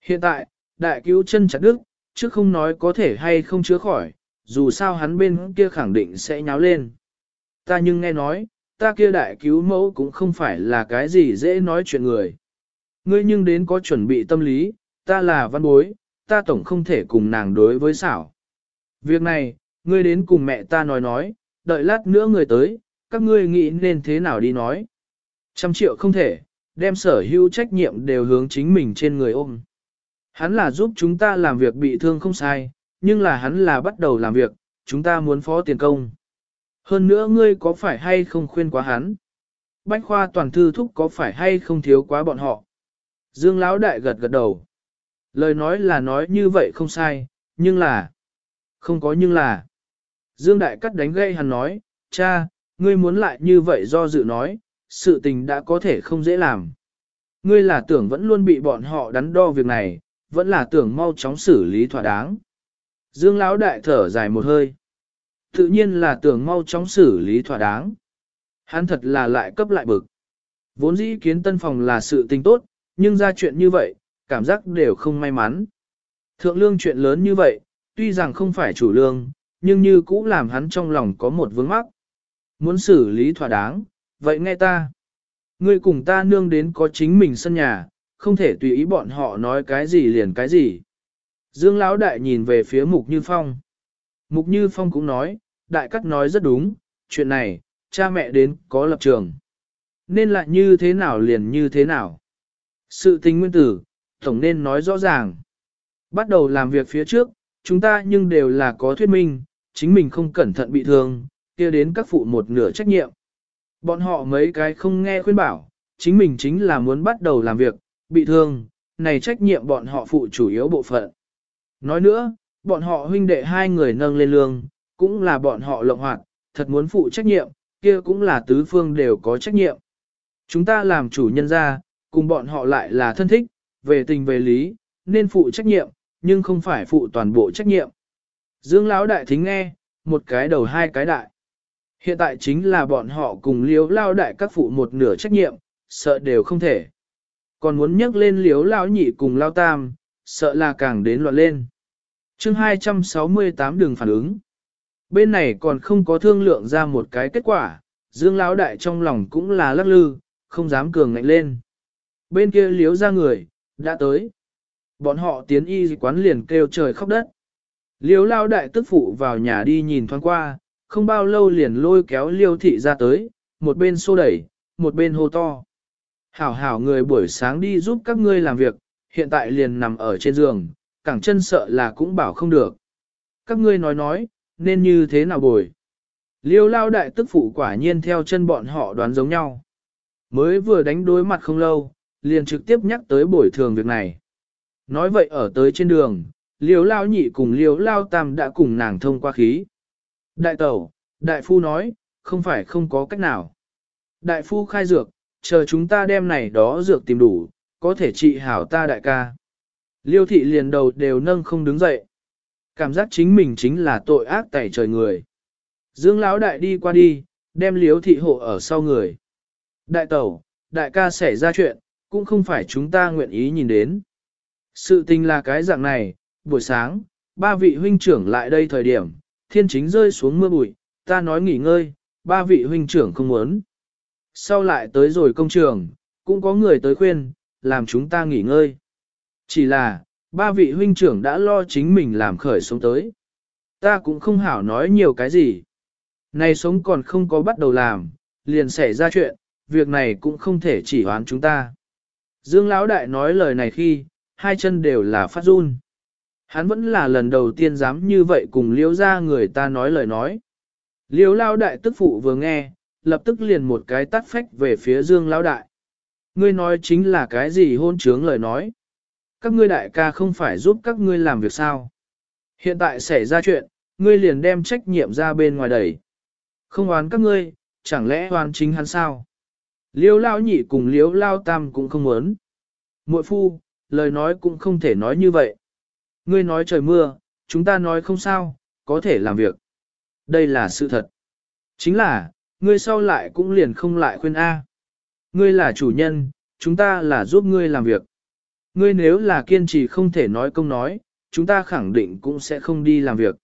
Hiện tại, đại cứu chân chặt đức, chứ không nói có thể hay không chữa khỏi, dù sao hắn bên kia khẳng định sẽ nháo lên. Ta nhưng nghe nói, ta kia đại cứu mẫu cũng không phải là cái gì dễ nói chuyện người. Ngươi nhưng đến có chuẩn bị tâm lý, ta là văn bối, ta tổng không thể cùng nàng đối với xảo. Việc này, ngươi đến cùng mẹ ta nói nói, đợi lát nữa người tới, các ngươi nghĩ nên thế nào đi nói. Trăm triệu không thể, đem sở hữu trách nhiệm đều hướng chính mình trên người ôm. Hắn là giúp chúng ta làm việc bị thương không sai, nhưng là hắn là bắt đầu làm việc, chúng ta muốn phó tiền công. Hơn nữa ngươi có phải hay không khuyên quá hắn? Bách khoa toàn thư thúc có phải hay không thiếu quá bọn họ? Dương Lão Đại gật gật đầu. Lời nói là nói như vậy không sai, nhưng là... Không có nhưng là... Dương Đại cắt đánh gây hắn nói, cha, ngươi muốn lại như vậy do dự nói, sự tình đã có thể không dễ làm. Ngươi là tưởng vẫn luôn bị bọn họ đắn đo việc này, vẫn là tưởng mau chóng xử lý thỏa đáng. Dương Lão Đại thở dài một hơi. Tự nhiên là tưởng mau chóng xử lý thỏa đáng. Hắn thật là lại cấp lại bực. Vốn dĩ kiến tân phòng là sự tình tốt, nhưng ra chuyện như vậy, cảm giác đều không may mắn. Thượng lương chuyện lớn như vậy, tuy rằng không phải chủ lương, nhưng như cũ làm hắn trong lòng có một vướng mắc. Muốn xử lý thỏa đáng, vậy nghe ta. Ngươi cùng ta nương đến có chính mình sân nhà, không thể tùy ý bọn họ nói cái gì liền cái gì. Dương Lão Đại nhìn về phía Mục Như Phong. Mục Như Phong cũng nói, Đại Cắt nói rất đúng, chuyện này, cha mẹ đến có lập trường. Nên lại như thế nào liền như thế nào. Sự tình nguyên tử, tổng nên nói rõ ràng. Bắt đầu làm việc phía trước, chúng ta nhưng đều là có thuyết minh, chính mình không cẩn thận bị thương, kia đến các phụ một nửa trách nhiệm. Bọn họ mấy cái không nghe khuyên bảo, chính mình chính là muốn bắt đầu làm việc, bị thương, này trách nhiệm bọn họ phụ chủ yếu bộ phận. Nói nữa, bọn họ huynh đệ hai người nâng lên lương, cũng là bọn họ lộng hoạt, thật muốn phụ trách nhiệm, kia cũng là tứ phương đều có trách nhiệm. Chúng ta làm chủ nhân ra, cùng bọn họ lại là thân thích, về tình về lý, nên phụ trách nhiệm, nhưng không phải phụ toàn bộ trách nhiệm. Dương Lão Đại thính nghe, một cái đầu hai cái đại. Hiện tại chính là bọn họ cùng liếu lao đại các phụ một nửa trách nhiệm, sợ đều không thể. Còn muốn nhắc lên liếu lao nhị cùng lao tam, sợ là càng đến loạn lên. chương 268 đường phản ứng. Bên này còn không có thương lượng ra một cái kết quả, Dương Lão Đại trong lòng cũng là lắc lư, không dám cường ngạnh lên. Bên kia liếu ra người, đã tới. Bọn họ tiến y quán liền kêu trời khóc đất. Liếu Lão Đại tức phụ vào nhà đi nhìn thoáng qua, không bao lâu liền lôi kéo liêu thị ra tới, một bên xô đẩy, một bên hô to. Hảo hảo người buổi sáng đi giúp các ngươi làm việc, hiện tại liền nằm ở trên giường, cẳng chân sợ là cũng bảo không được. Các ngươi nói nói, nên như thế nào bồi. Liêu lao đại tức phụ quả nhiên theo chân bọn họ đoán giống nhau. Mới vừa đánh đối mặt không lâu, liền trực tiếp nhắc tới bồi thường việc này. Nói vậy ở tới trên đường, liêu lao nhị cùng liêu lao tam đã cùng nàng thông qua khí. Đại tẩu, đại phu nói, không phải không có cách nào. Đại phu khai dược, chờ chúng ta đem này đó dược tìm đủ, có thể trị hảo ta đại ca. Liêu thị liền đầu đều nâng không đứng dậy. Cảm giác chính mình chính là tội ác tẩy trời người. Dương lão đại đi qua đi, đem liếu thị hộ ở sau người. Đại tẩu, đại ca xảy ra chuyện, cũng không phải chúng ta nguyện ý nhìn đến. Sự tình là cái dạng này, buổi sáng, ba vị huynh trưởng lại đây thời điểm, thiên chính rơi xuống mưa bụi, ta nói nghỉ ngơi, ba vị huynh trưởng không muốn. Sau lại tới rồi công trường, cũng có người tới khuyên, làm chúng ta nghỉ ngơi. Chỉ là, ba vị huynh trưởng đã lo chính mình làm khởi sống tới. Ta cũng không hảo nói nhiều cái gì. Này sống còn không có bắt đầu làm, liền xảy ra chuyện, việc này cũng không thể chỉ hoán chúng ta. Dương Lão Đại nói lời này khi, hai chân đều là phát run. Hắn vẫn là lần đầu tiên dám như vậy cùng liễu ra người ta nói lời nói. Liễu Lão Đại tức phụ vừa nghe, lập tức liền một cái tắt phách về phía Dương Lão Đại. Ngươi nói chính là cái gì hôn trướng lời nói. Các ngươi đại ca không phải giúp các ngươi làm việc sao. Hiện tại xảy ra chuyện, ngươi liền đem trách nhiệm ra bên ngoài đẩy. Không oán các ngươi, chẳng lẽ oán chính hắn sao? Liêu lao nhị cùng liêu lao tam cũng không muốn. Muội phu, lời nói cũng không thể nói như vậy. Ngươi nói trời mưa, chúng ta nói không sao, có thể làm việc. Đây là sự thật. Chính là, ngươi sau lại cũng liền không lại khuyên A. Ngươi là chủ nhân, chúng ta là giúp ngươi làm việc. Ngươi nếu là kiên trì không thể nói công nói, chúng ta khẳng định cũng sẽ không đi làm việc.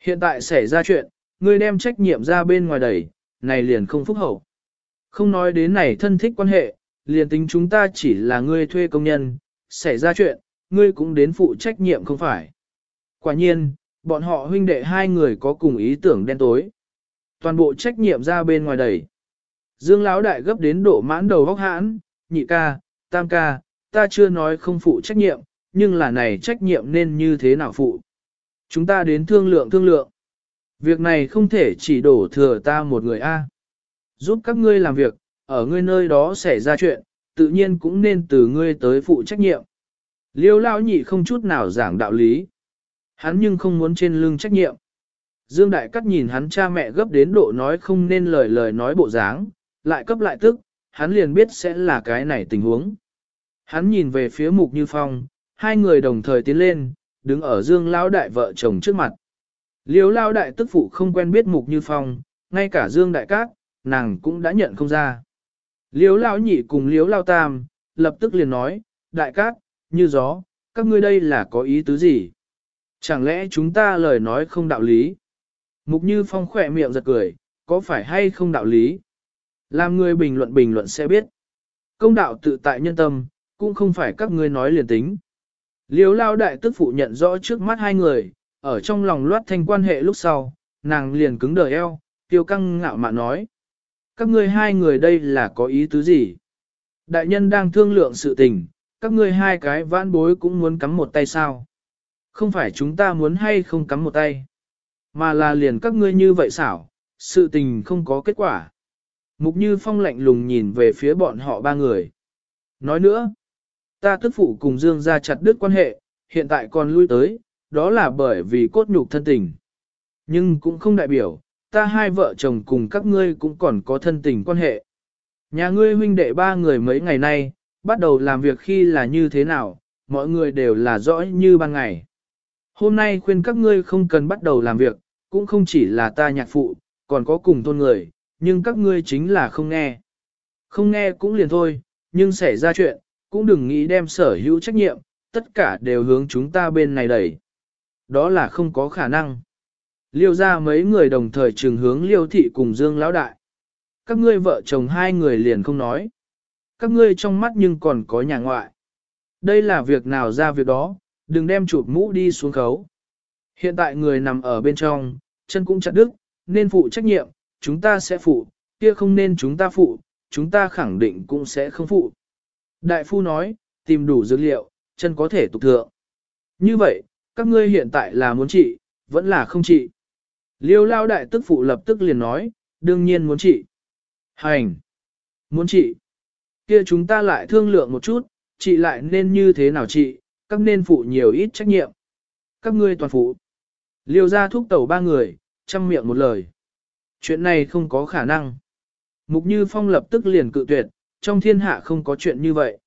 Hiện tại xảy ra chuyện, ngươi đem trách nhiệm ra bên ngoài đẩy, này liền không phúc hậu. Không nói đến này thân thích quan hệ, liền tính chúng ta chỉ là ngươi thuê công nhân, xảy ra chuyện, ngươi cũng đến phụ trách nhiệm không phải. Quả nhiên, bọn họ huynh đệ hai người có cùng ý tưởng đen tối. Toàn bộ trách nhiệm ra bên ngoài đẩy. Dương Lão đại gấp đến độ mãn đầu vóc hãn, nhị ca, tam ca, ta chưa nói không phụ trách nhiệm, nhưng là này trách nhiệm nên như thế nào phụ. Chúng ta đến thương lượng thương lượng. Việc này không thể chỉ đổ thừa ta một người a. Giúp các ngươi làm việc, ở ngươi nơi đó xảy ra chuyện, tự nhiên cũng nên từ ngươi tới phụ trách nhiệm. Liêu lao nhị không chút nào giảng đạo lý. Hắn nhưng không muốn trên lưng trách nhiệm. Dương Đại Cắt nhìn hắn cha mẹ gấp đến độ nói không nên lời lời nói bộ dáng, lại cấp lại tức, hắn liền biết sẽ là cái này tình huống. Hắn nhìn về phía Mục Như Phong, hai người đồng thời tiến lên, đứng ở Dương Lão Đại vợ chồng trước mặt. Liêu Lão Đại tức phụ không quen biết Mục Như Phong, ngay cả Dương Đại Cát, nàng cũng đã nhận không ra. Liêu Lão Nhị cùng Liêu Lão Tam, lập tức liền nói, Đại Cát, như gió, các ngươi đây là có ý tứ gì? Chẳng lẽ chúng ta lời nói không đạo lý? Mục Như Phong khỏe miệng giật cười, có phải hay không đạo lý? Làm người bình luận bình luận sẽ biết. Công đạo tự tại nhân tâm, cũng không phải các ngươi nói liền tính. Liêu lao đại tức phụ nhận rõ trước mắt hai người, ở trong lòng loát thanh quan hệ lúc sau, nàng liền cứng đờ eo, tiêu căng ngạo mạn nói. Các ngươi hai người đây là có ý tứ gì? Đại nhân đang thương lượng sự tình, các ngươi hai cái vãn bối cũng muốn cắm một tay sao? Không phải chúng ta muốn hay không cắm một tay, mà là liền các ngươi như vậy xảo, sự tình không có kết quả. Mục Như Phong lạnh lùng nhìn về phía bọn họ ba người. Nói nữa, ta tức phụ cùng Dương ra chặt đứt quan hệ, hiện tại còn lui tới, đó là bởi vì cốt nhục thân tình. Nhưng cũng không đại biểu, ta hai vợ chồng cùng các ngươi cũng còn có thân tình quan hệ. Nhà ngươi huynh đệ ba người mấy ngày nay, bắt đầu làm việc khi là như thế nào, mọi người đều là rõ như ban ngày. Hôm nay khuyên các ngươi không cần bắt đầu làm việc, cũng không chỉ là ta nhạc phụ, còn có cùng thôn người, nhưng các ngươi chính là không nghe. Không nghe cũng liền thôi, nhưng xảy ra chuyện, cũng đừng nghĩ đem sở hữu trách nhiệm, tất cả đều hướng chúng ta bên này đẩy. Đó là không có khả năng. Liêu ra mấy người đồng thời trường hướng liêu thị cùng Dương Lão Đại. Các ngươi vợ chồng hai người liền không nói. Các ngươi trong mắt nhưng còn có nhà ngoại. Đây là việc nào ra việc đó, đừng đem chụp mũ đi xuống khấu. Hiện tại người nằm ở bên trong, chân cũng chặt đứt, nên phụ trách nhiệm, chúng ta sẽ phụ, kia không nên chúng ta phụ, chúng ta khẳng định cũng sẽ không phụ. Đại phu nói, tìm đủ dữ liệu, chân có thể tục thượng. Như vậy, các ngươi hiện tại là muốn trị, vẫn là không trị. Liêu lao đại tức phụ lập tức liền nói, đương nhiên muốn trị. Hành! Muốn trị! Kia chúng ta lại thương lượng một chút, trị lại nên như thế nào trị, các nên phụ nhiều ít trách nhiệm. Các ngươi toàn phụ. Liêu ra thúc tẩu ba người, chăm miệng một lời. Chuyện này không có khả năng. Mục Như Phong lập tức liền cự tuyệt, trong thiên hạ không có chuyện như vậy.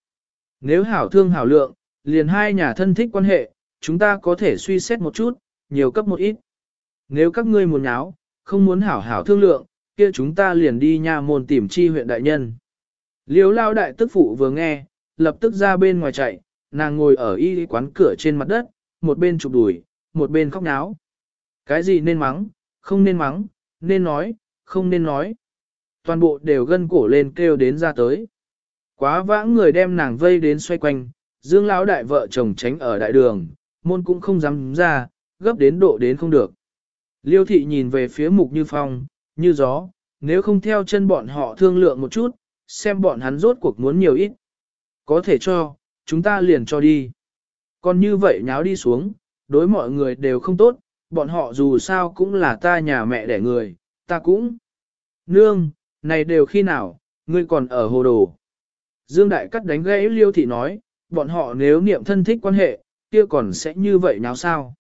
Nếu hảo thương hảo lượng, liền hai nhà thân thích quan hệ, chúng ta có thể suy xét một chút, nhiều cấp một ít. Nếu các ngươi muốn nháo, không muốn hảo hảo thương lượng, kia chúng ta liền đi nhà môn tìm chi huyện đại nhân. Liếu lao đại tức phụ vừa nghe, lập tức ra bên ngoài chạy, nàng ngồi ở y quán cửa trên mặt đất, một bên chụp đùi, một bên khóc náo. Cái gì nên mắng, không nên mắng, nên nói, không nên nói. Toàn bộ đều gân cổ lên kêu đến ra tới. Quá vãng người đem nàng vây đến xoay quanh, dương lão đại vợ chồng tránh ở đại đường, môn cũng không dám ra, gấp đến độ đến không được. Liêu thị nhìn về phía mục như phong, như gió, nếu không theo chân bọn họ thương lượng một chút, xem bọn hắn rốt cuộc muốn nhiều ít. Có thể cho, chúng ta liền cho đi. Còn như vậy nháo đi xuống, đối mọi người đều không tốt, bọn họ dù sao cũng là ta nhà mẹ đẻ người, ta cũng. Nương, này đều khi nào, ngươi còn ở hồ đồ. Dương Đại Cắt đánh gãy liêu thị nói, bọn họ nếu niệm thân thích quan hệ, kia còn sẽ như vậy nháo sao.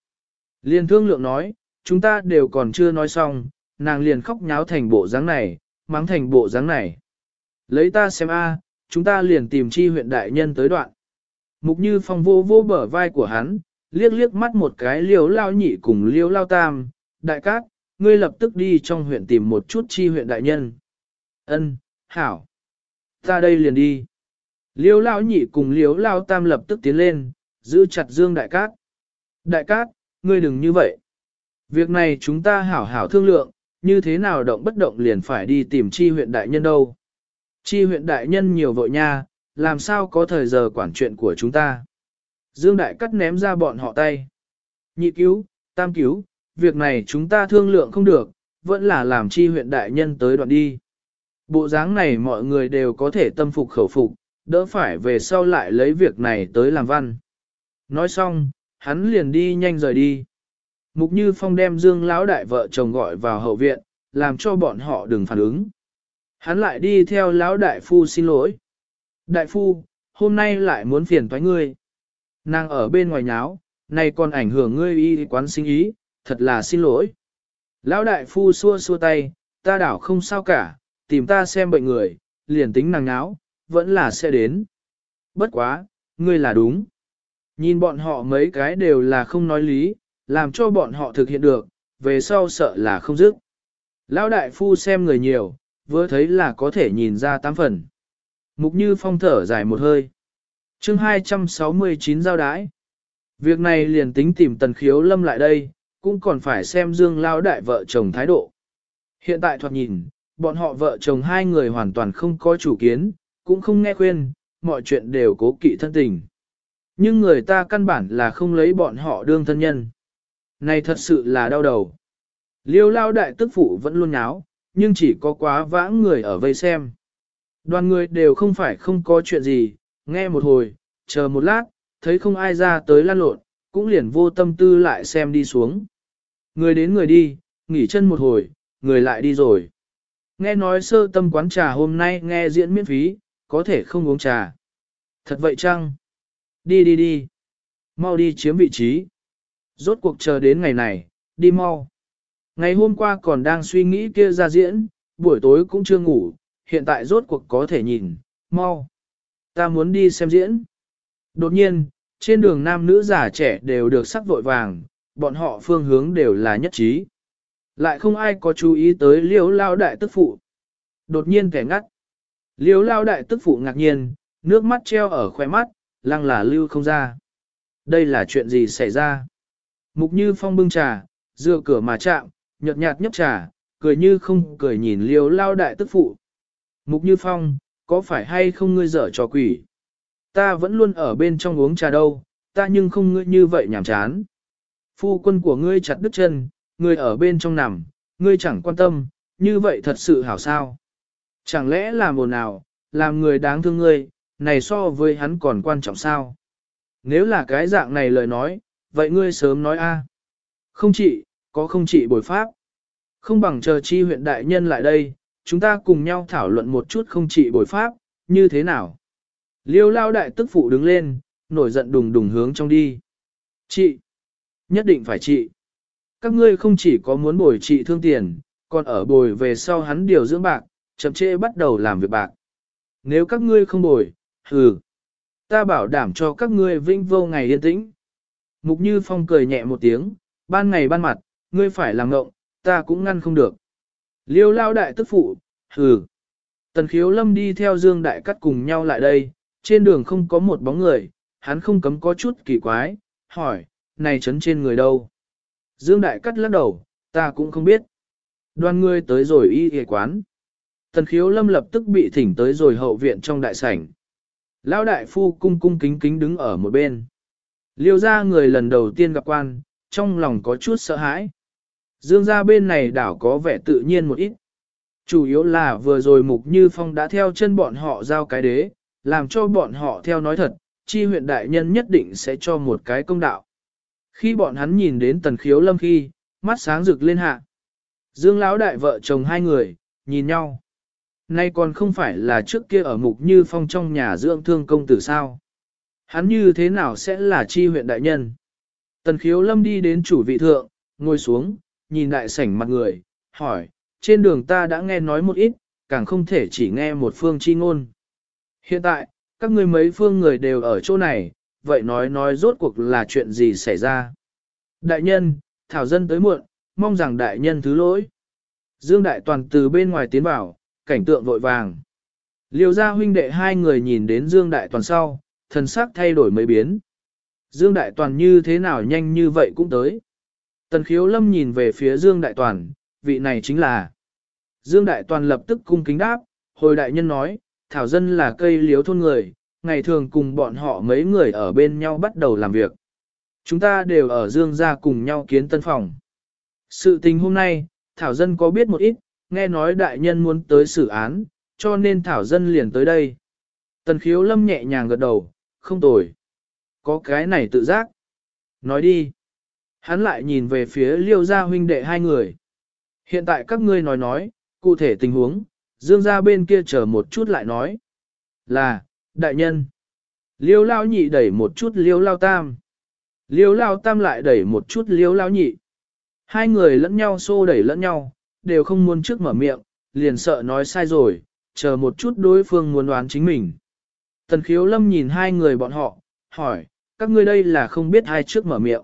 Liên thương lượng nói, chúng ta đều còn chưa nói xong, nàng liền khóc nháo thành bộ dáng này, mắng thành bộ dáng này. Lấy ta xem a, à, chúng ta liền tìm chi huyện đại nhân tới đoạn. Mục như phong vô vô bờ vai của hắn, liếc liếc mắt một cái liêu lao nhị cùng liêu lao tam, đại cát, ngươi lập tức đi trong huyện tìm một chút chi huyện đại nhân. Ân, hảo. Ta đây liền đi. Liêu Lão nhị cùng liêu lao tam lập tức tiến lên, giữ chặt Dương Đại Cát. Đại Cát, ngươi đừng như vậy. Việc này chúng ta hảo hảo thương lượng, như thế nào động bất động liền phải đi tìm chi huyện đại nhân đâu. Chi huyện đại nhân nhiều vội nha, làm sao có thời giờ quản chuyện của chúng ta. Dương Đại Cát ném ra bọn họ tay. Nhị cứu, tam cứu, việc này chúng ta thương lượng không được, vẫn là làm chi huyện đại nhân tới đoạn đi. Bộ dáng này mọi người đều có thể tâm phục khẩu phục, đỡ phải về sau lại lấy việc này tới làm văn. Nói xong, hắn liền đi nhanh rời đi. Mục Như Phong đem Dương lão đại vợ chồng gọi vào hậu viện, làm cho bọn họ đừng phản ứng. Hắn lại đi theo lão đại phu xin lỗi. Đại phu, hôm nay lại muốn phiền toái ngươi. Nàng ở bên ngoài nháo, này còn ảnh hưởng ngươi y quán sinh ý, thật là xin lỗi. Lão đại phu xua xua tay, ta đảo không sao cả, tìm ta xem bệnh người, liền tính nàng nháo, vẫn là sẽ đến. Bất quá, ngươi là đúng. Nhìn bọn họ mấy cái đều là không nói lý, làm cho bọn họ thực hiện được, về sau sợ là không dứt. Lão đại phu xem người nhiều, vừa thấy là có thể nhìn ra tám phần. Mục như phong thở dài một hơi. chương 269 giao đái. Việc này liền tính tìm tần khiếu lâm lại đây, cũng còn phải xem dương lao đại vợ chồng thái độ. Hiện tại thoạt nhìn, bọn họ vợ chồng hai người hoàn toàn không có chủ kiến, cũng không nghe khuyên, mọi chuyện đều cố kỵ thân tình. Nhưng người ta căn bản là không lấy bọn họ đương thân nhân. Này thật sự là đau đầu. Liêu lao đại tức phụ vẫn luôn nháo, nhưng chỉ có quá vãng người ở vây xem. Đoàn người đều không phải không có chuyện gì, nghe một hồi, chờ một lát, thấy không ai ra tới lan lộn, cũng liền vô tâm tư lại xem đi xuống. Người đến người đi, nghỉ chân một hồi, người lại đi rồi. Nghe nói sơ tâm quán trà hôm nay nghe diễn miễn phí, có thể không uống trà. Thật vậy chăng? Đi đi đi. Mau đi chiếm vị trí. Rốt cuộc chờ đến ngày này, đi mau. Ngày hôm qua còn đang suy nghĩ kia ra diễn, buổi tối cũng chưa ngủ, hiện tại rốt cuộc có thể nhìn, mau. Ta muốn đi xem diễn. Đột nhiên, trên đường nam nữ già trẻ đều được sắc vội vàng, bọn họ phương hướng đều là nhất trí. Lại không ai có chú ý tới liếu lao đại tức phụ. Đột nhiên kẻ ngắt. liếu lao đại tức phụ ngạc nhiên, nước mắt treo ở khóe mắt, lăng là lưu không ra. Đây là chuyện gì xảy ra? Mục như phong bưng trà, dựa cửa mà chạm, nhợt nhạt nhấp trà, cười như không cười nhìn liếu lao đại tức phụ. Mục như phong, có phải hay không ngươi dở trò quỷ? Ta vẫn luôn ở bên trong uống trà đâu, ta nhưng không ngươi như vậy nhảm chán. Phu quân của ngươi chặt đứt chân, Người ở bên trong nằm, ngươi chẳng quan tâm, như vậy thật sự hảo sao. Chẳng lẽ là một nào, làm người đáng thương ngươi, này so với hắn còn quan trọng sao? Nếu là cái dạng này lời nói, vậy ngươi sớm nói a. Không chị, có không chị bồi pháp. Không bằng chờ chi huyện đại nhân lại đây, chúng ta cùng nhau thảo luận một chút không chị bồi pháp, như thế nào? Liêu lao đại tức phụ đứng lên, nổi giận đùng đùng hướng trong đi. Chị! Nhất định phải chị! Các ngươi không chỉ có muốn bồi trị thương tiền, còn ở bồi về sau hắn điều dưỡng bạc, chậm chê bắt đầu làm việc bạc. Nếu các ngươi không bồi, hừ! Ta bảo đảm cho các ngươi vinh vô ngày yên tĩnh. Mục Như Phong cười nhẹ một tiếng, ban ngày ban mặt, ngươi phải làm ngộng, ta cũng ngăn không được. Liêu lao đại tức phụ, hừ. Tần khiếu lâm đi theo Dương Đại Cắt cùng nhau lại đây, trên đường không có một bóng người, hắn không cấm có chút kỳ quái, hỏi, này trấn trên người đâu? Dương Đại Cắt lắc đầu, ta cũng không biết. Đoàn người tới rồi y y quán. Tần khiếu lâm lập tức bị thỉnh tới rồi hậu viện trong đại sảnh. Lão đại phu cung cung kính kính đứng ở một bên. Liêu ra người lần đầu tiên gặp quan, trong lòng có chút sợ hãi. Dương ra bên này đảo có vẻ tự nhiên một ít. Chủ yếu là vừa rồi Mục Như Phong đã theo chân bọn họ giao cái đế, làm cho bọn họ theo nói thật, chi huyện đại nhân nhất định sẽ cho một cái công đạo. Khi bọn hắn nhìn đến tần khiếu lâm khi, mắt sáng rực lên hạ. Dương lão đại vợ chồng hai người, nhìn nhau. Nay còn không phải là trước kia ở Mục Như Phong trong nhà dưỡng thương công tử sao. Hắn như thế nào sẽ là chi huyện đại nhân? Tần khiếu lâm đi đến chủ vị thượng, ngồi xuống, nhìn đại sảnh mặt người, hỏi, trên đường ta đã nghe nói một ít, càng không thể chỉ nghe một phương chi ngôn. Hiện tại, các ngươi mấy phương người đều ở chỗ này, vậy nói nói rốt cuộc là chuyện gì xảy ra. Đại nhân, Thảo Dân tới muộn, mong rằng đại nhân thứ lỗi. Dương Đại Toàn từ bên ngoài tiến vào, cảnh tượng vội vàng. Liêu gia huynh đệ hai người nhìn đến Dương Đại Toàn sau, thần sắc thay đổi mấy biến. Dương Đại Toàn như thế nào nhanh như vậy cũng tới. Tần khiếu lâm nhìn về phía Dương Đại Toàn, vị này chính là. Dương Đại Toàn lập tức cung kính đáp, hồi đại nhân nói, thảo dân là cây liếu thôn người, ngày thường cùng bọn họ mấy người ở bên nhau bắt đầu làm việc. Chúng ta đều ở Dương gia cùng nhau kiến tân phòng. Sự tình hôm nay, thảo dân có biết một ít, nghe nói đại nhân muốn tới xử án, cho nên thảo dân liền tới đây. Tần khiếu lâm nhẹ nhàng gật đầu, không tồi. Có cái này tự giác. Nói đi. Hắn lại nhìn về phía liêu gia huynh đệ hai người. Hiện tại các ngươi nói nói, cụ thể tình huống, dương gia bên kia chờ một chút lại nói. Là, đại nhân. Liêu lao nhị đẩy một chút liêu lao tam. Liêu lao tam lại đẩy một chút liêu lao nhị. Hai người lẫn nhau xô đẩy lẫn nhau, đều không muốn trước mở miệng, liền sợ nói sai rồi, chờ một chút đối phương muốn đoán chính mình. Tần khiếu lâm nhìn hai người bọn họ, hỏi, các ngươi đây là không biết ai trước mở miệng.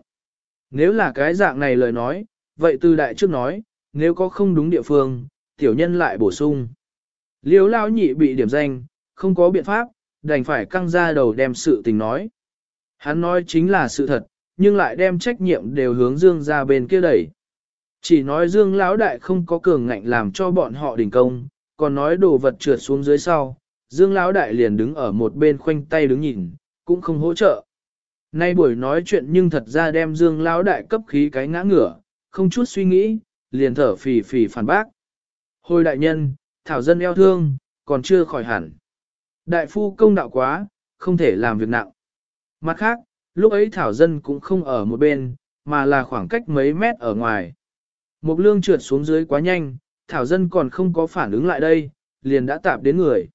Nếu là cái dạng này lời nói, vậy từ đại trước nói, nếu có không đúng địa phương, tiểu nhân lại bổ sung. Liêu lao nhị bị điểm danh, không có biện pháp, đành phải căng ra đầu đem sự tình nói. Hắn nói chính là sự thật, nhưng lại đem trách nhiệm đều hướng Dương ra bên kia đẩy. Chỉ nói Dương lão đại không có cường ngạnh làm cho bọn họ đình công, còn nói đồ vật trượt xuống dưới sau, Dương lão đại liền đứng ở một bên khoanh tay đứng nhìn, cũng không hỗ trợ. Nay buổi nói chuyện nhưng thật ra đem Dương lão đại cấp khí cái ngã ngửa, không chút suy nghĩ, liền thở phì phì phản bác. Hồi đại nhân, thảo dân eo thương, còn chưa khỏi hẳn. Đại phu công đạo quá, không thể làm việc nặng. Mặt khác, lúc ấy thảo dân cũng không ở một bên, mà là khoảng cách mấy mét ở ngoài. Một lương trượt xuống dưới quá nhanh, thảo dân còn không có phản ứng lại đây, liền đã tạp đến người.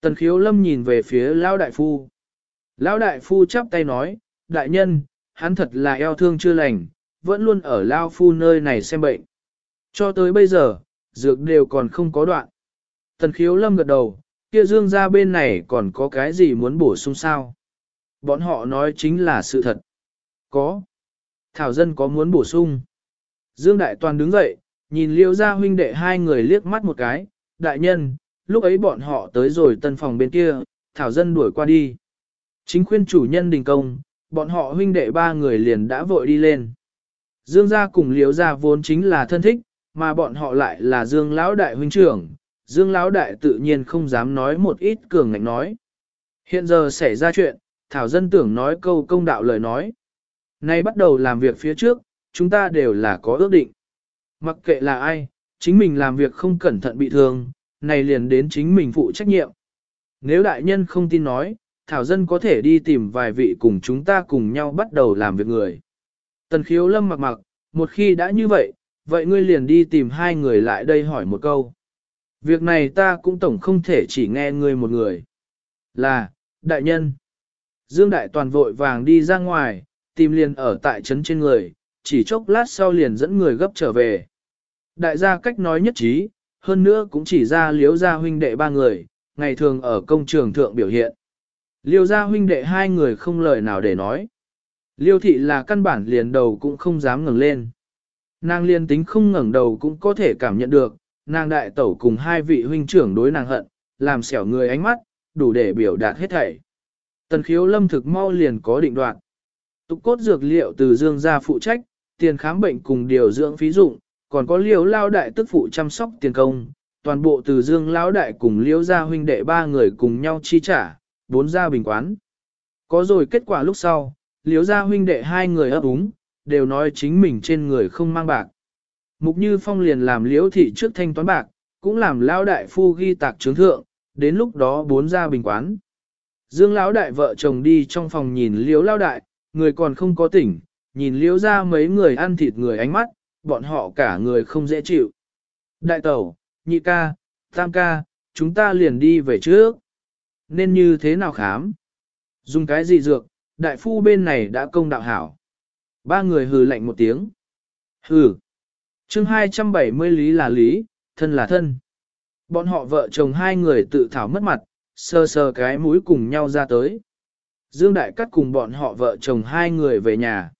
Tần khiếu lâm nhìn về phía Lão đại phu. Lão đại phu chắp tay nói, đại nhân, hắn thật là eo thương chưa lành, vẫn luôn ở Lao phu nơi này xem bệnh. Cho tới bây giờ, dược đều còn không có đoạn. Tần khiếu lâm gật đầu, kia dương ra bên này còn có cái gì muốn bổ sung sao? Bọn họ nói chính là sự thật. Có. Thảo dân có muốn bổ sung. Dương Đại Toàn đứng dậy, nhìn liêu ra huynh đệ hai người liếc mắt một cái. Đại nhân, lúc ấy bọn họ tới rồi tân phòng bên kia, Thảo dân đuổi qua đi. Chính khuyên chủ nhân đình công, bọn họ huynh đệ ba người liền đã vội đi lên. Dương gia cùng liếu gia vốn chính là thân thích, mà bọn họ lại là Dương Lão Đại huynh trưởng. Dương Lão Đại tự nhiên không dám nói một ít cường ngạnh nói. Hiện giờ xảy ra chuyện, Thảo Dân tưởng nói câu công đạo lời nói. Nay bắt đầu làm việc phía trước, chúng ta đều là có ước định. Mặc kệ là ai, chính mình làm việc không cẩn thận bị thương, này liền đến chính mình phụ trách nhiệm. Nếu đại nhân không tin nói, Thảo Dân có thể đi tìm vài vị cùng chúng ta cùng nhau bắt đầu làm việc người. Tần khiếu lâm mặc mặc, một khi đã như vậy, vậy ngươi liền đi tìm hai người lại đây hỏi một câu. Việc này ta cũng tổng không thể chỉ nghe ngươi một người. Là, đại nhân. Dương Đại Toàn vội vàng đi ra ngoài, tìm liền ở tại trấn trên người, chỉ chốc lát sau liền dẫn người gấp trở về. Đại gia cách nói nhất trí, hơn nữa cũng chỉ ra liếu gia huynh đệ ba người, ngày thường ở công trường thượng biểu hiện. Liêu gia huynh đệ hai người không lời nào để nói. Liêu thị là căn bản liền đầu cũng không dám ngẩng lên. Nàng liên tính không ngẩng đầu cũng có thể cảm nhận được, nàng đại tẩu cùng hai vị huynh trưởng đối nàng hận, làm xẻo người ánh mắt, đủ để biểu đạt hết thảy. Tần khiếu lâm thực mau liền có định đoạn. Tục cốt dược liệu từ dương gia phụ trách, tiền khám bệnh cùng điều dưỡng phí dụng, còn có liều lao đại tức phụ chăm sóc tiền công, toàn bộ từ dương lão đại cùng liễu gia huynh đệ ba người cùng nhau chi trả, bốn gia bình quán. Có rồi kết quả lúc sau, liễu gia huynh đệ hai người ấp úng, đều nói chính mình trên người không mang bạc. Mục Như Phong liền làm liễu thị trước thanh toán bạc, cũng làm lão đại phu ghi tạc chứng thượng, đến lúc đó bốn ra bình quán. Dương lão đại vợ chồng đi trong phòng nhìn liễu lão đại, người còn không có tỉnh, nhìn liễu ra mấy người ăn thịt người ánh mắt, bọn họ cả người không dễ chịu. Đại tẩu, nhị ca, tam ca, chúng ta liền đi về trước. Nên như thế nào khám? Dùng cái gì dược, đại phu bên này đã công đạo hảo. Ba người hừ lạnh một tiếng. Hừ chương 270 lý là lý, thân là thân. Bọn họ vợ chồng hai người tự thảo mất mặt, sờ sờ cái mũi cùng nhau ra tới. Dương Đại Cắt cùng bọn họ vợ chồng hai người về nhà.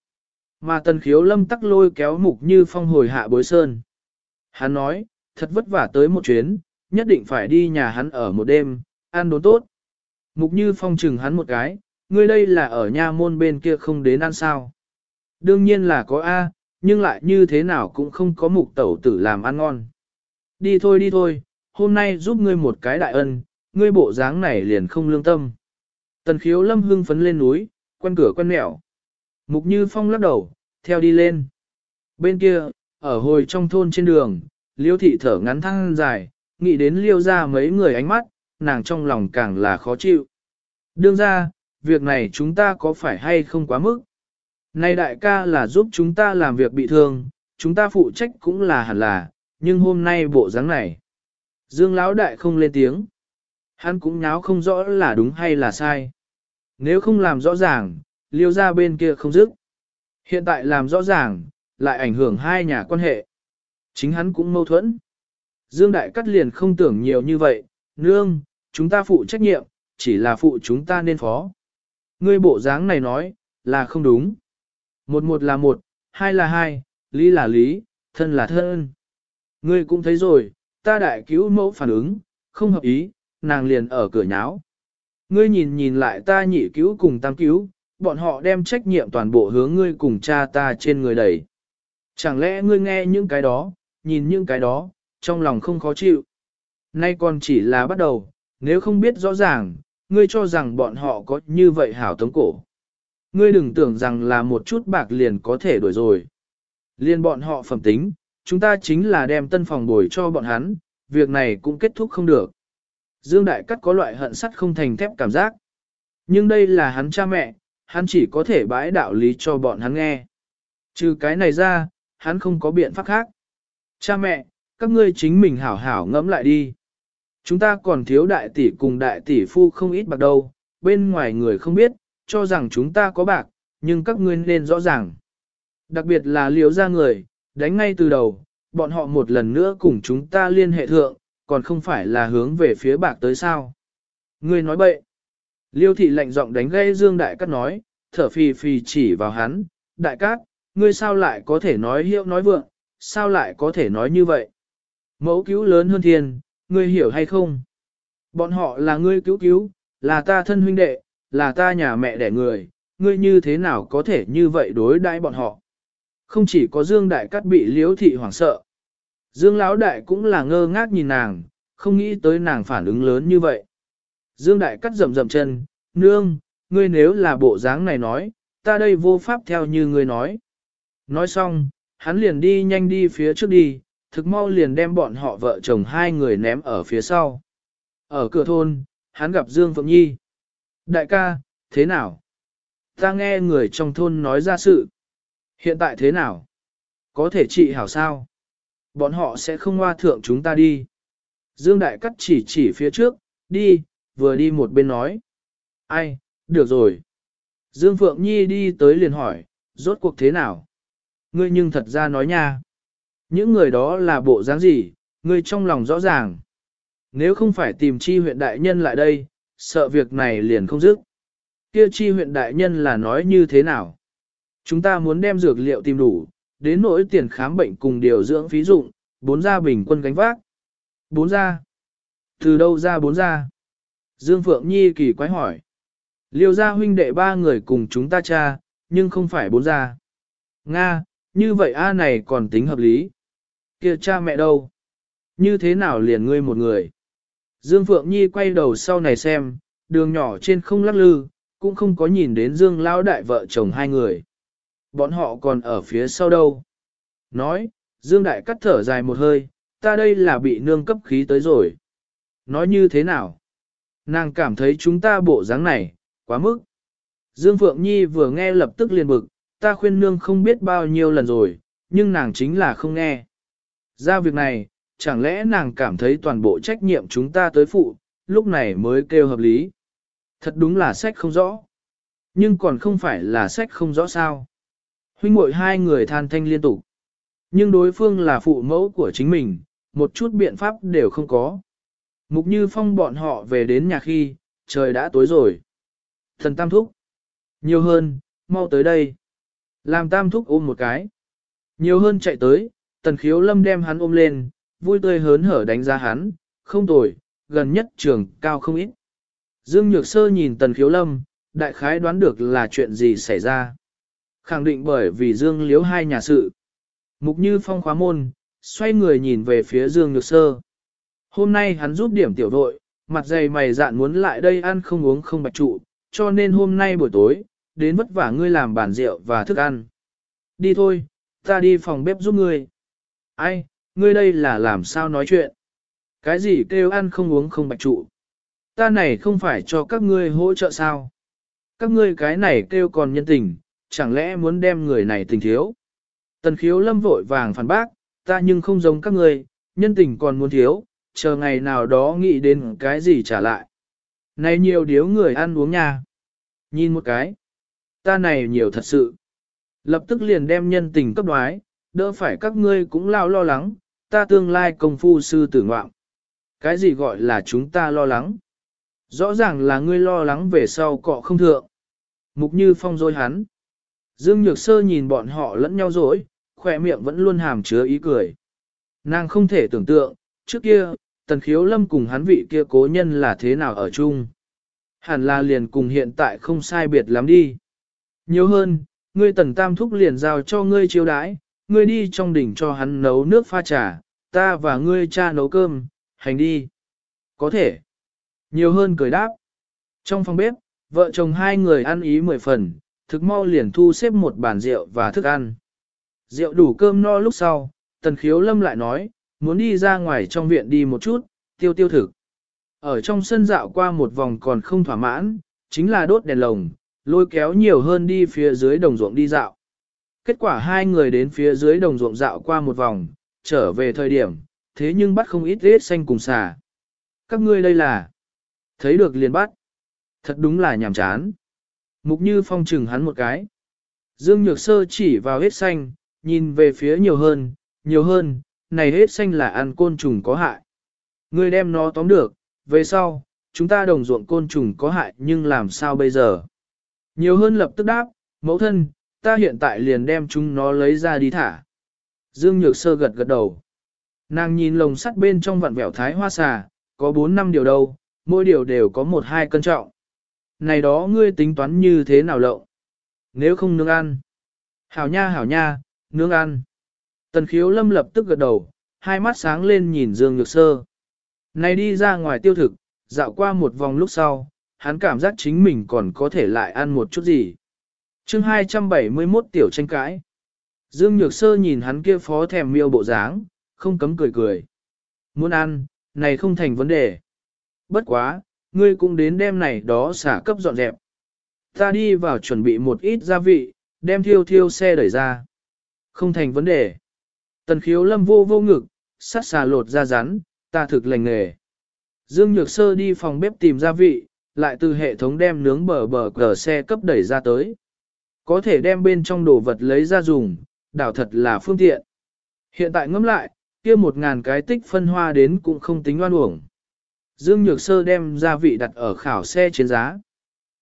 Mà tần khiếu lâm tắc lôi kéo mục như phong hồi hạ bối sơn. Hắn nói, thật vất vả tới một chuyến, nhất định phải đi nhà hắn ở một đêm, ăn đốn tốt. Mục như phong chừng hắn một cái, ngươi đây là ở nha môn bên kia không đến ăn sao. Đương nhiên là có A, nhưng lại như thế nào cũng không có mục tẩu tử làm ăn ngon. Đi thôi đi thôi, hôm nay giúp ngươi một cái đại ân, ngươi bộ dáng này liền không lương tâm. Tần khiếu lâm hưng phấn lên núi, quen cửa quen mẹo. Mục như phong lắc đầu, theo đi lên. Bên kia, ở hồi trong thôn trên đường, liêu thị thở ngắn thăng dài, nghĩ đến liêu ra mấy người ánh mắt, nàng trong lòng càng là khó chịu. Đương ra, việc này chúng ta có phải hay không quá mức? Này đại ca là giúp chúng ta làm việc bị thương, chúng ta phụ trách cũng là hẳn là, nhưng hôm nay bộ dáng này. Dương Lão đại không lên tiếng. Hắn cũng nháo không rõ là đúng hay là sai. Nếu không làm rõ ràng, liêu ra bên kia không dứt. Hiện tại làm rõ ràng, lại ảnh hưởng hai nhà quan hệ. Chính hắn cũng mâu thuẫn. Dương Đại Cắt liền không tưởng nhiều như vậy, nương, chúng ta phụ trách nhiệm, chỉ là phụ chúng ta nên phó. Ngươi bộ dáng này nói, là không đúng. Một một là một, hai là hai, lý là lý, thân là thân. Ngươi cũng thấy rồi, ta đại cứu mẫu phản ứng, không hợp ý, nàng liền ở cửa nháo. Ngươi nhìn nhìn lại ta nhị cứu cùng tam cứu, bọn họ đem trách nhiệm toàn bộ hướng ngươi cùng cha ta trên người đẩy. Chẳng lẽ ngươi nghe những cái đó, nhìn những cái đó, trong lòng không khó chịu. Nay còn chỉ là bắt đầu, nếu không biết rõ ràng, ngươi cho rằng bọn họ có như vậy hảo tống cổ. Ngươi đừng tưởng rằng là một chút bạc liền có thể đổi rồi. Liên bọn họ phẩm tính, chúng ta chính là đem tân phòng bồi cho bọn hắn, việc này cũng kết thúc không được. Dương Đại Cắt có loại hận sắt không thành thép cảm giác. Nhưng đây là hắn cha mẹ, hắn chỉ có thể bãi đạo lý cho bọn hắn nghe. Trừ cái này ra, hắn không có biện pháp khác. Cha mẹ, các ngươi chính mình hảo hảo ngẫm lại đi. Chúng ta còn thiếu đại tỷ cùng đại tỷ phu không ít bạc đâu, bên ngoài người không biết, cho rằng chúng ta có bạc, nhưng các ngươi nên rõ ràng. Đặc biệt là liếu ra người, đánh ngay từ đầu, bọn họ một lần nữa cùng chúng ta liên hệ thượng, còn không phải là hướng về phía bạc tới sao. Ngươi nói bậy. Liêu thị lạnh giọng đánh gây Dương Đại Cát nói, thở phì phì chỉ vào hắn, Đại Cát, ngươi sao lại có thể nói hiệu nói vượng, sao lại có thể nói như vậy? Mẫu cứu lớn hơn thiên, ngươi hiểu hay không? Bọn họ là ngươi cứu cứu, là ta thân huynh đệ, là ta nhà mẹ đẻ người, ngươi như thế nào có thể như vậy đối đãi bọn họ? Không chỉ có Dương Đại Cát bị liễu thị hoảng sợ. Dương Lão Đại cũng là ngơ ngác nhìn nàng, không nghĩ tới nàng phản ứng lớn như vậy. Dương Đại Cát rầm rầm chân, nương, ngươi nếu là bộ dáng này nói, ta đây vô pháp theo như ngươi nói. Nói xong, hắn liền đi nhanh đi phía trước đi, thực mau liền đem bọn họ vợ chồng hai người ném ở phía sau. Ở cửa thôn, hắn gặp Dương Phượng Nhi. Đại ca, thế nào? Ta nghe người trong thôn nói ra sự. Hiện tại thế nào? Có thể trị hảo sao? Bọn họ sẽ không hoa thượng chúng ta đi. Dương Đại Cắt chỉ chỉ phía trước, đi, vừa đi một bên nói. Ai, được rồi. Dương Phượng Nhi đi tới liền hỏi, rốt cuộc thế nào? Ngươi nhưng thật ra nói nha. Những người đó là bộ dáng gì, ngươi trong lòng rõ ràng. Nếu không phải tìm chi huyện đại nhân lại đây, sợ việc này liền không dứt. Kia chi huyện đại nhân là nói như thế nào? Chúng ta muốn đem dược liệu tìm đủ, đến nỗi tiền khám bệnh cùng điều dưỡng phí dụng, bốn gia bình quân gánh vác. Bốn gia? Từ đâu ra bốn gia? Dương Phượng Nhi kỳ quái hỏi. Liêu gia huynh đệ ba người cùng chúng ta cha, nhưng không phải bốn gia. Nga, như vậy A này còn tính hợp lý. kia cha mẹ đâu? Như thế nào liền ngươi một người? Dương Phượng Nhi quay đầu sau này xem, đường nhỏ trên không lắc lư, cũng không có nhìn đến Dương Lão đại vợ chồng hai người. Bọn họ còn ở phía sau đâu? Nói, Dương Đại cắt thở dài một hơi, ta đây là bị nương cấp khí tới rồi. Nói như thế nào? Nàng cảm thấy chúng ta bộ dáng này, quá mức. Dương Phượng Nhi vừa nghe lập tức liền bực, ta khuyên nương không biết bao nhiêu lần rồi, nhưng nàng chính là không nghe. Ra việc này, chẳng lẽ nàng cảm thấy toàn bộ trách nhiệm chúng ta tới phụ, lúc này mới kêu hợp lý. Thật đúng là sách không rõ. Nhưng còn không phải là sách không rõ sao. Huynh muội hai người than thanh liên tục. Nhưng đối phương là phụ mẫu của chính mình, một chút biện pháp đều không có. Mục như phong bọn họ về đến nhà khi, trời đã tối rồi. Thần tam thúc. Nhiều hơn, mau tới đây. Làm tam thúc ôm một cái. Nhiều hơn chạy tới, tần khiếu lâm đem hắn ôm lên, vui tươi hớn hở đánh giá hắn, không tồi, gần nhất trường cao không ít. Dương Nhược Sơ nhìn tần khiếu lâm, đại khái đoán được là chuyện gì xảy ra. Khẳng định bởi vì Dương liếu hai nhà sự. Mục như phong khóa môn, xoay người nhìn về phía Dương Nhược Sơ. Hôm nay hắn giúp điểm tiểu đội, mặt dày mày dạn muốn lại đây ăn không uống không bạch trụ, cho nên hôm nay buổi tối, đến vất vả ngươi làm bàn rượu và thức ăn. Đi thôi, ta đi phòng bếp giúp ngươi. Ai, ngươi đây là làm sao nói chuyện? Cái gì kêu ăn không uống không bạch trụ? Ta này không phải cho các ngươi hỗ trợ sao? Các ngươi cái này kêu còn nhân tình, chẳng lẽ muốn đem người này tình thiếu? Tần khiếu lâm vội vàng phản bác, ta nhưng không giống các ngươi, nhân tình còn muốn thiếu, chờ ngày nào đó nghĩ đến cái gì trả lại. Này nhiều điếu người ăn uống nha. Nhìn một cái. Ta này nhiều thật sự. Lập tức liền đem nhân tình cấp đoái, đỡ phải các ngươi cũng lao lo lắng, ta tương lai công phu sư tử ngoạm. Cái gì gọi là chúng ta lo lắng? Rõ ràng là ngươi lo lắng về sau cọ không thượng. Mục như phong dối hắn. Dương Nhược Sơ nhìn bọn họ lẫn nhau dối, khỏe miệng vẫn luôn hàm chứa ý cười. Nàng không thể tưởng tượng, trước kia, tần khiếu lâm cùng hắn vị kia cố nhân là thế nào ở chung. Hẳn là liền cùng hiện tại không sai biệt lắm đi. Nhiều hơn, ngươi tần tam thúc liền giao cho ngươi chiếu đãi, ngươi đi trong đỉnh cho hắn nấu nước pha trà, ta và ngươi cha nấu cơm, hành đi. Có thể. Nhiều hơn cười đáp. Trong phòng bếp, vợ chồng hai người ăn ý mười phần, thực mau liền thu xếp một bàn rượu và thức ăn. Rượu đủ cơm no lúc sau, tần khiếu lâm lại nói, muốn đi ra ngoài trong viện đi một chút, tiêu tiêu thực. Ở trong sân dạo qua một vòng còn không thỏa mãn, chính là đốt đèn lồng, lôi kéo nhiều hơn đi phía dưới đồng ruộng đi dạo. Kết quả hai người đến phía dưới đồng ruộng dạo qua một vòng, trở về thời điểm, thế nhưng bắt không ít rết xanh cùng xà. Các ngươi đây là, thấy được liền bắt. Thật đúng là nhàm chán. Mục như phong trừng hắn một cái. Dương Nhược Sơ chỉ vào hết xanh, nhìn về phía nhiều hơn, nhiều hơn, này hết xanh là ăn côn trùng có hại. Ngươi đem nó tóm được, về sau, chúng ta đồng ruộng côn trùng có hại nhưng làm sao bây giờ? Nhiều hơn lập tức đáp, mẫu thân, ta hiện tại liền đem chúng nó lấy ra đi thả. Dương Nhược Sơ gật gật đầu. Nàng nhìn lồng sắt bên trong vặn vẹo thái hoa xà, có 4 năm điều đâu, mỗi điều đều có một hai cân trọng. Này đó ngươi tính toán như thế nào lậu? Nếu không nướng ăn. Hảo nha hảo nha, nướng ăn. Tần khiếu lâm lập tức gật đầu, hai mắt sáng lên nhìn Dương Nhược Sơ. Này đi ra ngoài tiêu thực, dạo qua một vòng lúc sau, hắn cảm giác chính mình còn có thể lại ăn một chút gì chương 271 tiểu tranh cãi. Dương Nhược Sơ nhìn hắn kia phó thèm miêu bộ dáng, không cấm cười cười. Muốn ăn, này không thành vấn đề. Bất quá, ngươi cũng đến đêm này đó xả cấp dọn dẹp. Ta đi vào chuẩn bị một ít gia vị, đem thiêu thiêu xe đẩy ra. Không thành vấn đề. Tần khiếu lâm vô vô ngực, sát xà lột ra rắn, ta thực lành nghề. Dương Nhược Sơ đi phòng bếp tìm gia vị, lại từ hệ thống đem nướng bờ bờ cờ xe cấp đẩy ra tới. Có thể đem bên trong đồ vật lấy ra dùng, đảo thật là phương tiện. Hiện tại ngẫm lại, kia một ngàn cái tích phân hoa đến cũng không tính oan uổng. Dương Nhược Sơ đem gia vị đặt ở khảo xe trên giá.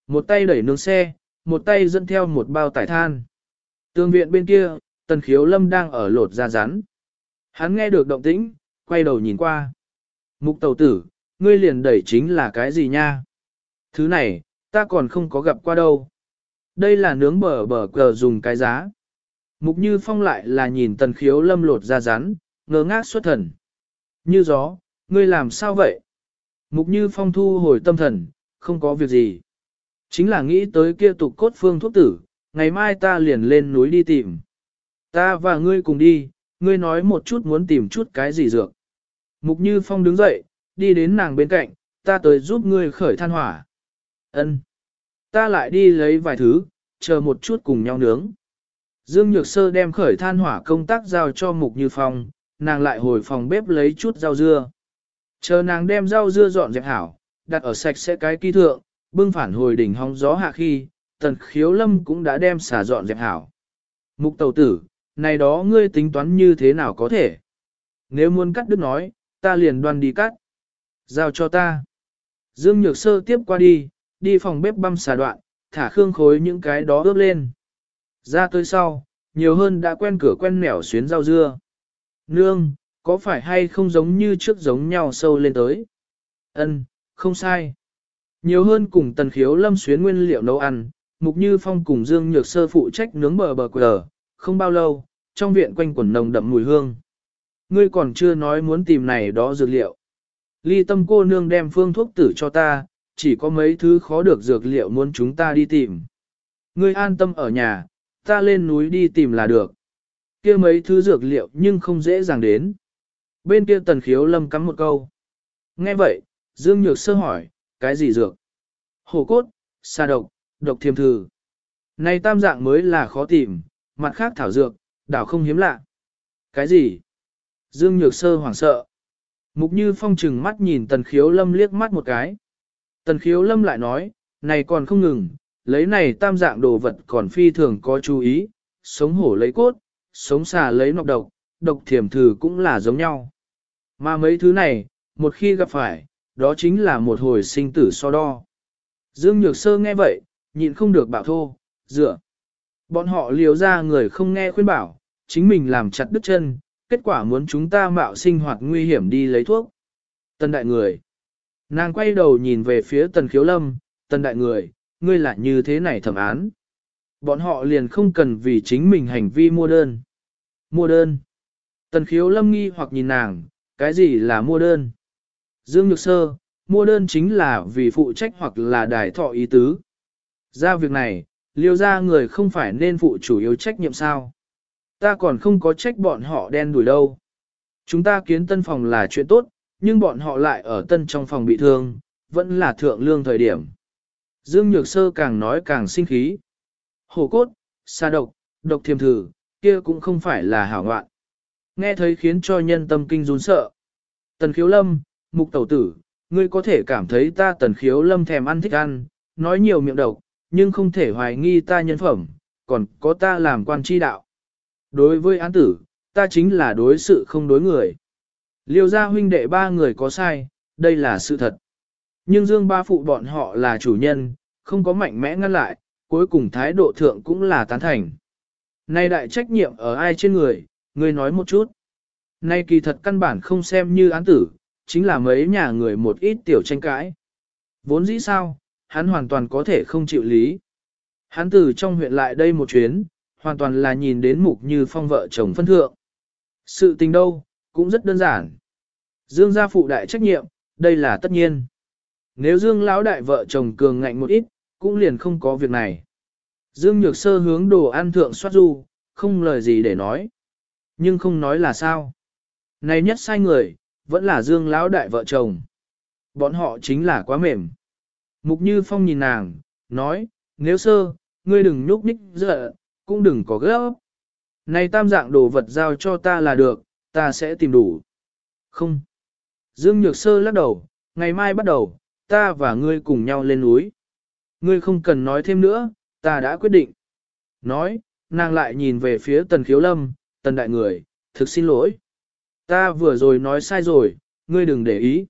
Một tay đẩy nướng xe, một tay dẫn theo một bao tải than. Tương viện bên kia, Tần Khiếu Lâm đang ở lột da rắn. Hắn nghe được động tĩnh, quay đầu nhìn qua. Mục tàu tử, ngươi liền đẩy chính là cái gì nha? Thứ này, ta còn không có gặp qua đâu. Đây là nướng bờ bờ cờ dùng cái giá. Mục như phong lại là nhìn tần khiếu lâm lột ra rắn, ngơ ngác xuất thần. Như gió, ngươi làm sao vậy? Mục như phong thu hồi tâm thần, không có việc gì. Chính là nghĩ tới kia tục cốt phương thuốc tử, ngày mai ta liền lên núi đi tìm. Ta và ngươi cùng đi, ngươi nói một chút muốn tìm chút cái gì dược. Mục như phong đứng dậy, đi đến nàng bên cạnh, ta tới giúp ngươi khởi than hỏa. Ân, Ta lại đi lấy vài thứ, chờ một chút cùng nhau nướng. Dương Nhược Sơ đem khởi than hỏa công tác giao cho Mục Như Phong, nàng lại hồi phòng bếp lấy chút rau dưa. Chờ nàng đem rau dưa dọn dẹp hảo, đặt ở sạch sẽ cái kỳ thượng, bưng phản hồi đỉnh hóng gió hạ khi, tần khiếu lâm cũng đã đem xả dọn dẹp hảo. Mục tàu tử, này đó ngươi tính toán như thế nào có thể? Nếu muốn cắt đứt nói, ta liền đoan đi cắt. Giao cho ta. Dương Nhược Sơ tiếp qua đi, đi phòng bếp băm xà đoạn, thả khương khối những cái đó ướp lên. Ra tới sau, nhiều hơn đã quen cửa quen mẻo xuyến rau dưa. Nương, có phải hay không giống như trước giống nhau sâu lên tới? Ân, không sai. Nhiều hơn cùng tần khiếu lâm xuyến nguyên liệu nấu ăn, mục như phong cùng dương nhược sơ phụ trách nướng bờ bờ quờ, không bao lâu, trong viện quanh quẩn nồng đậm mùi hương. Ngươi còn chưa nói muốn tìm này đó dược liệu. Ly tâm cô nương đem phương thuốc tử cho ta, chỉ có mấy thứ khó được dược liệu muốn chúng ta đi tìm. Ngươi an tâm ở nhà, ta lên núi đi tìm là được. kia mấy thứ dược liệu nhưng không dễ dàng đến. Bên kia tần khiếu lâm cắm một câu. Nghe vậy, Dương Nhược sơ hỏi, cái gì dược? Hổ cốt, sa độc, độc thiềm thử. Này tam dạng mới là khó tìm, mặt khác thảo dược, đảo không hiếm lạ. Cái gì? Dương Nhược Sơ hoảng sợ. Mục Như Phong trừng mắt nhìn Tần Khiếu Lâm liếc mắt một cái. Tần Khiếu Lâm lại nói, này còn không ngừng, lấy này tam dạng đồ vật còn phi thường có chú ý, sống hổ lấy cốt, sống xà lấy nọc độc, độc thiểm thử cũng là giống nhau. Mà mấy thứ này, một khi gặp phải, đó chính là một hồi sinh tử so đo. Dương Nhược Sơ nghe vậy, nhịn không được bảo thô, dựa. Bọn họ liều ra người không nghe khuyên bảo, chính mình làm chặt đứt chân, kết quả muốn chúng ta mạo sinh hoạt nguy hiểm đi lấy thuốc. Tần đại người. Nàng quay đầu nhìn về phía tần khiếu lâm, tần đại người, ngươi lại như thế này thẩm án. Bọn họ liền không cần vì chính mình hành vi mua đơn. Mua đơn. Tần khiếu lâm nghi hoặc nhìn nàng, cái gì là mua đơn? Dương Nhược Sơ, mua đơn chính là vì phụ trách hoặc là đài thọ ý tứ. Ra việc này, liêu ra người không phải nên phụ chủ yếu trách nhiệm sao. Ta còn không có trách bọn họ đen đuổi đâu. Chúng ta kiến tân phòng là chuyện tốt, nhưng bọn họ lại ở tân trong phòng bị thương, vẫn là thượng lương thời điểm. Dương Nhược Sơ càng nói càng sinh khí. Hổ cốt, xa độc, độc thiềm thử, kia cũng không phải là hảo ngoạn. Nghe thấy khiến cho nhân tâm kinh run sợ. Tần khiếu lâm, mục tẩu tử, ngươi có thể cảm thấy ta tần khiếu lâm thèm ăn thích ăn, nói nhiều miệng độc, nhưng không thể hoài nghi ta nhân phẩm, còn có ta làm quan tri đạo. Đối với án tử, ta chính là đối sự không đối người. Liêu gia huynh đệ ba người có sai, đây là sự thật. Nhưng Dương ba phụ bọn họ là chủ nhân, không có mạnh mẽ ngăn lại, cuối cùng thái độ thượng cũng là tán thành. Nay đại trách nhiệm ở ai trên người, ngươi nói một chút. Nay kỳ thật căn bản không xem như án tử, chính là mấy nhà người một ít tiểu tranh cãi. Vốn dĩ sao, hắn hoàn toàn có thể không chịu lý. Hắn từ trong huyện lại đây một chuyến, hoàn toàn là nhìn đến mục như phong vợ chồng phân thượng. Sự tình đâu, cũng rất đơn giản. Dương gia phụ đại trách nhiệm, đây là tất nhiên. Nếu Dương lão đại vợ chồng cường ngạnh một ít, cũng liền không có việc này. Dương Nhược Sơ hướng đồ ăn thượng soát du, không lời gì để nói. Nhưng không nói là sao. Này nhất sai người, vẫn là Dương lão đại vợ chồng. Bọn họ chính là quá mềm. Mục Như Phong nhìn nàng, nói, nếu sơ, ngươi đừng nhúc nhích dở, cũng đừng có gấp. Này tam dạng đồ vật giao cho ta là được, ta sẽ tìm đủ. Không. Dương Nhược Sơ lắc đầu, ngày mai bắt đầu, ta và ngươi cùng nhau lên núi. Ngươi không cần nói thêm nữa, ta đã quyết định. Nói, nàng lại nhìn về phía tần khiếu lâm, tần đại người, thực xin lỗi. Ta vừa rồi nói sai rồi, ngươi đừng để ý.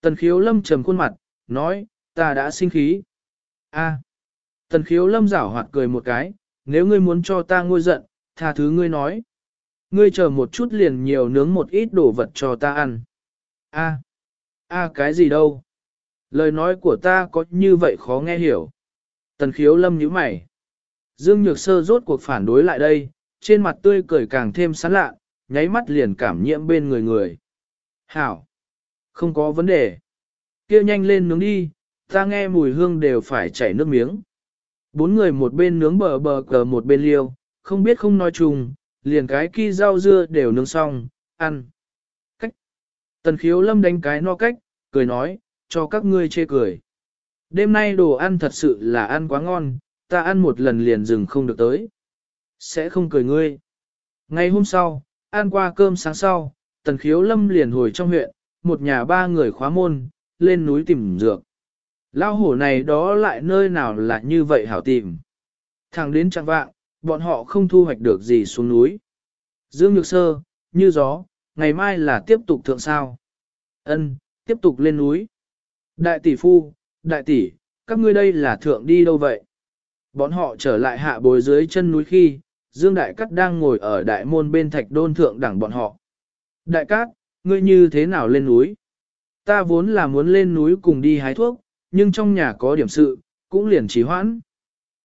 Tần khiếu lâm trầm khuôn mặt, nói, ta đã sinh khí. A. Tần khiếu lâm giảo hoạt cười một cái, nếu ngươi muốn cho ta ngôi giận, tha thứ ngươi nói. Ngươi chờ một chút liền nhiều nướng một ít đồ vật cho ta ăn. A. A cái gì đâu? Lời nói của ta có như vậy khó nghe hiểu. Tần khiếu lâm nhíu mày. Dương Nhược Sơ rốt cuộc phản đối lại đây, trên mặt tươi cười càng thêm sán lạ, nháy mắt liền cảm nhiễm bên người người. Hảo! Không có vấn đề. kia nhanh lên nướng đi, ta nghe mùi hương đều phải chảy nước miếng. Bốn người một bên nướng bờ bờ cờ một bên liêu, không biết không nói chung, liền cái kia rau dưa đều nướng xong, ăn. Cách. Tần khiếu lâm đánh cái no cách, cười nói, cho các ngươi chê cười. Đêm nay đồ ăn thật sự là ăn quá ngon, ta ăn một lần liền dừng không được tới. Sẽ không cười ngươi. Ngày hôm sau, ăn qua cơm sáng sau, tần khiếu lâm liền hồi trong huyện, một nhà ba người khóa môn, lên núi tìm dược. Lao hổ này đó lại nơi nào là như vậy hảo tìm. Thẳng đến chẳng vạng, bọn họ không thu hoạch được gì xuống núi. Dương Nhược Sơ, như gió, ngày mai là tiếp tục thượng sao. Ân, tiếp tục lên núi. Đại tỷ phu, đại tỷ, các ngươi đây là thượng đi đâu vậy? Bọn họ trở lại hạ bối dưới chân núi khi, Dương Đại Cát đang ngồi ở đại môn bên thạch đôn thượng đẳng bọn họ. Đại Cát, ngươi như thế nào lên núi? Ta vốn là muốn lên núi cùng đi hái thuốc, nhưng trong nhà có điểm sự, cũng liền trì hoãn.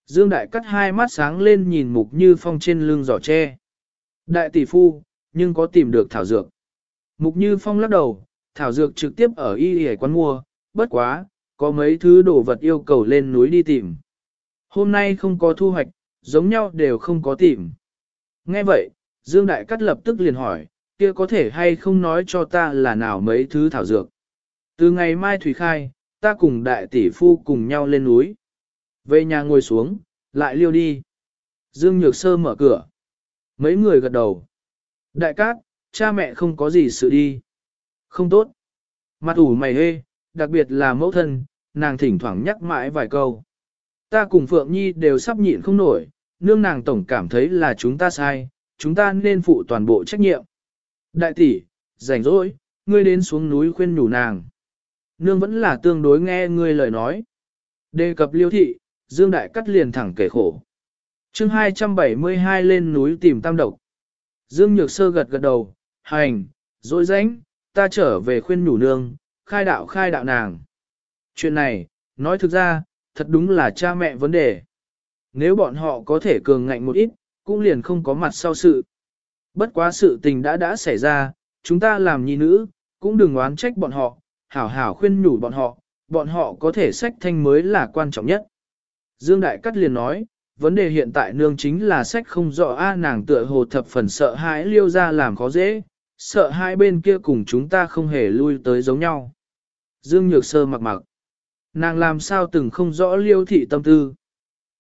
Dương Đại cắt hai mắt sáng lên nhìn mục như phong trên lưng giỏ tre. Đại tỷ phu, nhưng có tìm được thảo dược. Mục như phong lắc đầu, thảo dược trực tiếp ở y y quán mua, bất quá, có mấy thứ đồ vật yêu cầu lên núi đi tìm. Hôm nay không có thu hoạch, giống nhau đều không có tìm. Nghe vậy, Dương Đại cắt lập tức liền hỏi, kia có thể hay không nói cho ta là nào mấy thứ thảo dược. Từ ngày mai Thủy Khai, ta cùng đại tỷ phu cùng nhau lên núi. Về nhà ngồi xuống, lại liêu đi. Dương Nhược Sơ mở cửa. Mấy người gật đầu. Đại cát, cha mẹ không có gì sự đi. Không tốt. Mặt ủ mày hê, đặc biệt là mẫu thân, nàng thỉnh thoảng nhắc mãi vài câu. Ta cùng Phượng Nhi đều sắp nhịn không nổi, nương nàng tổng cảm thấy là chúng ta sai, chúng ta nên phụ toàn bộ trách nhiệm. Đại tỷ, rảnh rỗi, ngươi đến xuống núi khuyên nhủ nàng. Nương vẫn là tương đối nghe ngươi lời nói. Đề cập liêu thị, Dương Đại cắt liền thẳng kể khổ. chương 272 lên núi tìm tam độc. Dương Nhược Sơ gật gật đầu, hành, dối rãnh, ta trở về khuyên nhủ nương, khai đạo khai đạo nàng. Chuyện này, nói thực ra, thật đúng là cha mẹ vấn đề. Nếu bọn họ có thể cường ngạnh một ít, cũng liền không có mặt sau sự. Bất quá sự tình đã đã xảy ra, chúng ta làm nhi nữ, cũng đừng oán trách bọn họ, hảo hảo khuyên nhủ bọn họ, bọn họ có thể sách thanh mới là quan trọng nhất. Dương Đại Cát liền nói, vấn đề hiện tại nương chính là sách không rõ a nàng tựa hồ thập phần sợ hãi liêu ra làm khó dễ, sợ hai bên kia cùng chúng ta không hề lui tới giống nhau. Dương Nhược Sơ mặc mặc. Nàng làm sao từng không rõ liêu thị tâm tư.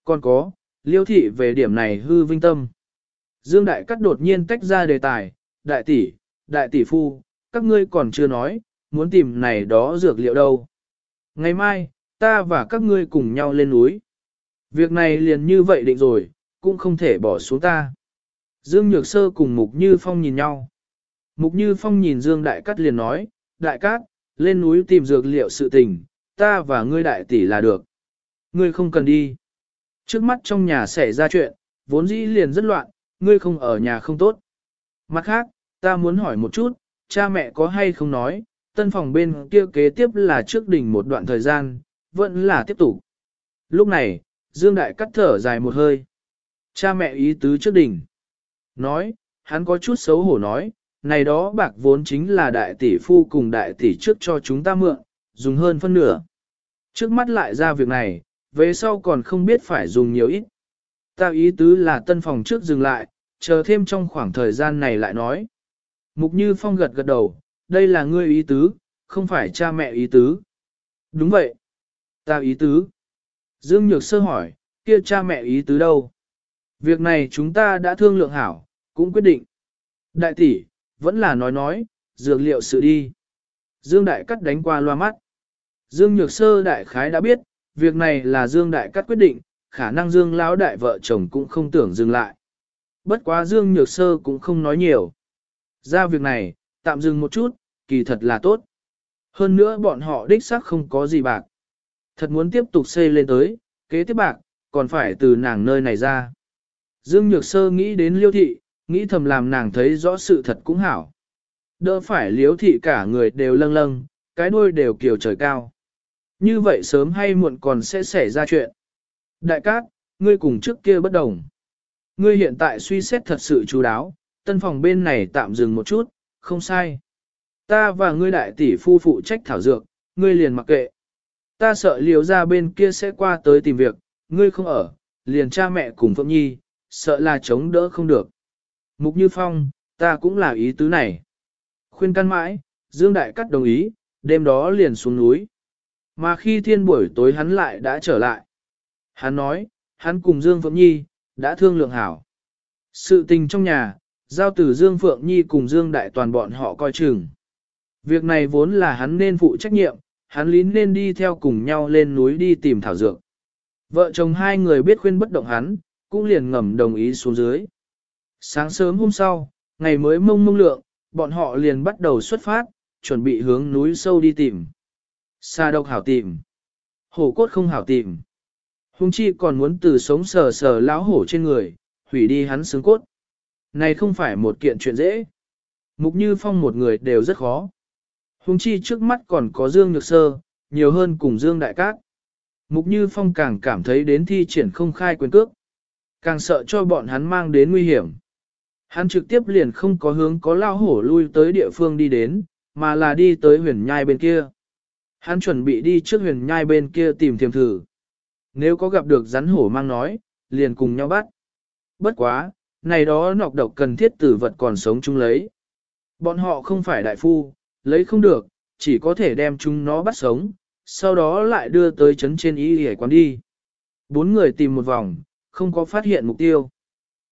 Còn có, liêu thị về điểm này hư vinh tâm. Dương Đại Cát đột nhiên tách ra đề tài, đại tỷ, đại tỷ phu, các ngươi còn chưa nói, muốn tìm này đó dược liệu đâu. Ngày mai, ta và các ngươi cùng nhau lên núi. Việc này liền như vậy định rồi, cũng không thể bỏ xuống ta. Dương Nhược Sơ cùng Mục Như Phong nhìn nhau. Mục Như Phong nhìn Dương Đại Cát liền nói, Đại Cát, lên núi tìm dược liệu sự tình, ta và ngươi đại tỷ là được. Ngươi không cần đi. Trước mắt trong nhà xảy ra chuyện, vốn dĩ liền rất loạn, ngươi không ở nhà không tốt. Mặt khác, ta muốn hỏi một chút, cha mẹ có hay không nói, tân phòng bên kia kế tiếp là trước đỉnh một đoạn thời gian, vẫn là tiếp tục. Lúc này, Dương Đại cắt thở dài một hơi. Cha mẹ ý tứ trước đỉnh. Nói, hắn có chút xấu hổ nói, này đó bạc vốn chính là đại tỷ phu cùng đại tỷ trước cho chúng ta mượn, dùng hơn phân nửa. Trước mắt lại ra việc này, về sau còn không biết phải dùng nhiều ít. Ta ý tứ là tân phòng trước dừng lại, chờ thêm trong khoảng thời gian này lại nói. Mục Như Phong gật gật đầu, đây là ngươi ý tứ, không phải cha mẹ ý tứ. Đúng vậy. Ta ý tứ. Dương Nhược Sơ hỏi, kia cha mẹ ý tứ đâu? Việc này chúng ta đã thương lượng hảo, cũng quyết định. Đại tỷ, vẫn là nói nói, dược liệu sự đi. Dương Đại Cắt đánh qua loa mắt. Dương Nhược Sơ đại khái đã biết, việc này là Dương Đại Cắt quyết định, khả năng Dương lão đại vợ chồng cũng không tưởng dừng lại. Bất quá Dương Nhược Sơ cũng không nói nhiều. Ra việc này, tạm dừng một chút, kỳ thật là tốt. Hơn nữa bọn họ đích xác không có gì bạc. Thật muốn tiếp tục xây lên tới, kế tiếp bạc, còn phải từ nàng nơi này ra. Dương Nhược Sơ nghĩ đến liêu thị, nghĩ thầm làm nàng thấy rõ sự thật cũng hảo. Đỡ phải liêu thị cả người đều lâng lâng, cái đuôi đều kiều trời cao. Như vậy sớm hay muộn còn sẽ xảy ra chuyện. Đại cát, ngươi cùng trước kia bất đồng. Ngươi hiện tại suy xét thật sự chú đáo, tân phòng bên này tạm dừng một chút, không sai. Ta và ngươi đại tỷ phu phụ trách thảo dược, ngươi liền mặc kệ. Ta sợ liều ra bên kia sẽ qua tới tìm việc, ngươi không ở, liền cha mẹ cùng Phượng Nhi, sợ là chống đỡ không được. Mục Như Phong, ta cũng là ý tứ này. Khuyên căn mãi, Dương Đại Cắt đồng ý, đêm đó liền xuống núi. Mà khi thiên buổi tối hắn lại đã trở lại. Hắn nói, hắn cùng Dương Phượng Nhi, đã thương lượng hảo. Sự tình trong nhà, giao từ Dương Phượng Nhi cùng Dương Đại toàn bọn họ coi chừng. Việc này vốn là hắn nên phụ trách nhiệm, hắn lín nên đi theo cùng nhau lên núi đi tìm thảo dược. Vợ chồng hai người biết khuyên bất động hắn, cũng liền ngầm đồng ý xuống dưới. Sáng sớm hôm sau, ngày mới mông mông lượng, bọn họ liền bắt đầu xuất phát, chuẩn bị hướng núi sâu đi tìm. Sa độc hảo tìm. Hổ cốt không hảo tìm. Hùng chi còn muốn từ sống sờ sờ lão hổ trên người, hủy đi hắn xương cốt. Này không phải một kiện chuyện dễ. Mục Như Phong một người đều rất khó. Hùng chi trước mắt còn có Dương Nhược Sơ, nhiều hơn cùng Dương Đại Cát. Mục Như Phong càng cảm thấy đến thi triển không khai quyền cước. Càng sợ cho bọn hắn mang đến nguy hiểm. Hắn trực tiếp liền không có hướng có lao hổ lui tới địa phương đi đến, mà là đi tới huyền nhai bên kia. Hắn chuẩn bị đi trước huyền nhai bên kia tìm thiềm thử. Nếu có gặp được rắn hổ mang nói, liền cùng nhau bắt. Bất quá, này đó nọc độc cần thiết tử vật còn sống chung lấy. Bọn họ không phải đại phu, lấy không được, chỉ có thể đem chúng nó bắt sống, sau đó lại đưa tới chấn trên y hề quán đi. Bốn người tìm một vòng, không có phát hiện mục tiêu.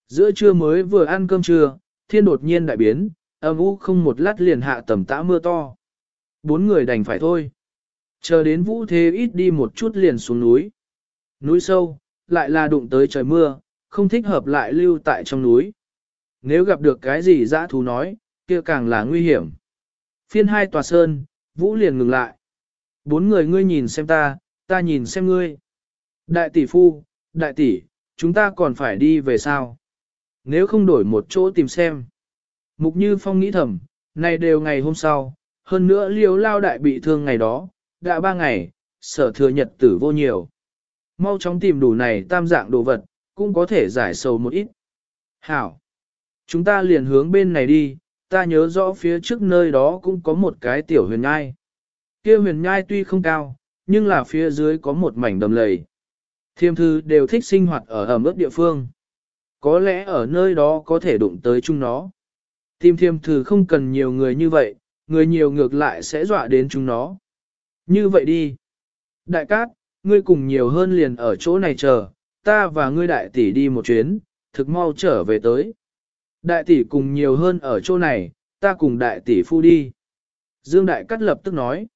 Giữa trưa mới vừa ăn cơm trưa, thiên đột nhiên đại biến, âm u không một lát liền hạ tầm tã mưa to. Bốn người đành phải thôi. Chờ đến vũ thế ít đi một chút liền xuống núi. Núi sâu, lại là đụng tới trời mưa, không thích hợp lại lưu tại trong núi. Nếu gặp được cái gì dã thú nói, kia càng là nguy hiểm. Phiên hai tòa sơn, vũ liền ngừng lại. Bốn người ngươi nhìn xem ta, ta nhìn xem ngươi. Đại tỷ phu, đại tỷ, chúng ta còn phải đi về sao? Nếu không đổi một chỗ tìm xem. Mục Như Phong nghĩ thầm, này đều ngày hôm sau, hơn nữa liếu lao đại bị thương ngày đó, đã ba ngày, sở thừa nhật tử vô nhiều. Mau chóng tìm đủ này tam dạng đồ vật, cũng có thể giải sầu một ít. Hảo! Chúng ta liền hướng bên này đi, ta nhớ rõ phía trước nơi đó cũng có một cái tiểu huyền nhai. Kia huyền nhai tuy không cao, nhưng là phía dưới có một mảnh đầm lầy. Thiêm thư đều thích sinh hoạt ở ẩm ướt địa phương. Có lẽ ở nơi đó có thể đụng tới chúng nó. Tìm thiêm thư không cần nhiều người như vậy, người nhiều ngược lại sẽ dọa đến chúng nó. Như vậy đi. Đại cát, ngươi cùng nhiều hơn liền ở chỗ này chờ, ta và ngươi đại tỷ đi một chuyến, thực mau trở về tới. Đại tỷ cùng nhiều hơn ở chỗ này, ta cùng đại tỷ phu đi. Dương Đại Cát lập tức nói.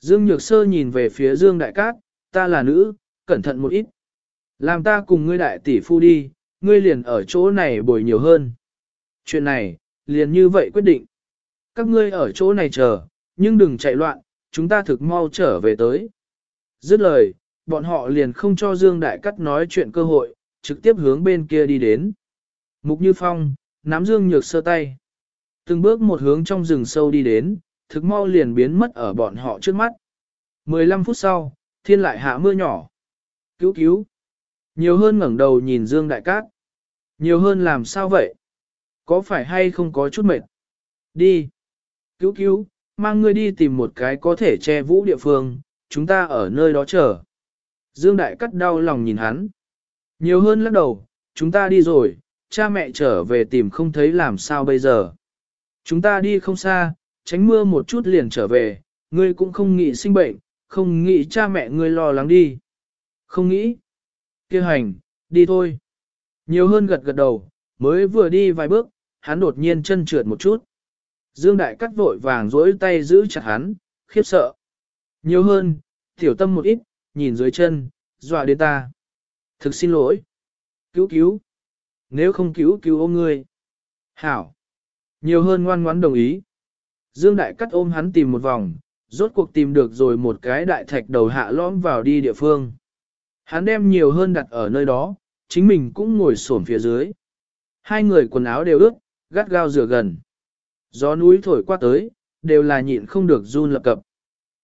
Dương Nhược Sơ nhìn về phía Dương Đại Cát, ta là nữ, cẩn thận một ít. Làm ta cùng ngươi đại tỷ phu đi, ngươi liền ở chỗ này bồi nhiều hơn. Chuyện này, liền như vậy quyết định. Các ngươi ở chỗ này chờ, nhưng đừng chạy loạn, chúng ta thực mau trở về tới. Dứt lời, bọn họ liền không cho Dương Đại Cát nói chuyện cơ hội, trực tiếp hướng bên kia đi đến. Mục Như Phong, nắm Dương Nhược Sơ tay. Từng bước một hướng trong rừng sâu đi đến, thực mau liền biến mất ở bọn họ trước mắt. 15 phút sau, thiên lại hạ mưa nhỏ. Cứu cứu. Nhiều hơn ngẩng đầu nhìn Dương Đại Cát. Nhiều hơn làm sao vậy? Có phải hay không có chút mệt? Đi. Cứu cứu, mang ngươi đi tìm một cái có thể che vũ địa phương, chúng ta ở nơi đó chờ. Dương Đại Cát đau lòng nhìn hắn. Nhiều hơn lắc đầu, chúng ta đi rồi, cha mẹ trở về tìm không thấy làm sao bây giờ. Chúng ta đi không xa, tránh mưa một chút liền trở về, ngươi cũng không nghĩ sinh bệnh, không nghĩ cha mẹ ngươi lo lắng đi. Không nghĩ. kia hành, đi thôi. Nhiều hơn gật gật đầu, mới vừa đi vài bước, hắn đột nhiên chân trượt một chút. Dương Đại cắt vội vàng dối tay giữ chặt hắn, khiếp sợ. Nhiều hơn, tiểu tâm một ít, nhìn dưới chân, dọa đến ta. Thực xin lỗi. Cứu cứu. Nếu không cứu cứu ôm ngươi. Hảo. Nhiều hơn ngoan ngoãn đồng ý. Dương Đại Cắt ôm hắn tìm một vòng, rốt cuộc tìm được rồi một cái đại thạch đầu hạ lõm vào đi địa phương. Hắn đem nhiều hơn đặt ở nơi đó, chính mình cũng ngồi xổm phía dưới. Hai người quần áo đều ướt, gắt gao rửa gần. Gió núi thổi qua tới, đều là nhịn không được run lập cập.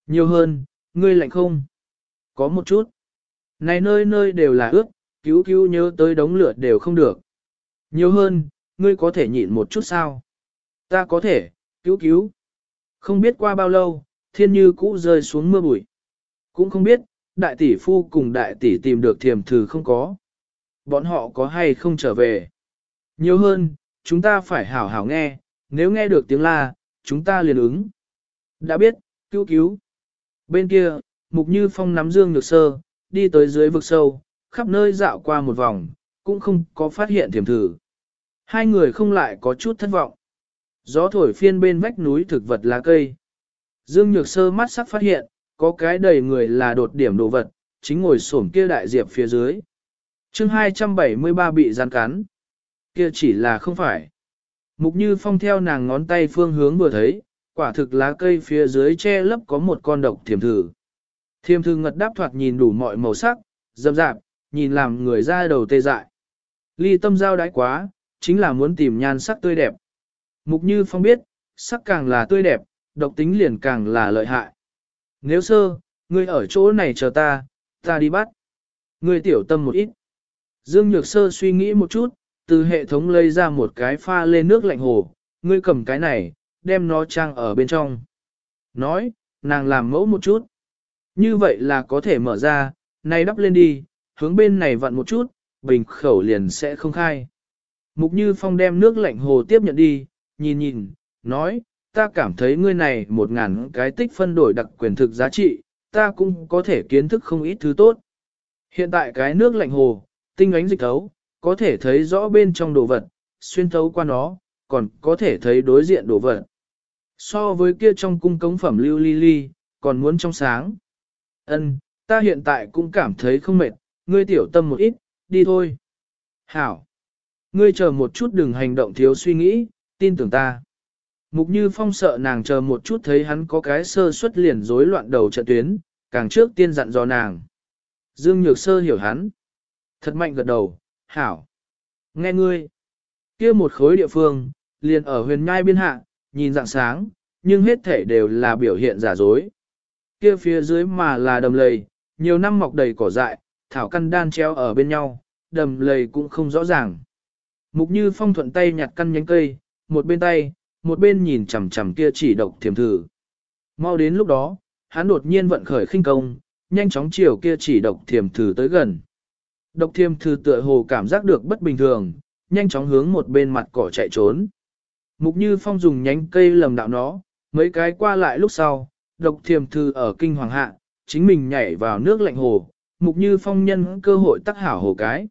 Nhiều hơn, ngươi lạnh không? Có một chút. Này nơi nơi đều là ướt, cứu cứu nhớ tới đống lửa đều không được. Nhiều hơn, ngươi có thể nhịn một chút sao? Ta có thể, cứu cứu. Không biết qua bao lâu, thiên như cũ rơi xuống mưa bụi. Cũng không biết, đại tỷ phu cùng đại tỷ tìm được thiềm thử không có. Bọn họ có hay không trở về. Nhiều hơn, chúng ta phải hảo hảo nghe, nếu nghe được tiếng la, chúng ta liền ứng. Đã biết, cứu cứu. Bên kia, Mục Như Phong nắm Dương Nhược Sơ, đi tới dưới vực sâu, khắp nơi dạo qua một vòng, cũng không có phát hiện thiềm thử. Hai người không lại có chút thất vọng. Gió thổi phiên bên vách núi thực vật lá cây. Dương Nhược Sơ mắt sắc phát hiện, có cái đầy người là đột điểm đồ vật, chính ngồi xổm kia đại diệp phía dưới. chương 273 bị gian cắn. Kia chỉ là không phải. Mục Như Phong theo nàng ngón tay phương hướng vừa thấy, quả thực lá cây phía dưới che lấp có một con độc thiềm thử. Thiềm thử ngật đáp thoạt nhìn đủ mọi màu sắc, dâm dạp, nhìn làm người ra đầu tê dại. Ly tâm giao đái quá, chính là muốn tìm nhan sắc tươi đẹp. Mục Như Phong biết, sắc càng là tươi đẹp, độc tính liền càng là lợi hại. Nếu sơ, ngươi ở chỗ này chờ ta, ta đi bắt. Ngươi tiểu tâm một ít. Dương Nhược Sơ suy nghĩ một chút, từ hệ thống lấy ra một cái pha lên nước lạnh hồ, ngươi cầm cái này, đem nó trang ở bên trong. Nói, nàng làm mẫu một chút. Như vậy là có thể mở ra, này đắp lên đi, hướng bên này vặn một chút, bình khẩu liền sẽ không khai. Mục Như Phong đem nước lạnh hồ tiếp nhận đi, nhìn nhìn, nói, ta cảm thấy ngươi này một ngàn cái tích phân đổi đặc quyền thực giá trị, ta cũng có thể kiến thức không ít thứ tốt. Hiện tại cái nước lạnh hồ, tinh ánh dịch thấu, có thể thấy rõ bên trong đồ vật, xuyên thấu qua nó, còn có thể thấy đối diện đồ vật. So với kia trong cung cống phẩm lưu ly ly, còn muốn trong sáng. Ân, ta hiện tại cũng cảm thấy không mệt, ngươi tiểu tâm một ít, đi thôi. Hảo. Ngươi chờ một chút đừng hành động thiếu suy nghĩ, tin tưởng ta. Mục Như Phong sợ nàng chờ một chút thấy hắn có cái sơ suất liền rối loạn đầu trận tuyến, càng trước tiên dặn dò nàng. Dương Nhược Sơ hiểu hắn. Thật mạnh gật đầu, hảo. Nghe ngươi. kia một khối địa phương, liền ở huyền nhai biên hạ, nhìn dạng sáng, nhưng hết thể đều là biểu hiện giả dối. Kia phía dưới mà là đầm lầy, nhiều năm mọc đầy cỏ dại, thảo căn đan treo ở bên nhau, đầm lầy cũng không rõ ràng. Mục Như Phong thuận tay nhặt căn nhánh cây, một bên tay, một bên nhìn chằm chằm kia chỉ độc thiềm thử. Mau đến lúc đó, hắn đột nhiên vận khởi khinh công, nhanh chóng chiều kia chỉ độc thiềm thử tới gần. Độc thiềm thử tựa hồ cảm giác được bất bình thường, nhanh chóng hướng một bên mặt cỏ chạy trốn. Mục Như Phong dùng nhánh cây lầm đạo nó, mấy cái qua lại lúc sau, độc thiềm thử ở kinh hoàng hạ, chính mình nhảy vào nước lạnh hồ, Mục Như Phong nhân cơ hội tắc hảo hồ cái.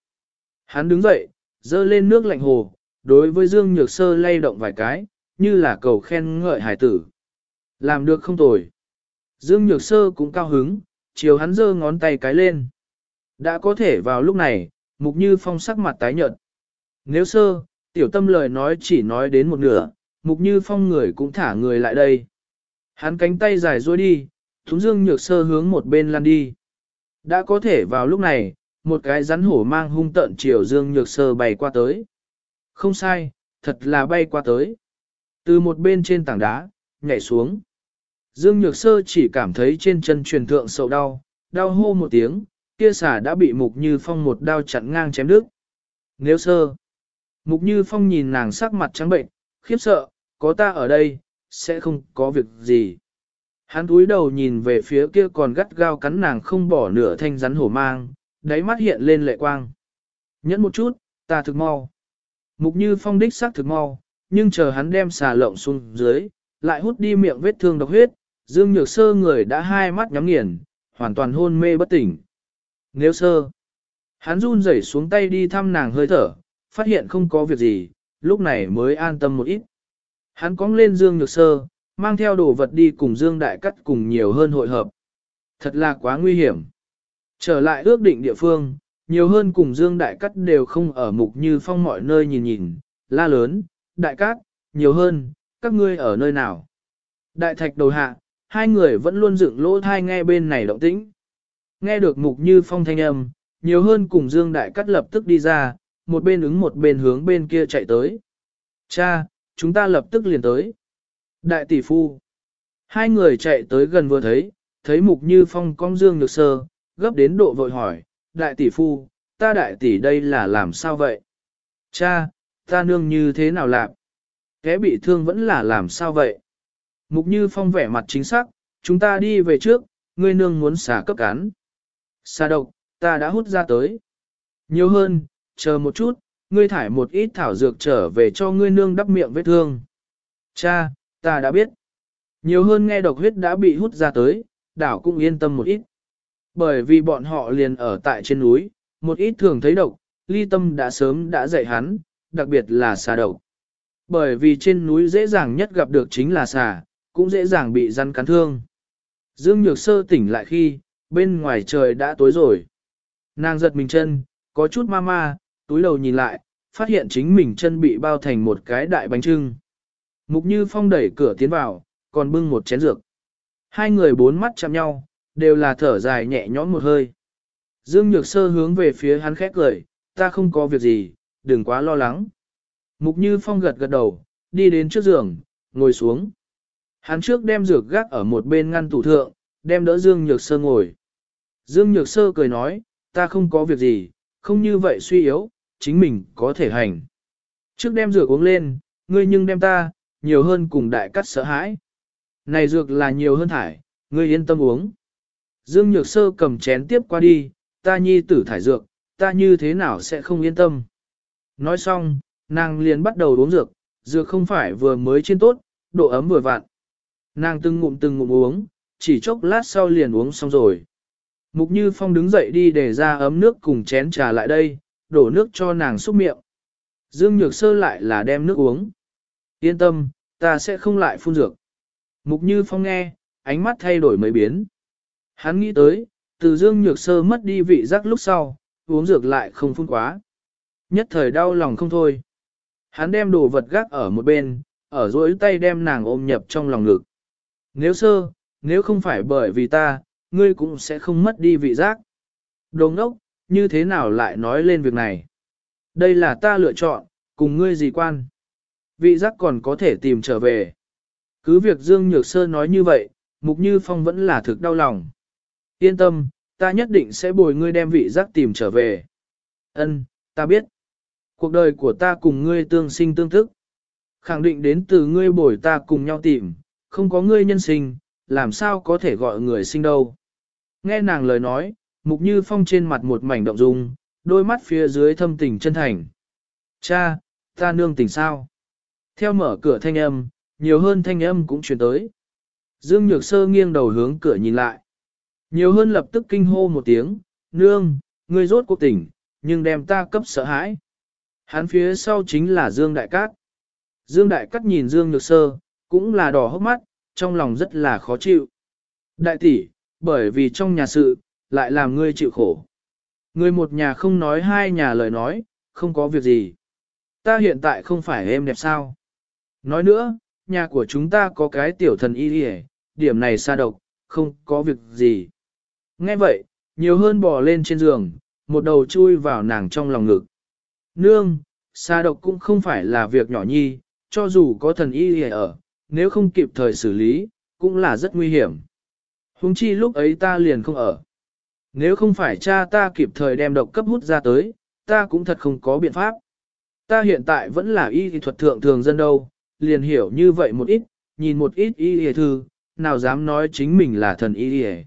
Hắn đứng dậy, dơ lên nước lạnh hồ, đối với Dương Nhược Sơ lay động vài cái, như là cầu khen ngợi hải tử. Làm được không tồi. Dương Nhược Sơ cũng cao hứng, chiều hắn dơ ngón tay cái lên. Đã có thể vào lúc này, Mục Như Phong sắc mặt tái nhợt. Nếu sơ, tiểu tâm lời nói chỉ nói đến một nửa, Mục Như Phong người cũng thả người lại đây. Hắn cánh tay dài duỗi đi, thúng Dương Nhược Sơ hướng một bên lăn đi. Đã có thể vào lúc này, một cái rắn hổ mang hung tợn chiều Dương Nhược Sơ bay qua tới. Không sai, thật là bay qua tới. Từ một bên trên tảng đá, nhảy xuống. Dương Nhược Sơ chỉ cảm thấy trên chân truyền thượng sầu đau, đau hô một tiếng, kia xả đã bị Mục Như Phong một đao chặn ngang chém đứt. Nếu sơ, Mục Như Phong nhìn nàng sắc mặt trắng bệnh, khiếp sợ, có ta ở đây, sẽ không có việc gì. Hắn túi đầu nhìn về phía kia còn gắt gao cắn nàng không bỏ nửa thanh rắn hổ mang, đáy mắt hiện lên lệ quang. Nhẫn một chút, ta thực mau. Mục Như Phong đích xác thực mau, nhưng chờ hắn đem xà lộng xuống dưới, lại hút đi miệng vết thương độc huyết, Dương Nhược Sơ người đã hai mắt nhắm nghiền, hoàn toàn hôn mê bất tỉnh. Nếu sơ, hắn run rẩy xuống tay đi thăm nàng hơi thở, phát hiện không có việc gì, lúc này mới an tâm một ít. Hắn cong lên Dương Nhược Sơ, mang theo đồ vật đi cùng Dương Đại Cắt cùng nhiều hơn hội hợp. Thật là quá nguy hiểm. Trở lại ước định địa phương, nhiều hơn cùng Dương Đại cát đều không ở mục như phong mọi nơi nhìn nhìn, la lớn, Đại Cát, nhiều hơn, các ngươi ở nơi nào. Đại Thạch đầu hạ, hai người vẫn luôn dựng lỗ thai nghe bên này động tĩnh. Nghe được mục như phong thanh âm, nhiều hơn cùng Dương Đại cát lập tức đi ra, một bên ứng một bên hướng bên kia chạy tới. Cha, chúng ta lập tức liền tới. Đại tỷ phu. Hai người chạy tới gần vừa thấy, thấy mục như phong cong Dương được sơ, gấp đến độ vội hỏi, đại tỷ phu, ta đại tỷ đây là làm sao vậy? Cha, ta nương như thế nào làm? Kẻ bị thương vẫn là làm sao vậy? Mục như phong vẻ mặt chính xác, chúng ta đi về trước, ngươi nương muốn xả cấp cán. Xà độc, ta đã hút ra tới. Nhiều hơn, chờ một chút, ngươi thải một ít thảo dược trở về cho ngươi nương đắp miệng vết thương. Cha, ta đã biết. Nhiều hơn nghe độc huyết đã bị hút ra tới, đảo cũng yên tâm một ít. Bởi vì bọn họ liền ở tại trên núi, một ít thường thấy độc, ly tâm đã sớm đã dạy hắn, đặc biệt là xà độc. Bởi vì trên núi dễ dàng nhất gặp được chính là xà, cũng dễ dàng bị rắn cắn thương. Dương Nhược Sơ tỉnh lại khi, bên ngoài trời đã tối rồi. Nàng giật mình chân, có chút ma ma, túi đầu nhìn lại, phát hiện chính mình chân bị bao thành một cái đại bánh trưng. Mục Như Phong đẩy cửa tiến vào, còn bưng một chén dược. Hai người bốn mắt chạm nhau, đều là thở dài nhẹ nhõm một hơi. Dương Nhược Sơ hướng về phía hắn khẽ cười, ta không có việc gì, đừng quá lo lắng. Mục Như Phong gật gật đầu, đi đến trước giường, ngồi xuống. Hắn trước đem dược gác ở một bên ngăn tủ thượng, đem đỡ Dương Nhược Sơ ngồi. Dương Nhược Sơ cười nói, ta không có việc gì, không như vậy suy yếu, chính mình có thể hành. Trước đem dược uống lên, ngươi nhưng đem ta, nhiều hơn cùng đại cắt sợ hãi. Này dược là nhiều hơn thải, ngươi yên tâm uống. Dương Nhược Sơ cầm chén tiếp qua đi, ta nhi tử thải dược, ta như thế nào sẽ không yên tâm. Nói xong, nàng liền bắt đầu uống dược, dược không phải vừa mới trên tốt, độ ấm vừa vặn. Nàng từng ngụm từng ngụm uống, chỉ chốc lát sau liền uống xong rồi. Mục Như Phong đứng dậy đi để ra ấm nước cùng chén trà lại đây, đổ nước cho nàng xúc miệng. Dương Nhược Sơ lại là đem nước uống. Yên tâm, ta sẽ không lại phun dược. Mục Như Phong nghe, ánh mắt thay đổi mấy biến. Hắn nghĩ tới, từ Dương Nhược Sơ mất đi vị giác lúc sau, uống dược lại không phun quá. Nhất thời đau lòng không thôi. Hắn đem đồ vật gác ở một bên, ở dối tay đem nàng ôm nhập trong lòng ngực. Nếu sơ, nếu không phải bởi vì ta, ngươi cũng sẽ không mất đi vị giác. Đồ ngốc, như thế nào lại nói lên việc này? Đây là ta lựa chọn, cùng ngươi gì quan? Vị giác còn có thể tìm trở về. Cứ việc Dương Nhược Sơ nói như vậy, Mục Như Phong vẫn là thực đau lòng. Yên tâm, ta nhất định sẽ bồi ngươi đem vị giác tìm trở về. Ân, ta biết. Cuộc đời của ta cùng ngươi tương sinh tương thức. Khẳng định đến từ ngươi bồi ta cùng nhau tìm, không có ngươi nhân sinh, làm sao có thể gọi người sinh đâu. Nghe nàng lời nói, Mục Như Phong trên mặt một mảnh động dung, đôi mắt phía dưới thâm tình chân thành. Cha, ta nương tình sao? Theo mở cửa thanh âm, nhiều hơn thanh âm cũng truyền tới. Dương Nhược Sơ nghiêng đầu hướng cửa nhìn lại. Nhiều hơn lập tức kinh hô một tiếng, nương, ngươi rốt cuộc tỉnh, nhưng đem ta cấp sợ hãi. Hắn phía sau chính là Dương Đại Cát. Dương Đại Cát nhìn Dương Nhược Sơ, cũng là đỏ hốc mắt, trong lòng rất là khó chịu. Đại tỷ, bởi vì trong nhà sự, lại làm ngươi chịu khổ. Ngươi một nhà không nói hai nhà lời nói, không có việc gì. Ta hiện tại không phải em đẹp sao. Nói nữa, nhà của chúng ta có cái tiểu thần y đi điểm này xa độc, không có việc gì. Nghe vậy, nhiều hơn bò lên trên giường, một đầu chui vào nàng trong lòng ngực. Nương, xa độc cũng không phải là việc nhỏ nhi, cho dù có thần y ở, nếu không kịp thời xử lý, cũng là rất nguy hiểm. Huống chi lúc ấy ta liền không ở. Nếu không phải cha ta kịp thời đem độc cấp hút ra tới, ta cũng thật không có biện pháp. Ta hiện tại vẫn là y thuật thượng thường dân đâu, liền hiểu như vậy một ít, nhìn một ít y y thư, nào dám nói chính mình là thần y y